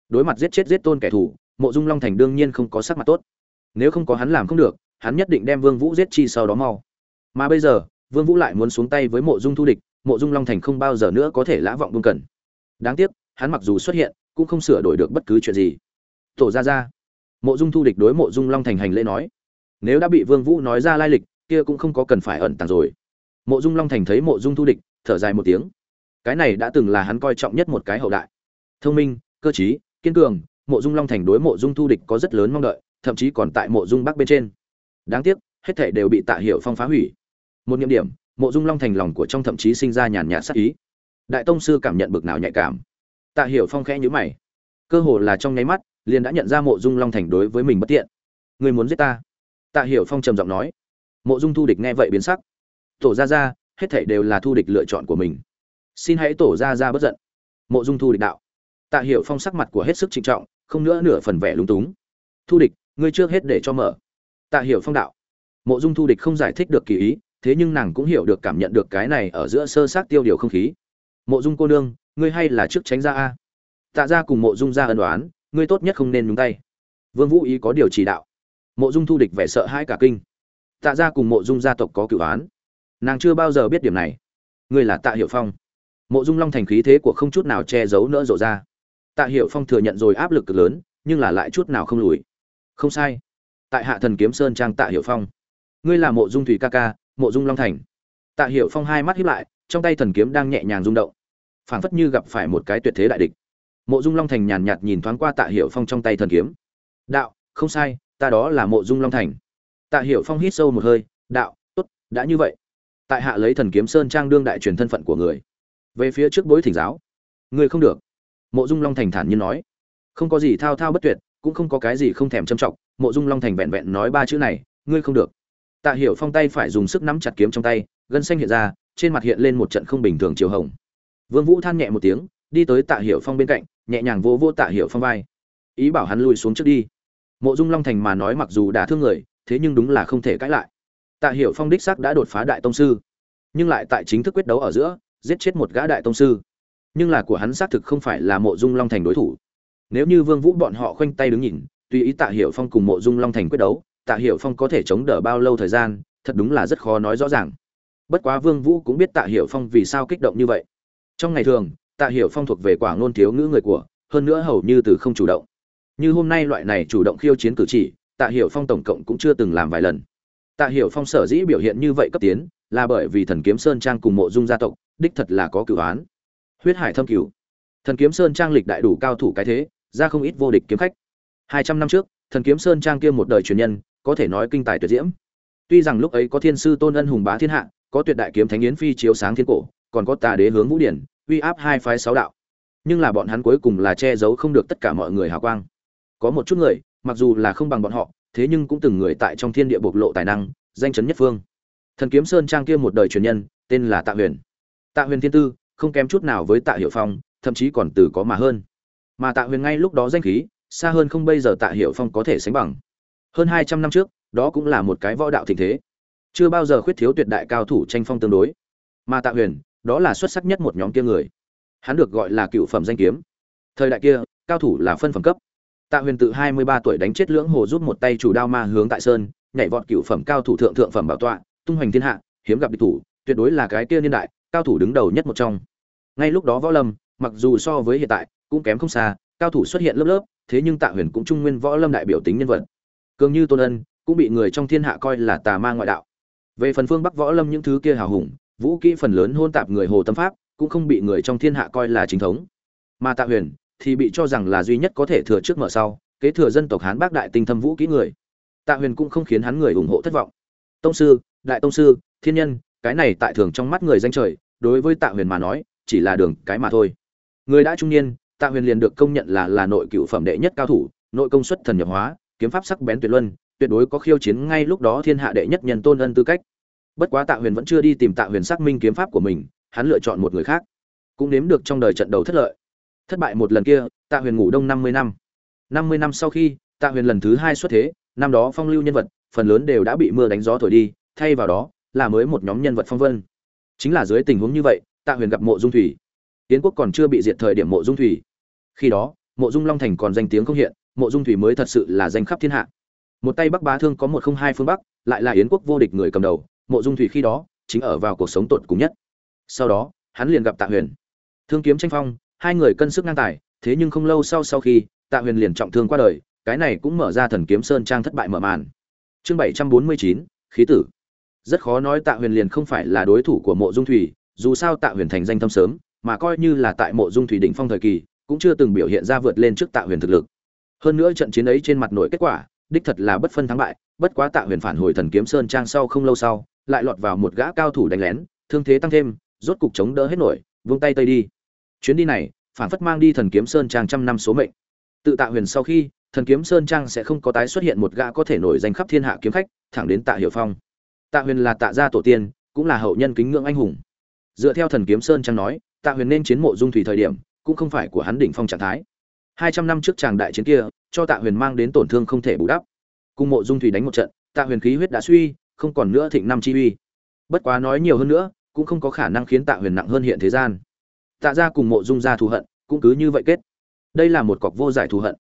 Đối mặt giết chết giết tôn kẻ thù, mộ dung long thành đương nhiên không có sắc mặt tốt. Nếu không có hắn làm không được, hắn nhất định đem vương vũ giết chi sau đó mau. Mà bây giờ, vương vũ lại muốn xuống tay với mộ dung thu địch, mộ dung long thành không bao giờ nữa có thể lã vọng buông cần. Đáng tiếc, hắn mặc dù xuất hiện, cũng không sửa đổi được bất cứ chuyện gì. Tổ ra ra. Mộ dung thu địch đối mộ dung long thành hành lễ nói, nếu đã bị vương vũ nói ra lai lịch, kia cũng không có cần phải ẩn tàng rồi mộ dung long thành thấy mộ dung thu địch, thở dài một tiếng. Cái này đã từng là hắn coi trọng nhất một cái hậu đại. Thông minh, cơ trí, kiên cường, mộ dung long thành đối mộ dung thu địch có rất lớn mong đợi, thậm chí còn tại mộ dung bắc bên trên. Đáng tiếc, hết thảy đều bị tạ hiểu phong phá hủy. Một nhiệm điểm, mộ dung long thành lòng của trong thậm chí sinh ra nhàn nhạt sắc ý. Đại tông sư cảm nhận bực nào nhạy cảm. Tạ hiểu phong khẽ nhữ mày. Cơ hồ là trong nháy mắt, liền đã nhận ra mộ dung long thành đối với mình bất tiện. Người muốn giết ta? Tạ hiểu phong trầm giọng nói. Mộ dung thu địch nghe vậy biến sắc tổ ra ra hết thảy đều là thu địch lựa chọn của mình. Xin hãy tổ ra ra bất giận. Mộ dung thu địch đạo. Tạ hiểu phong sắc mặt của hết sức trịnh trọng, không nữa nửa phần vẻ lúng túng. Thu địch, ngươi trước hết để cho mở. Tạ hiểu phong đạo. Mộ dung thu địch không giải thích được kỳ ý, thế nhưng nàng cũng hiểu được cảm nhận được cái này ở giữa sơ sát tiêu điều không khí. Mộ dung cô nương, ngươi hay là trước tránh ra a? Tạ ra cùng mộ dung ra ân đoán ngươi tốt nhất không nên nhúng tay. Vương vũ ý có điều chỉ đạo. Mộ dung thu địch vẻ sợ hãi cả kinh. Tạ ra cùng mộ dung gia tộc có cửu án nàng chưa bao giờ biết điểm này. Ngươi là tạ Hiệu phong. Mộ dung long thành khí thế của không chút nào che giấu nỡ rộ ra. Tạ Hiệu phong thừa nhận rồi áp lực cực lớn, nhưng là lại chút nào không lùi. Không sai. Tại hạ thần kiếm sơn trang tạ Hiệu phong. Ngươi là mộ dung thủy ca ca, mộ dung long thành. Tạ Hiệu phong hai mắt hiếp lại, trong tay thần kiếm đang nhẹ nhàng rung động. Phảng phất như gặp phải một cái tuyệt thế đại địch. Mộ dung long thành nhàn nhạt nhìn thoáng qua tạ Hiệu phong trong tay thần kiếm. Đạo, không sai, ta đó là mộ dung long thành. Tạ Hiệu phong hít sâu một hơi, đạo, tốt, đã như vậy tại hạ lấy thần kiếm sơn trang đương đại truyền thân phận của người. Về phía trước bối thỉnh giáo. Người không được. Mộ dung long thành thản nhiên nói. Không có gì thao thao bất tuyệt, cũng không có cái gì không thèm châm trọng. Mộ dung long thành vẹn vẹn nói ba chữ này, ngươi không được. Tạ hiểu phong tay phải dùng sức nắm chặt kiếm trong tay, gân xanh hiện ra, trên mặt hiện lên một trận không bình thường chiều hồng. Vương vũ than nhẹ một tiếng, đi tới tạ hiểu phong bên cạnh, nhẹ nhàng vô vô tạ hiểu phong vai. Ý bảo hắn lùi xuống trước đi. Mộ dung long thành mà nói mặc dù đã thương người, thế nhưng đúng là không thể cãi lại tạ hiểu phong đích xác đã đột phá đại tông sư, nhưng lại tại chính thức quyết đấu ở giữa, giết chết một gã đại tông sư. Nhưng là của hắn xác thực không phải là mộ dung long thành đối thủ. Nếu như vương vũ bọn họ khoanh tay đứng nhìn, tùy ý tạ hiểu phong cùng mộ dung long thành quyết đấu, tạ hiểu phong có thể chống đỡ bao lâu thời gian, thật đúng là rất khó nói rõ ràng. Bất quá vương vũ cũng biết tạ hiểu phong vì sao kích động như vậy. Trong ngày thường, tạ hiểu phong thuộc về quả ngôn thiếu ngữ người của, hơn nữa hầu như từ không chủ động. Như hôm nay loại này chủ động khiêu chiến cử chỉ, tạ hiểu phong tổng cộng cũng chưa từng làm vài lần tạ hiểu phong sở dĩ biểu hiện như vậy cấp tiến, là bởi vì thần kiếm sơn trang cùng mộ dung gia tộc, đích thật là có cửu án huyết hải thâm cửu. Thần kiếm sơn trang lịch đại đủ cao thủ cái thế, ra không ít vô địch kiếm khách. Hai trăm năm trước, thần kiếm sơn trang kia một đời truyền nhân, có thể nói kinh tài tuyệt diễm. Tuy rằng lúc ấy có thiên sư tôn ân hùng bá thiên hạ, có tuyệt đại kiếm thánh yến phi chiếu sáng thiên cổ, còn có tà đế hướng vũ điển, uy áp hai phái sáu đạo. Nhưng là bọn hắn cuối cùng là che giấu không được tất cả mọi người hào quang. Có một chút người, mặc dù là không bằng bọn họ thế nhưng cũng từng người tại trong thiên địa bộc lộ tài năng, danh chấn nhất phương. Thần kiếm sơn trang kia một đời truyền nhân, tên là tạ huyền. Tạ huyền thiên tư, không kém chút nào với tạ hiệu phong, thậm chí còn từ có mà hơn. Mà tạ huyền ngay lúc đó danh khí, xa hơn không bây giờ tạ hiệu phong có thể sánh bằng. Hơn hai trăm năm trước, đó cũng là một cái võ đạo thịnh thế. Chưa bao giờ khuyết thiếu tuyệt đại cao thủ tranh phong tương đối. Mà tạ huyền, đó là xuất sắc nhất một nhóm kia người. Hắn được gọi là cựu phẩm danh kiếm. Thời đại kia, cao thủ là phân phẩm cấp tạ huyền tự hai mươi ba tuổi đánh chết lưỡng hồ giúp một tay chủ đao ma hướng tại sơn, nhảy vọt cựu phẩm cao thủ thượng thượng phẩm bảo tọa, tung hoành thiên hạ, hiếm gặp địch thủ, tuyệt đối là cái kia niên đại, cao thủ đứng đầu nhất một trong. Ngay lúc đó võ lâm, mặc dù so với hiện tại, cũng kém không xa, cao thủ xuất hiện lớp lớp, thế nhưng tạ huyền cũng trung nguyên võ lâm đại biểu tính nhân vật. Cường như tôn ân, cũng bị người trong thiên hạ coi là tà ma ngoại đạo. Về phần phương bắc võ lâm những thứ kia hào hùng, vũ kỹ phần lớn hôn tạp người hồ tâm pháp, cũng không bị người trong thiên hạ coi là chính thống. Mà tạ huyền thì bị cho rằng là duy nhất có thể thừa trước mở sau, kế thừa dân tộc hán bác đại tinh thâm vũ kỹ người. Tạ huyền cũng không khiến hắn người ủng hộ thất vọng. Tông sư, đại tông sư, thiên nhân, cái này tại thường trong mắt người danh trời, đối với tạ huyền mà nói, chỉ là đường cái mà thôi. Người đã trung niên, tạ huyền liền được công nhận là là nội cựu phẩm đệ nhất cao thủ, nội công suất thần nhập hóa, kiếm pháp sắc bén tuyệt luân, tuyệt đối có khiêu chiến ngay lúc đó thiên hạ đệ nhất nhân tôn ân tư cách. Bất quá tạ huyền vẫn chưa đi tìm tạ huyền xác minh kiếm pháp của mình, hắn lựa chọn một người khác. Cũng nếm được trong đời trận đầu thất lợi thất bại một lần kia, tạ huyền ngủ đông năm mươi năm. Năm mươi năm sau khi, tạ huyền lần thứ hai xuất thế, năm đó phong lưu nhân vật, phần lớn đều đã bị mưa đánh gió thổi đi, thay vào đó, là mới một nhóm nhân vật phong vân. Chính là dưới tình huống như vậy, tạ huyền gặp mộ dung thủy. Tiến quốc còn chưa bị diệt thời điểm mộ dung thủy. Khi đó, mộ dung long thành còn danh tiếng không hiện, mộ dung thủy mới thật sự là danh khắp thiên hạ. Một tay bắc bá thương có một không hai phương bắc, lại là yến quốc vô địch người cầm đầu, mộ dung thủy khi đó chính ở vào cuộc sống tột cùng nhất. Sau đó, hắn liền gặp tạ huyền. Thương kiếm tranh phong hai người cân sức ngang tài, thế nhưng không lâu sau sau khi, tạ huyền liền trọng thương qua đời, cái này cũng mở ra thần kiếm sơn trang thất bại mở màn. Chương bảy trăm bốn mươi chín, khí tử. Rất khó nói tạ huyền liền không phải là đối thủ của mộ dung thủy, dù sao tạ huyền thành danh thâm sớm, mà coi như là tại mộ dung thủy đỉnh phong thời kỳ, cũng chưa từng biểu hiện ra vượt lên trước tạ huyền thực lực. Hơn nữa trận chiến ấy trên mặt nội kết quả, đích thật là bất phân thắng bại, bất quá tạ huyền phản hồi thần kiếm sơn trang sau không lâu sau, lại lọt vào một gã cao thủ đánh lén, thương thế tăng thêm, rốt cục chống đỡ hết nổi, vung tay tây đi chuyến đi này, phản phất mang đi thần kiếm sơn trang trăm năm số mệnh. Tự tạ huyền sau khi, thần kiếm sơn trang sẽ không có tái xuất hiện một gã có thể nổi danh khắp thiên hạ kiếm khách, thẳng đến tạ hiệu phong. Tạ huyền là tạ gia tổ tiên, cũng là hậu nhân kính ngưỡng anh hùng. Dựa theo thần kiếm sơn trang nói, tạ huyền nên chiến mộ dung thủy thời điểm, cũng không phải của hắn đỉnh phong trạng thái. Hai trăm năm trước tràng đại chiến kia, cho tạ huyền mang đến tổn thương không thể bù đắp. Cùng mộ dung thủy đánh một trận, tạ huyền khí huyết đã suy, không còn nữa thịnh năm chi uy. Bất quá nói nhiều hơn nữa, cũng không có khả năng khiến tạ huyền nặng hơn hiện thế gian tạ ra cùng mộ dung ra thù hận, cũng cứ như vậy kết. Đây là một cọc vô giải thù hận.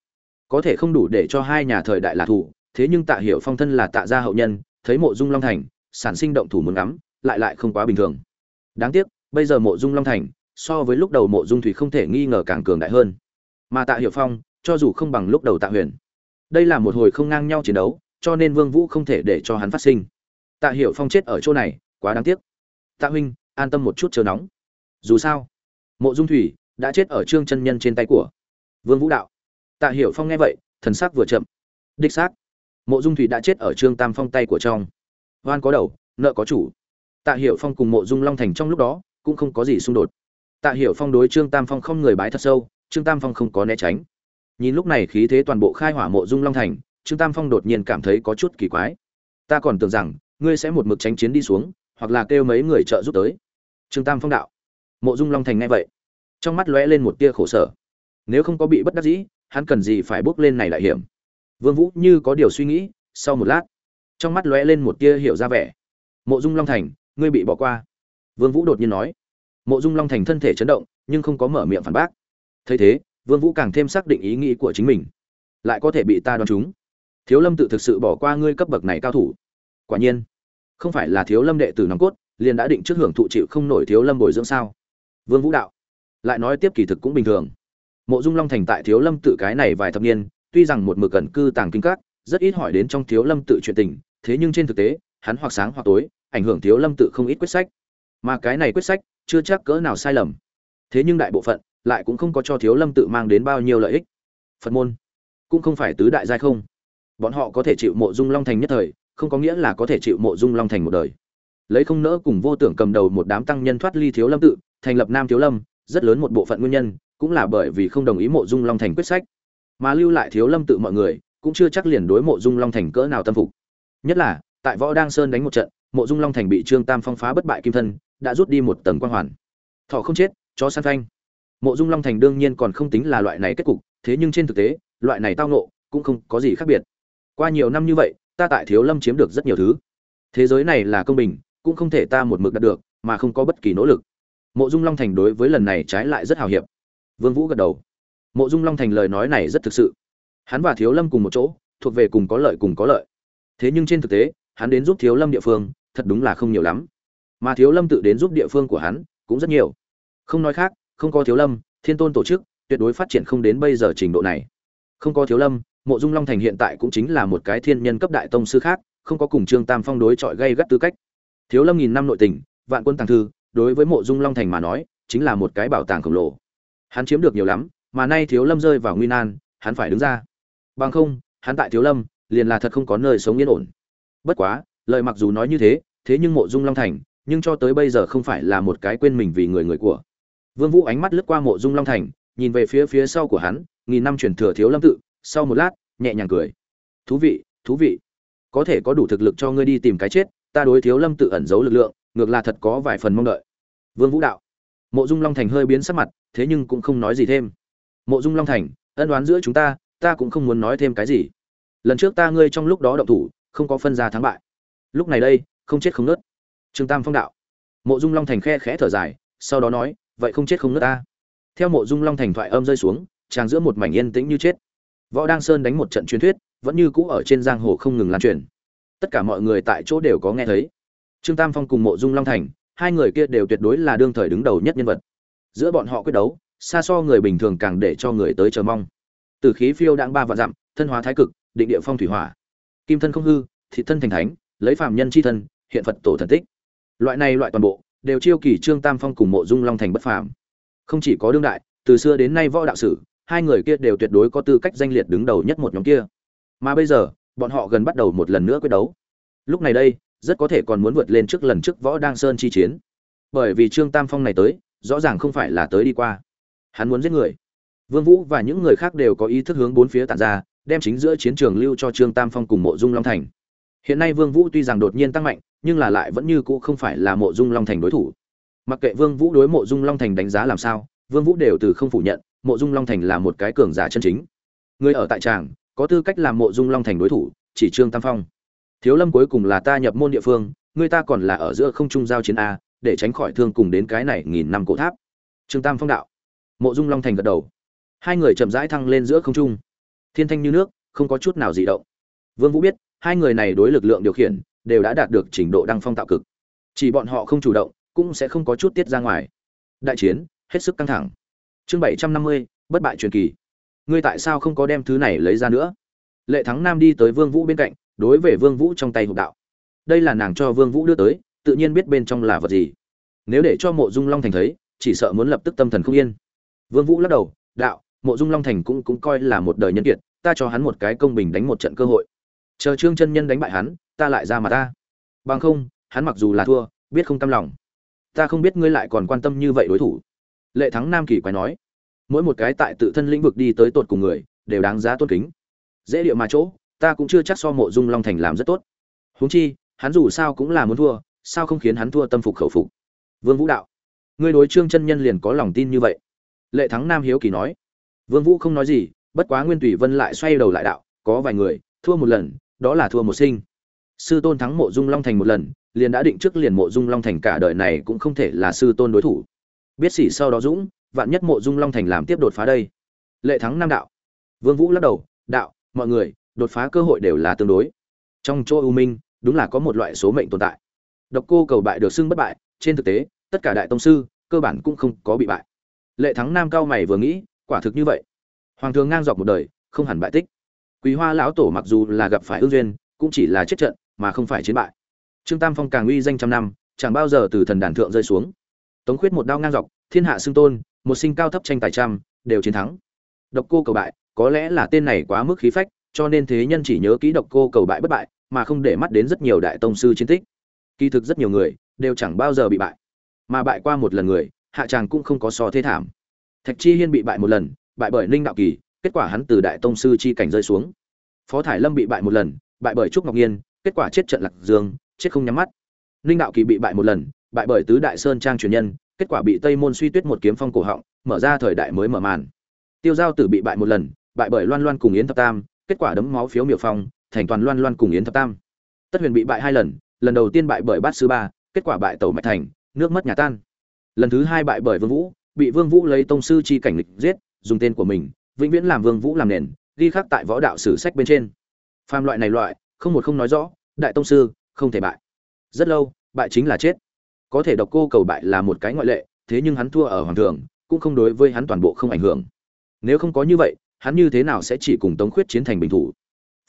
Có thể không đủ để cho hai nhà thời đại là thù, thế nhưng tạ hiểu phong thân là tạ gia hậu nhân, thấy mộ dung long thành, sản sinh động thủ muốn ngắm, lại lại không quá bình thường. Đáng tiếc, bây giờ mộ dung long thành, so với lúc đầu mộ dung thủy không thể nghi ngờ càng cường đại hơn. Mà tạ hiểu phong, cho dù không bằng lúc đầu tạ huyền. Đây là một hồi không ngang nhau chiến đấu, cho nên vương vũ không thể để cho hắn phát sinh. Tạ hiểu phong chết ở chỗ này, quá đáng tiếc. Tạ huynh, an tâm một chút chờ nóng. Dù sao mộ dung thủy đã chết ở trương chân nhân trên tay của vương vũ đạo. Tạ hiểu phong nghe vậy, thần sắc vừa chậm. Đích xác, mộ dung thủy đã chết ở trương tam phong tay của trong. Oan có đầu, nợ có chủ. Tạ hiểu phong cùng mộ dung long thành trong lúc đó cũng không có gì xung đột. Tạ hiểu phong đối trương tam phong không người bái thật sâu, trương tam phong không có né tránh. Nhìn lúc này khí thế toàn bộ khai hỏa mộ dung long thành, trương tam phong đột nhiên cảm thấy có chút kỳ quái. Ta còn tưởng rằng, ngươi sẽ một mực tránh chiến đi xuống, hoặc là kêu mấy người trợ giúp tới. Trương tam phong đạo mộ dung long thành nghe vậy, trong mắt lóe lên một tia khổ sở. Nếu không có bị bất đắc dĩ, hắn cần gì phải bước lên này đại hiểm? Vương vũ như có điều suy nghĩ, sau một lát, trong mắt lóe lên một tia hiểu ra vẻ. Mộ dung long thành, ngươi bị bỏ qua. Vương vũ đột nhiên nói. Mộ dung long thành thân thể chấn động, nhưng không có mở miệng phản bác. Thấy thế, vương vũ càng thêm xác định ý nghĩ của chính mình. Lại có thể bị ta đoán trúng. Thiếu lâm tự thực sự bỏ qua ngươi cấp bậc này cao thủ. Quả nhiên, không phải là thiếu lâm đệ tử nòng cốt, liền đã định trước hưởng thụ chịu không nổi thiếu lâm bồi dưỡng sao? Vương vũ đạo. Lại nói tiếp kỳ thực cũng bình thường. Mộ dung long thành tại thiếu lâm tự cái này vài thập niên, tuy rằng một mực cẩn cư tàng kinh các, rất ít hỏi đến trong thiếu lâm tự chuyện tình, thế nhưng trên thực tế, hắn hoặc sáng hoặc tối, ảnh hưởng thiếu lâm tự không ít quyết sách. Mà cái này quyết sách, chưa chắc cỡ nào sai lầm. Thế nhưng đại bộ phận, lại cũng không có cho thiếu lâm tự mang đến bao nhiêu lợi ích. Phật môn, cũng không phải tứ đại giai không. Bọn họ có thể chịu mộ dung long thành nhất thời, không có nghĩa là có thể chịu mộ dung long thành một đời. Lấy không nỡ cùng vô tưởng cầm đầu một đám tăng nhân thoát ly thiếu lâm tự thành lập nam thiếu lâm, rất lớn một bộ phận nguyên nhân cũng là bởi vì không đồng ý mộ dung long thành quyết sách. Mà lưu lại thiếu lâm tự mọi người cũng chưa chắc liền đối mộ dung long thành cỡ nào tâm phục. Nhất là, tại võ đang sơn đánh một trận, mộ dung long thành bị trương tam phong phá bất bại kim thân, đã rút đi một tầng quan hoàn. Thọ không chết, chó săn phanh. Mộ dung long thành đương nhiên còn không tính là loại này kết cục, thế nhưng trên thực tế, loại này tao ngộ cũng không có gì khác biệt. Qua nhiều năm như vậy, ta tại thiếu lâm chiếm được rất nhiều thứ. Thế giới này là công bình, cũng không thể ta một mực đạt được, mà không có bất kỳ nỗ lực mộ dung long thành đối với lần này trái lại rất hào hiệp. Vương vũ gật đầu. Mộ dung long thành lời nói này rất thực sự. Hắn và thiếu lâm cùng một chỗ, thuộc về cùng có lợi cùng có lợi. Thế nhưng trên thực tế, hắn đến giúp thiếu lâm địa phương, thật đúng là không nhiều lắm. Mà thiếu lâm tự đến giúp địa phương của hắn, cũng rất nhiều. Không nói khác, không có thiếu lâm, thiên tôn tổ chức, tuyệt đối phát triển không đến bây giờ trình độ này. Không có thiếu lâm, mộ dung long thành hiện tại cũng chính là một cái thiên nhân cấp đại tông sư khác, không có cùng trương tam phong đối chọi gây gắt tư cách. Thiếu lâm nghìn năm nội tình, vạn quân tàng thư đối với mộ dung long thành mà nói, chính là một cái bảo tàng khổng lồ. Hắn chiếm được nhiều lắm, mà nay thiếu lâm rơi vào nguy nan, hắn phải đứng ra. Bằng không, hắn tại thiếu lâm, liền là thật không có nơi sống yên ổn. Bất quá lợi mặc dù nói như thế thế nhưng mộ dung long thành, nhưng cho tới bây giờ không phải là một cái quên mình vì người người của. Vương vũ ánh mắt lướt qua mộ dung long thành, nhìn về phía phía sau của hắn, nghìn năm truyền thừa thiếu lâm tự, sau một lát, nhẹ nhàng cười. Thú vị thú vị. Có thể có đủ thực lực cho ngươi đi tìm cái chết, ta đối thiếu lâm tự ẩn giấu lực lượng ngược là thật có vài phần mong đợi. Vương vũ đạo, mộ dung long thành hơi biến sắc mặt, thế nhưng cũng không nói gì thêm. Mộ dung long thành, ân đoán giữa chúng ta ta cũng không muốn nói thêm cái gì. Lần trước ta ngươi trong lúc đó động thủ, không có phân ra thắng bại. Lúc này đây, không chết không nứt. Trương tam phong đạo, mộ dung long thành khe khẽ thở dài, sau đó nói, vậy không chết không nứt ta. Theo mộ dung long thành thoại âm rơi xuống tràng giữa một mảnh yên tĩnh như chết. Võ đăng sơn đánh một trận truyền thuyết, vẫn như cũ ở trên giang hồ không ngừng lan truyền. Tất cả mọi người tại chỗ đều có nghe thấy trương tam phong cùng mộ dung long thành, hai người kia đều tuyệt đối là đương thời đứng đầu nhất nhân vật. Giữa bọn họ quyết đấu, xa so người bình thường càng để cho người tới chờ mong. Từ khí phiêu đãng ba vạn dặm, thân hóa thái cực, định địa phong thủy hỏa. Kim thân không hư, thị thân thành thánh, lấy phàm nhân chi thân, hiện phật tổ thần tích. Loại này loại toàn bộ, đều chiêu kỳ trương tam phong cùng mộ dung long thành bất phàm. Không chỉ có đương đại, từ xưa đến nay võ đạo sử, hai người kia đều tuyệt đối có tư cách danh liệt đứng đầu nhất một nhóm kia. Mà bây giờ, bọn họ gần bắt đầu một lần nữa quyết đấu. Lúc này đây rất có thể còn muốn vượt lên trước lần trước võ đang sơn chi chiến. Bởi vì trương tam phong này tới, rõ ràng không phải là tới đi qua. Hắn muốn giết người. Vương vũ và những người khác đều có ý thức hướng bốn phía tản ra, đem chính giữa chiến trường lưu cho trương tam phong cùng mộ dung long thành. Hiện nay vương vũ tuy rằng đột nhiên tăng mạnh, nhưng là lại vẫn như cũ không phải là mộ dung long thành đối thủ. Mặc kệ vương vũ đối mộ dung long thành đánh giá làm sao, vương vũ đều từ không phủ nhận, mộ dung long thành là một cái cường giả chân chính. Người ở tại tràng, có tư cách làm mộ dung long thành đối thủ, chỉ trương tam phong thiếu lâm cuối cùng là ta nhập môn địa phương, người ta còn là ở giữa không trung giao chiến a, để tránh khỏi thương cùng đến cái này nghìn năm cổ tháp. Trương tam phong đạo. Mộ dung long thành gật đầu. Hai người chậm rãi thăng lên giữa không trung. Thiên thanh như nước, không có chút nào dị động. Vương vũ biết, hai người này đối lực lượng điều khiển, đều đã đạt được trình độ đăng phong tạo cực. Chỉ bọn họ không chủ động, cũng sẽ không có chút tiết ra ngoài. Đại chiến, hết sức căng thẳng. Chương bảy trăm năm mươi, bất bại truyền kỳ. Ngươi tại sao không có đem thứ này lấy ra nữa? Lệ thắng nam đi tới vương vũ bên cạnh đối với vương vũ trong tay hộp đạo. Đây là nàng cho vương vũ đưa tới, tự nhiên biết bên trong là vật gì. Nếu để cho mộ dung long thành thấy, chỉ sợ muốn lập tức tâm thần không yên. Vương vũ lắc đầu, đạo, mộ dung long thành cũng cũng coi là một đời nhân kiệt, ta cho hắn một cái công bình đánh một trận cơ hội. Chờ trương chân nhân đánh bại hắn, ta lại ra mà ta. Bằng không, hắn mặc dù là thua, biết không cam lòng. Ta không biết ngươi lại còn quan tâm như vậy đối thủ. Lệ thắng nam kỳ quái nói. Mỗi một cái tại tự thân lĩnh vực đi tới tột cùng người, đều đáng giá tôn kính. Dễ địa mà chỗ ta cũng chưa chắc so mộ dung long thành làm rất tốt. Huống chi, hắn dù sao cũng là muốn thua, sao không khiến hắn thua tâm phục khẩu phục? Vương vũ đạo. Ngươi đối trương chân nhân liền có lòng tin như vậy. Lệ thắng nam hiếu kỳ nói. Vương vũ không nói gì, bất quá nguyên tùy vân lại xoay đầu lại đạo, có vài người, thua một lần, đó là thua một sinh. Sư tôn thắng mộ dung long thành một lần, liền đã định trước liền mộ dung long thành cả đời này cũng không thể là sư tôn đối thủ. Biết sỉ sau đó dũng, vạn nhất mộ dung long thành làm tiếp đột phá đây. Lệ thắng nam đạo. Vương vũ lắc đầu, đạo, mọi người đột phá cơ hội đều là tương đối. Trong chỗ u minh, đúng là có một loại số mệnh tồn tại. Độc cô cầu bại được xưng bất bại, trên thực tế, tất cả đại tông sư, cơ bản cũng không có bị bại. Lệ thắng nam cao mày vừa nghĩ, quả thực như vậy. Hoàng thường ngang dọc một đời, không hẳn bại tích. Quý hoa lão tổ mặc dù là gặp phải ương duyên, cũng chỉ là chết trận, mà không phải chiến bại. Trương tam phong càng uy danh trăm năm, chẳng bao giờ từ thần đàn thượng rơi xuống. Tống khuyết một đao ngang dọc, thiên hạ xưng tôn, một sinh cao thấp tranh tài trăm, đều chiến thắng. Độc cô cầu bại, có lẽ là tên này quá mức khí phách cho nên thế nhân chỉ nhớ kỹ độc cô cầu bại bất bại, mà không để mắt đến rất nhiều đại tông sư chiến tích. Kỳ thực rất nhiều người đều chẳng bao giờ bị bại, mà bại qua một lần người, hạ tràng cũng không có so thế thảm. Thạch chi hiên bị bại một lần, bại bởi ninh đạo kỳ, kết quả hắn từ đại tông sư chi cảnh rơi xuống. Phó thải lâm bị bại một lần, bại bởi trúc ngọc nhiên, kết quả chết trận lạc dương, chết không nhắm mắt. Ninh đạo kỳ bị bại một lần, bại bởi tứ đại sơn trang truyền nhân, kết quả bị tây môn suy tuyết một kiếm phong cổ họng, mở ra thời đại mới mở màn. Tiêu giao tử bị bại một lần, bại bởi loan loan cùng yến thập tam kết quả đấm máu phiếu miểu phong, thành toàn loan loan cùng yến thập tam. Tất huyền bị bại hai lần lần đầu tiên bại bởi bát sư ba, kết quả bại tẩu mạch thành, nước mất nhà tan. Lần thứ hai bại bởi vương vũ, bị vương vũ lấy tông sư chi cảnh lịch giết, dùng tên của mình, vĩnh viễn làm vương vũ làm nền, ghi khắc tại võ đạo sử sách bên trên. Phàm loại này loại, không một không nói rõ, đại tông sư, không thể bại. Rất lâu, bại chính là chết. Có thể độc cô cầu bại là một cái ngoại lệ, thế nhưng hắn thua ở hoàng thường cũng không đối với hắn toàn bộ không ảnh hưởng. Nếu không có như vậy hắn như thế nào sẽ chỉ cùng tống khuyết chiến thành bình thủ?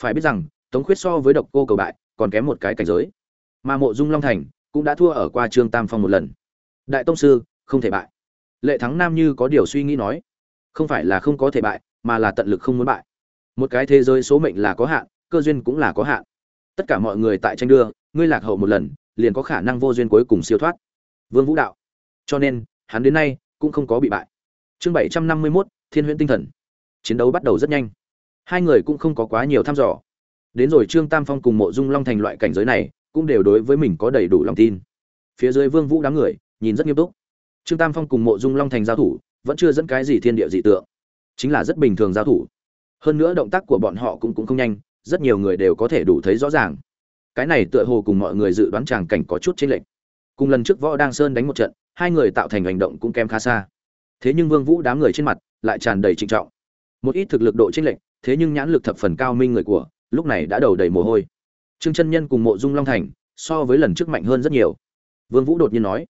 Phải biết rằng tống khuyết so với độc cô cầu bại còn kém một cái cảnh giới. Mà mộ dung long thành cũng đã thua ở qua trương tam phong một lần. Đại tông sư không thể bại. Lệ thắng nam như có điều suy nghĩ nói không phải là không có thể bại mà là tận lực không muốn bại. Một cái thế giới số mệnh là có hạn cơ duyên cũng là có hạn. Tất cả mọi người tại tranh đưa ngươi lạc hậu một lần liền có khả năng vô duyên cuối cùng siêu thoát. Vương vũ đạo. Cho nên hắn đến nay cũng không có bị bại. Chương bảy trăm năm mươi 751, thiên huyễn tinh thần chiến đấu bắt đầu rất nhanh. Hai người cũng không có quá nhiều thăm dò. Đến rồi trương tam phong cùng mộ dung long thành loại cảnh giới này, cũng đều đối với mình có đầy đủ lòng tin. Phía dưới vương vũ đám người, nhìn rất nghiêm túc. Trương tam phong cùng mộ dung long thành giao thủ, vẫn chưa dẫn cái gì thiên địa dị tượng. Chính là rất bình thường giao thủ. Hơn nữa động tác của bọn họ cũng cũng không nhanh, rất nhiều người đều có thể đủ thấy rõ ràng. Cái này tựa hồ cùng mọi người dự đoán tràng cảnh có chút chênh lệch. Cùng lần trước võ đang sơn đánh một trận, hai người tạo thành hành động cũng kém khá xa. Thế nhưng vương vũ đám người trên mặt lại tràn đầy trịnh trọng một ít thực lực độ chênh lệch, thế nhưng nhãn lực thập phần cao minh người của, lúc này đã đầu đầy mồ hôi. Trương chân nhân cùng mộ dung long thành, so với lần trước mạnh hơn rất nhiều. Vương vũ đột nhiên nói,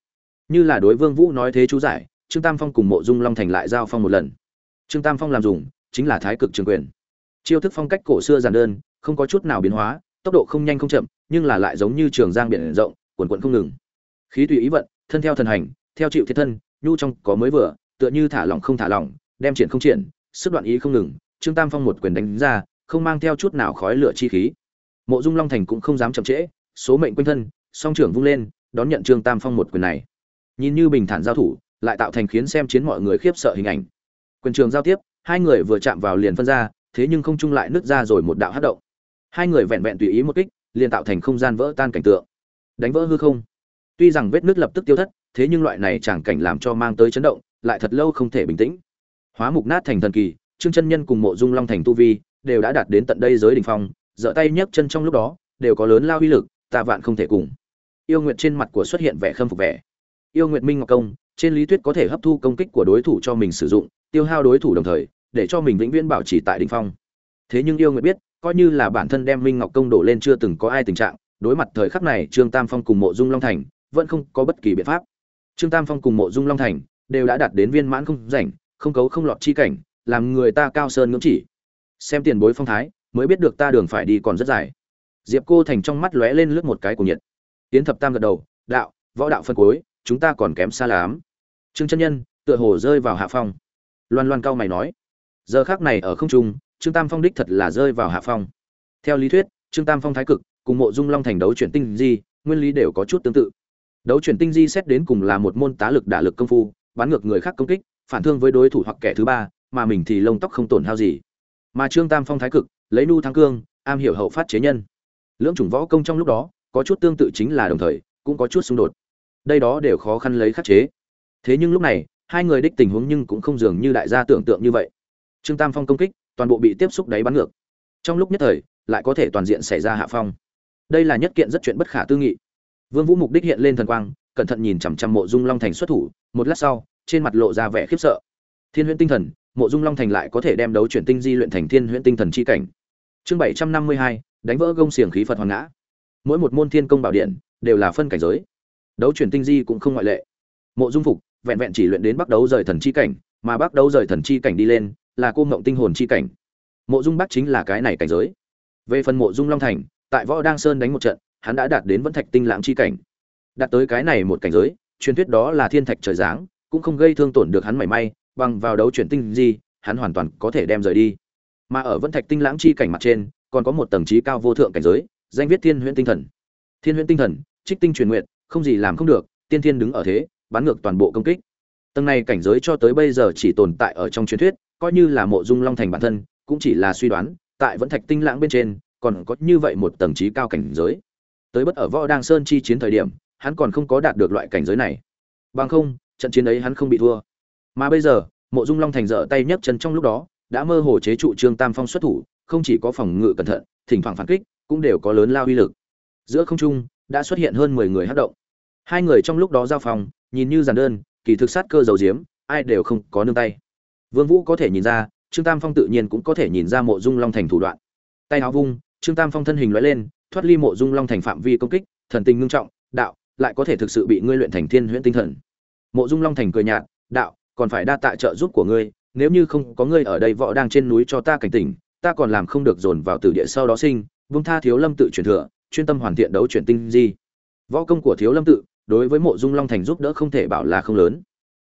như là đối vương vũ nói thế chú giải, trương tam phong cùng mộ dung long thành lại giao phong một lần. Trương tam phong làm dùng, chính là thái cực trường quyền. Chiêu thức phong cách cổ xưa giản đơn, không có chút nào biến hóa, tốc độ không nhanh không chậm, nhưng là lại giống như trường giang biển rộng cuồn cuộn không ngừng. Khí tùy ý vận, thân theo thần hành, theo chịu thiết thân, nhu trong có mới vừa, tựa như thả lỏng không thả lỏng, đem triển không triển sức đoạn ý không ngừng, trương tam phong một quyền đánh ra, không mang theo chút nào khói lửa chi khí. Mộ dung long thành cũng không dám chậm trễ, số mệnh quanh thân, song trưởng vung lên, đón nhận trương tam phong một quyền này. Nhìn như bình thản giao thủ, lại tạo thành khiến xem chiến mọi người khiếp sợ hình ảnh. Quyền trường giao tiếp, hai người vừa chạm vào liền phân ra, thế nhưng không chung lại nứt ra rồi một đạo hắc động. Hai người vẹn vẹn tùy ý một kích, liền tạo thành không gian vỡ tan cảnh tượng. Đánh vỡ hư không. Tuy rằng vết nứt lập tức tiêu thất, thế nhưng loại này chẳng cảnh làm cho mang tới chấn động, lại thật lâu không thể bình tĩnh hóa mục nát thành thần kỳ, trương chân nhân cùng mộ dung long thành tu vi đều đã đạt đến tận đây giới đỉnh phong giở tay nhấc chân trong lúc đó, đều có lớn lao uy lực, ta vạn không thể cùng. Yêu nguyệt trên mặt của xuất hiện vẻ khâm phục vẻ. Yêu nguyệt minh ngọc công, trên lý thuyết có thể hấp thu công kích của đối thủ cho mình sử dụng, tiêu hao đối thủ đồng thời, để cho mình vĩnh viễn bảo trì tại đỉnh phong. Thế nhưng yêu nguyệt biết, coi như là bản thân đem minh ngọc công đổ lên chưa từng có ai tình trạng, đối mặt thời khắc này, trương tam phong cùng mộ dung long thành vẫn không có bất kỳ biện pháp. Trương tam phong cùng mộ dung long thành đều đã đạt đến viên mãn không rảnh không cấu không lọt chi cảnh, làm người ta cao sơn ngưỡng chỉ. Xem tiền bối phong thái, mới biết được ta đường phải đi còn rất dài. Diệp cô thành trong mắt lóe lên lướt một cái của nhiệt. Tiến thập tam gật đầu, đạo, võ đạo phân cuối, chúng ta còn kém xa lắm. Trương chân nhân, tựa hồ rơi vào hạ phong. Loan loan cao mày nói, giờ khác này ở không trung, trương tam phong đích thật là rơi vào hạ phong. Theo lý thuyết, trương tam phong thái cực, cùng mộ dung long thành đấu chuyển tinh di, nguyên lý đều có chút tương tự. Đấu chuyển tinh di xét đến cùng là một môn tá lực đả lực công phu, bắn ngược người khác công kích phản thương với đối thủ hoặc kẻ thứ ba, mà mình thì lông tóc không tổn hao gì. Mà trương tam phong thái cực, lấy nu thắng cương, am hiểu hậu phát chế nhân. Lưỡng chủng võ công trong lúc đó, có chút tương tự chính là đồng thời, cũng có chút xung đột. Đây đó đều khó khăn lấy khắc chế. Thế nhưng lúc này, hai người đích tình huống nhưng cũng không dường như đại gia tưởng tượng như vậy. Trương tam phong công kích, toàn bộ bị tiếp xúc đáy bắn ngược. Trong lúc nhất thời, lại có thể toàn diện xảy ra hạ phong. Đây là nhất kiện rất chuyện bất khả tư nghị. Vương vũ mục đích hiện lên thần quang, cẩn thận nhìn chằm chằm mộ dung long thành xuất thủ, một lát sau trên mặt lộ ra vẻ khiếp sợ. Thiên huyễn tinh thần, mộ dung long thành lại có thể đem đấu chuyển tinh di luyện thành thiên huyễn tinh thần chi cảnh. Chương bảy trăm năm mươi hai, đánh vỡ gông xiềng khí phật hoàng ngã. Mỗi một môn thiên công bảo điện đều là phân cảnh giới. Đấu chuyển tinh di cũng không ngoại lệ. Mộ dung phục vẹn vẹn chỉ luyện đến bắt đấu rời thần chi cảnh, mà bắt đấu rời thần chi cảnh đi lên là cô mộng tinh hồn chi cảnh. Mộ dung bắc chính là cái này cảnh giới. Về phần mộ dung long thành, tại võ đang sơn đánh một trận, hắn đã đạt đến vẫn thạch tinh lãng chi cảnh. Đạt tới cái này một cảnh giới, truyền thuyết đó là thiên thạch trời giáng cũng không gây thương tổn được hắn mảy may, bằng vào đấu chuyển tinh di, hắn hoàn toàn có thể đem rời đi. Mà ở vẫn thạch tinh lãng chi cảnh mặt trên, còn có một tầng trí cao vô thượng cảnh giới, danh viết thiên huyễn tinh thần. Thiên huyễn tinh thần, trích tinh truyền nguyện không gì làm không được, tiên thiên đứng ở thế, bắn ngược toàn bộ công kích. Tầng này cảnh giới cho tới bây giờ chỉ tồn tại ở trong truyền thuyết, coi như là mộ dung long thành bản thân, cũng chỉ là suy đoán, tại vẫn thạch tinh lãng bên trên, còn có như vậy một tầng trí cao cảnh giới. Tới bất ở võ Đang sơn chi chiến thời điểm, hắn còn không có đạt được loại cảnh giới này. Bằng không trận chiến ấy hắn không bị thua. Mà bây giờ, mộ dung long thành dở tay nhấc chân trong lúc đó, đã mơ hồ chế trụ trương tam phong xuất thủ, không chỉ có phòng ngự cẩn thận, thỉnh thoảng phản kích, cũng đều có lớn lao uy lực. Giữa không trung, đã xuất hiện hơn mười người hát động. Hai người trong lúc đó giao phòng, nhìn như giản đơn, kỳ thực sát cơ dầu diếm, ai đều không có nương tay. Vương vũ có thể nhìn ra, trương tam phong tự nhiên cũng có thể nhìn ra mộ dung long thành thủ đoạn. Tay áo vung, trương tam phong thân hình lóe lên, thoát ly mộ dung long thành phạm vi công kích, thần tình ngưng trọng, đạo, lại có thể thực sự bị ngươi luyện thành thiên huyễn tinh thần mộ dung long thành cười nhạt, đạo, còn phải đa tạ trợ giúp của ngươi, nếu như không có ngươi ở đây võ đang trên núi cho ta cảnh tỉnh, ta còn làm không được dồn vào tử địa sau đó sinh Vương tha thiếu lâm tự truyền thừa, chuyên tâm hoàn thiện đấu chuyển tinh di. Võ công của thiếu lâm tự đối với mộ dung long thành giúp đỡ không thể bảo là không lớn.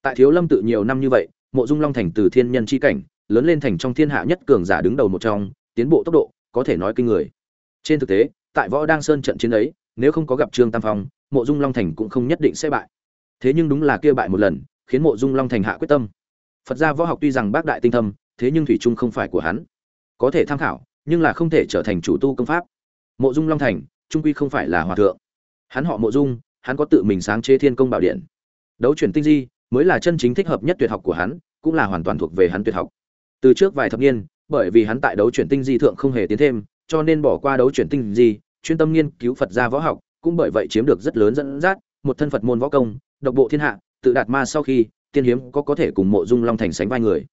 Tại thiếu lâm tự nhiều năm như vậy, mộ dung long thành từ thiên nhân chi cảnh, lớn lên thành trong thiên hạ nhất cường giả đứng đầu một trong, tiến bộ tốc độ, có thể nói kinh người. Trên thực tế, tại võ đang sơn trận chiến ấy, nếu không có gặp trương tam phong, mộ dung long thành cũng không nhất định sẽ bại thế nhưng đúng là kia bại một lần, khiến mộ dung long thành hạ quyết tâm. Phật gia võ học tuy rằng bác đại tinh thâm, thế nhưng thủy trung không phải của hắn. Có thể tham khảo, nhưng là không thể trở thành chủ tu công pháp. Mộ dung long thành, trung quy không phải là hòa thượng. Hắn họ mộ dung, hắn có tự mình sáng chế thiên công bảo điện. Đấu chuyển tinh di, mới là chân chính thích hợp nhất tuyệt học của hắn, cũng là hoàn toàn thuộc về hắn tuyệt học. Từ trước vài thập niên, bởi vì hắn tại đấu chuyển tinh di thượng không hề tiến thêm, cho nên bỏ qua đấu chuyển tinh di, chuyên tâm nghiên cứu phật gia võ học, cũng bởi vậy chiếm được rất lớn dẫn dắt một thân phật môn võ công, độc bộ thiên hạ, tự đạt ma sau khi, tiên hiếm có có thể cùng mộ dung long thành sánh vai người.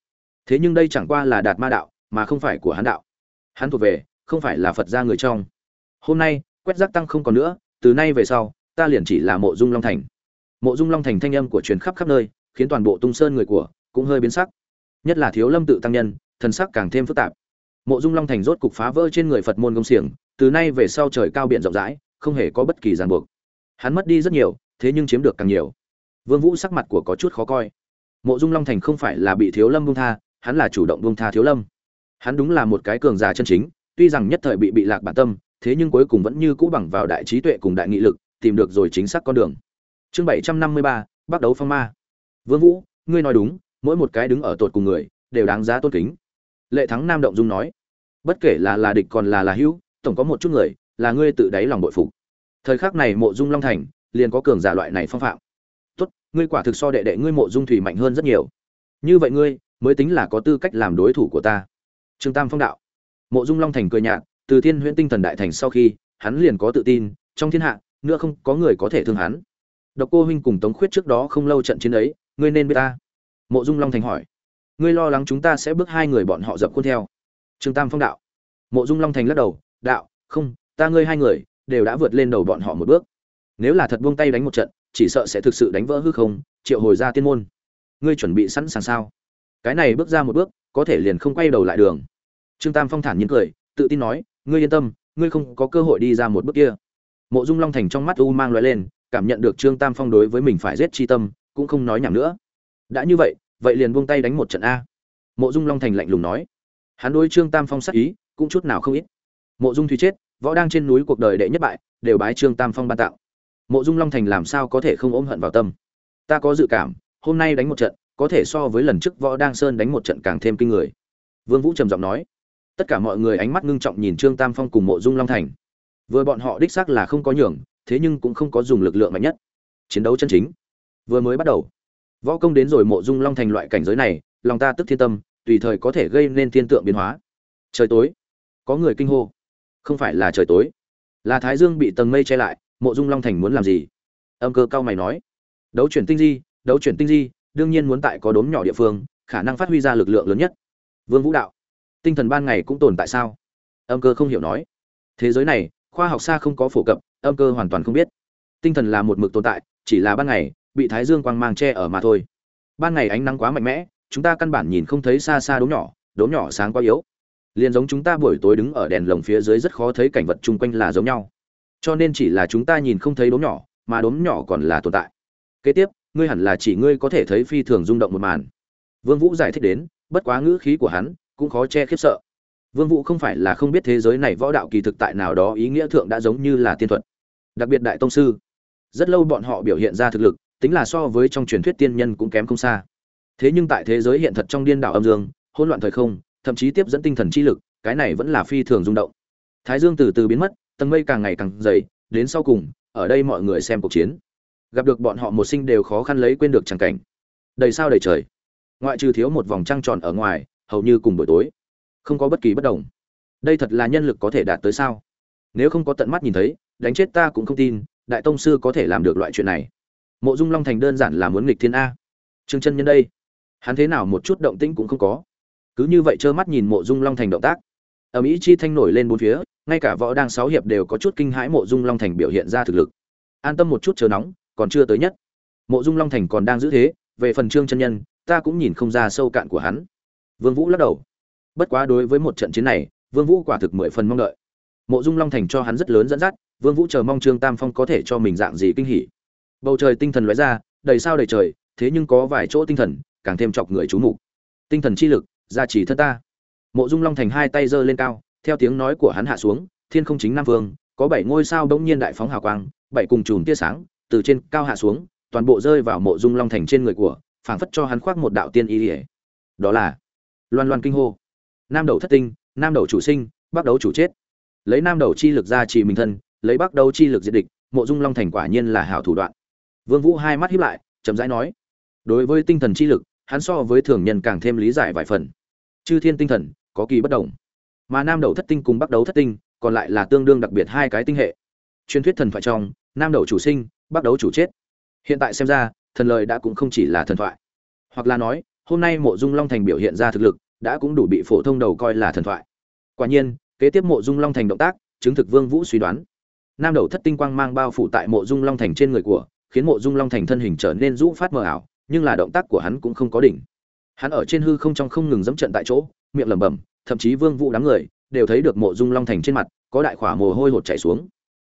Thế nhưng đây chẳng qua là đạt ma đạo, mà không phải của hắn đạo. Hắn thuộc về, không phải là phật gia người trong. Hôm nay, quét rác tăng không còn nữa, từ nay về sau, ta liền chỉ là mộ dung long thành. Mộ dung long thành thanh âm của truyền khắp khắp nơi, khiến toàn bộ tung sơn người của, cũng hơi biến sắc. Nhất là thiếu lâm tự tăng nhân, thần sắc càng thêm phức tạp. Mộ dung long thành rốt cục phá vỡ trên người phật môn công xiềng, từ nay về sau trời cao biển rộng rãi, không hề có bất kỳ ràng buộc hắn mất đi rất nhiều, thế nhưng chiếm được càng nhiều. Vương vũ sắc mặt của có chút khó coi. Mộ dung long thành không phải là bị thiếu lâm buông tha, hắn là chủ động buông tha thiếu lâm. Hắn đúng là một cái cường giả chân chính, tuy rằng nhất thời bị bị lạc bản tâm, thế nhưng cuối cùng vẫn như cũ bằng vào đại trí tuệ cùng đại nghị lực, tìm được rồi chính xác con đường. Chương bảy trăm năm mươi ba bắt đấu phong ma. Vương vũ, ngươi nói đúng, mỗi một cái đứng ở tột cùng người, đều đáng giá tôn kính. Lệ thắng nam động dung nói, bất kể là là địch còn là là hữu, tổng có một chút người, là ngươi tự đáy lòng bội phục thời khắc này mộ dung long thành, liền có cường giả loại này phong phạm. Tốt, ngươi quả thực so đệ đệ ngươi mộ dung thủy mạnh hơn rất nhiều. Như vậy ngươi, mới tính là có tư cách làm đối thủ của ta. Trương tam phong đạo. Mộ dung long thành cười nhạt, từ thiên huyễn tinh thần đại thành sau khi, hắn liền có tự tin, trong thiên hạ, nữa không có người có thể thương hắn. Độc cô huynh cùng tống khuyết trước đó không lâu trận chiến ấy, ngươi nên biết ta. Mộ dung long thành hỏi. Ngươi lo lắng chúng ta sẽ bước hai người bọn họ dập khuôn theo. Trương tam phong đạo. Mộ dung long thành lắc đầu, đạo, không, ta ngươi hai người đều đã vượt lên đầu bọn họ một bước. Nếu là thật buông tay đánh một trận, chỉ sợ sẽ thực sự đánh vỡ hư không, triệu hồi ra tiên môn. Ngươi chuẩn bị sẵn sàng sao? Cái này bước ra một bước, có thể liền không quay đầu lại đường. Trương tam phong thản nhiên cười, tự tin nói, ngươi yên tâm, ngươi không có cơ hội đi ra một bước kia. Mộ dung long thành trong mắt u mang loại lên, cảm nhận được trương tam phong đối với mình phải giết chi tâm, cũng không nói nhảm nữa. Đã như vậy vậy liền buông tay đánh một trận a. Mộ dung long thành lạnh lùng nói. Hắn đối trương tam phong sắc ý, cũng chút nào không ít. Mộ dung thủy chết võ đang trên núi cuộc đời đệ nhất bại, đều bái trương tam phong ban tạo mộ dung long thành làm sao có thể không ôm hận vào tâm? Ta có dự cảm, hôm nay đánh một trận, có thể so với lần trước võ đang sơn đánh một trận càng thêm kinh người. Vương vũ trầm giọng nói. Tất cả mọi người ánh mắt ngưng trọng nhìn trương tam phong cùng mộ dung long thành. Vừa bọn họ đích xác là không có nhường, thế nhưng cũng không có dùng lực lượng mạnh nhất. Chiến đấu chân chính. Vừa mới bắt đầu. Võ công đến rồi mộ dung long thành loại cảnh giới này, lòng ta tức thiên tâm, tùy thời có thể gây nên thiên tượng biến hóa. Trời tối. Có người kinh hô không phải là trời tối. Là thái dương bị tầng mây che lại, mộ dung long thành muốn làm gì? Âm cơ cao mày nói. Đấu chuyển tinh di, đấu chuyển tinh di, đương nhiên muốn tại có đốm nhỏ địa phương, khả năng phát huy ra lực lượng lớn nhất. Vương vũ đạo, tinh thần ban ngày cũng tồn tại sao? Âm cơ không hiểu nói. Thế giới này, khoa học xa không có phổ cập, âm cơ hoàn toàn không biết. Tinh thần là một mực tồn tại, chỉ là ban ngày, bị thái dương quang mang che ở mà thôi. Ban ngày ánh nắng quá mạnh mẽ, chúng ta căn bản nhìn không thấy xa xa đốm nhỏ đốm nhỏ sáng quá yếu liền giống chúng ta buổi tối đứng ở đèn lồng phía dưới rất khó thấy cảnh vật chung quanh là giống nhau. Cho nên chỉ là chúng ta nhìn không thấy đốm nhỏ, mà đốm nhỏ còn là tồn tại. Kế tiếp, ngươi hẳn là chỉ ngươi có thể thấy phi thường rung động một màn. Vương vũ giải thích đến, bất quá ngữ khí của hắn cũng khó che khiếp sợ. Vương vũ không phải là không biết thế giới này võ đạo kỳ thực tại nào đó, ý nghĩa thượng đã giống như là tiên thuật. Đặc biệt đại tông sư. Rất lâu bọn họ biểu hiện ra thực lực, tính là so với trong truyền thuyết tiên nhân cũng kém không xa. Thế nhưng tại thế giới hiện thật trong điên đảo âm dương, hỗn loạn thời không thậm chí tiếp dẫn tinh thần chi lực, cái này vẫn là phi thường rung động. Thái dương từ từ biến mất, tầng mây càng ngày càng dày, đến sau cùng, ở đây mọi người xem cuộc chiến. Gặp được bọn họ một sinh đều khó khăn lấy quên được chẳng cảnh. Đầy sao đầy trời. Ngoại trừ thiếu một vòng trăng tròn ở ngoài, hầu như cùng buổi tối. Không có bất kỳ bất đồng. Đây thật là nhân lực có thể đạt tới sao? Nếu không có tận mắt nhìn thấy, đánh chết ta cũng không tin, đại tông sư có thể làm được loại chuyện này. Mộ dung long thành đơn giản là muốn nghịch thiên a. Trương chân nhân đây. Hắn thế nào một chút động tĩnh cũng không có cứ như vậy trơ mắt nhìn mộ dung long thành động tác. Ở mỹ chi thanh nổi lên bốn phía, ngay cả võ đang sáu hiệp đều có chút kinh hãi mộ dung long thành biểu hiện ra thực lực. An tâm một chút chờ nóng, còn chưa tới nhất. Mộ dung long thành còn đang giữ thế, về phần trương chân nhân, ta cũng nhìn không ra sâu cạn của hắn. Vương vũ lắc đầu. Bất quá đối với một trận chiến này, vương vũ quả thực mười phần mong đợi. Mộ dung long thành cho hắn rất lớn dẫn dắt, vương vũ chờ mong trương tam phong có thể cho mình dạng gì kinh hỉ. Bầu trời tinh thần lóe ra, đầy sao đầy trời, thế nhưng có vài chỗ tinh thần, càng thêm chọc người chú mục. Tinh thần chi lực gia trì thân ta. Mộ dung long thành hai tay giơ lên cao, theo tiếng nói của hắn hạ xuống, thiên không chính nam vương, có bảy ngôi sao đống nhiên đại phóng hào quang, bảy cùng chùm tia sáng, từ trên cao hạ xuống, toàn bộ rơi vào mộ dung long thành trên người của, phảng phất cho hắn khoác một đạo tiên y ỉa đó là loan loan kinh hô. Nam đầu thất tinh, nam đầu chủ sinh, bắc đấu chủ chết. Lấy nam đầu chi lực ra trì mình thân, lấy bắc đấu chi lực diệt địch, mộ dung long thành quả nhiên là hảo thủ đoạn. Vương vũ hai mắt híp lại, chậm rãi nói, đối với tinh thần chi lực, hắn so với thường nhân càng thêm lý giải vài phần chư thiên tinh thần, có kỳ bất đồng. Mà nam đầu thất tinh cùng bắc đấu thất tinh, còn lại là tương đương đặc biệt hai cái tinh hệ. Truyền thuyết thần thoại trong, nam đầu chủ sinh, bắc đấu chủ chết. Hiện tại xem ra, thần lời đã cũng không chỉ là thần thoại. Hoặc là nói, hôm nay mộ dung long thành biểu hiện ra thực lực, đã cũng đủ bị phổ thông đầu coi là thần thoại. Quả nhiên, kế tiếp mộ dung long thành động tác, chứng thực vương vũ suy đoán. Nam đầu thất tinh quang mang bao phủ tại mộ dung long thành trên người của, khiến mộ dung long thành thân hình trở nên rũ phát mờ ảo, nhưng là động tác của hắn cũng không có đỉnh hắn ở trên hư không trong không ngừng dẫm trận tại chỗ, miệng lẩm bẩm, thậm chí vương vũ đám người đều thấy được mộ dung long thành trên mặt có đại khỏa mồ hôi hột chảy xuống.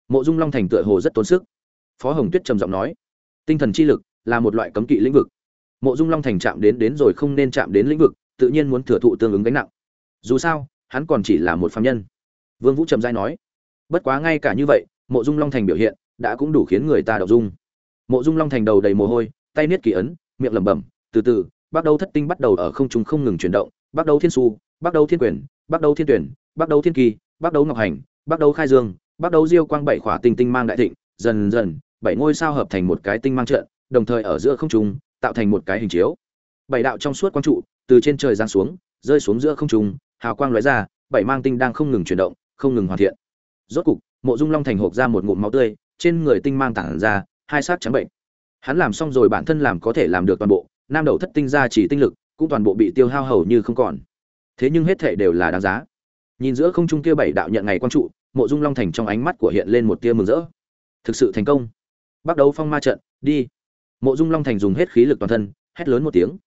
Mộ dung long thành tựa hồ rất tốn sức. Phó hồng tuyết trầm giọng nói, tinh thần chi lực là một loại cấm kỵ lĩnh vực. Mộ dung long thành chạm đến đến rồi không nên chạm đến lĩnh vực, tự nhiên muốn thừa thụ tương ứng gánh nặng. Dù sao, hắn còn chỉ là một phạm nhân. Vương vũ trầm giai nói, bất quá ngay cả như vậy, mộ dung long thành biểu hiện đã cũng đủ khiến người ta động dung. Mộ dung long thành đầu đầy mồ hôi, tay niết kỳ ấn, miệng lẩm bẩm, từ từ bắt đầu thất tinh bắt đầu ở không trung không ngừng chuyển động bắt đầu thiên su bắt đầu thiên quyền bắt đầu thiên tuyển bắt đầu thiên kỳ bắt đầu ngọc hành bắt đầu khai dương bắt đầu diêu quang bảy khỏa tinh tinh mang đại thịnh, dần dần, bảy ngôi sao hợp thành một cái tinh mang trận, đồng thời ở giữa không trung, tạo thành một cái hình chiếu. Bảy đạo trong suốt quang trụ, từ trên trời giáng xuống, rơi xuống giữa không trung, hào quang lóe ra, bảy mang tinh đang không ngừng chuyển động, không ngừng hoàn thiện. Rốt cục, mộ dung long thành hộp ra một ngụm máu tươi, trên người tinh mang tản ra, hai sát trắng bệnh. Hắn làm xong rồi bản thân làm có thể làm được toàn bộ nam đầu thất tinh ra chỉ tinh lực, cũng toàn bộ bị tiêu hao hầu như không còn. Thế nhưng hết thể đều là đáng giá. Nhìn giữa không trung kia bảy đạo nhận ngày quang trụ, mộ dung long thành trong ánh mắt của hiện lên một tia mừng rỡ. Thực sự thành công. Bắt đầu phong ma trận, đi. Mộ dung long thành dùng hết khí lực toàn thân, hét lớn một tiếng.